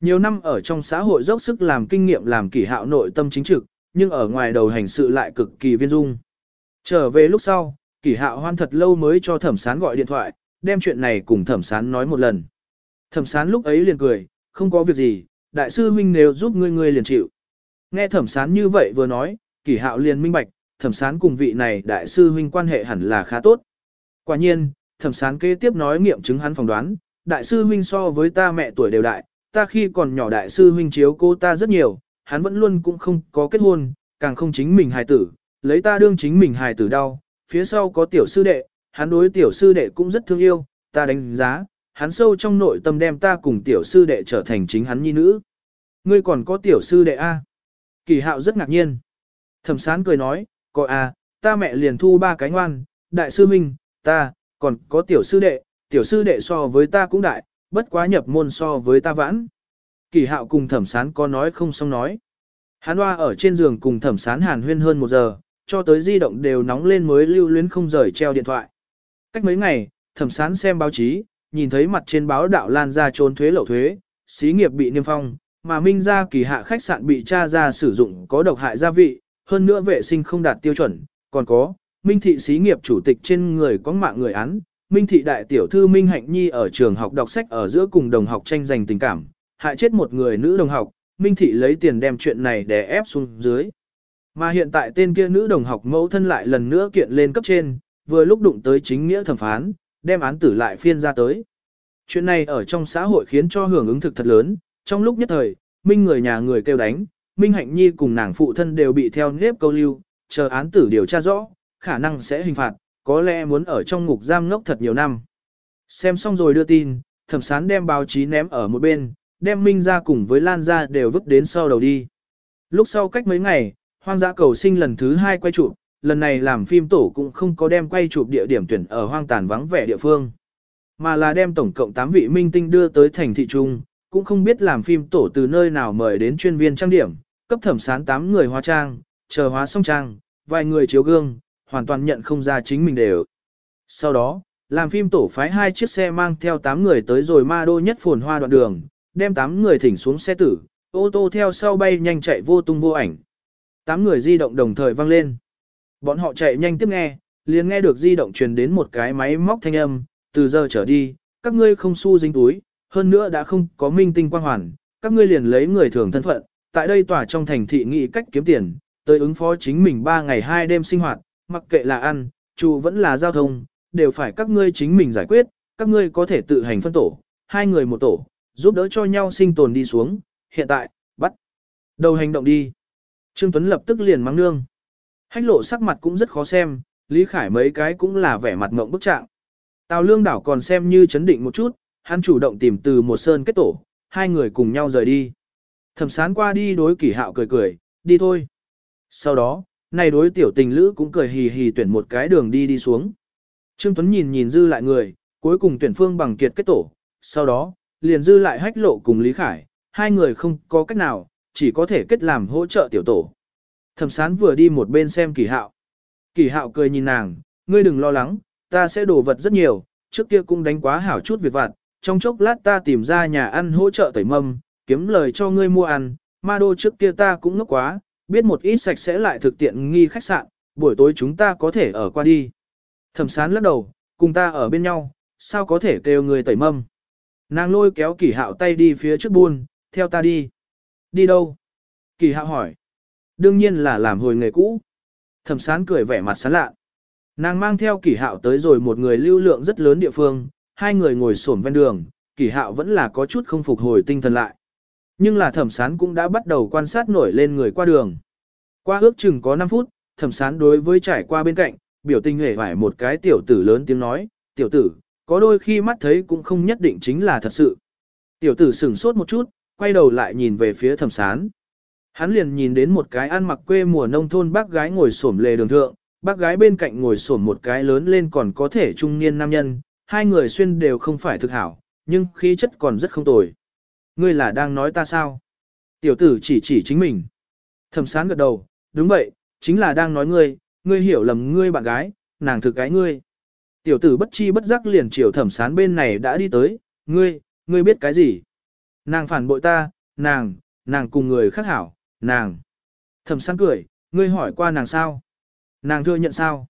Nhiều năm ở trong xã hội dốc sức làm kinh nghiệm làm kỷ hạo nội tâm chính trực, nhưng ở ngoài đầu hành sự lại cực kỳ viên dung. Trở về lúc sau, kỷ hạo hoan thật lâu mới cho thẩm sán gọi điện thoại, đem chuyện này cùng thẩm sán nói một lần. Thẩm sán lúc ấy liền cười, không có việc gì, đại sư huynh nếu giúp ngươi ngươi liền chịu. Nghe thẩm sán như vậy vừa nói, kỷ hạo liền minh bạch, thẩm sán cùng vị này đại sư huynh quan hệ hẳn là khá tốt. Quả nhiên, thẩm sán kế tiếp nói nghiệm chứng hắn phỏng đoán, đại sư huynh so với ta mẹ tuổi đều đại, ta khi còn nhỏ đại sư huynh chiếu cô ta rất nhiều, hắn vẫn luôn cũng không có kết hôn, càng không chính mình hài tử, lấy ta đương chính mình hài tử đau, phía sau có tiểu sư đệ, hắn đối tiểu sư đệ cũng rất thương yêu, ta đánh giá, hắn sâu trong nội tâm đem ta cùng tiểu sư đệ trở thành chính hắn nhi nữ. Ngươi còn có tiểu sư đệ A. Kỳ hạo rất ngạc nhiên. Thẩm sán cười nói, có A, ta mẹ liền thu ba cái ngoan, đại sư minh, ta, còn có tiểu sư đệ, tiểu sư đệ so với ta cũng đại, bất quá nhập môn so với ta vãn. Kỳ hạo cùng thẩm sán có nói không xong nói. Hán hoa ở trên giường cùng thẩm sán hàn huyên hơn một giờ, cho tới di động đều nóng lên mới lưu luyến không rời treo điện thoại. Cách mấy ngày, thẩm sán xem báo chí, nhìn thấy mặt trên báo đạo lan ra trốn thuế lậu thuế, xí nghiệp bị niêm phong, mà minh ra kỳ hạ khách sạn bị tra ra sử dụng có độc hại gia vị, hơn nữa vệ sinh không đạt tiêu chuẩn, còn có, minh thị xí nghiệp chủ tịch trên người có mạng người án, Minh thị đại tiểu thư Minh Hạnh Nhi ở trường học đọc sách ở giữa cùng đồng học tranh giành tình cảm, hại chết một người nữ đồng học, Minh thị lấy tiền đem chuyện này để ép xuống dưới. Mà hiện tại tên kia nữ đồng học mẫu thân lại lần nữa kiện lên cấp trên, vừa lúc đụng tới chính nghĩa thẩm phán, đem án tử lại phiên ra tới. Chuyện này ở trong xã hội khiến cho hưởng ứng thực thật lớn, trong lúc nhất thời, Minh người nhà người kêu đánh, Minh Hạnh Nhi cùng nàng phụ thân đều bị theo nếp câu lưu, chờ án tử điều tra rõ, khả năng sẽ hình phạt, có lẽ muốn ở trong ngục giam ngốc thật nhiều năm. Xem xong rồi đưa tin, thẩm sán đem báo chí ném ở một bên, đem Minh ra cùng với Lan ra đều vứt đến sau đầu đi. Lúc sau cách mấy ngày, hoang dã cầu sinh lần thứ hai quay chụp, lần này làm phim tổ cũng không có đem quay chụp địa điểm tuyển ở hoang tàn vắng vẻ địa phương, mà là đem tổng cộng 8 vị minh tinh đưa tới thành thị trung, cũng không biết làm phim tổ từ nơi nào mời đến chuyên viên trang điểm, cấp thẩm sán 8 người hóa trang, chờ hóa xong trang, vài người chiếu gương, hoàn toàn nhận không ra chính mình đều. Sau đó, làm phim tổ phái hai chiếc xe mang theo 8 người tới rồi ma đô nhất phồn hoa đoạn đường, đem 8 người thỉnh xuống xe tử, ô tô theo sau bay nhanh chạy vô tung vô ảnh. 8 người di động đồng thời vang lên. Bọn họ chạy nhanh tiếp nghe, liền nghe được di động truyền đến một cái máy móc thanh âm, từ giờ trở đi, các ngươi không xu dính túi, hơn nữa đã không có minh tinh quang hoàn, các ngươi liền lấy người thường thân phận, tại đây tỏa trong thành thị nghị cách kiếm tiền, tới ứng phó chính mình 3 ngày 2 đêm sinh hoạt, mặc kệ là ăn, chủ vẫn là giao thông, đều phải các ngươi chính mình giải quyết, các ngươi có thể tự hành phân tổ, hai người một tổ, giúp đỡ cho nhau sinh tồn đi xuống, hiện tại, bắt đầu hành động đi. Trương Tuấn lập tức liền mắng nương. Hách lộ sắc mặt cũng rất khó xem, Lý Khải mấy cái cũng là vẻ mặt ngộng bức trạng. Tào Lương đảo còn xem như chấn định một chút, hắn chủ động tìm từ một sơn kết tổ, hai người cùng nhau rời đi. Thẩm sán qua đi đối kỷ hạo cười cười, đi thôi. Sau đó, này đối tiểu tình lữ cũng cười hì hì tuyển một cái đường đi đi xuống. Trương Tuấn nhìn nhìn dư lại người, cuối cùng tuyển phương bằng kiệt kết tổ, sau đó, liền dư lại hách lộ cùng Lý Khải, hai người không có cách nào, chỉ có thể kết làm hỗ trợ tiểu tổ. Thẩm sán vừa đi một bên xem kỳ hạo. Kỳ hạo cười nhìn nàng, ngươi đừng lo lắng, ta sẽ đổ vật rất nhiều, trước kia cũng đánh quá hảo chút việc vặt, trong chốc lát ta tìm ra nhà ăn hỗ trợ tẩy mâm, kiếm lời cho ngươi mua ăn, ma đô trước kia ta cũng ngốc quá, biết một ít sạch sẽ lại thực tiện nghi khách sạn, buổi tối chúng ta có thể ở qua đi. Thẩm sán lắc đầu, cùng ta ở bên nhau, sao có thể kêu người tẩy mâm. Nàng lôi kéo kỷ hạo tay đi phía trước buôn, theo ta đi. Đi đâu? Kỳ hạo hỏi. Đương nhiên là làm hồi nghề cũ. Thẩm sán cười vẻ mặt sán lạ. Nàng mang theo kỷ hạo tới rồi một người lưu lượng rất lớn địa phương, hai người ngồi xổm ven đường, kỷ hạo vẫn là có chút không phục hồi tinh thần lại. Nhưng là thẩm sán cũng đã bắt đầu quan sát nổi lên người qua đường. Qua ước chừng có 5 phút, thẩm sán đối với trải qua bên cạnh, biểu tình hề vải một cái tiểu tử lớn tiếng nói, tiểu tử, có đôi khi mắt thấy cũng không nhất định chính là thật sự. Tiểu tử sửng sốt một chút, quay đầu lại nhìn về phía thẩm sán. Hắn liền nhìn đến một cái ăn mặc quê mùa nông thôn bác gái ngồi xổm lề đường thượng, bác gái bên cạnh ngồi xổm một cái lớn lên còn có thể trung niên nam nhân, hai người xuyên đều không phải thực hảo, nhưng khí chất còn rất không tồi. Ngươi là đang nói ta sao? Tiểu tử chỉ chỉ chính mình. Thẩm sán gật đầu, đúng vậy, chính là đang nói ngươi, ngươi hiểu lầm ngươi bạn gái, nàng thực cái ngươi. Tiểu tử bất chi bất giác liền chiều thẩm sán bên này đã đi tới, ngươi, ngươi biết cái gì? Nàng phản bội ta, nàng, nàng cùng người khác hảo, nàng. Thẩm sán cười, ngươi hỏi qua nàng sao? Nàng thừa nhận sao?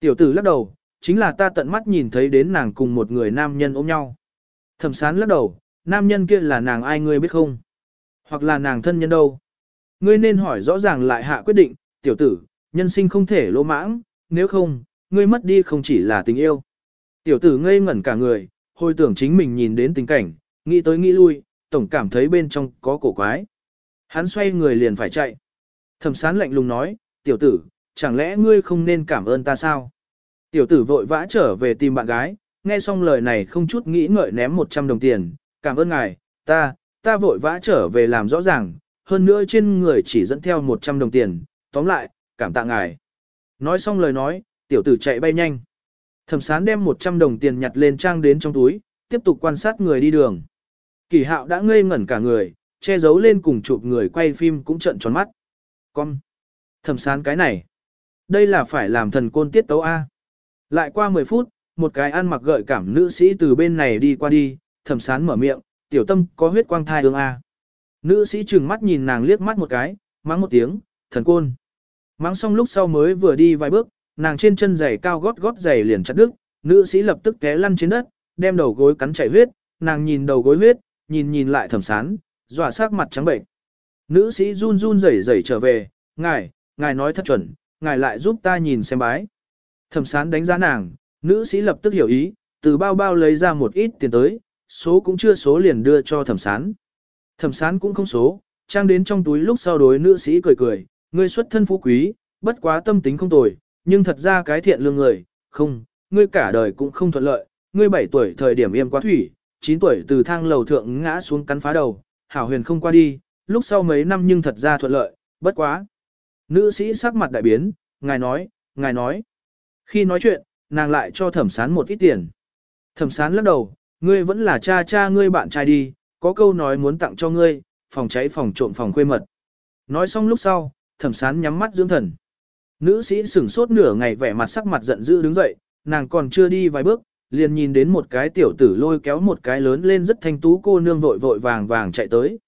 Tiểu tử lắc đầu, chính là ta tận mắt nhìn thấy đến nàng cùng một người nam nhân ôm nhau. Thẩm sán lắc đầu, nam nhân kia là nàng ai ngươi biết không? Hoặc là nàng thân nhân đâu? Ngươi nên hỏi rõ ràng lại hạ quyết định, tiểu tử, nhân sinh không thể lỗ mãng, nếu không, ngươi mất đi không chỉ là tình yêu. Tiểu tử ngây ngẩn cả người, hồi tưởng chính mình nhìn đến tình cảnh, nghĩ tới nghĩ lui, tổng cảm thấy bên trong có cổ quái. Hắn xoay người liền phải chạy. Thẩm sán lạnh lùng nói, tiểu tử, chẳng lẽ ngươi không nên cảm ơn ta sao? Tiểu tử vội vã trở về tìm bạn gái, nghe xong lời này không chút nghĩ ngợi ném 100 đồng tiền, cảm ơn ngài, ta, ta vội vã trở về làm rõ ràng, hơn nữa trên người chỉ dẫn theo 100 đồng tiền, tóm lại, cảm tạ ngài. Nói xong lời nói, tiểu tử chạy bay nhanh. Thẩm sán đem 100 đồng tiền nhặt lên trang đến trong túi, tiếp tục quan sát người đi đường. Kỳ hạo đã ngây ngẩn cả người, che giấu lên cùng chụp người quay phim cũng trận tròn mắt. Con! Thẩm sán cái này! Đây là phải làm thần côn tiết tấu A. Lại qua 10 phút, một cái ăn mặc gợi cảm nữ sĩ từ bên này đi qua đi, thẩm sán mở miệng, tiểu tâm có huyết quang thai ương A. Nữ sĩ trừng mắt nhìn nàng liếc mắt một cái, mắng một tiếng, thần côn. Mắng xong lúc sau mới vừa đi vài bước, nàng trên chân giày cao gót gót giày liền chặt đứt, nữ sĩ lập tức té lăn trên đất, đem đầu gối cắn chảy huyết, nàng nhìn đầu gối huyết, nhìn nhìn lại thẩm sán, dọa sắc mặt trắng bệnh. Nữ sĩ run run rẩy rẩy trở về, ngài, ngài nói thật chuẩn, ngài lại giúp ta nhìn xem bái. Thẩm sán đánh giá nàng, nữ sĩ lập tức hiểu ý, từ bao bao lấy ra một ít tiền tới, số cũng chưa số liền đưa cho thẩm sán. Thẩm sán cũng không số, trang đến trong túi lúc sau đối nữ sĩ cười cười, ngươi xuất thân phú quý, bất quá tâm tính không tồi, nhưng thật ra cái thiện lương người, không, ngươi cả đời cũng không thuận lợi, ngươi 7 tuổi thời điểm yêm quá thủy, 9 tuổi từ thang lầu thượng ngã xuống cắn phá đầu, hảo huyền không qua đi, lúc sau mấy năm nhưng thật ra thuận lợi, bất quá. Nữ sĩ sắc mặt đại biến, ngài nói, ngài nói. Khi nói chuyện, nàng lại cho thẩm sán một ít tiền. Thẩm sán lắc đầu, ngươi vẫn là cha cha ngươi bạn trai đi, có câu nói muốn tặng cho ngươi, phòng cháy phòng trộm phòng khuê mật. Nói xong lúc sau, thẩm sán nhắm mắt dưỡng thần. Nữ sĩ sửng sốt nửa ngày vẻ mặt sắc mặt giận dữ đứng dậy, nàng còn chưa đi vài bước, liền nhìn đến một cái tiểu tử lôi kéo một cái lớn lên rất thanh tú cô nương vội vội vàng vàng chạy tới.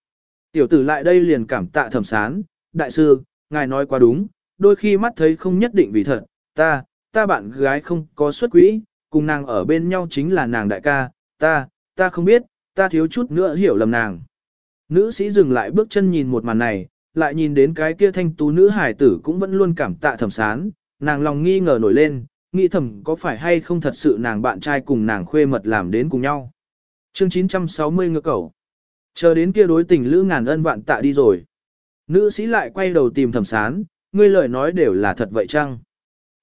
Tiểu tử lại đây liền cảm tạ thẩm sán, đại sư, ngài nói quá đúng, đôi khi mắt thấy không nhất định vì thật, ta, ta bạn gái không có xuất quỹ, cùng nàng ở bên nhau chính là nàng đại ca, ta, ta không biết, ta thiếu chút nữa hiểu lầm nàng. Nữ sĩ dừng lại bước chân nhìn một màn này, lại nhìn đến cái kia thanh tú nữ hải tử cũng vẫn luôn cảm tạ thẩm sán, nàng lòng nghi ngờ nổi lên, nghĩ thầm có phải hay không thật sự nàng bạn trai cùng nàng khuê mật làm đến cùng nhau. Chương 960 ngược cầu. Chờ đến kia đối tình lữ ngàn ân vạn tạ đi rồi. Nữ sĩ lại quay đầu tìm thẩm sán, ngươi lời nói đều là thật vậy chăng?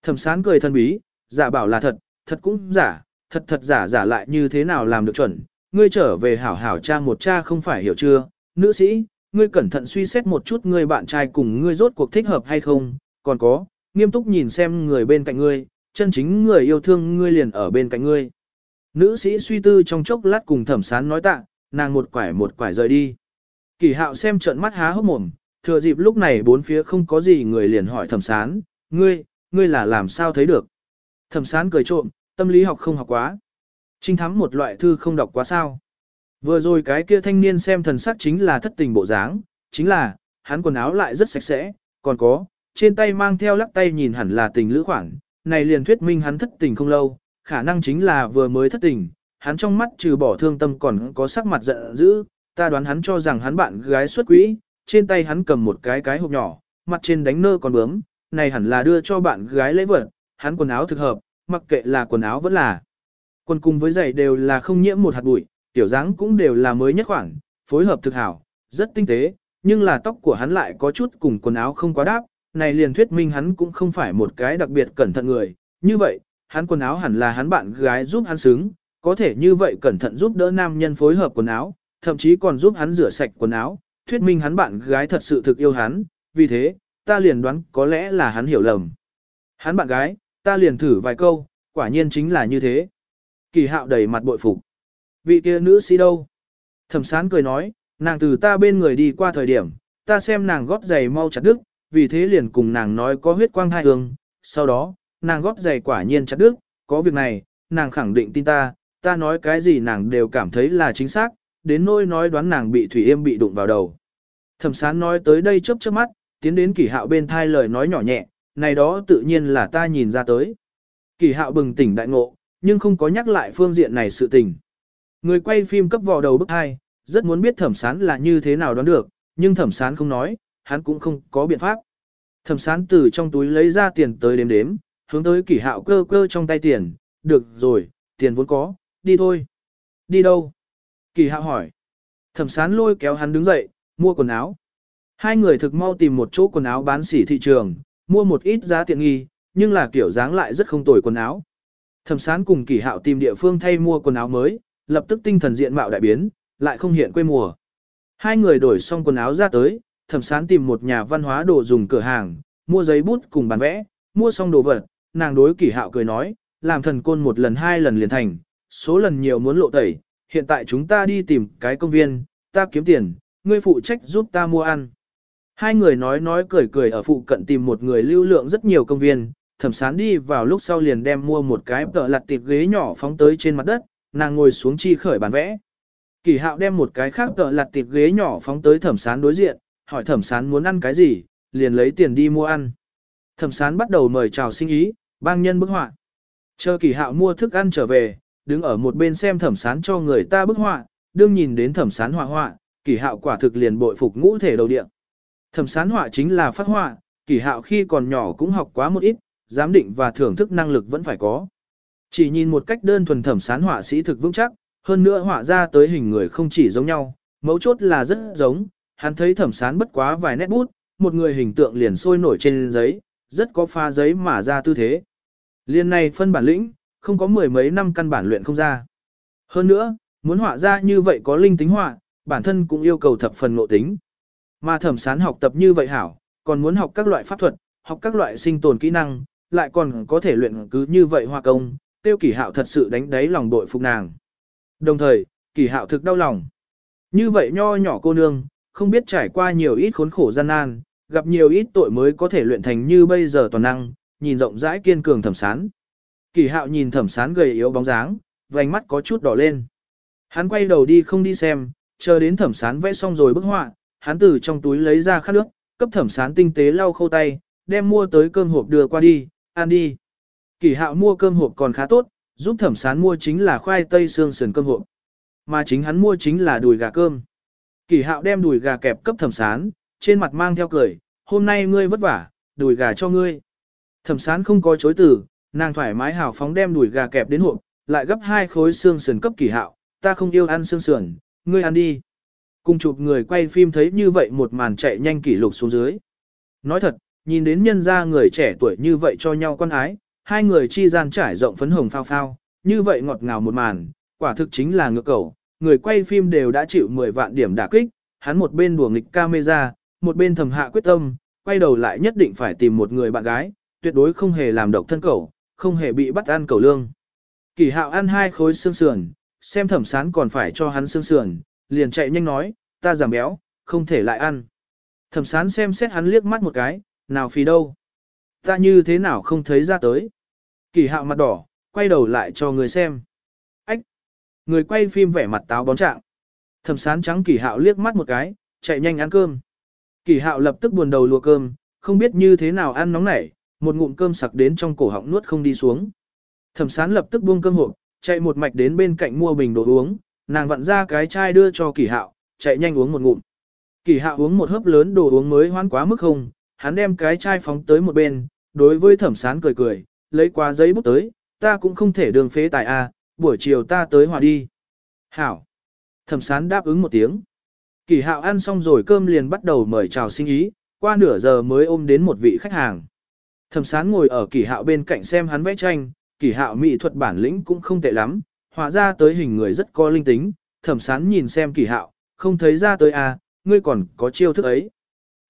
Thẩm sán cười thân bí, giả bảo là thật, thật cũng giả, thật thật giả giả lại như thế nào làm được chuẩn, ngươi trở về hảo hảo cha một cha không phải hiểu chưa, nữ sĩ, ngươi cẩn thận suy xét một chút ngươi bạn trai cùng ngươi rốt cuộc thích hợp hay không, còn có, nghiêm túc nhìn xem người bên cạnh ngươi, chân chính người yêu thương ngươi liền ở bên cạnh ngươi. Nữ sĩ suy tư trong chốc lát cùng thẩm sán nói tạ, nàng một quải một quải rời đi. Kỳ hạo xem trận mắt há hốc mồm, thừa dịp lúc này bốn phía không có gì người liền hỏi thẩm sán, ngươi, ngươi là làm sao thấy được. Thẩm sán cười trộm, tâm lý học không học quá. Trinh thám một loại thư không đọc quá sao. Vừa rồi cái kia thanh niên xem thần sắc chính là thất tình bộ dáng, chính là, hắn quần áo lại rất sạch sẽ, còn có, trên tay mang theo lắc tay nhìn hẳn là tình lữ khoảng, này liền thuyết minh hắn thất tình không lâu, khả năng chính là vừa mới thất tình, hắn trong mắt trừ bỏ thương tâm còn có sắc mặt giận dữ, ta đoán hắn cho rằng hắn bạn gái xuất quỹ, trên tay hắn cầm một cái cái hộp nhỏ, mặt trên đánh nơ còn bướm, này hẳn là đưa cho bạn gái lễ vật, hắn quần áo thực hợp, mặc kệ là quần áo vẫn là. Quần cùng với giày đều là không nhiễm một hạt bụi, tiểu dáng cũng đều là mới nhất khoảng, phối hợp thực hảo, rất tinh tế, nhưng là tóc của hắn lại có chút cùng quần áo không quá đáp, này liền thuyết minh hắn cũng không phải một cái đặc biệt cẩn thận người, như vậy, hắn quần áo hẳn là hắn bạn gái giúp hắn xứng, có thể như vậy cẩn thận giúp đỡ nam nhân phối hợp quần áo, thậm chí còn giúp hắn rửa sạch quần áo, thuyết minh hắn bạn gái thật sự thực yêu hắn, vì thế, ta liền đoán có lẽ là hắn hiểu lầm. Hắn bạn gái, ta liền thử vài câu, quả nhiên chính là như thế. Kỳ hạo đầy mặt bội phục. Vị kia nữ sĩ đâu? Thẩm sán cười nói, nàng từ ta bên người đi qua thời điểm, ta xem nàng gót giày mau chặt đứt, vì thế liền cùng nàng nói có huyết quang hai hương. Sau đó, nàng gót giày quả nhiên chặt đứt, có việc này, nàng khẳng định tin ta, ta nói cái gì nàng đều cảm thấy là chính xác, đến nỗi nói đoán nàng bị thủy yêm bị đụng vào đầu. Thẩm sán nói tới đây chớp chớp mắt, tiến đến kỳ hạo bên thai lời nói nhỏ nhẹ, này đó tự nhiên là ta nhìn ra tới. Kỳ hạo bừng tỉnh đại ngộ, nhưng không có nhắc lại phương diện này sự tình. Người quay phim cấp vò đầu bức hai, rất muốn biết thẩm sán là như thế nào đoán được, nhưng thẩm sán không nói, hắn cũng không có biện pháp. Thẩm sán từ trong túi lấy ra tiền tới đếm đếm, hướng tới kỷ hạo cơ cơ trong tay tiền, được rồi, tiền vốn có, đi thôi. Đi đâu? Kỳ hạo hỏi. Thẩm sán lôi kéo hắn đứng dậy, mua quần áo. Hai người thực mau tìm một chỗ quần áo bán sỉ thị trường, mua một ít giá tiện nghi, nhưng là kiểu dáng lại rất không tồi quần áo. Thẩm sán cùng kỳ hạo tìm địa phương thay mua quần áo mới, lập tức tinh thần diện mạo đại biến, lại không hiện quê mùa. Hai người đổi xong quần áo ra tới, thẩm sán tìm một nhà văn hóa đồ dùng cửa hàng, mua giấy bút cùng bàn vẽ, mua xong đồ vật, nàng đối kỳ hạo cười nói, làm thần côn một lần hai lần liền thành, số lần nhiều muốn lộ tẩy, hiện tại chúng ta đi tìm cái công viên, ta kiếm tiền, ngươi phụ trách giúp ta mua ăn. Hai người nói nói cười cười ở phụ cận tìm một người lưu lượng rất nhiều công viên, thẩm sán đi vào lúc sau liền đem mua một cái tợ lặt tiệp ghế nhỏ phóng tới trên mặt đất, nàng ngồi xuống chi khởi bàn vẽ. Kỳ hạo đem một cái khác tợ lặt tiệp ghế nhỏ phóng tới thẩm sán đối diện, hỏi thẩm sán muốn ăn cái gì, liền lấy tiền đi mua ăn. Thẩm sán bắt đầu mời chào sinh ý, bang nhân bức họa. Chờ kỳ hạo mua thức ăn trở về, đứng ở một bên xem thẩm sán cho người ta bức họa, đương nhìn đến thẩm sán họa họa, kỳ hạo quả thực liền bội phục ngũ thể đầu địa. Thẩm sán họa chính là phát họa, kỳ hạo khi còn nhỏ cũng học quá một ít, giám định và thưởng thức năng lực vẫn phải có. Chỉ nhìn một cách đơn thuần thẩm sán họa sĩ thực vững chắc, hơn nữa họa ra tới hình người không chỉ giống nhau, mấu chốt là rất giống, hắn thấy thẩm sán bất quá vài nét bút, một người hình tượng liền sôi nổi trên giấy, rất có pha giấy mà ra tư thế. Liên này phân bản lĩnh, không có mười mấy năm căn bản luyện không ra. Hơn nữa, muốn họa ra như vậy có linh tính họa, bản thân cũng yêu cầu thập phần ngộ tính. Mà thẩm sán học tập như vậy hảo, còn muốn học các loại pháp thuật, học các loại sinh tồn kỹ năng, lại còn có thể luyện cứ như vậy hoa công, tiêu kỷ hạo thật sự đánh đáy lòng đội phục nàng. Đồng thời, kỷ hạo thực đau lòng. Như vậy nho nhỏ cô nương, không biết trải qua nhiều ít khốn khổ gian nan, gặp nhiều ít tội mới có thể luyện thành như bây giờ toàn năng, nhìn rộng rãi kiên cường thẩm sán. Kỳ hạo nhìn thẩm sán gầy yếu bóng dáng, vành mắt có chút đỏ lên. Hắn quay đầu đi không đi xem, chờ đến thẩm sán vẽ xong rồi bức họa, hắn từ trong túi lấy ra khát nước, cấp thẩm sán tinh tế lau khâu tay, đem mua tới cơm hộp đưa qua đi, ăn đi. Kỳ hạo mua cơm hộp còn khá tốt, giúp thẩm sán mua chính là khoai tây xương sườn cơm hộp. Mà chính hắn mua chính là đùi gà cơm. Kỳ hạo đem đùi gà kẹp cấp thẩm sán, trên mặt mang theo cười, hôm nay ngươi vất vả, đùi gà cho ngươi. Thẩm sán không có chối từ, nàng thoải mái hào phóng đem đùi gà kẹp đến hộp, lại gấp hai khối xương sườn cấp kỳ hạo, ta không yêu ăn xương sườn, ngươi ăn đi. Cùng chụp người quay phim thấy như vậy một màn chạy nhanh kỷ lục xuống dưới. Nói thật, nhìn đến nhân gia người trẻ tuổi như vậy cho nhau quan ái, hai người chi gian trải rộng phấn hồng phao phao, như vậy ngọt ngào một màn, quả thực chính là ngược cầu. Người quay phim đều đã chịu 10 vạn điểm đả kích, hắn một bên đùa nghịch camera, một bên thầm hạ quyết tâm, quay đầu lại nhất định phải tìm một người bạn gái, tuyệt đối không hề làm độc thân cẩu, không hề bị bắt ăn cẩu lương. Kỳ hạo ăn hai khối xương sườn, xem thẩm sán còn phải cho hắn xương sườn, liền chạy nhanh nói, ta giảm béo, không thể lại ăn. Thẩm sán xem xét hắn liếc mắt một cái, nào phí đâu. Ta như thế nào không thấy ra tới. Kỳ hạo mặt đỏ, quay đầu lại cho người xem. Ách! Người quay phim vẻ mặt táo bón trạng. Thẩm sán trắng kỳ hạo liếc mắt một cái, chạy nhanh ăn cơm. Kỳ hạo lập tức buồn đầu lùa cơm, không biết như thế nào ăn nóng nảy, một ngụm cơm sặc đến trong cổ họng nuốt không đi xuống. Thẩm sán lập tức buông cơm hộp, chạy một mạch đến bên cạnh mua bình đồ uống, nàng vặn ra cái chai đưa cho kỳ hạo, chạy nhanh uống một ngụm. Kỳ hạo uống một hớp lớn đồ uống mới hoan quá mức không, hắn đem cái chai phóng tới một bên, đối với thẩm sán cười cười, lấy qua giấy bút tới, ta cũng không thể đường phế tài a, buổi chiều ta tới hòa đi. Hảo. Thẩm sán đáp ứng một tiếng. Kỳ hạo ăn xong rồi cơm liền bắt đầu mời chào sinh ý, qua nửa giờ mới ôm đến một vị khách hàng. Thẩm sán ngồi ở kỳ hạo bên cạnh xem hắn vẽ tranh, kỳ hạo mỹ thuật bản lĩnh cũng không tệ lắm, họa ra tới hình người rất có linh tính, thẩm sán nhìn xem kỳ hạo, không thấy ra tới à, ngươi còn có chiêu thức ấy.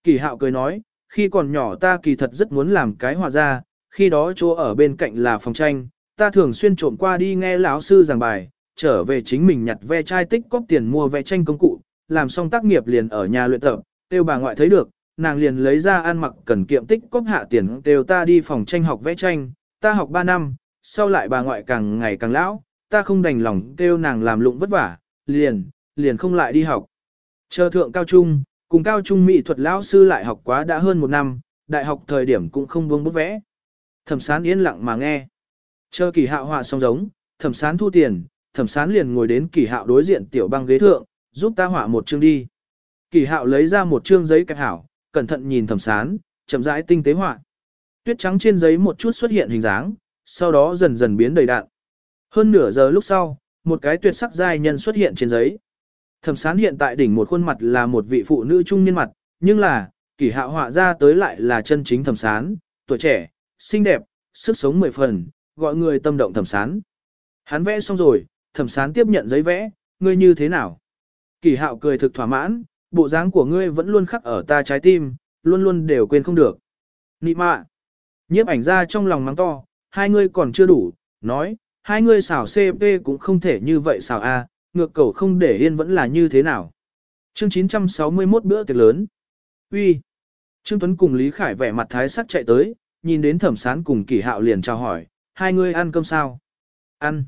Kỳ hạo cười nói, khi còn nhỏ ta kỳ thật rất muốn làm cái họa ra, khi đó chỗ ở bên cạnh là phòng tranh, ta thường xuyên trộm qua đi nghe lão sư giảng bài, trở về chính mình nhặt ve chai tích cóp tiền mua vẽ tranh công cụ, làm xong tác nghiệp liền ở nhà luyện tập, tiêu bà ngoại thấy được, nàng liền lấy ra ăn mặc cần kiệm tích cóp hạ tiền đều ta đi phòng tranh học vẽ tranh, ta học 3 năm, sau lại bà ngoại càng ngày càng lão, ta không đành lòng kêu nàng làm lụng vất vả, liền, liền không lại đi học. Chờ thượng cao trung, cùng cao trung mỹ thuật lão sư lại học quá đã hơn một năm, đại học thời điểm cũng không buông bút vẽ. Thẩm sán yên lặng mà nghe. Chờ kỳ hạo họa xong giống, thẩm sán thu tiền, thẩm sán liền ngồi đến kỳ hạo đối diện tiểu băng ghế thượng, giúp ta họa một chương đi. Kỳ hạo lấy ra một chương giấy kẹp hảo, cẩn thận nhìn thẩm sán, chậm rãi tinh tế họa. Tuyết trắng trên giấy một chút xuất hiện hình dáng, sau đó dần dần biến đầy đạn. Hơn nửa giờ lúc sau, một cái tuyệt sắc giai nhân xuất hiện trên giấy. Thẩm sán hiện tại đỉnh một khuôn mặt là một vị phụ nữ trung niên mặt, nhưng là, kỳ hạ họa ra tới lại là chân chính thẩm sán, tuổi trẻ, xinh đẹp, sức sống mười phần, gọi người tâm động thẩm sán. Hắn vẽ xong rồi, thẩm sán tiếp nhận giấy vẽ, ngươi như thế nào? Kỳ hạo cười thực thỏa mãn, bộ dáng của ngươi vẫn luôn khắc ở ta trái tim, luôn luôn đều quên không được. Nị mạ! Nhiếp ảnh ra trong lòng mắng to, hai ngươi còn chưa đủ, nói, hai ngươi xảo CP cũng không thể như vậy xảo A, ngược cầu không để yên vẫn là như thế nào. Chương 961 bữa tiệc lớn. Uy. Trương Tuấn cùng Lý Khải vẻ mặt thái sắc chạy tới, nhìn đến thẩm sán cùng kỳ hạo liền chào hỏi, hai ngươi ăn cơm sao? Ăn.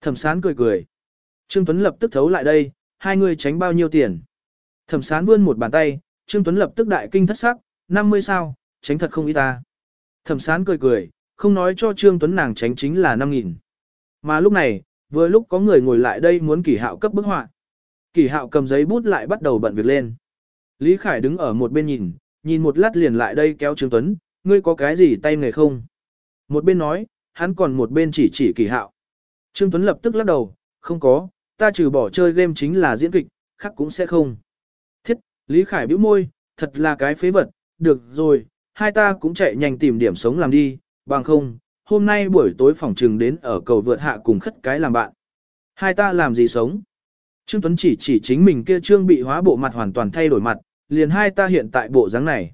Thẩm sán cười cười. Trương Tuấn lập tức thấu lại đây, hai ngươi tránh bao nhiêu tiền? Thẩm sán vươn một bàn tay, Trương Tuấn lập tức đại kinh thất sắc, 50 sao, tránh thật không ý ta. Thẩm sán cười cười, không nói cho Trương Tuấn nàng tránh chính là 5.000. Mà lúc này, vừa lúc có người ngồi lại đây muốn kỷ hạo cấp bức họa. Kỷ hạo cầm giấy bút lại bắt đầu bận việc lên. Lý Khải đứng ở một bên nhìn, nhìn một lát liền lại đây kéo Trương Tuấn, ngươi có cái gì tay nghề không? Một bên nói, hắn còn một bên chỉ chỉ kỷ hạo. Trương Tuấn lập tức lắc đầu, không có, ta trừ bỏ chơi game chính là diễn kịch, khác cũng sẽ không. Thiết, Lý Khải bĩu môi, thật là cái phế vật, được rồi, hai ta cũng chạy nhanh tìm điểm sống làm đi, bằng không, hôm nay buổi tối phòng trừng đến ở cầu vượt hạ cùng khất cái làm bạn. Hai ta làm gì sống? Trương Tuấn chỉ chỉ chính mình kia trương bị hóa bộ mặt hoàn toàn thay đổi mặt, liền hai ta hiện tại bộ dáng này.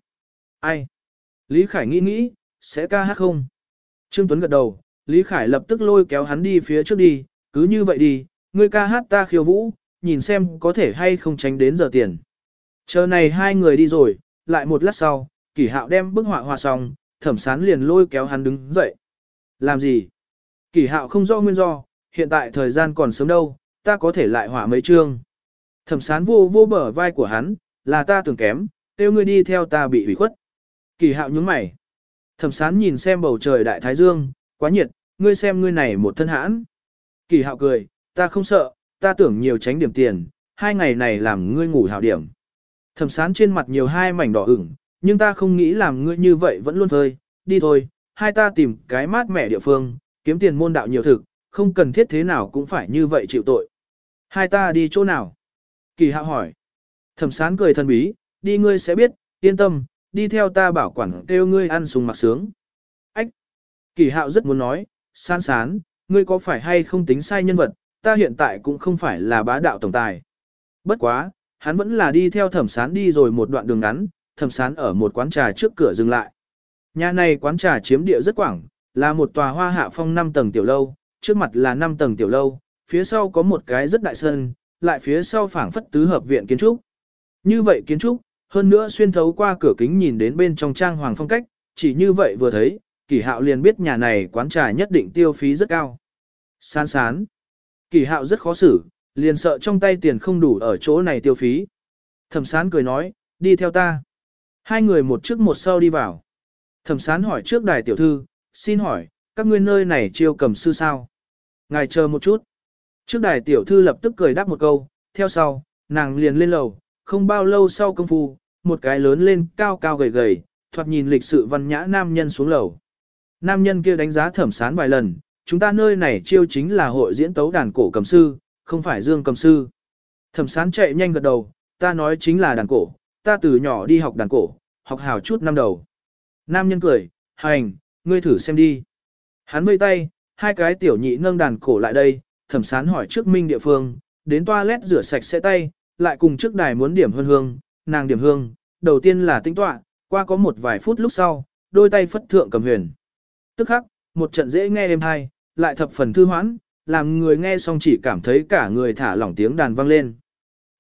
Ai? Lý Khải nghĩ nghĩ, sẽ ca hát không? Trương Tuấn gật đầu, Lý Khải lập tức lôi kéo hắn đi phía trước đi, cứ như vậy đi, ngươi ca hát ta khiêu vũ, nhìn xem có thể hay không tránh đến giờ tiền. Chờ này hai người đi rồi, lại một lát sau, kỷ hạo đem bức họa hòa xong, thẩm sán liền lôi kéo hắn đứng dậy. Làm gì? Kỷ hạo không rõ nguyên do, hiện tại thời gian còn sớm đâu, ta có thể lại hỏa mấy chương. Thẩm sán vô vô bờ vai của hắn, là ta tưởng kém, tiêu ngươi đi theo ta bị hủy khuất. Kỳ hạo nhướng mày. Thẩm sán nhìn xem bầu trời đại thái dương, quá nhiệt, ngươi xem ngươi này một thân hãn. Kỳ hạo cười, ta không sợ, ta tưởng nhiều tránh điểm tiền, hai ngày này làm ngươi ngủ hảo điểm. Thẩm sán trên mặt nhiều hai mảnh đỏ ửng, nhưng ta không nghĩ làm ngươi như vậy vẫn luôn phơi, đi thôi, hai ta tìm cái mát mẻ địa phương, kiếm tiền môn đạo nhiều thực, không cần thiết thế nào cũng phải như vậy chịu tội. Hai ta đi chỗ nào? Kỳ hạo hỏi. Thẩm sán cười thân bí, đi ngươi sẽ biết, yên tâm, đi theo ta bảo quản kêu ngươi ăn sùng mặc sướng. Ách! Kỳ hạo rất muốn nói, sán sán, ngươi có phải hay không tính sai nhân vật, ta hiện tại cũng không phải là bá đạo tổng tài. Bất quá, hắn vẫn là đi theo thẩm sán đi rồi một đoạn đường ngắn, thẩm sán ở một quán trà trước cửa dừng lại. Nhà này quán trà chiếm địa rất quảng, là một tòa hoa hạ phong 5 tầng tiểu lâu, trước mặt là 5 tầng tiểu lâu, phía sau có một cái rất đại sân, lại phía sau phảng phất tứ hợp viện kiến trúc. Như vậy kiến trúc, hơn nữa xuyên thấu qua cửa kính nhìn đến bên trong trang hoàng phong cách, chỉ như vậy vừa thấy, Kỷ Hạo liền biết nhà này quán trà nhất định tiêu phí rất cao. Sán sán. Kỷ Hạo rất khó xử, liền sợ trong tay tiền không đủ ở chỗ này tiêu phí. Thẩm sán cười nói, đi theo ta. Hai người một trước một sau đi vào. Thẩm sán hỏi trước đài tiểu thư, xin hỏi, các ngươi nơi này chiêu cầm sư sao? Ngài chờ một chút. Trước đài tiểu thư lập tức cười đáp một câu, theo sau, nàng liền lên lầu, không bao lâu sau công phu, một cái lớn lên cao cao gầy gầy, thoạt nhìn lịch sự văn nhã nam nhân xuống lầu. Nam nhân kia đánh giá thẩm sán vài lần, chúng ta nơi này chiêu chính là hội diễn tấu đàn cổ cầm sư, không phải dương cầm sư. Thẩm sán chạy nhanh gật đầu, ta nói chính là đàn cổ, ta từ nhỏ đi học đàn cổ, học hào chút năm đầu. Nam nhân cười, hành, ngươi thử xem đi. Hắn vây tay, hai cái tiểu nhị nâng đàn cổ lại đây, thẩm sán hỏi trước minh địa phương, đến toilet rửa sạch sẽ tay, lại cùng trước đài muốn điểm hương hương, nàng điểm hương, đầu tiên là tinh tọa, qua có một vài phút lúc sau, đôi tay phất thượng cầm huyền. Tức khắc, một trận dễ nghe êm hay, lại thập phần thư hoãn, làm người nghe xong chỉ cảm thấy cả người thả lỏng tiếng đàn vang lên.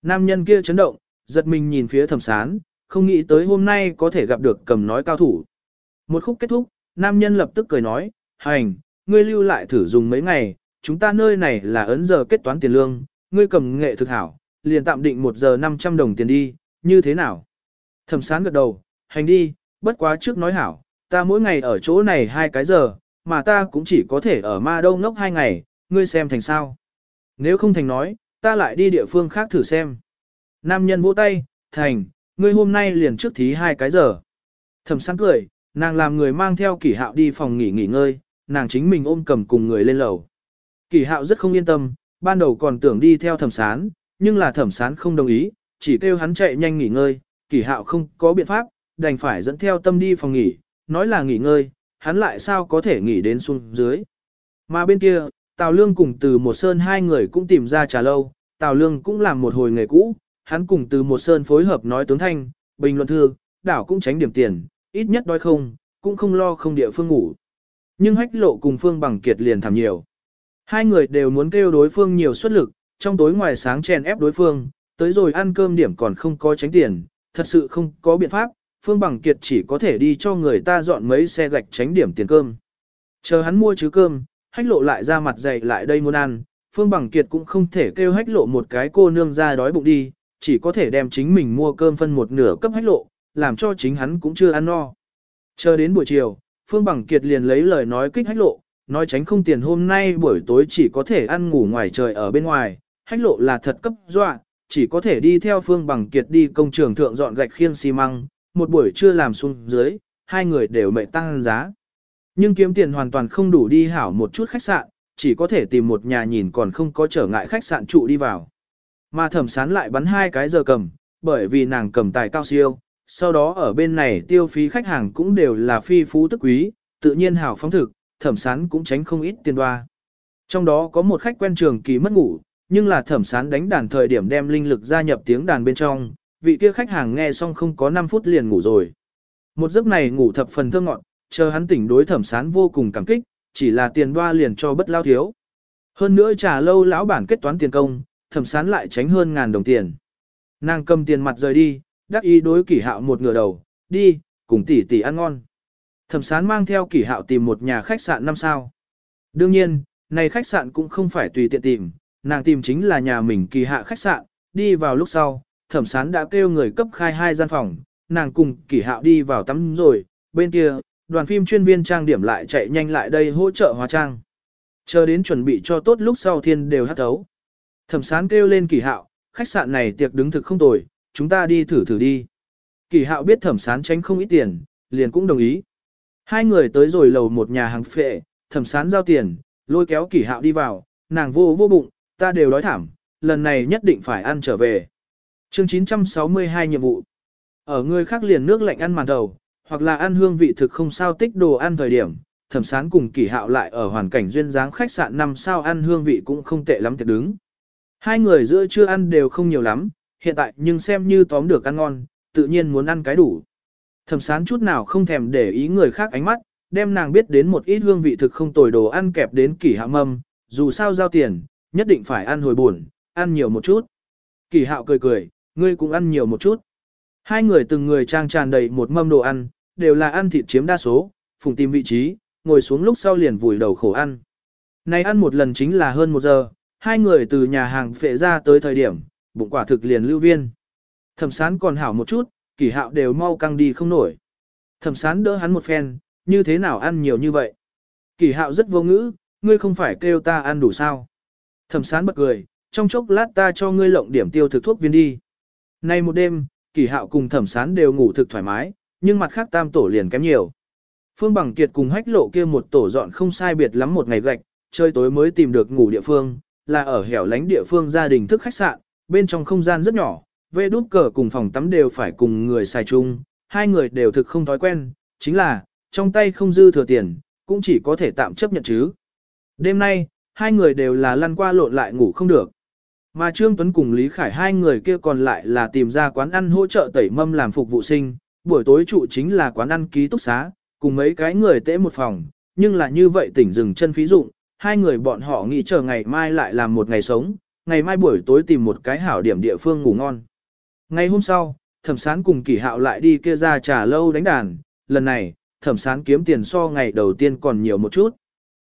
Nam nhân kia chấn động, giật mình nhìn phía thẩm sán, không nghĩ tới hôm nay có thể gặp được cầm nói cao thủ. Một khúc kết thúc, nam nhân lập tức cười nói, hành, ngươi lưu lại thử dùng mấy ngày, chúng ta nơi này là ấn giờ kết toán tiền lương, ngươi cầm nghệ thực hảo, liền tạm định một giờ 500 đồng tiền đi, như thế nào? Thẩm sán gật đầu, hành đi, bất quá trước nói hảo, ta mỗi ngày ở chỗ này hai cái giờ, mà ta cũng chỉ có thể ở ma đâu ngốc hai ngày, ngươi xem thành sao. Nếu không thành nói, ta lại đi địa phương khác thử xem. Nam nhân vỗ tay, thành, ngươi hôm nay liền trước thí hai cái giờ. Thẩm sán cười, nàng làm người mang theo kỷ hạo đi phòng nghỉ nghỉ ngơi, nàng chính mình ôm cầm cùng người lên lầu. Kỷ hạo rất không yên tâm, ban đầu còn tưởng đi theo thẩm sán, nhưng là thẩm sán không đồng ý, chỉ kêu hắn chạy nhanh nghỉ ngơi, kỷ hạo không có biện pháp, đành phải dẫn theo tâm đi phòng nghỉ, nói là nghỉ ngơi, hắn lại sao có thể nghỉ đến xuống dưới. Mà bên kia, Tào Lương cùng từ một sơn hai người cũng tìm ra trà lâu, Tào Lương cũng làm một hồi nghề cũ, hắn cùng từ một sơn phối hợp nói tướng thanh, bình luận thư, đảo cũng tránh điểm tiền, ít nhất đói không, cũng không lo không địa phương ngủ. Nhưng hách lộ cùng phương bằng kiệt liền thảm nhiều. Hai người đều muốn kêu đối phương nhiều xuất lực, trong tối ngoài sáng chèn ép đối phương, tới rồi ăn cơm điểm còn không có tránh tiền, thật sự không có biện pháp, Phương Bằng Kiệt chỉ có thể đi cho người ta dọn mấy xe gạch tránh điểm tiền cơm. Chờ hắn mua chứ cơm, hách lộ lại ra mặt dày lại đây muốn ăn, Phương Bằng Kiệt cũng không thể kêu hách lộ một cái cô nương ra đói bụng đi, chỉ có thể đem chính mình mua cơm phân một nửa cấp hách lộ, làm cho chính hắn cũng chưa ăn no. Chờ đến buổi chiều, Phương Bằng Kiệt liền lấy lời nói kích hách lộ, nói tránh không tiền hôm nay buổi tối chỉ có thể ăn ngủ ngoài trời ở bên ngoài, hách lộ là thật cấp dọa, chỉ có thể đi theo Phương Bằng Kiệt đi công trường thượng dọn gạch khiêng xi măng, một buổi trưa làm xuống dưới, hai người đều mệt tăng giá. Nhưng kiếm tiền hoàn toàn không đủ đi hảo một chút khách sạn, chỉ có thể tìm một nhà nhìn còn không có trở ngại khách sạn trụ đi vào. Mà thẩm sán lại bắn hai cái giờ cầm, bởi vì nàng cầm tài cao siêu, sau đó ở bên này tiêu phí khách hàng cũng đều là phi phú tức quý, tự nhiên hảo phóng thực, thẩm sán cũng tránh không ít tiền đoa. Trong đó có một khách quen trường kỳ mất ngủ, nhưng là thẩm sán đánh đàn thời điểm đem linh lực gia nhập tiếng đàn bên trong, vị kia khách hàng nghe xong không có 5 phút liền ngủ rồi. Một giấc này ngủ thập phần thơ ngọn, chờ hắn tỉnh đối thẩm sán vô cùng cảm kích, chỉ là tiền đoa liền cho bất lao thiếu. Hơn nữa trả lâu lão bản kết toán tiền công, thẩm sán lại tránh hơn ngàn đồng tiền. Nàng cầm tiền mặt rời đi, đắc ý đối kỷ hạo một ngửa đầu, đi, cùng tỷ tỷ ăn ngon. Thẩm sán mang theo kỷ hạo tìm một nhà khách sạn năm sao. Đương nhiên, này khách sạn cũng không phải tùy tiện tìm, nàng tìm chính là nhà mình kỳ hạ khách sạn, đi vào lúc sau, thẩm sán đã kêu người cấp khai hai gian phòng, nàng cùng kỷ hạo đi vào tắm rồi, bên kia, đoàn phim chuyên viên trang điểm lại chạy nhanh lại đây hỗ trợ hóa trang. Chờ đến chuẩn bị cho tốt lúc sau thiên đều hát thấu. Thẩm sán kêu lên kỳ hạo, khách sạn này tiệc đứng thực không tồi, chúng ta đi thử thử đi. Kỳ hạo biết thẩm sán tránh không ít tiền, liền cũng đồng ý. Hai người tới rồi lầu một nhà hàng phệ, thẩm sán giao tiền, lôi kéo Kỳ hạo đi vào, nàng vô vô bụng, ta đều đói thảm, lần này nhất định phải ăn trở về. Chương 962 nhiệm vụ. Ở người khác liền nước lạnh ăn màn đầu, hoặc là ăn hương vị thực không sao tích đồ ăn thời điểm, thẩm sán cùng Kỳ hạo lại ở hoàn cảnh duyên dáng khách sạn năm sao ăn hương vị cũng không tệ lắm thiệt đứng. Hai người giữa chưa ăn đều không nhiều lắm, hiện tại nhưng xem như tóm được ăn ngon, tự nhiên muốn ăn cái đủ. Thẩm sán chút nào không thèm để ý người khác ánh mắt, đem nàng biết đến một ít hương vị thực không tồi đồ ăn kẹp đến kỷ hạ mâm, dù sao giao tiền, nhất định phải ăn hồi buồn, ăn nhiều một chút. Kỷ hạo cười cười, ngươi cũng ăn nhiều một chút. Hai người từng người trang tràn đầy một mâm đồ ăn, đều là ăn thịt chiếm đa số, phùng tìm vị trí, ngồi xuống lúc sau liền vùi đầu khổ ăn. Này ăn một lần chính là hơn một giờ, hai người từ nhà hàng phệ ra tới thời điểm, bụng quả thực liền lưu viên. Thẩm sán còn hảo một chút, kỷ hạo đều mau căng đi không nổi. Thẩm sán đỡ hắn một phen, như thế nào ăn nhiều như vậy? Kỷ hạo rất vô ngữ, ngươi không phải kêu ta ăn đủ sao? Thẩm sán bật cười, trong chốc lát ta cho ngươi lộng điểm tiêu thực thuốc viên đi. Nay một đêm, kỷ hạo cùng thẩm sán đều ngủ thực thoải mái, nhưng mặt khác tam tổ liền kém nhiều. Phương Bằng Kiệt cùng hách lộ kia một tổ dọn không sai biệt lắm một ngày gạch, chơi tối mới tìm được ngủ địa phương, là ở hẻo lánh địa phương gia đình thức khách sạn, bên trong không gian rất nhỏ, vê đút cờ cùng phòng tắm đều phải cùng người xài chung, hai người đều thực không thói quen, chính là, trong tay không dư thừa tiền, cũng chỉ có thể tạm chấp nhận chứ. Đêm nay, hai người đều là lăn qua lộn lại ngủ không được. Mà Trương Tuấn cùng Lý Khải hai người kia còn lại là tìm ra quán ăn hỗ trợ tẩy mâm làm phục vụ sinh, buổi tối trụ chính là quán ăn ký túc xá, cùng mấy cái người tễ một phòng, nhưng là như vậy tỉnh dừng chân phí dụng, hai người bọn họ nghĩ chờ ngày mai lại làm một ngày sống, ngày mai buổi tối tìm một cái hảo điểm địa phương ngủ ngon. Ngày hôm sau, thẩm sán cùng kỷ hạo lại đi kia ra trà lâu đánh đàn, lần này, thẩm sán kiếm tiền so ngày đầu tiên còn nhiều một chút.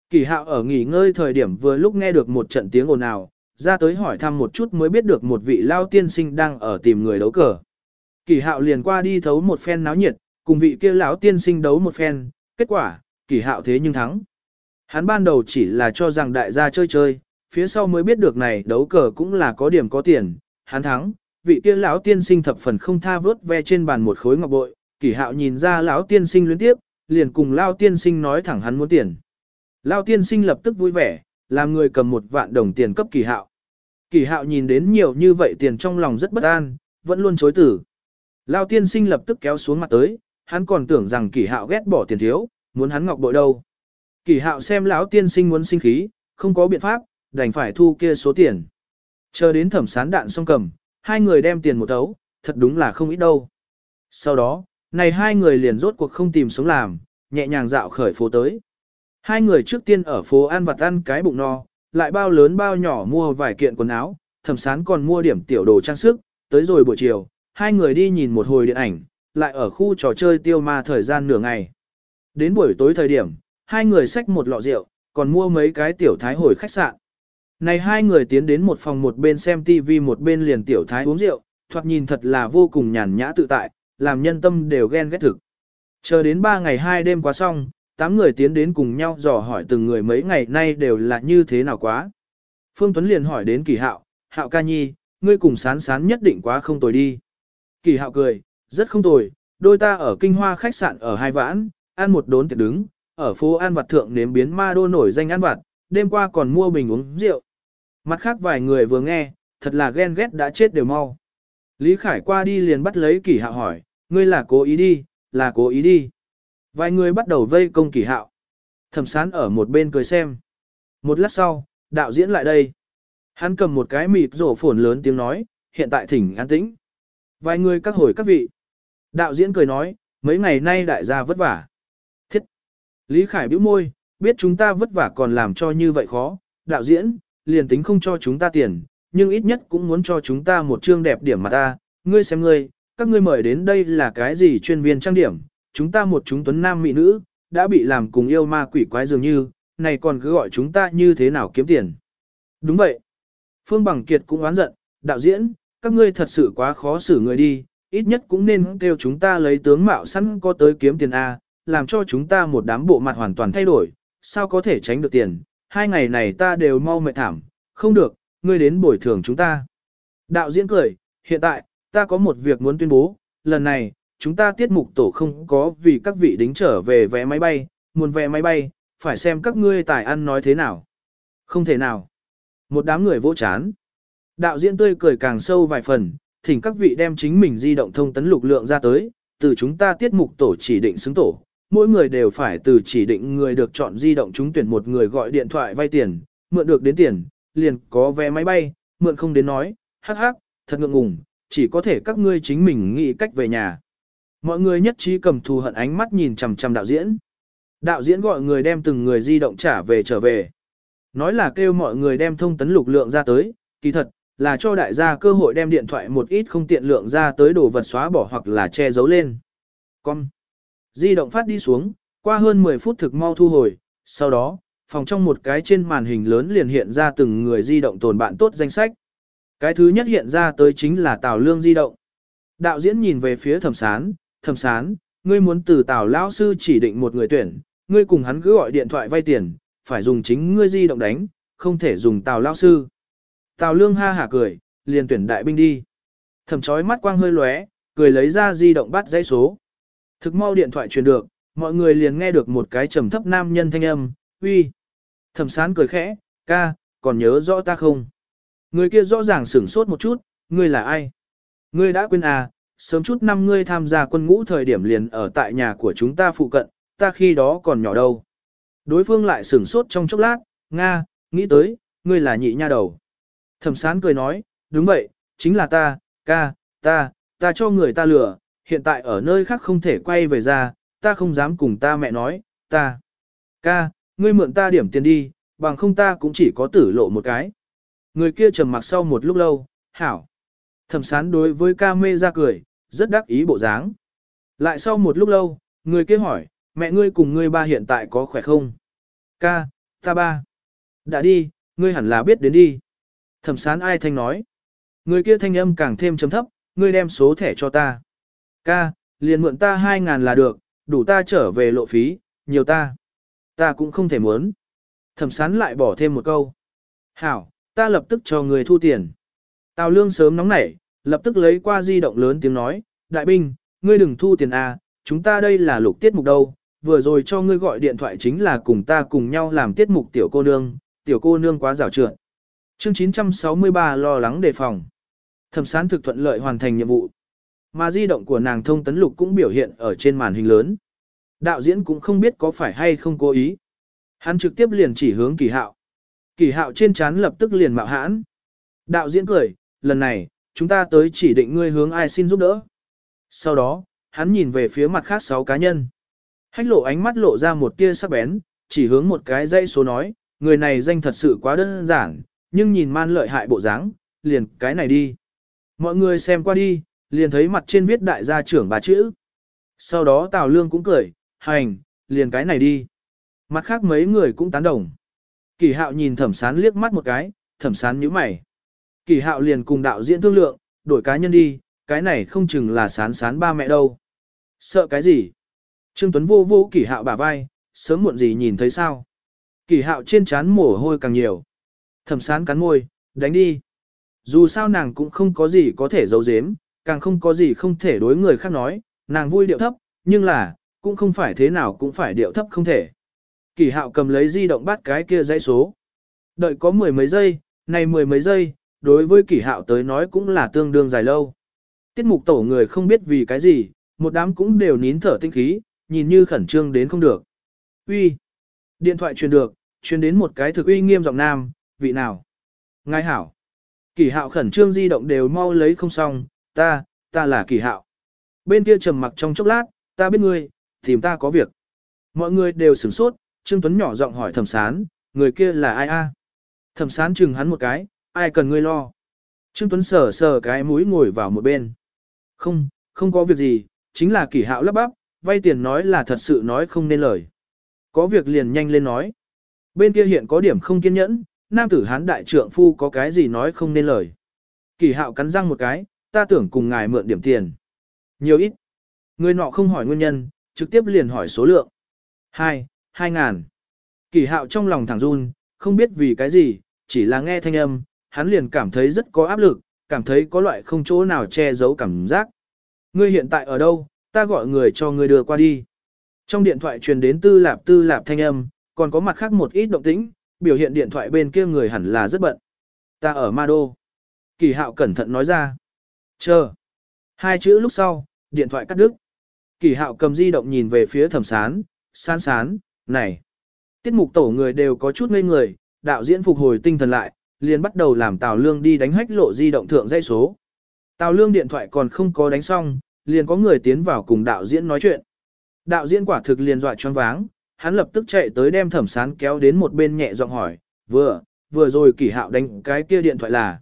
Kỷ hạo ở nghỉ ngơi thời điểm vừa lúc nghe được một trận tiếng ồn ào, ra tới hỏi thăm một chút mới biết được một vị lao tiên sinh đang ở tìm người đấu cờ. Kỷ hạo liền qua đi thấu một phen náo nhiệt, cùng vị kia lão tiên sinh đấu một phen, kết quả, kỷ hạo thế nhưng thắng. Hắn ban đầu chỉ là cho rằng đại gia chơi chơi, phía sau mới biết được này đấu cờ cũng là có điểm có tiền, hắn thắng, vị kia lão tiên sinh thập phần không tha vớt ve trên bàn một khối ngọc bội, kỷ hạo nhìn ra lão tiên sinh luyến tiếp, liền cùng lão tiên sinh nói thẳng hắn muốn tiền. Lão tiên sinh lập tức vui vẻ, làm người cầm một vạn đồng tiền cấp kỷ hạo. Kỷ hạo nhìn đến nhiều như vậy tiền trong lòng rất bất an, vẫn luôn chối tử. Lão tiên sinh lập tức kéo xuống mặt tới, hắn còn tưởng rằng kỷ hạo ghét bỏ tiền thiếu, muốn hắn ngọc bội đâu. Kỷ hạo xem lão tiên sinh muốn sinh khí, không có biện pháp, đành phải thu kia số tiền. Chờ đến thẩm sán đạn xong cầm, hai người đem tiền một tấu, thật đúng là không ít đâu. Sau đó, này hai người liền rốt cuộc không tìm sống làm, nhẹ nhàng dạo khởi phố tới. Hai người trước tiên ở phố ăn vặt ăn cái bụng no, lại bao lớn bao nhỏ mua vài kiện quần áo, thẩm sán còn mua điểm tiểu đồ trang sức, tới rồi buổi chiều, hai người đi nhìn một hồi điện ảnh, lại ở khu trò chơi tiêu ma thời gian nửa ngày. Đến buổi tối thời điểm, hai người xách một lọ rượu, còn mua mấy cái tiểu thái hồi khách sạn. Này hai người tiến đến một phòng một bên xem TV một bên liền tiểu thái uống rượu, thoạt nhìn thật là vô cùng nhàn nhã tự tại, làm nhân tâm đều ghen ghét thực. Chờ đến ba ngày hai đêm qua xong, tám người tiến đến cùng nhau dò hỏi từng người mấy ngày nay đều là như thế nào quá. Phương Tuấn liền hỏi đến kỳ hạo, hạo ca nhi, ngươi cùng sán sán nhất định quá không tồi đi. Kỳ hạo cười, rất không tồi, đôi ta ở kinh hoa khách sạn ở hai vãn, ăn một đốn tiệc đứng, ở phố An Vặt Thượng nếm biến ma đô nổi danh ăn vặt, đêm qua còn mua bình uống rượu. Mặt khác vài người vừa nghe, thật là ghen ghét đã chết đều mau. Lý Khải qua đi liền bắt lấy kỷ hạo hỏi, ngươi là cố ý đi, là cố ý đi. Vài người bắt đầu vây công kỷ hạo. Thẩm sán ở một bên cười xem. Một lát sau, đạo diễn lại đây. Hắn cầm một cái mịt rổ phồn lớn tiếng nói, hiện tại thỉnh an tĩnh. Vài người các hồi các vị. Đạo diễn cười nói, mấy ngày nay đại gia vất vả. Thiết. Lý Khải bĩu môi, biết chúng ta vất vả còn làm cho như vậy khó. Đạo diễn, liền tính không cho chúng ta tiền, nhưng ít nhất cũng muốn cho chúng ta một chương đẹp điểm mà ta. Ngươi xem ngươi, các ngươi mời đến đây là cái gì chuyên viên trang điểm, chúng ta một chúng tuấn nam mỹ nữ, đã bị làm cùng yêu ma quỷ quái dường như, này còn cứ gọi chúng ta như thế nào kiếm tiền. Đúng vậy. Phương Bằng Kiệt cũng oán giận, đạo diễn, các ngươi thật sự quá khó xử người đi, ít nhất cũng nên kêu chúng ta lấy tướng mạo sẵn có tới kiếm tiền A, làm cho chúng ta một đám bộ mặt hoàn toàn thay đổi, sao có thể tránh được tiền, hai ngày này ta đều mau mệt thảm, không được, ngươi đến bồi thường chúng ta. Đạo diễn cười, hiện tại, ta có một việc muốn tuyên bố, lần này, chúng ta tiết mục tổ không có vì các vị đính trở về vé máy bay, muốn vé máy bay, phải xem các ngươi tài ăn nói thế nào. Không thể nào. Một đám người vỗ chán. Đạo diễn tươi cười càng sâu vài phần, thỉnh các vị đem chính mình di động thông tấn lục lượng ra tới, từ chúng ta tiết mục tổ chỉ định xứng tổ, mỗi người đều phải từ chỉ định người được chọn di động chúng tuyển một người gọi điện thoại vay tiền, mượn được đến tiền, liền có vé máy bay, mượn không đến nói, hắc hắc, thật ngượng ngùng, chỉ có thể các ngươi chính mình nghĩ cách về nhà. Mọi người nhất trí cầm thù hận ánh mắt nhìn chằm chằm đạo diễn. Đạo diễn gọi người đem từng người di động trả về trở về. Nói là kêu mọi người đem thông tấn lục lượng ra tới, kỳ thật, là cho đại gia cơ hội đem điện thoại một ít không tiện lượng ra tới đồ vật xóa bỏ hoặc là che giấu lên. Con. Di động phát đi xuống, qua hơn 10 phút thực mau thu hồi, sau đó, phòng trong một cái trên màn hình lớn liền hiện ra từng người di động tồn bạn tốt danh sách. Cái thứ nhất hiện ra tới chính là Tào Lương di động. Đạo diễn nhìn về phía thẩm sán, thẩm sán, ngươi muốn từ Tào Lão Sư chỉ định một người tuyển, ngươi cùng hắn cứ gọi điện thoại vay tiền, phải dùng chính ngươi di động đánh, không thể dùng Tào Lão Sư. Tào Lương ha hả cười, liền tuyển đại binh đi. Thẩm chói mắt quang hơi lóe, cười lấy ra di động bắt dãy số. Thực mau điện thoại truyền được, mọi người liền nghe được một cái trầm thấp nam nhân thanh âm, uy. Thẩm sán cười khẽ, ca, còn nhớ rõ ta không? Người kia rõ ràng sửng sốt một chút, ngươi là ai? Ngươi đã quên à, sớm chút năm ngươi tham gia quân ngũ thời điểm liền ở tại nhà của chúng ta phụ cận, ta khi đó còn nhỏ đâu. Đối phương lại sửng sốt trong chốc lát, Nga, nghĩ tới, ngươi là nhị nha đầu. Thẩm sán cười nói, đúng vậy, chính là ta, ca, ta, ta cho người ta lừa, hiện tại ở nơi khác không thể quay về ra, ta không dám cùng ta mẹ nói, ta. Ca, ngươi mượn ta điểm tiền đi, bằng không ta cũng chỉ có tử lộ một cái. Người kia trầm mặc sau một lúc lâu, hảo. Thẩm sán đối với ca mê ra cười, rất đắc ý bộ dáng. Lại sau một lúc lâu, người kia hỏi, mẹ ngươi cùng ngươi ba hiện tại có khỏe không? Ca, ta ba. Đã đi, ngươi hẳn là biết đến đi. Thẩm sán ai thanh nói. Người kia thanh âm càng thêm chấm thấp, ngươi đem số thẻ cho ta. Ca, liền mượn ta 2.000 là được, đủ ta trở về lộ phí, nhiều ta. Ta cũng không thể muốn. Thẩm sán lại bỏ thêm một câu. Hảo, ta lập tức cho người thu tiền. Tào lương sớm nóng nảy, lập tức lấy qua di động lớn tiếng nói, đại binh, ngươi đừng thu tiền à, chúng ta đây là lục tiết mục đâu, vừa rồi cho ngươi gọi điện thoại chính là cùng ta cùng nhau làm tiết mục tiểu cô nương, tiểu cô nương quá rào trượt. Chương 963 lo lắng đề phòng. Thẩm sán thực thuận lợi hoàn thành nhiệm vụ. Mà di động của nàng thông tấn lục cũng biểu hiện ở trên màn hình lớn. Đạo diễn cũng không biết có phải hay không cố ý. Hắn trực tiếp liền chỉ hướng kỳ hạo. Kỳ hạo trên chán lập tức liền mạo hãn. Đạo diễn cười, lần này, chúng ta tới chỉ định ngươi hướng ai xin giúp đỡ. Sau đó, hắn nhìn về phía mặt khác sáu cá nhân. Hách lộ ánh mắt lộ ra một tia sắc bén, chỉ hướng một cái dây số nói, người này danh thật sự quá đơn giản, nhưng nhìn man lợi hại bộ dáng, liền cái này đi. Mọi người xem qua đi, liền thấy mặt trên viết đại gia trưởng bà chữ. Sau đó Tào Lương cũng cười, hành, liền cái này đi. Mặt khác mấy người cũng tán đồng. Kỳ hạo nhìn thẩm sán liếc mắt một cái, thẩm sán nhíu mày. Kỳ hạo liền cùng đạo diễn thương lượng, đổi cá nhân đi, cái này không chừng là sán sán ba mẹ đâu. Sợ cái gì? Trương Tuấn vô vô kỳ hạo bả vai, sớm muộn gì nhìn thấy sao? Kỳ hạo trên chán mồ hôi càng nhiều. Thẩm sán cắn môi, đánh đi. Dù sao nàng cũng không có gì có thể giấu giếm, càng không có gì không thể đối người khác nói, nàng vui điệu thấp, nhưng là, cũng không phải thế nào cũng phải điệu thấp không thể. Kỳ hạo cầm lấy di động bắt cái kia dãy số. Đợi có mười mấy giây, này mười mấy giây, đối với kỳ hạo tới nói cũng là tương đương dài lâu. Tiết mục tổ người không biết vì cái gì, một đám cũng đều nín thở tinh khí, nhìn như khẩn trương đến không được. Uy, Điện thoại truyền được, truyền đến một cái thực uy nghiêm giọng nam, vị nào? Ngài hảo. Kỳ hạo khẩn trương di động đều mau lấy không xong, ta, ta là kỳ hạo. Bên kia trầm mặc trong chốc lát, ta biết ngươi, tìm ta có việc. Mọi người đều sửng sốt, Trương Tuấn nhỏ giọng hỏi thẩm sán, người kia là ai a? Thẩm sán chừng hắn một cái, ai cần ngươi lo. Trương Tuấn sờ sờ cái mũi ngồi vào một bên. Không, không có việc gì, chính là kỳ hạo lắp bắp, vay tiền nói là thật sự nói không nên lời. Có việc liền nhanh lên nói. Bên kia hiện có điểm không kiên nhẫn, nam tử hán đại trượng phu có cái gì nói không nên lời. Kỳ hạo cắn răng một cái, ta tưởng cùng ngài mượn điểm tiền. Nhiều ít. Người nọ không hỏi nguyên nhân, trực tiếp liền hỏi số lượng. Hai, hai ngàn. Kỳ hạo trong lòng thẳng run, không biết vì cái gì, chỉ là nghe thanh âm, hắn liền cảm thấy rất có áp lực, cảm thấy có loại không chỗ nào che giấu cảm giác. Ngươi hiện tại ở đâu, ta gọi người cho ngươi đưa qua đi. Trong điện thoại truyền đến tư lạp tư lạp thanh âm, còn có mặt khác một ít động tĩnh, biểu hiện điện thoại bên kia người hẳn là rất bận. Ta ở Ma Đô. Kỳ hạo cẩn thận nói ra. Chờ. Hai chữ lúc sau, điện thoại cắt đứt. Kỳ hạo cầm di động nhìn về phía thẩm sán, sán sán, này. Tiết mục tổ người đều có chút ngây người, đạo diễn phục hồi tinh thần lại, liền bắt đầu làm Tào Lương đi đánh hách lộ di động thượng dây số. Tào Lương điện thoại còn không có đánh xong, liền có người tiến vào cùng đạo diễn nói chuyện. Đạo diễn quả thực liền dọa choáng váng, hắn lập tức chạy tới đem thẩm sán kéo đến một bên nhẹ giọng hỏi, vừa, vừa rồi kỳ hạo đánh cái kia điện thoại là.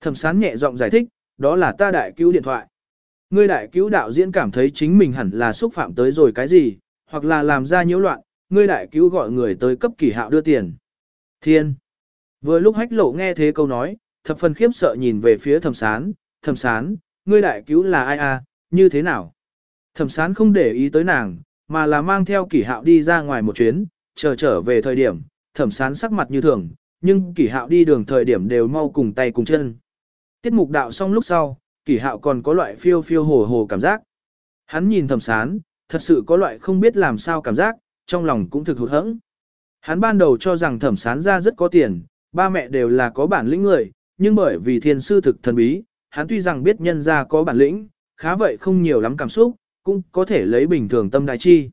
Thẩm sán nhẹ giọng giải thích, đó là ta đại cứu điện thoại. Ngươi đại cứu đạo diễn cảm thấy chính mình hẳn là xúc phạm tới rồi cái gì, hoặc là làm ra nhiễu loạn, ngươi đại cứu gọi người tới cấp kỳ hạo đưa tiền. Thiên. Vừa lúc hách lộ nghe thế câu nói, thập phần khiếp sợ nhìn về phía thẩm sán, thẩm sán, ngươi đại cứu là ai à, như thế nào? Thẩm sán không để ý tới nàng, mà là mang theo kỷ hạo đi ra ngoài một chuyến, chờ trở về thời điểm, thẩm sán sắc mặt như thường, nhưng kỷ hạo đi đường thời điểm đều mau cùng tay cùng chân. Tiết mục đạo xong lúc sau, kỷ hạo còn có loại phiêu phiêu hồ hồ cảm giác. Hắn nhìn thẩm sán, thật sự có loại không biết làm sao cảm giác, trong lòng cũng thực hụt hẫng. Hắn ban đầu cho rằng thẩm sán ra rất có tiền, ba mẹ đều là có bản lĩnh người, nhưng bởi vì thiên sư thực thần bí, hắn tuy rằng biết nhân ra có bản lĩnh, khá vậy không nhiều lắm cảm xúc, cũng có thể lấy bình thường tâm đại chi.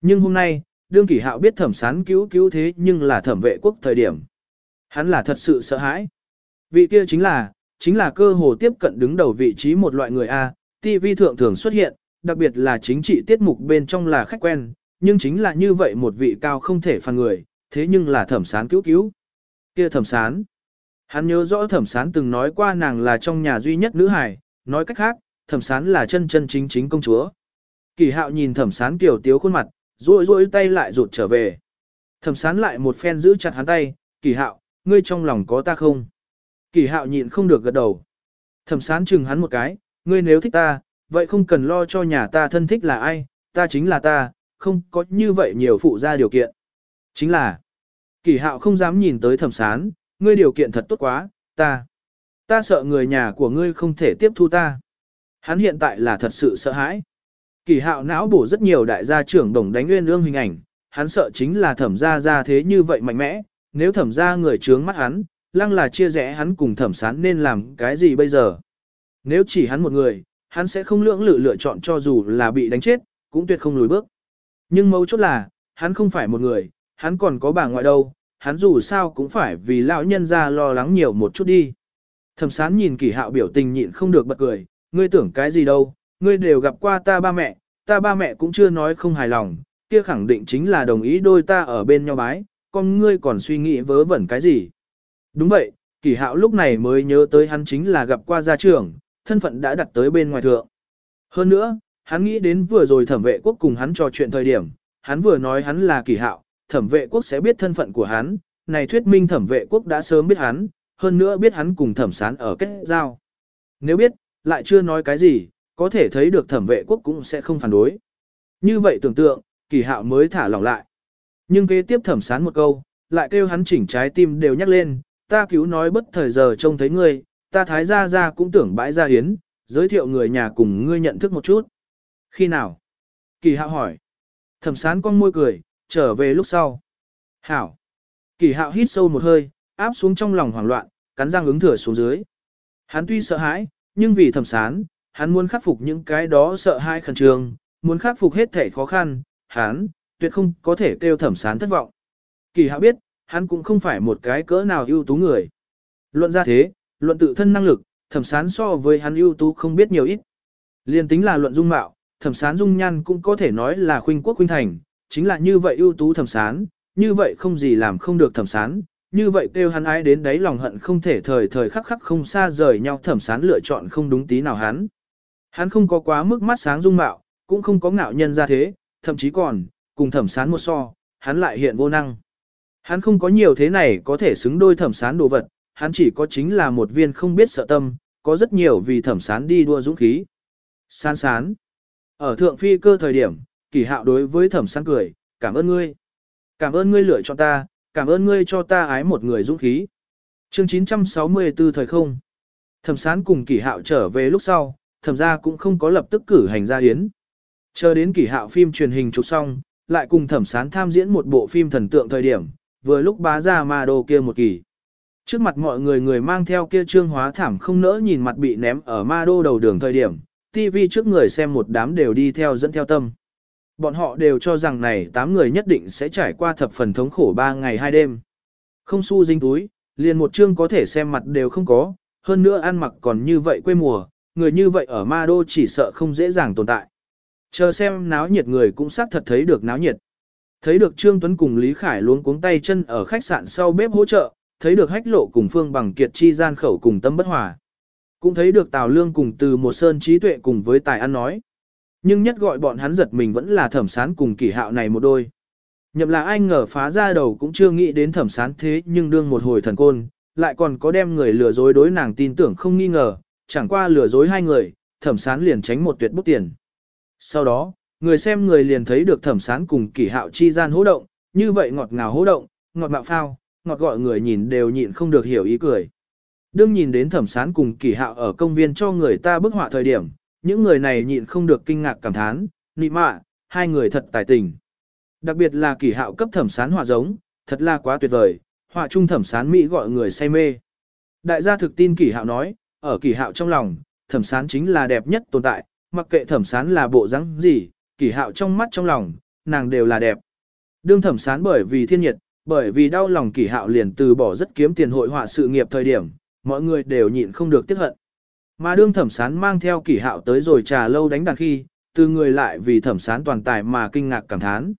Nhưng hôm nay, đương kỷ hạo biết thẩm sán cứu cứu thế nhưng là thẩm vệ quốc thời điểm. Hắn là thật sự sợ hãi. Vị kia chính là, chính là cơ hồ tiếp cận đứng đầu vị trí một loại người A, TV thượng thường xuất hiện, đặc biệt là chính trị tiết mục bên trong là khách quen, nhưng chính là như vậy một vị cao không thể phàn người, thế nhưng là thẩm sán cứu cứu. Kia thẩm sán. Hắn nhớ rõ thẩm sán từng nói qua nàng là trong nhà duy nhất nữ hài, nói cách khác, thẩm sán là chân chân chính chính công chúa. Kỳ hạo nhìn thẩm sán kiểu tiếu khuôn mặt, rôi rôi tay lại rụt trở về. Thẩm sán lại một phen giữ chặt hắn tay, kỳ hạo, ngươi trong lòng có ta không? Kỳ hạo nhịn không được gật đầu. Thẩm sán chừng hắn một cái, ngươi nếu thích ta, vậy không cần lo cho nhà ta thân thích là ai, ta chính là ta, không có như vậy nhiều phụ gia điều kiện. Chính là, kỳ hạo không dám nhìn tới thẩm sán, ngươi điều kiện thật tốt quá, ta. Ta sợ người nhà của ngươi không thể tiếp thu ta. Hắn hiện tại là thật sự sợ hãi. Kỳ hạo não bổ rất nhiều đại gia trưởng đồng đánh nguyên ương hình ảnh, hắn sợ chính là thẩm gia ra thế như vậy mạnh mẽ, nếu thẩm gia người trướng mắt hắn, lăng là chia rẽ hắn cùng thẩm sán nên làm cái gì bây giờ. Nếu chỉ hắn một người, hắn sẽ không lưỡng lự lựa chọn cho dù là bị đánh chết, cũng tuyệt không lùi bước. Nhưng mấu chốt là, hắn không phải một người, hắn còn có bà ngoại đâu, hắn dù sao cũng phải vì lão nhân ra lo lắng nhiều một chút đi. Thẩm sán nhìn kỳ hạo biểu tình nhịn không được bật cười, ngươi tưởng cái gì đâu, ngươi đều gặp qua ta ba mẹ, ta ba mẹ cũng chưa nói không hài lòng, kia khẳng định chính là đồng ý đôi ta ở bên nhau bái, con ngươi còn suy nghĩ vớ vẩn cái gì. Đúng vậy, kỳ hạo lúc này mới nhớ tới hắn chính là gặp qua gia trưởng, thân phận đã đặt tới bên ngoài thượng. Hơn nữa, hắn nghĩ đến vừa rồi thẩm vệ quốc cùng hắn trò chuyện thời điểm, hắn vừa nói hắn là kỳ hạo, thẩm vệ quốc sẽ biết thân phận của hắn, này thuyết minh thẩm vệ quốc đã sớm biết hắn, hơn nữa biết hắn cùng thẩm sán ở kết giao. Nếu biết, lại chưa nói cái gì, có thể thấy được thẩm vệ quốc cũng sẽ không phản đối. Như vậy tưởng tượng, kỳ hạo mới thả lỏng lại. Nhưng kế tiếp thẩm sán một câu, lại kêu hắn chỉnh trái tim đều nhắc lên, ta cứu nói bất thời giờ trông thấy ngươi, ta thái gia gia cũng tưởng bãi gia hiến, giới thiệu người nhà cùng ngươi nhận thức một chút. Khi nào? Kỳ hạo hỏi. Thẩm sán con môi cười, trở về lúc sau. Hảo. Kỳ hạo hít sâu một hơi, áp xuống trong lòng hoảng loạn, cắn răng ứng thửa xuống dưới. Hắn tuy sợ hãi, nhưng vì thẩm sán, hắn muốn khắc phục những cái đó sợ hãi khẩn trương, muốn khắc phục hết thể khó khăn, hắn, tuyệt không có thể kêu thẩm sán thất vọng. Kỳ hạo biết, hắn cũng không phải một cái cỡ nào ưu tú người. Luận ra thế, luận tự thân năng lực, thẩm sán so với hắn ưu tú không biết nhiều ít. Liên tính là luận dung mạo, thẩm sán dung nhan cũng có thể nói là khuynh quốc khuynh thành, chính là như vậy ưu tú thẩm sán, như vậy không gì làm không được thẩm sán, như vậy kêu hắn ái đến đấy lòng hận không thể thời thời khắc khắc không xa rời nhau thẩm sán lựa chọn không đúng tí nào hắn. Hắn không có quá mức mắt sáng dung mạo, cũng không có ngạo nhân ra thế, thậm chí còn, cùng thẩm sán một so, hắn lại hiện vô năng. Hắn không có nhiều thế này có thể xứng đôi thẩm sán đồ vật, hắn chỉ có chính là một viên không biết sợ tâm, có rất nhiều vì thẩm sán đi đua dũng khí. Sán sán. Ở thượng phi cơ thời điểm, kỳ hạo đối với thẩm sán cười, cảm ơn ngươi. Cảm ơn ngươi lựa chọn ta, cảm ơn ngươi cho ta ái một người dũng khí. Chương 964 thời không. Thẩm sán cùng kỳ hạo trở về lúc sau, thẩm ra cũng không có lập tức cử hành ra hiến. Chờ đến kỳ hạo phim truyền hình chụp xong, lại cùng thẩm sán tham diễn một bộ phim thần tượng thời điểm, vừa lúc bá ra ma đô kia một kỳ. Trước mặt mọi người người mang theo kia trương hóa thảm không nỡ nhìn mặt bị ném ở ma đô đầu đường thời điểm, TV trước người xem một đám đều đi theo dẫn theo tâm. Bọn họ đều cho rằng này 8 người nhất định sẽ trải qua thập phần thống khổ 3 ngày 2 đêm. Không xu dinh túi, liền một chương có thể xem mặt đều không có, hơn nữa ăn mặc còn như vậy quê mùa, người như vậy ở ma đô chỉ sợ không dễ dàng tồn tại. Chờ xem náo nhiệt người cũng xác thật thấy được náo nhiệt. Thấy được Trương Tuấn cùng Lý Khải luống cuống tay chân ở khách sạn sau bếp hỗ trợ, thấy được hách lộ cùng Phương Bằng Kiệt chi gian khẩu cùng tâm bất hòa. Cũng thấy được Tào Lương cùng từ một sơn trí tuệ cùng với tài ăn nói. Nhưng nhất gọi bọn hắn giật mình vẫn là thẩm sán cùng kỷ hạo này một đôi. Nhậm là ai ngờ phá ra đầu cũng chưa nghĩ đến thẩm sán thế nhưng đương một hồi thần côn, lại còn có đem người lừa dối đối nàng tin tưởng không nghi ngờ, chẳng qua lừa dối hai người, thẩm sán liền tránh một tuyệt bút tiền. Sau đó, người xem người liền thấy được thẩm sán cùng kỷ hạo chi gian hố động, như vậy ngọt ngào hố động, ngọt mạo phao, ngọt gọi người nhìn đều nhịn không được hiểu ý cười. Đương nhìn đến thẩm sán cùng kỷ hạo ở công viên cho người ta bức họa thời điểm, những người này nhịn không được kinh ngạc cảm thán, nị mạ, hai người thật tài tình. Đặc biệt là kỷ hạo cấp thẩm sán họa giống, thật là quá tuyệt vời, họa trung thẩm sán Mỹ gọi người say mê. Đại gia thực tin kỷ hạo nói, ở kỷ hạo trong lòng, thẩm sán chính là đẹp nhất tồn tại, mặc kệ thẩm sán là bộ dáng gì, kỷ hạo trong mắt trong lòng, nàng đều là đẹp. Đương thẩm sán bởi vì thiên nhiệt, bởi vì đau lòng kỷ hạo liền từ bỏ rất kiếm tiền hội họa sự nghiệp thời điểm, mọi người đều nhịn không được tiếc hận. Mà đương thẩm sán mang theo kỷ hạo tới rồi trà lâu đánh đàn khi, từ người lại vì thẩm sán toàn tài mà kinh ngạc cảm thán.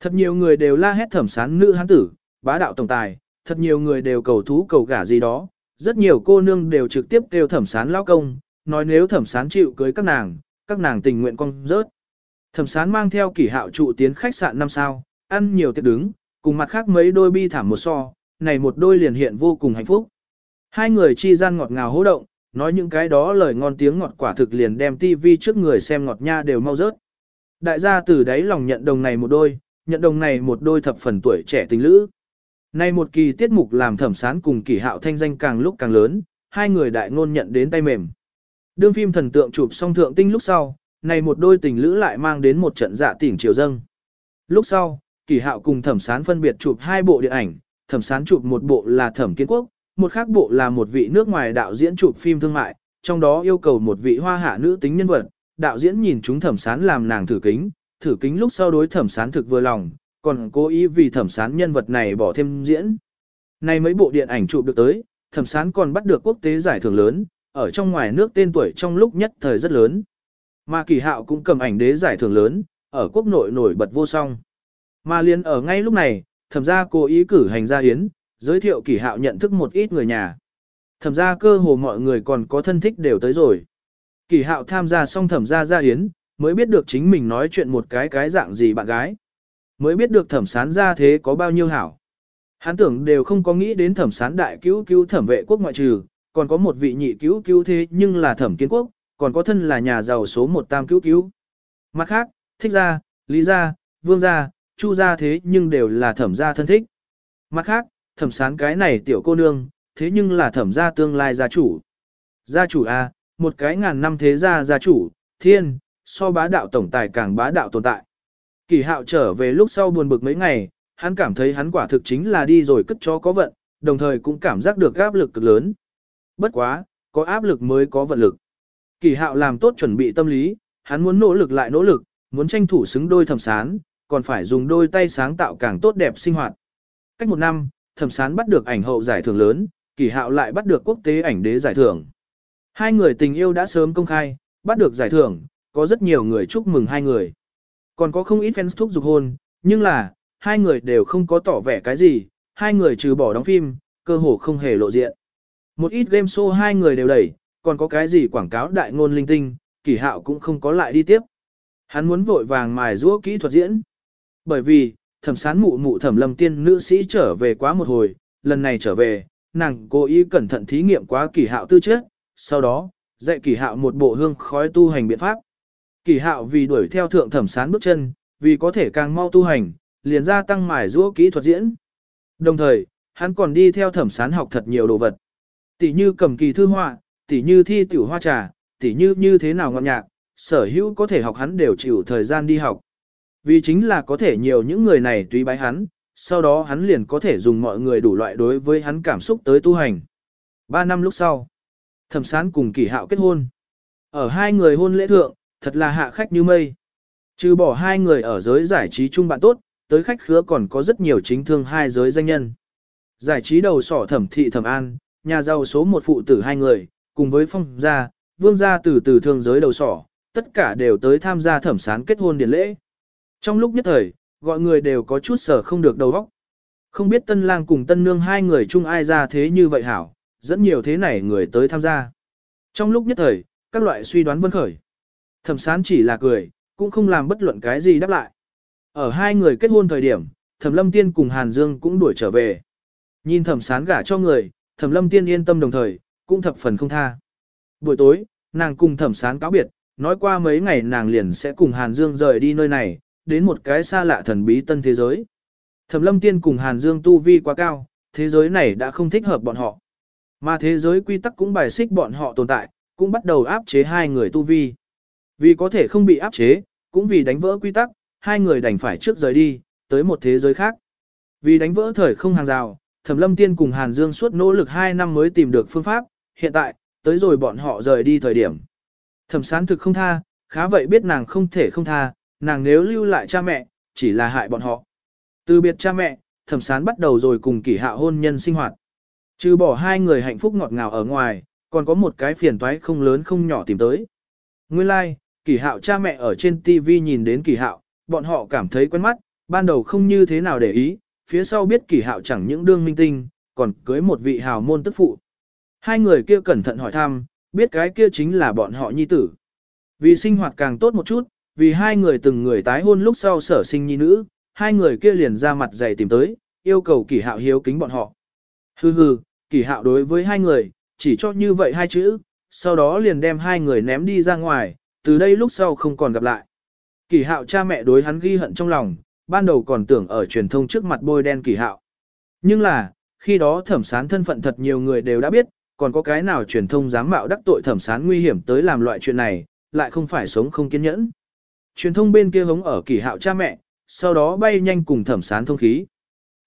Thật nhiều người đều la hét thẩm sán nữ hán tử, bá đạo tổng tài, thật nhiều người đều cầu thú cầu gả gì đó, rất nhiều cô nương đều trực tiếp kêu thẩm sán lao công, nói nếu thẩm sán chịu cưới các nàng, các nàng tình nguyện con rớt. Thẩm sán mang theo kỷ hạo trụ tiến khách sạn năm sao, ăn nhiều tiệc đứng, cùng mặt khác mấy đôi bi thảm một so, này một đôi liền hiện vô cùng hạnh phúc. Hai người chi gian ngọt ngào hô động, nói những cái đó lời ngon tiếng ngọt quả thực liền đem tivi trước người xem ngọt nha đều mau rớt. Đại gia từ đấy lòng nhận đồng này một đôi, nhận đồng này một đôi thập phần tuổi trẻ tình lữ. Nay một kỳ tiết mục làm thẩm sán cùng kỷ hạo thanh danh càng lúc càng lớn, hai người đại ngôn nhận đến tay mềm. Đương phim thần tượng chụp xong thượng tinh lúc sau, này một đôi tình lữ lại mang đến một trận dạ tỉnh triều dâng. Lúc sau, kỳ hạo cùng thẩm sán phân biệt chụp hai bộ điện ảnh, thẩm sán chụp một bộ là thẩm kiến quốc, một khác bộ là một vị nước ngoài đạo diễn chụp phim thương mại, trong đó yêu cầu một vị hoa hạ nữ tính nhân vật, đạo diễn nhìn chúng thẩm sán làm nàng thử kính, thử kính lúc sau đối thẩm sán thực vừa lòng, còn cố ý vì thẩm sán nhân vật này bỏ thêm diễn. nay mấy bộ điện ảnh chụp được tới, thẩm sán còn bắt được quốc tế giải thưởng lớn, ở trong ngoài nước tên tuổi trong lúc nhất thời rất lớn. Mà kỳ hạo cũng cầm ảnh đế giải thưởng lớn, ở quốc nội nổi bật vô song. Mà liền ở ngay lúc này, thẩm gia cố ý cử hành gia hiến, giới thiệu kỳ hạo nhận thức một ít người nhà. Thẩm gia cơ hồ mọi người còn có thân thích đều tới rồi. Kỳ hạo tham gia xong thẩm gia gia hiến, mới biết được chính mình nói chuyện một cái cái dạng gì bạn gái. Mới biết được thẩm sán ra thế có bao nhiêu hảo. Hắn tưởng đều không có nghĩ đến thẩm sán đại cứu cứu thẩm vệ quốc ngoại trừ, còn có một vị nhị cứu cứu thế nhưng là thẩm kiến quốc, còn có thân là nhà giàu số một tam cứu cứu. Mặt khác, thích gia, lý gia, vương gia, chu gia thế nhưng đều là thẩm gia thân thích. Mặt khác, thẩm sán cái này tiểu cô nương, thế nhưng là thẩm gia tương lai gia chủ. Gia chủ A, một cái ngàn năm thế gia gia chủ, thiên, so bá đạo tổng tài càng bá đạo tồn tại. Kỳ hạo trở về lúc sau buồn bực mấy ngày, hắn cảm thấy hắn quả thực chính là đi rồi cất cho có vận, đồng thời cũng cảm giác được áp lực cực lớn. Bất quá, có áp lực mới có vận lực. Kỳ hạo làm tốt chuẩn bị tâm lý, hắn muốn nỗ lực lại nỗ lực, muốn tranh thủ xứng đôi thẩm sán, còn phải dùng đôi tay sáng tạo càng tốt đẹp sinh hoạt. Cách một năm, thẩm sán bắt được ảnh hậu giải thưởng lớn, kỳ hạo lại bắt được quốc tế ảnh đế giải thưởng. Hai người tình yêu đã sớm công khai, bắt được giải thưởng, có rất nhiều người chúc mừng hai người. Còn có không ít fans thúc giục hôn, nhưng là, hai người đều không có tỏ vẻ cái gì, hai người trừ bỏ đóng phim, cơ hồ không hề lộ diện. Một ít game show hai người đều đẩy, còn có cái gì quảng cáo đại ngôn linh tinh, kỳ hạo cũng không có lại đi tiếp. Hắn muốn vội vàng mài rũa kỹ thuật diễn. Bởi vì, thẩm sán mụ mụ thẩm lâm tiên nữ sĩ trở về quá một hồi, lần này trở về, nàng cố ý cẩn thận thí nghiệm quá kỳ hạo tư chất, sau đó, dạy kỳ hạo một bộ hương khói tu hành biện pháp. Kỳ hạo vì đuổi theo thượng thẩm sán bước chân, vì có thể càng mau tu hành, liền gia tăng mài rũa kỹ thuật diễn. Đồng thời, hắn còn đi theo thẩm sán học thật nhiều đồ vật. Tỷ như cầm kỳ thư họa, tỷ như thi tiểu hoa trà, tỷ như như thế nào ngọn nhạc, sở hữu có thể học hắn đều chịu thời gian đi học. Vì chính là có thể nhiều những người này tùy bái hắn, sau đó hắn liền có thể dùng mọi người đủ loại đối với hắn cảm xúc tới tu hành. Ba năm lúc sau, thẩm sán cùng kỳ hạo kết hôn. Ở hai người hôn lễ thượng, thật là hạ khách như mây. Trừ bỏ hai người ở giới giải trí chung bạn tốt, tới khách khứa còn có rất nhiều chính thương hai giới danh nhân. Giải trí đầu sỏ thẩm thị thẩm an, nhà giàu số một phụ tử hai người, cùng với phong gia, vương gia từ từ thương giới đầu sỏ, tất cả đều tới tham gia thẩm sán kết hôn điển lễ. Trong lúc nhất thời, gọi người đều có chút sở không được đầu óc. Không biết tân lang cùng tân nương hai người chung ai ra thế như vậy hảo, dẫn nhiều thế này người tới tham gia. Trong lúc nhất thời, các loại suy đoán vân khởi. Thẩm sán chỉ là cười, cũng không làm bất luận cái gì đáp lại. Ở hai người kết hôn thời điểm, Thẩm Lâm Tiên cùng Hàn Dương cũng đuổi trở về. Nhìn Thẩm Sán gả cho người, Thẩm Lâm Tiên yên tâm đồng thời, cũng thập phần không tha. Buổi tối, nàng cùng Thẩm Sán cáo biệt, nói qua mấy ngày nàng liền sẽ cùng Hàn Dương rời đi nơi này, đến một cái xa lạ thần bí tân thế giới. Thẩm Lâm Tiên cùng Hàn Dương tu vi quá cao, thế giới này đã không thích hợp bọn họ. Mà thế giới quy tắc cũng bài xích bọn họ tồn tại, cũng bắt đầu áp chế hai người tu vi. Vì có thể không bị áp chế, cũng vì đánh vỡ quy tắc, hai người đành phải trước rời đi, tới một thế giới khác. Vì đánh vỡ thời không hàng rào, Thẩm Lâm Tiên cùng Hàn Dương suốt nỗ lực 2 năm mới tìm được phương pháp, hiện tại, tới rồi bọn họ rời đi thời điểm. Thẩm Sán thực không tha, khá vậy biết nàng không thể không tha, nàng nếu lưu lại cha mẹ, chỉ là hại bọn họ. Từ biệt cha mẹ, Thẩm Sán bắt đầu rồi cùng kỷ hạ hôn nhân sinh hoạt. Trừ bỏ hai người hạnh phúc ngọt ngào ở ngoài, còn có một cái phiền toái không lớn không nhỏ tìm tới. Nguyên lai, like, kỷ hạo cha mẹ ở trên TV nhìn đến kỷ hạo, bọn họ cảm thấy quen mắt, ban đầu không như thế nào để ý, phía sau biết kỷ hạo chẳng những đương minh tinh, còn cưới một vị hào môn tức phụ. Hai người kia cẩn thận hỏi thăm, biết cái kia chính là bọn họ nhi tử. Vì sinh hoạt càng tốt một chút, vì hai người từng người tái hôn lúc sau sở sinh nhi nữ, hai người kia liền ra mặt dày tìm tới, yêu cầu kỷ hạo hiếu kính bọn họ. Hừ hừ, kỷ hạo đối với hai người, chỉ cho như vậy hai chữ, sau đó liền đem hai người ném đi ra ngoài, từ đây lúc sau không còn gặp lại. Kỷ hạo cha mẹ đối hắn ghi hận trong lòng, ban đầu còn tưởng ở truyền thông trước mặt bôi đen kỷ hạo. Nhưng là, khi đó thẩm sán thân phận thật nhiều người đều đã biết, còn có cái nào truyền thông dám mạo đắc tội thẩm sán nguy hiểm tới làm loại chuyện này, lại không phải sống không kiên nhẫn. Truyền thông bên kia hống ở kỳ hạo cha mẹ, sau đó bay nhanh cùng thẩm sán thông khí.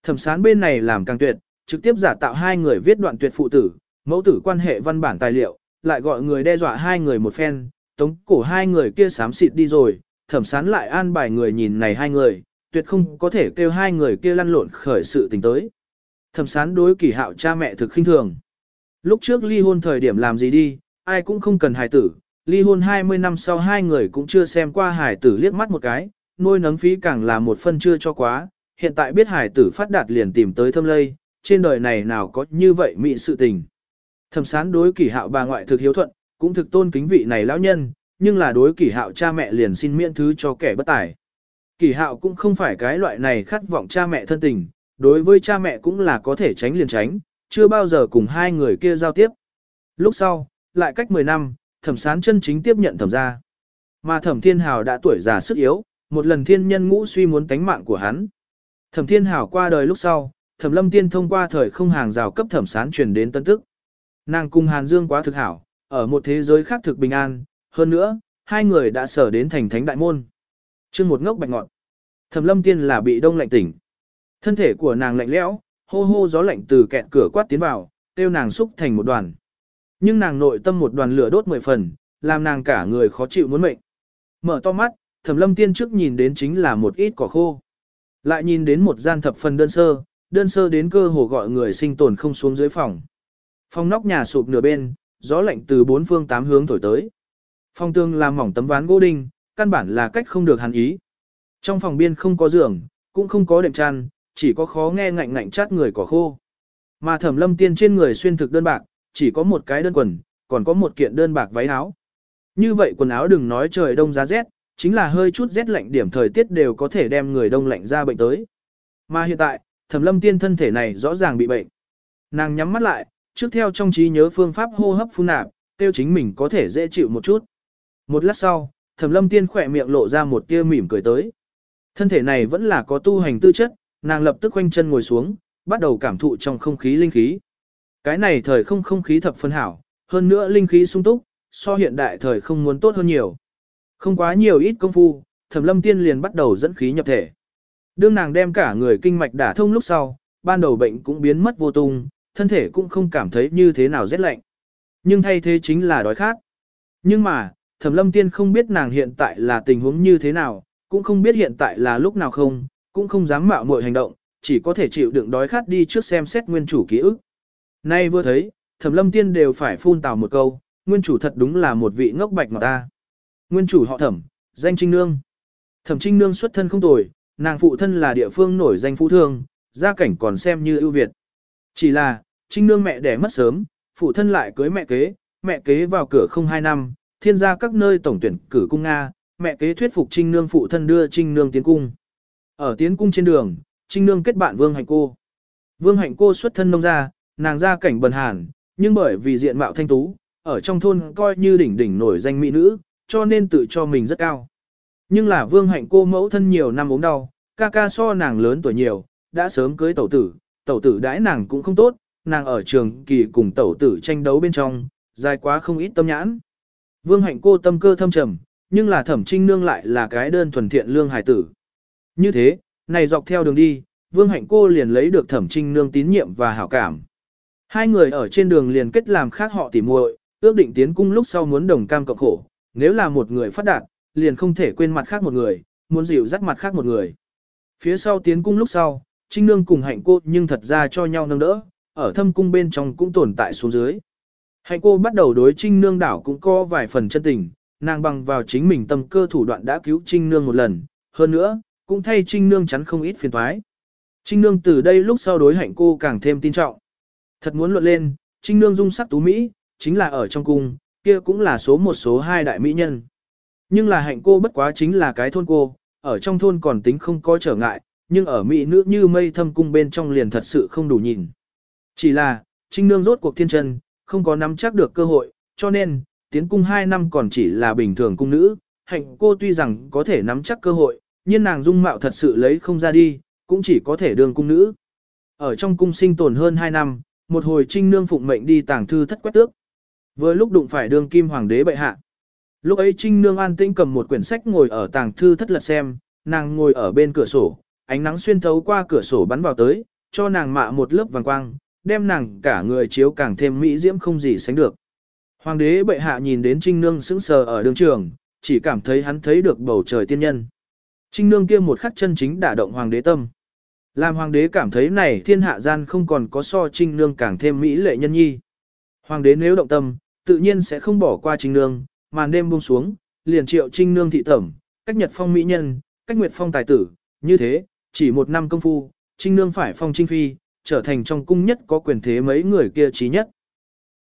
Thẩm sán bên này làm càng tuyệt, trực tiếp giả tạo hai người viết đoạn tuyệt phụ tử, mẫu tử quan hệ văn bản tài liệu, lại gọi người đe dọa hai người một phen, tống cổ hai người kia sám xịt đi rồi, thẩm sán lại an bài người nhìn này hai người, tuyệt không có thể kêu hai người kia lăn lộn khởi sự tình tới. Thẩm sán đối kỳ hạo cha mẹ thực khinh thường. Lúc trước ly hôn thời điểm làm gì đi, ai cũng không cần hài tử, ly hôn 20 năm sau hai người cũng chưa xem qua hài tử liếc mắt một cái, nuôi nấng phí càng là một phân chưa cho quá, hiện tại biết hài tử phát đạt liền tìm tới thâm lây, trên đời này nào có như vậy mị sự tình. Thẩm sán đối kỷ hạo bà ngoại thực hiếu thuận, cũng thực tôn kính vị này lão nhân, nhưng là đối kỷ hạo cha mẹ liền xin miễn thứ cho kẻ bất tài. Kỷ hạo cũng không phải cái loại này khát vọng cha mẹ thân tình, đối với cha mẹ cũng là có thể tránh liền tránh, chưa bao giờ cùng hai người kia giao tiếp. Lúc sau, lại cách 10 năm, thẩm sán chân chính tiếp nhận thẩm gia, Mà thẩm thiên hào đã tuổi già sức yếu, một lần thiên nhân ngũ suy muốn tánh mạng của hắn. Thẩm thiên hào qua đời lúc sau, thẩm lâm tiên thông qua thời không hàng rào cấp thẩm sán truyền đến tân tức. Nàng cùng Hàn Dương quá thực hảo, ở một thế giới khác thực bình an, hơn nữa, hai người đã sở đến thành thánh đại môn. Chương một ngốc bạch ngọn. Thẩm Lâm Tiên là bị đông lạnh tỉnh. Thân thể của nàng lạnh lẽo, hô hô gió lạnh từ kẹt cửa quát tiến vào, tiêu nàng xúc thành một đoàn. Nhưng nàng nội tâm một đoàn lửa đốt mười phần, làm nàng cả người khó chịu muốn mệnh. Mở to mắt, Thẩm Lâm Tiên trước nhìn đến chính là một ít cỏ khô. Lại nhìn đến một gian thập phần đơn sơ, đơn sơ đến cơ hồ gọi người sinh tồn không xuống dưới phòng. Phòng nóc nhà sụp nửa bên, gió lạnh từ bốn phương tám hướng thổi tới. Phòng tương làm mỏng tấm ván gỗ đinh, căn bản là cách không được hắn ý. Trong phòng biên không có giường, cũng không có đệm chăn, chỉ có khó nghe ngạnh ngạnh chát người cỏ khô. Mà thẩm lâm tiên trên người xuyên thực đơn bạc, chỉ có một cái đơn quần, còn có một kiện đơn bạc váy áo. Như vậy quần áo đừng nói trời đông giá rét, chính là hơi chút rét lạnh điểm thời tiết đều có thể đem người đông lạnh ra bệnh tới. Mà hiện tại, thẩm lâm tiên thân thể này rõ ràng bị bệnh. Nàng nhắm mắt lại, trước theo trong trí nhớ phương pháp hô hấp phun nạp, tiêu chính mình có thể dễ chịu một chút. Một lát sau, Thẩm Lâm Tiên khỏe miệng lộ ra một tia mỉm cười tới. Thân thể này vẫn là có tu hành tư chất, nàng lập tức quanh chân ngồi xuống, bắt đầu cảm thụ trong không khí linh khí. Cái này thời không không khí thập phân hảo, hơn nữa linh khí sung túc, so hiện đại thời không muốn tốt hơn nhiều. Không quá nhiều ít công phu, Thẩm Lâm Tiên liền bắt đầu dẫn khí nhập thể. Đương nàng đem cả người kinh mạch đả thông lúc sau, ban đầu bệnh cũng biến mất vô tung, thân thể cũng không cảm thấy như thế nào rét lạnh. Nhưng thay thế chính là đói khát. Nhưng mà, Thẩm Lâm Tiên không biết nàng hiện tại là tình huống như thế nào, cũng không biết hiện tại là lúc nào không, cũng không dám mạo muội hành động, chỉ có thể chịu đựng đói khát đi trước xem xét nguyên chủ ký ức. Nay vừa thấy, Thẩm Lâm Tiên đều phải phun tào một câu, nguyên chủ thật đúng là một vị ngốc bạch mà ta. Nguyên chủ họ Thẩm, danh Trinh Nương. Thẩm Trinh Nương xuất thân không tồi, nàng phụ thân là địa phương nổi danh phú thương, gia cảnh còn xem như ưu việt. Chỉ là, Trinh Nương mẹ đẻ mất sớm, phụ thân lại cưới mẹ kế, mẹ kế vào cửa không hai năm, thiên gia các nơi tổng tuyển cử cung Nga, mẹ kế thuyết phục Trinh Nương phụ thân đưa Trinh Nương tiến cung. Ở tiến cung trên đường, Trinh Nương kết bạn Vương Hạnh Cô. Vương Hạnh Cô xuất thân nông gia, nàng gia cảnh bần hàn, nhưng bởi vì diện mạo thanh tú, ở trong thôn coi như đỉnh đỉnh nổi danh mỹ nữ, cho nên tự cho mình rất cao. Nhưng là Vương Hạnh Cô mẫu thân nhiều năm ốm đau, ca ca so nàng lớn tuổi nhiều, đã sớm cưới tẩu tử, tẩu tử đãi nàng cũng không tốt, nàng ở trường kỳ cùng tẩu tử tranh đấu bên trong, dài quá không ít tâm nhãn. Vương hạnh cô tâm cơ thâm trầm, nhưng là thẩm trinh nương lại là cái đơn thuần thiện lương hài tử. Như thế, này dọc theo đường đi, vương hạnh cô liền lấy được thẩm trinh nương tín nhiệm và hảo cảm. Hai người ở trên đường liền kết làm khác họ tỉ muội, ước định tiến cung lúc sau muốn đồng cam cộng khổ, nếu là một người phát đạt, liền không thể quên mặt khác một người, muốn dịu dắt mặt khác một người. Phía sau tiến cung lúc sau, Trinh Nương cùng hạnh cô nhưng thật ra cho nhau nâng đỡ, ở thâm cung bên trong cũng tồn tại xuống dưới. Hạnh cô bắt đầu đối Trinh Nương đảo cũng có vài phần chân tình, nàng bằng vào chính mình tâm cơ thủ đoạn đã cứu Trinh Nương một lần, hơn nữa, cũng thay Trinh Nương chắn không ít phiền toái. Trinh Nương từ đây lúc sau đối hạnh cô càng thêm tin trọng. Thật muốn luận lên, Trinh Nương dung sắc tú Mỹ, chính là ở trong cung, kia cũng là số một số hai đại mỹ nhân. Nhưng là hạnh cô bất quá chính là cái thôn cô, ở trong thôn còn tính không có trở ngại, nhưng ở mỹ nữ như mây thâm cung bên trong liền thật sự không đủ nhìn. Chỉ là, Trinh Nương rốt cuộc thiên chân, không có nắm chắc được cơ hội, cho nên, tiến cung 2 năm còn chỉ là bình thường cung nữ, hạnh cô tuy rằng có thể nắm chắc cơ hội, nhưng nàng dung mạo thật sự lấy không ra đi, cũng chỉ có thể đường cung nữ. Ở trong cung sinh tồn hơn 2 năm, một hồi Trinh Nương phụng mệnh đi tàng thư thất quét tước. Vừa lúc đụng phải đường kim hoàng đế bệ hạ. Lúc ấy Trinh Nương an tĩnh cầm một quyển sách ngồi ở tàng thư thất lật xem, nàng ngồi ở bên cửa sổ, ánh nắng xuyên thấu qua cửa sổ bắn vào tới, cho nàng mạ một lớp vàng quang, đem nàng cả người chiếu càng thêm mỹ diễm không gì sánh được. Hoàng đế bệ hạ nhìn đến Trinh Nương sững sờ ở đường trường, chỉ cảm thấy hắn thấy được bầu trời tiên nhân. Trinh Nương kia một khắc chân chính đả động hoàng đế tâm. Làm hoàng đế cảm thấy này thiên hạ gian không còn có so Trinh Nương càng thêm mỹ lệ nhân nhi. Hoàng đế nếu động tâm, tự nhiên sẽ không bỏ qua Trinh Nương, màn đêm buông xuống, liền triệu Trinh Nương thị tẩm, cách nhật phong mỹ nhân, cách nguyệt phong tài tử, như thế, chỉ một năm công phu, Trinh Nương phải phong Trinh Phi, trở thành trong cung nhất có quyền thế mấy người kia trí nhất.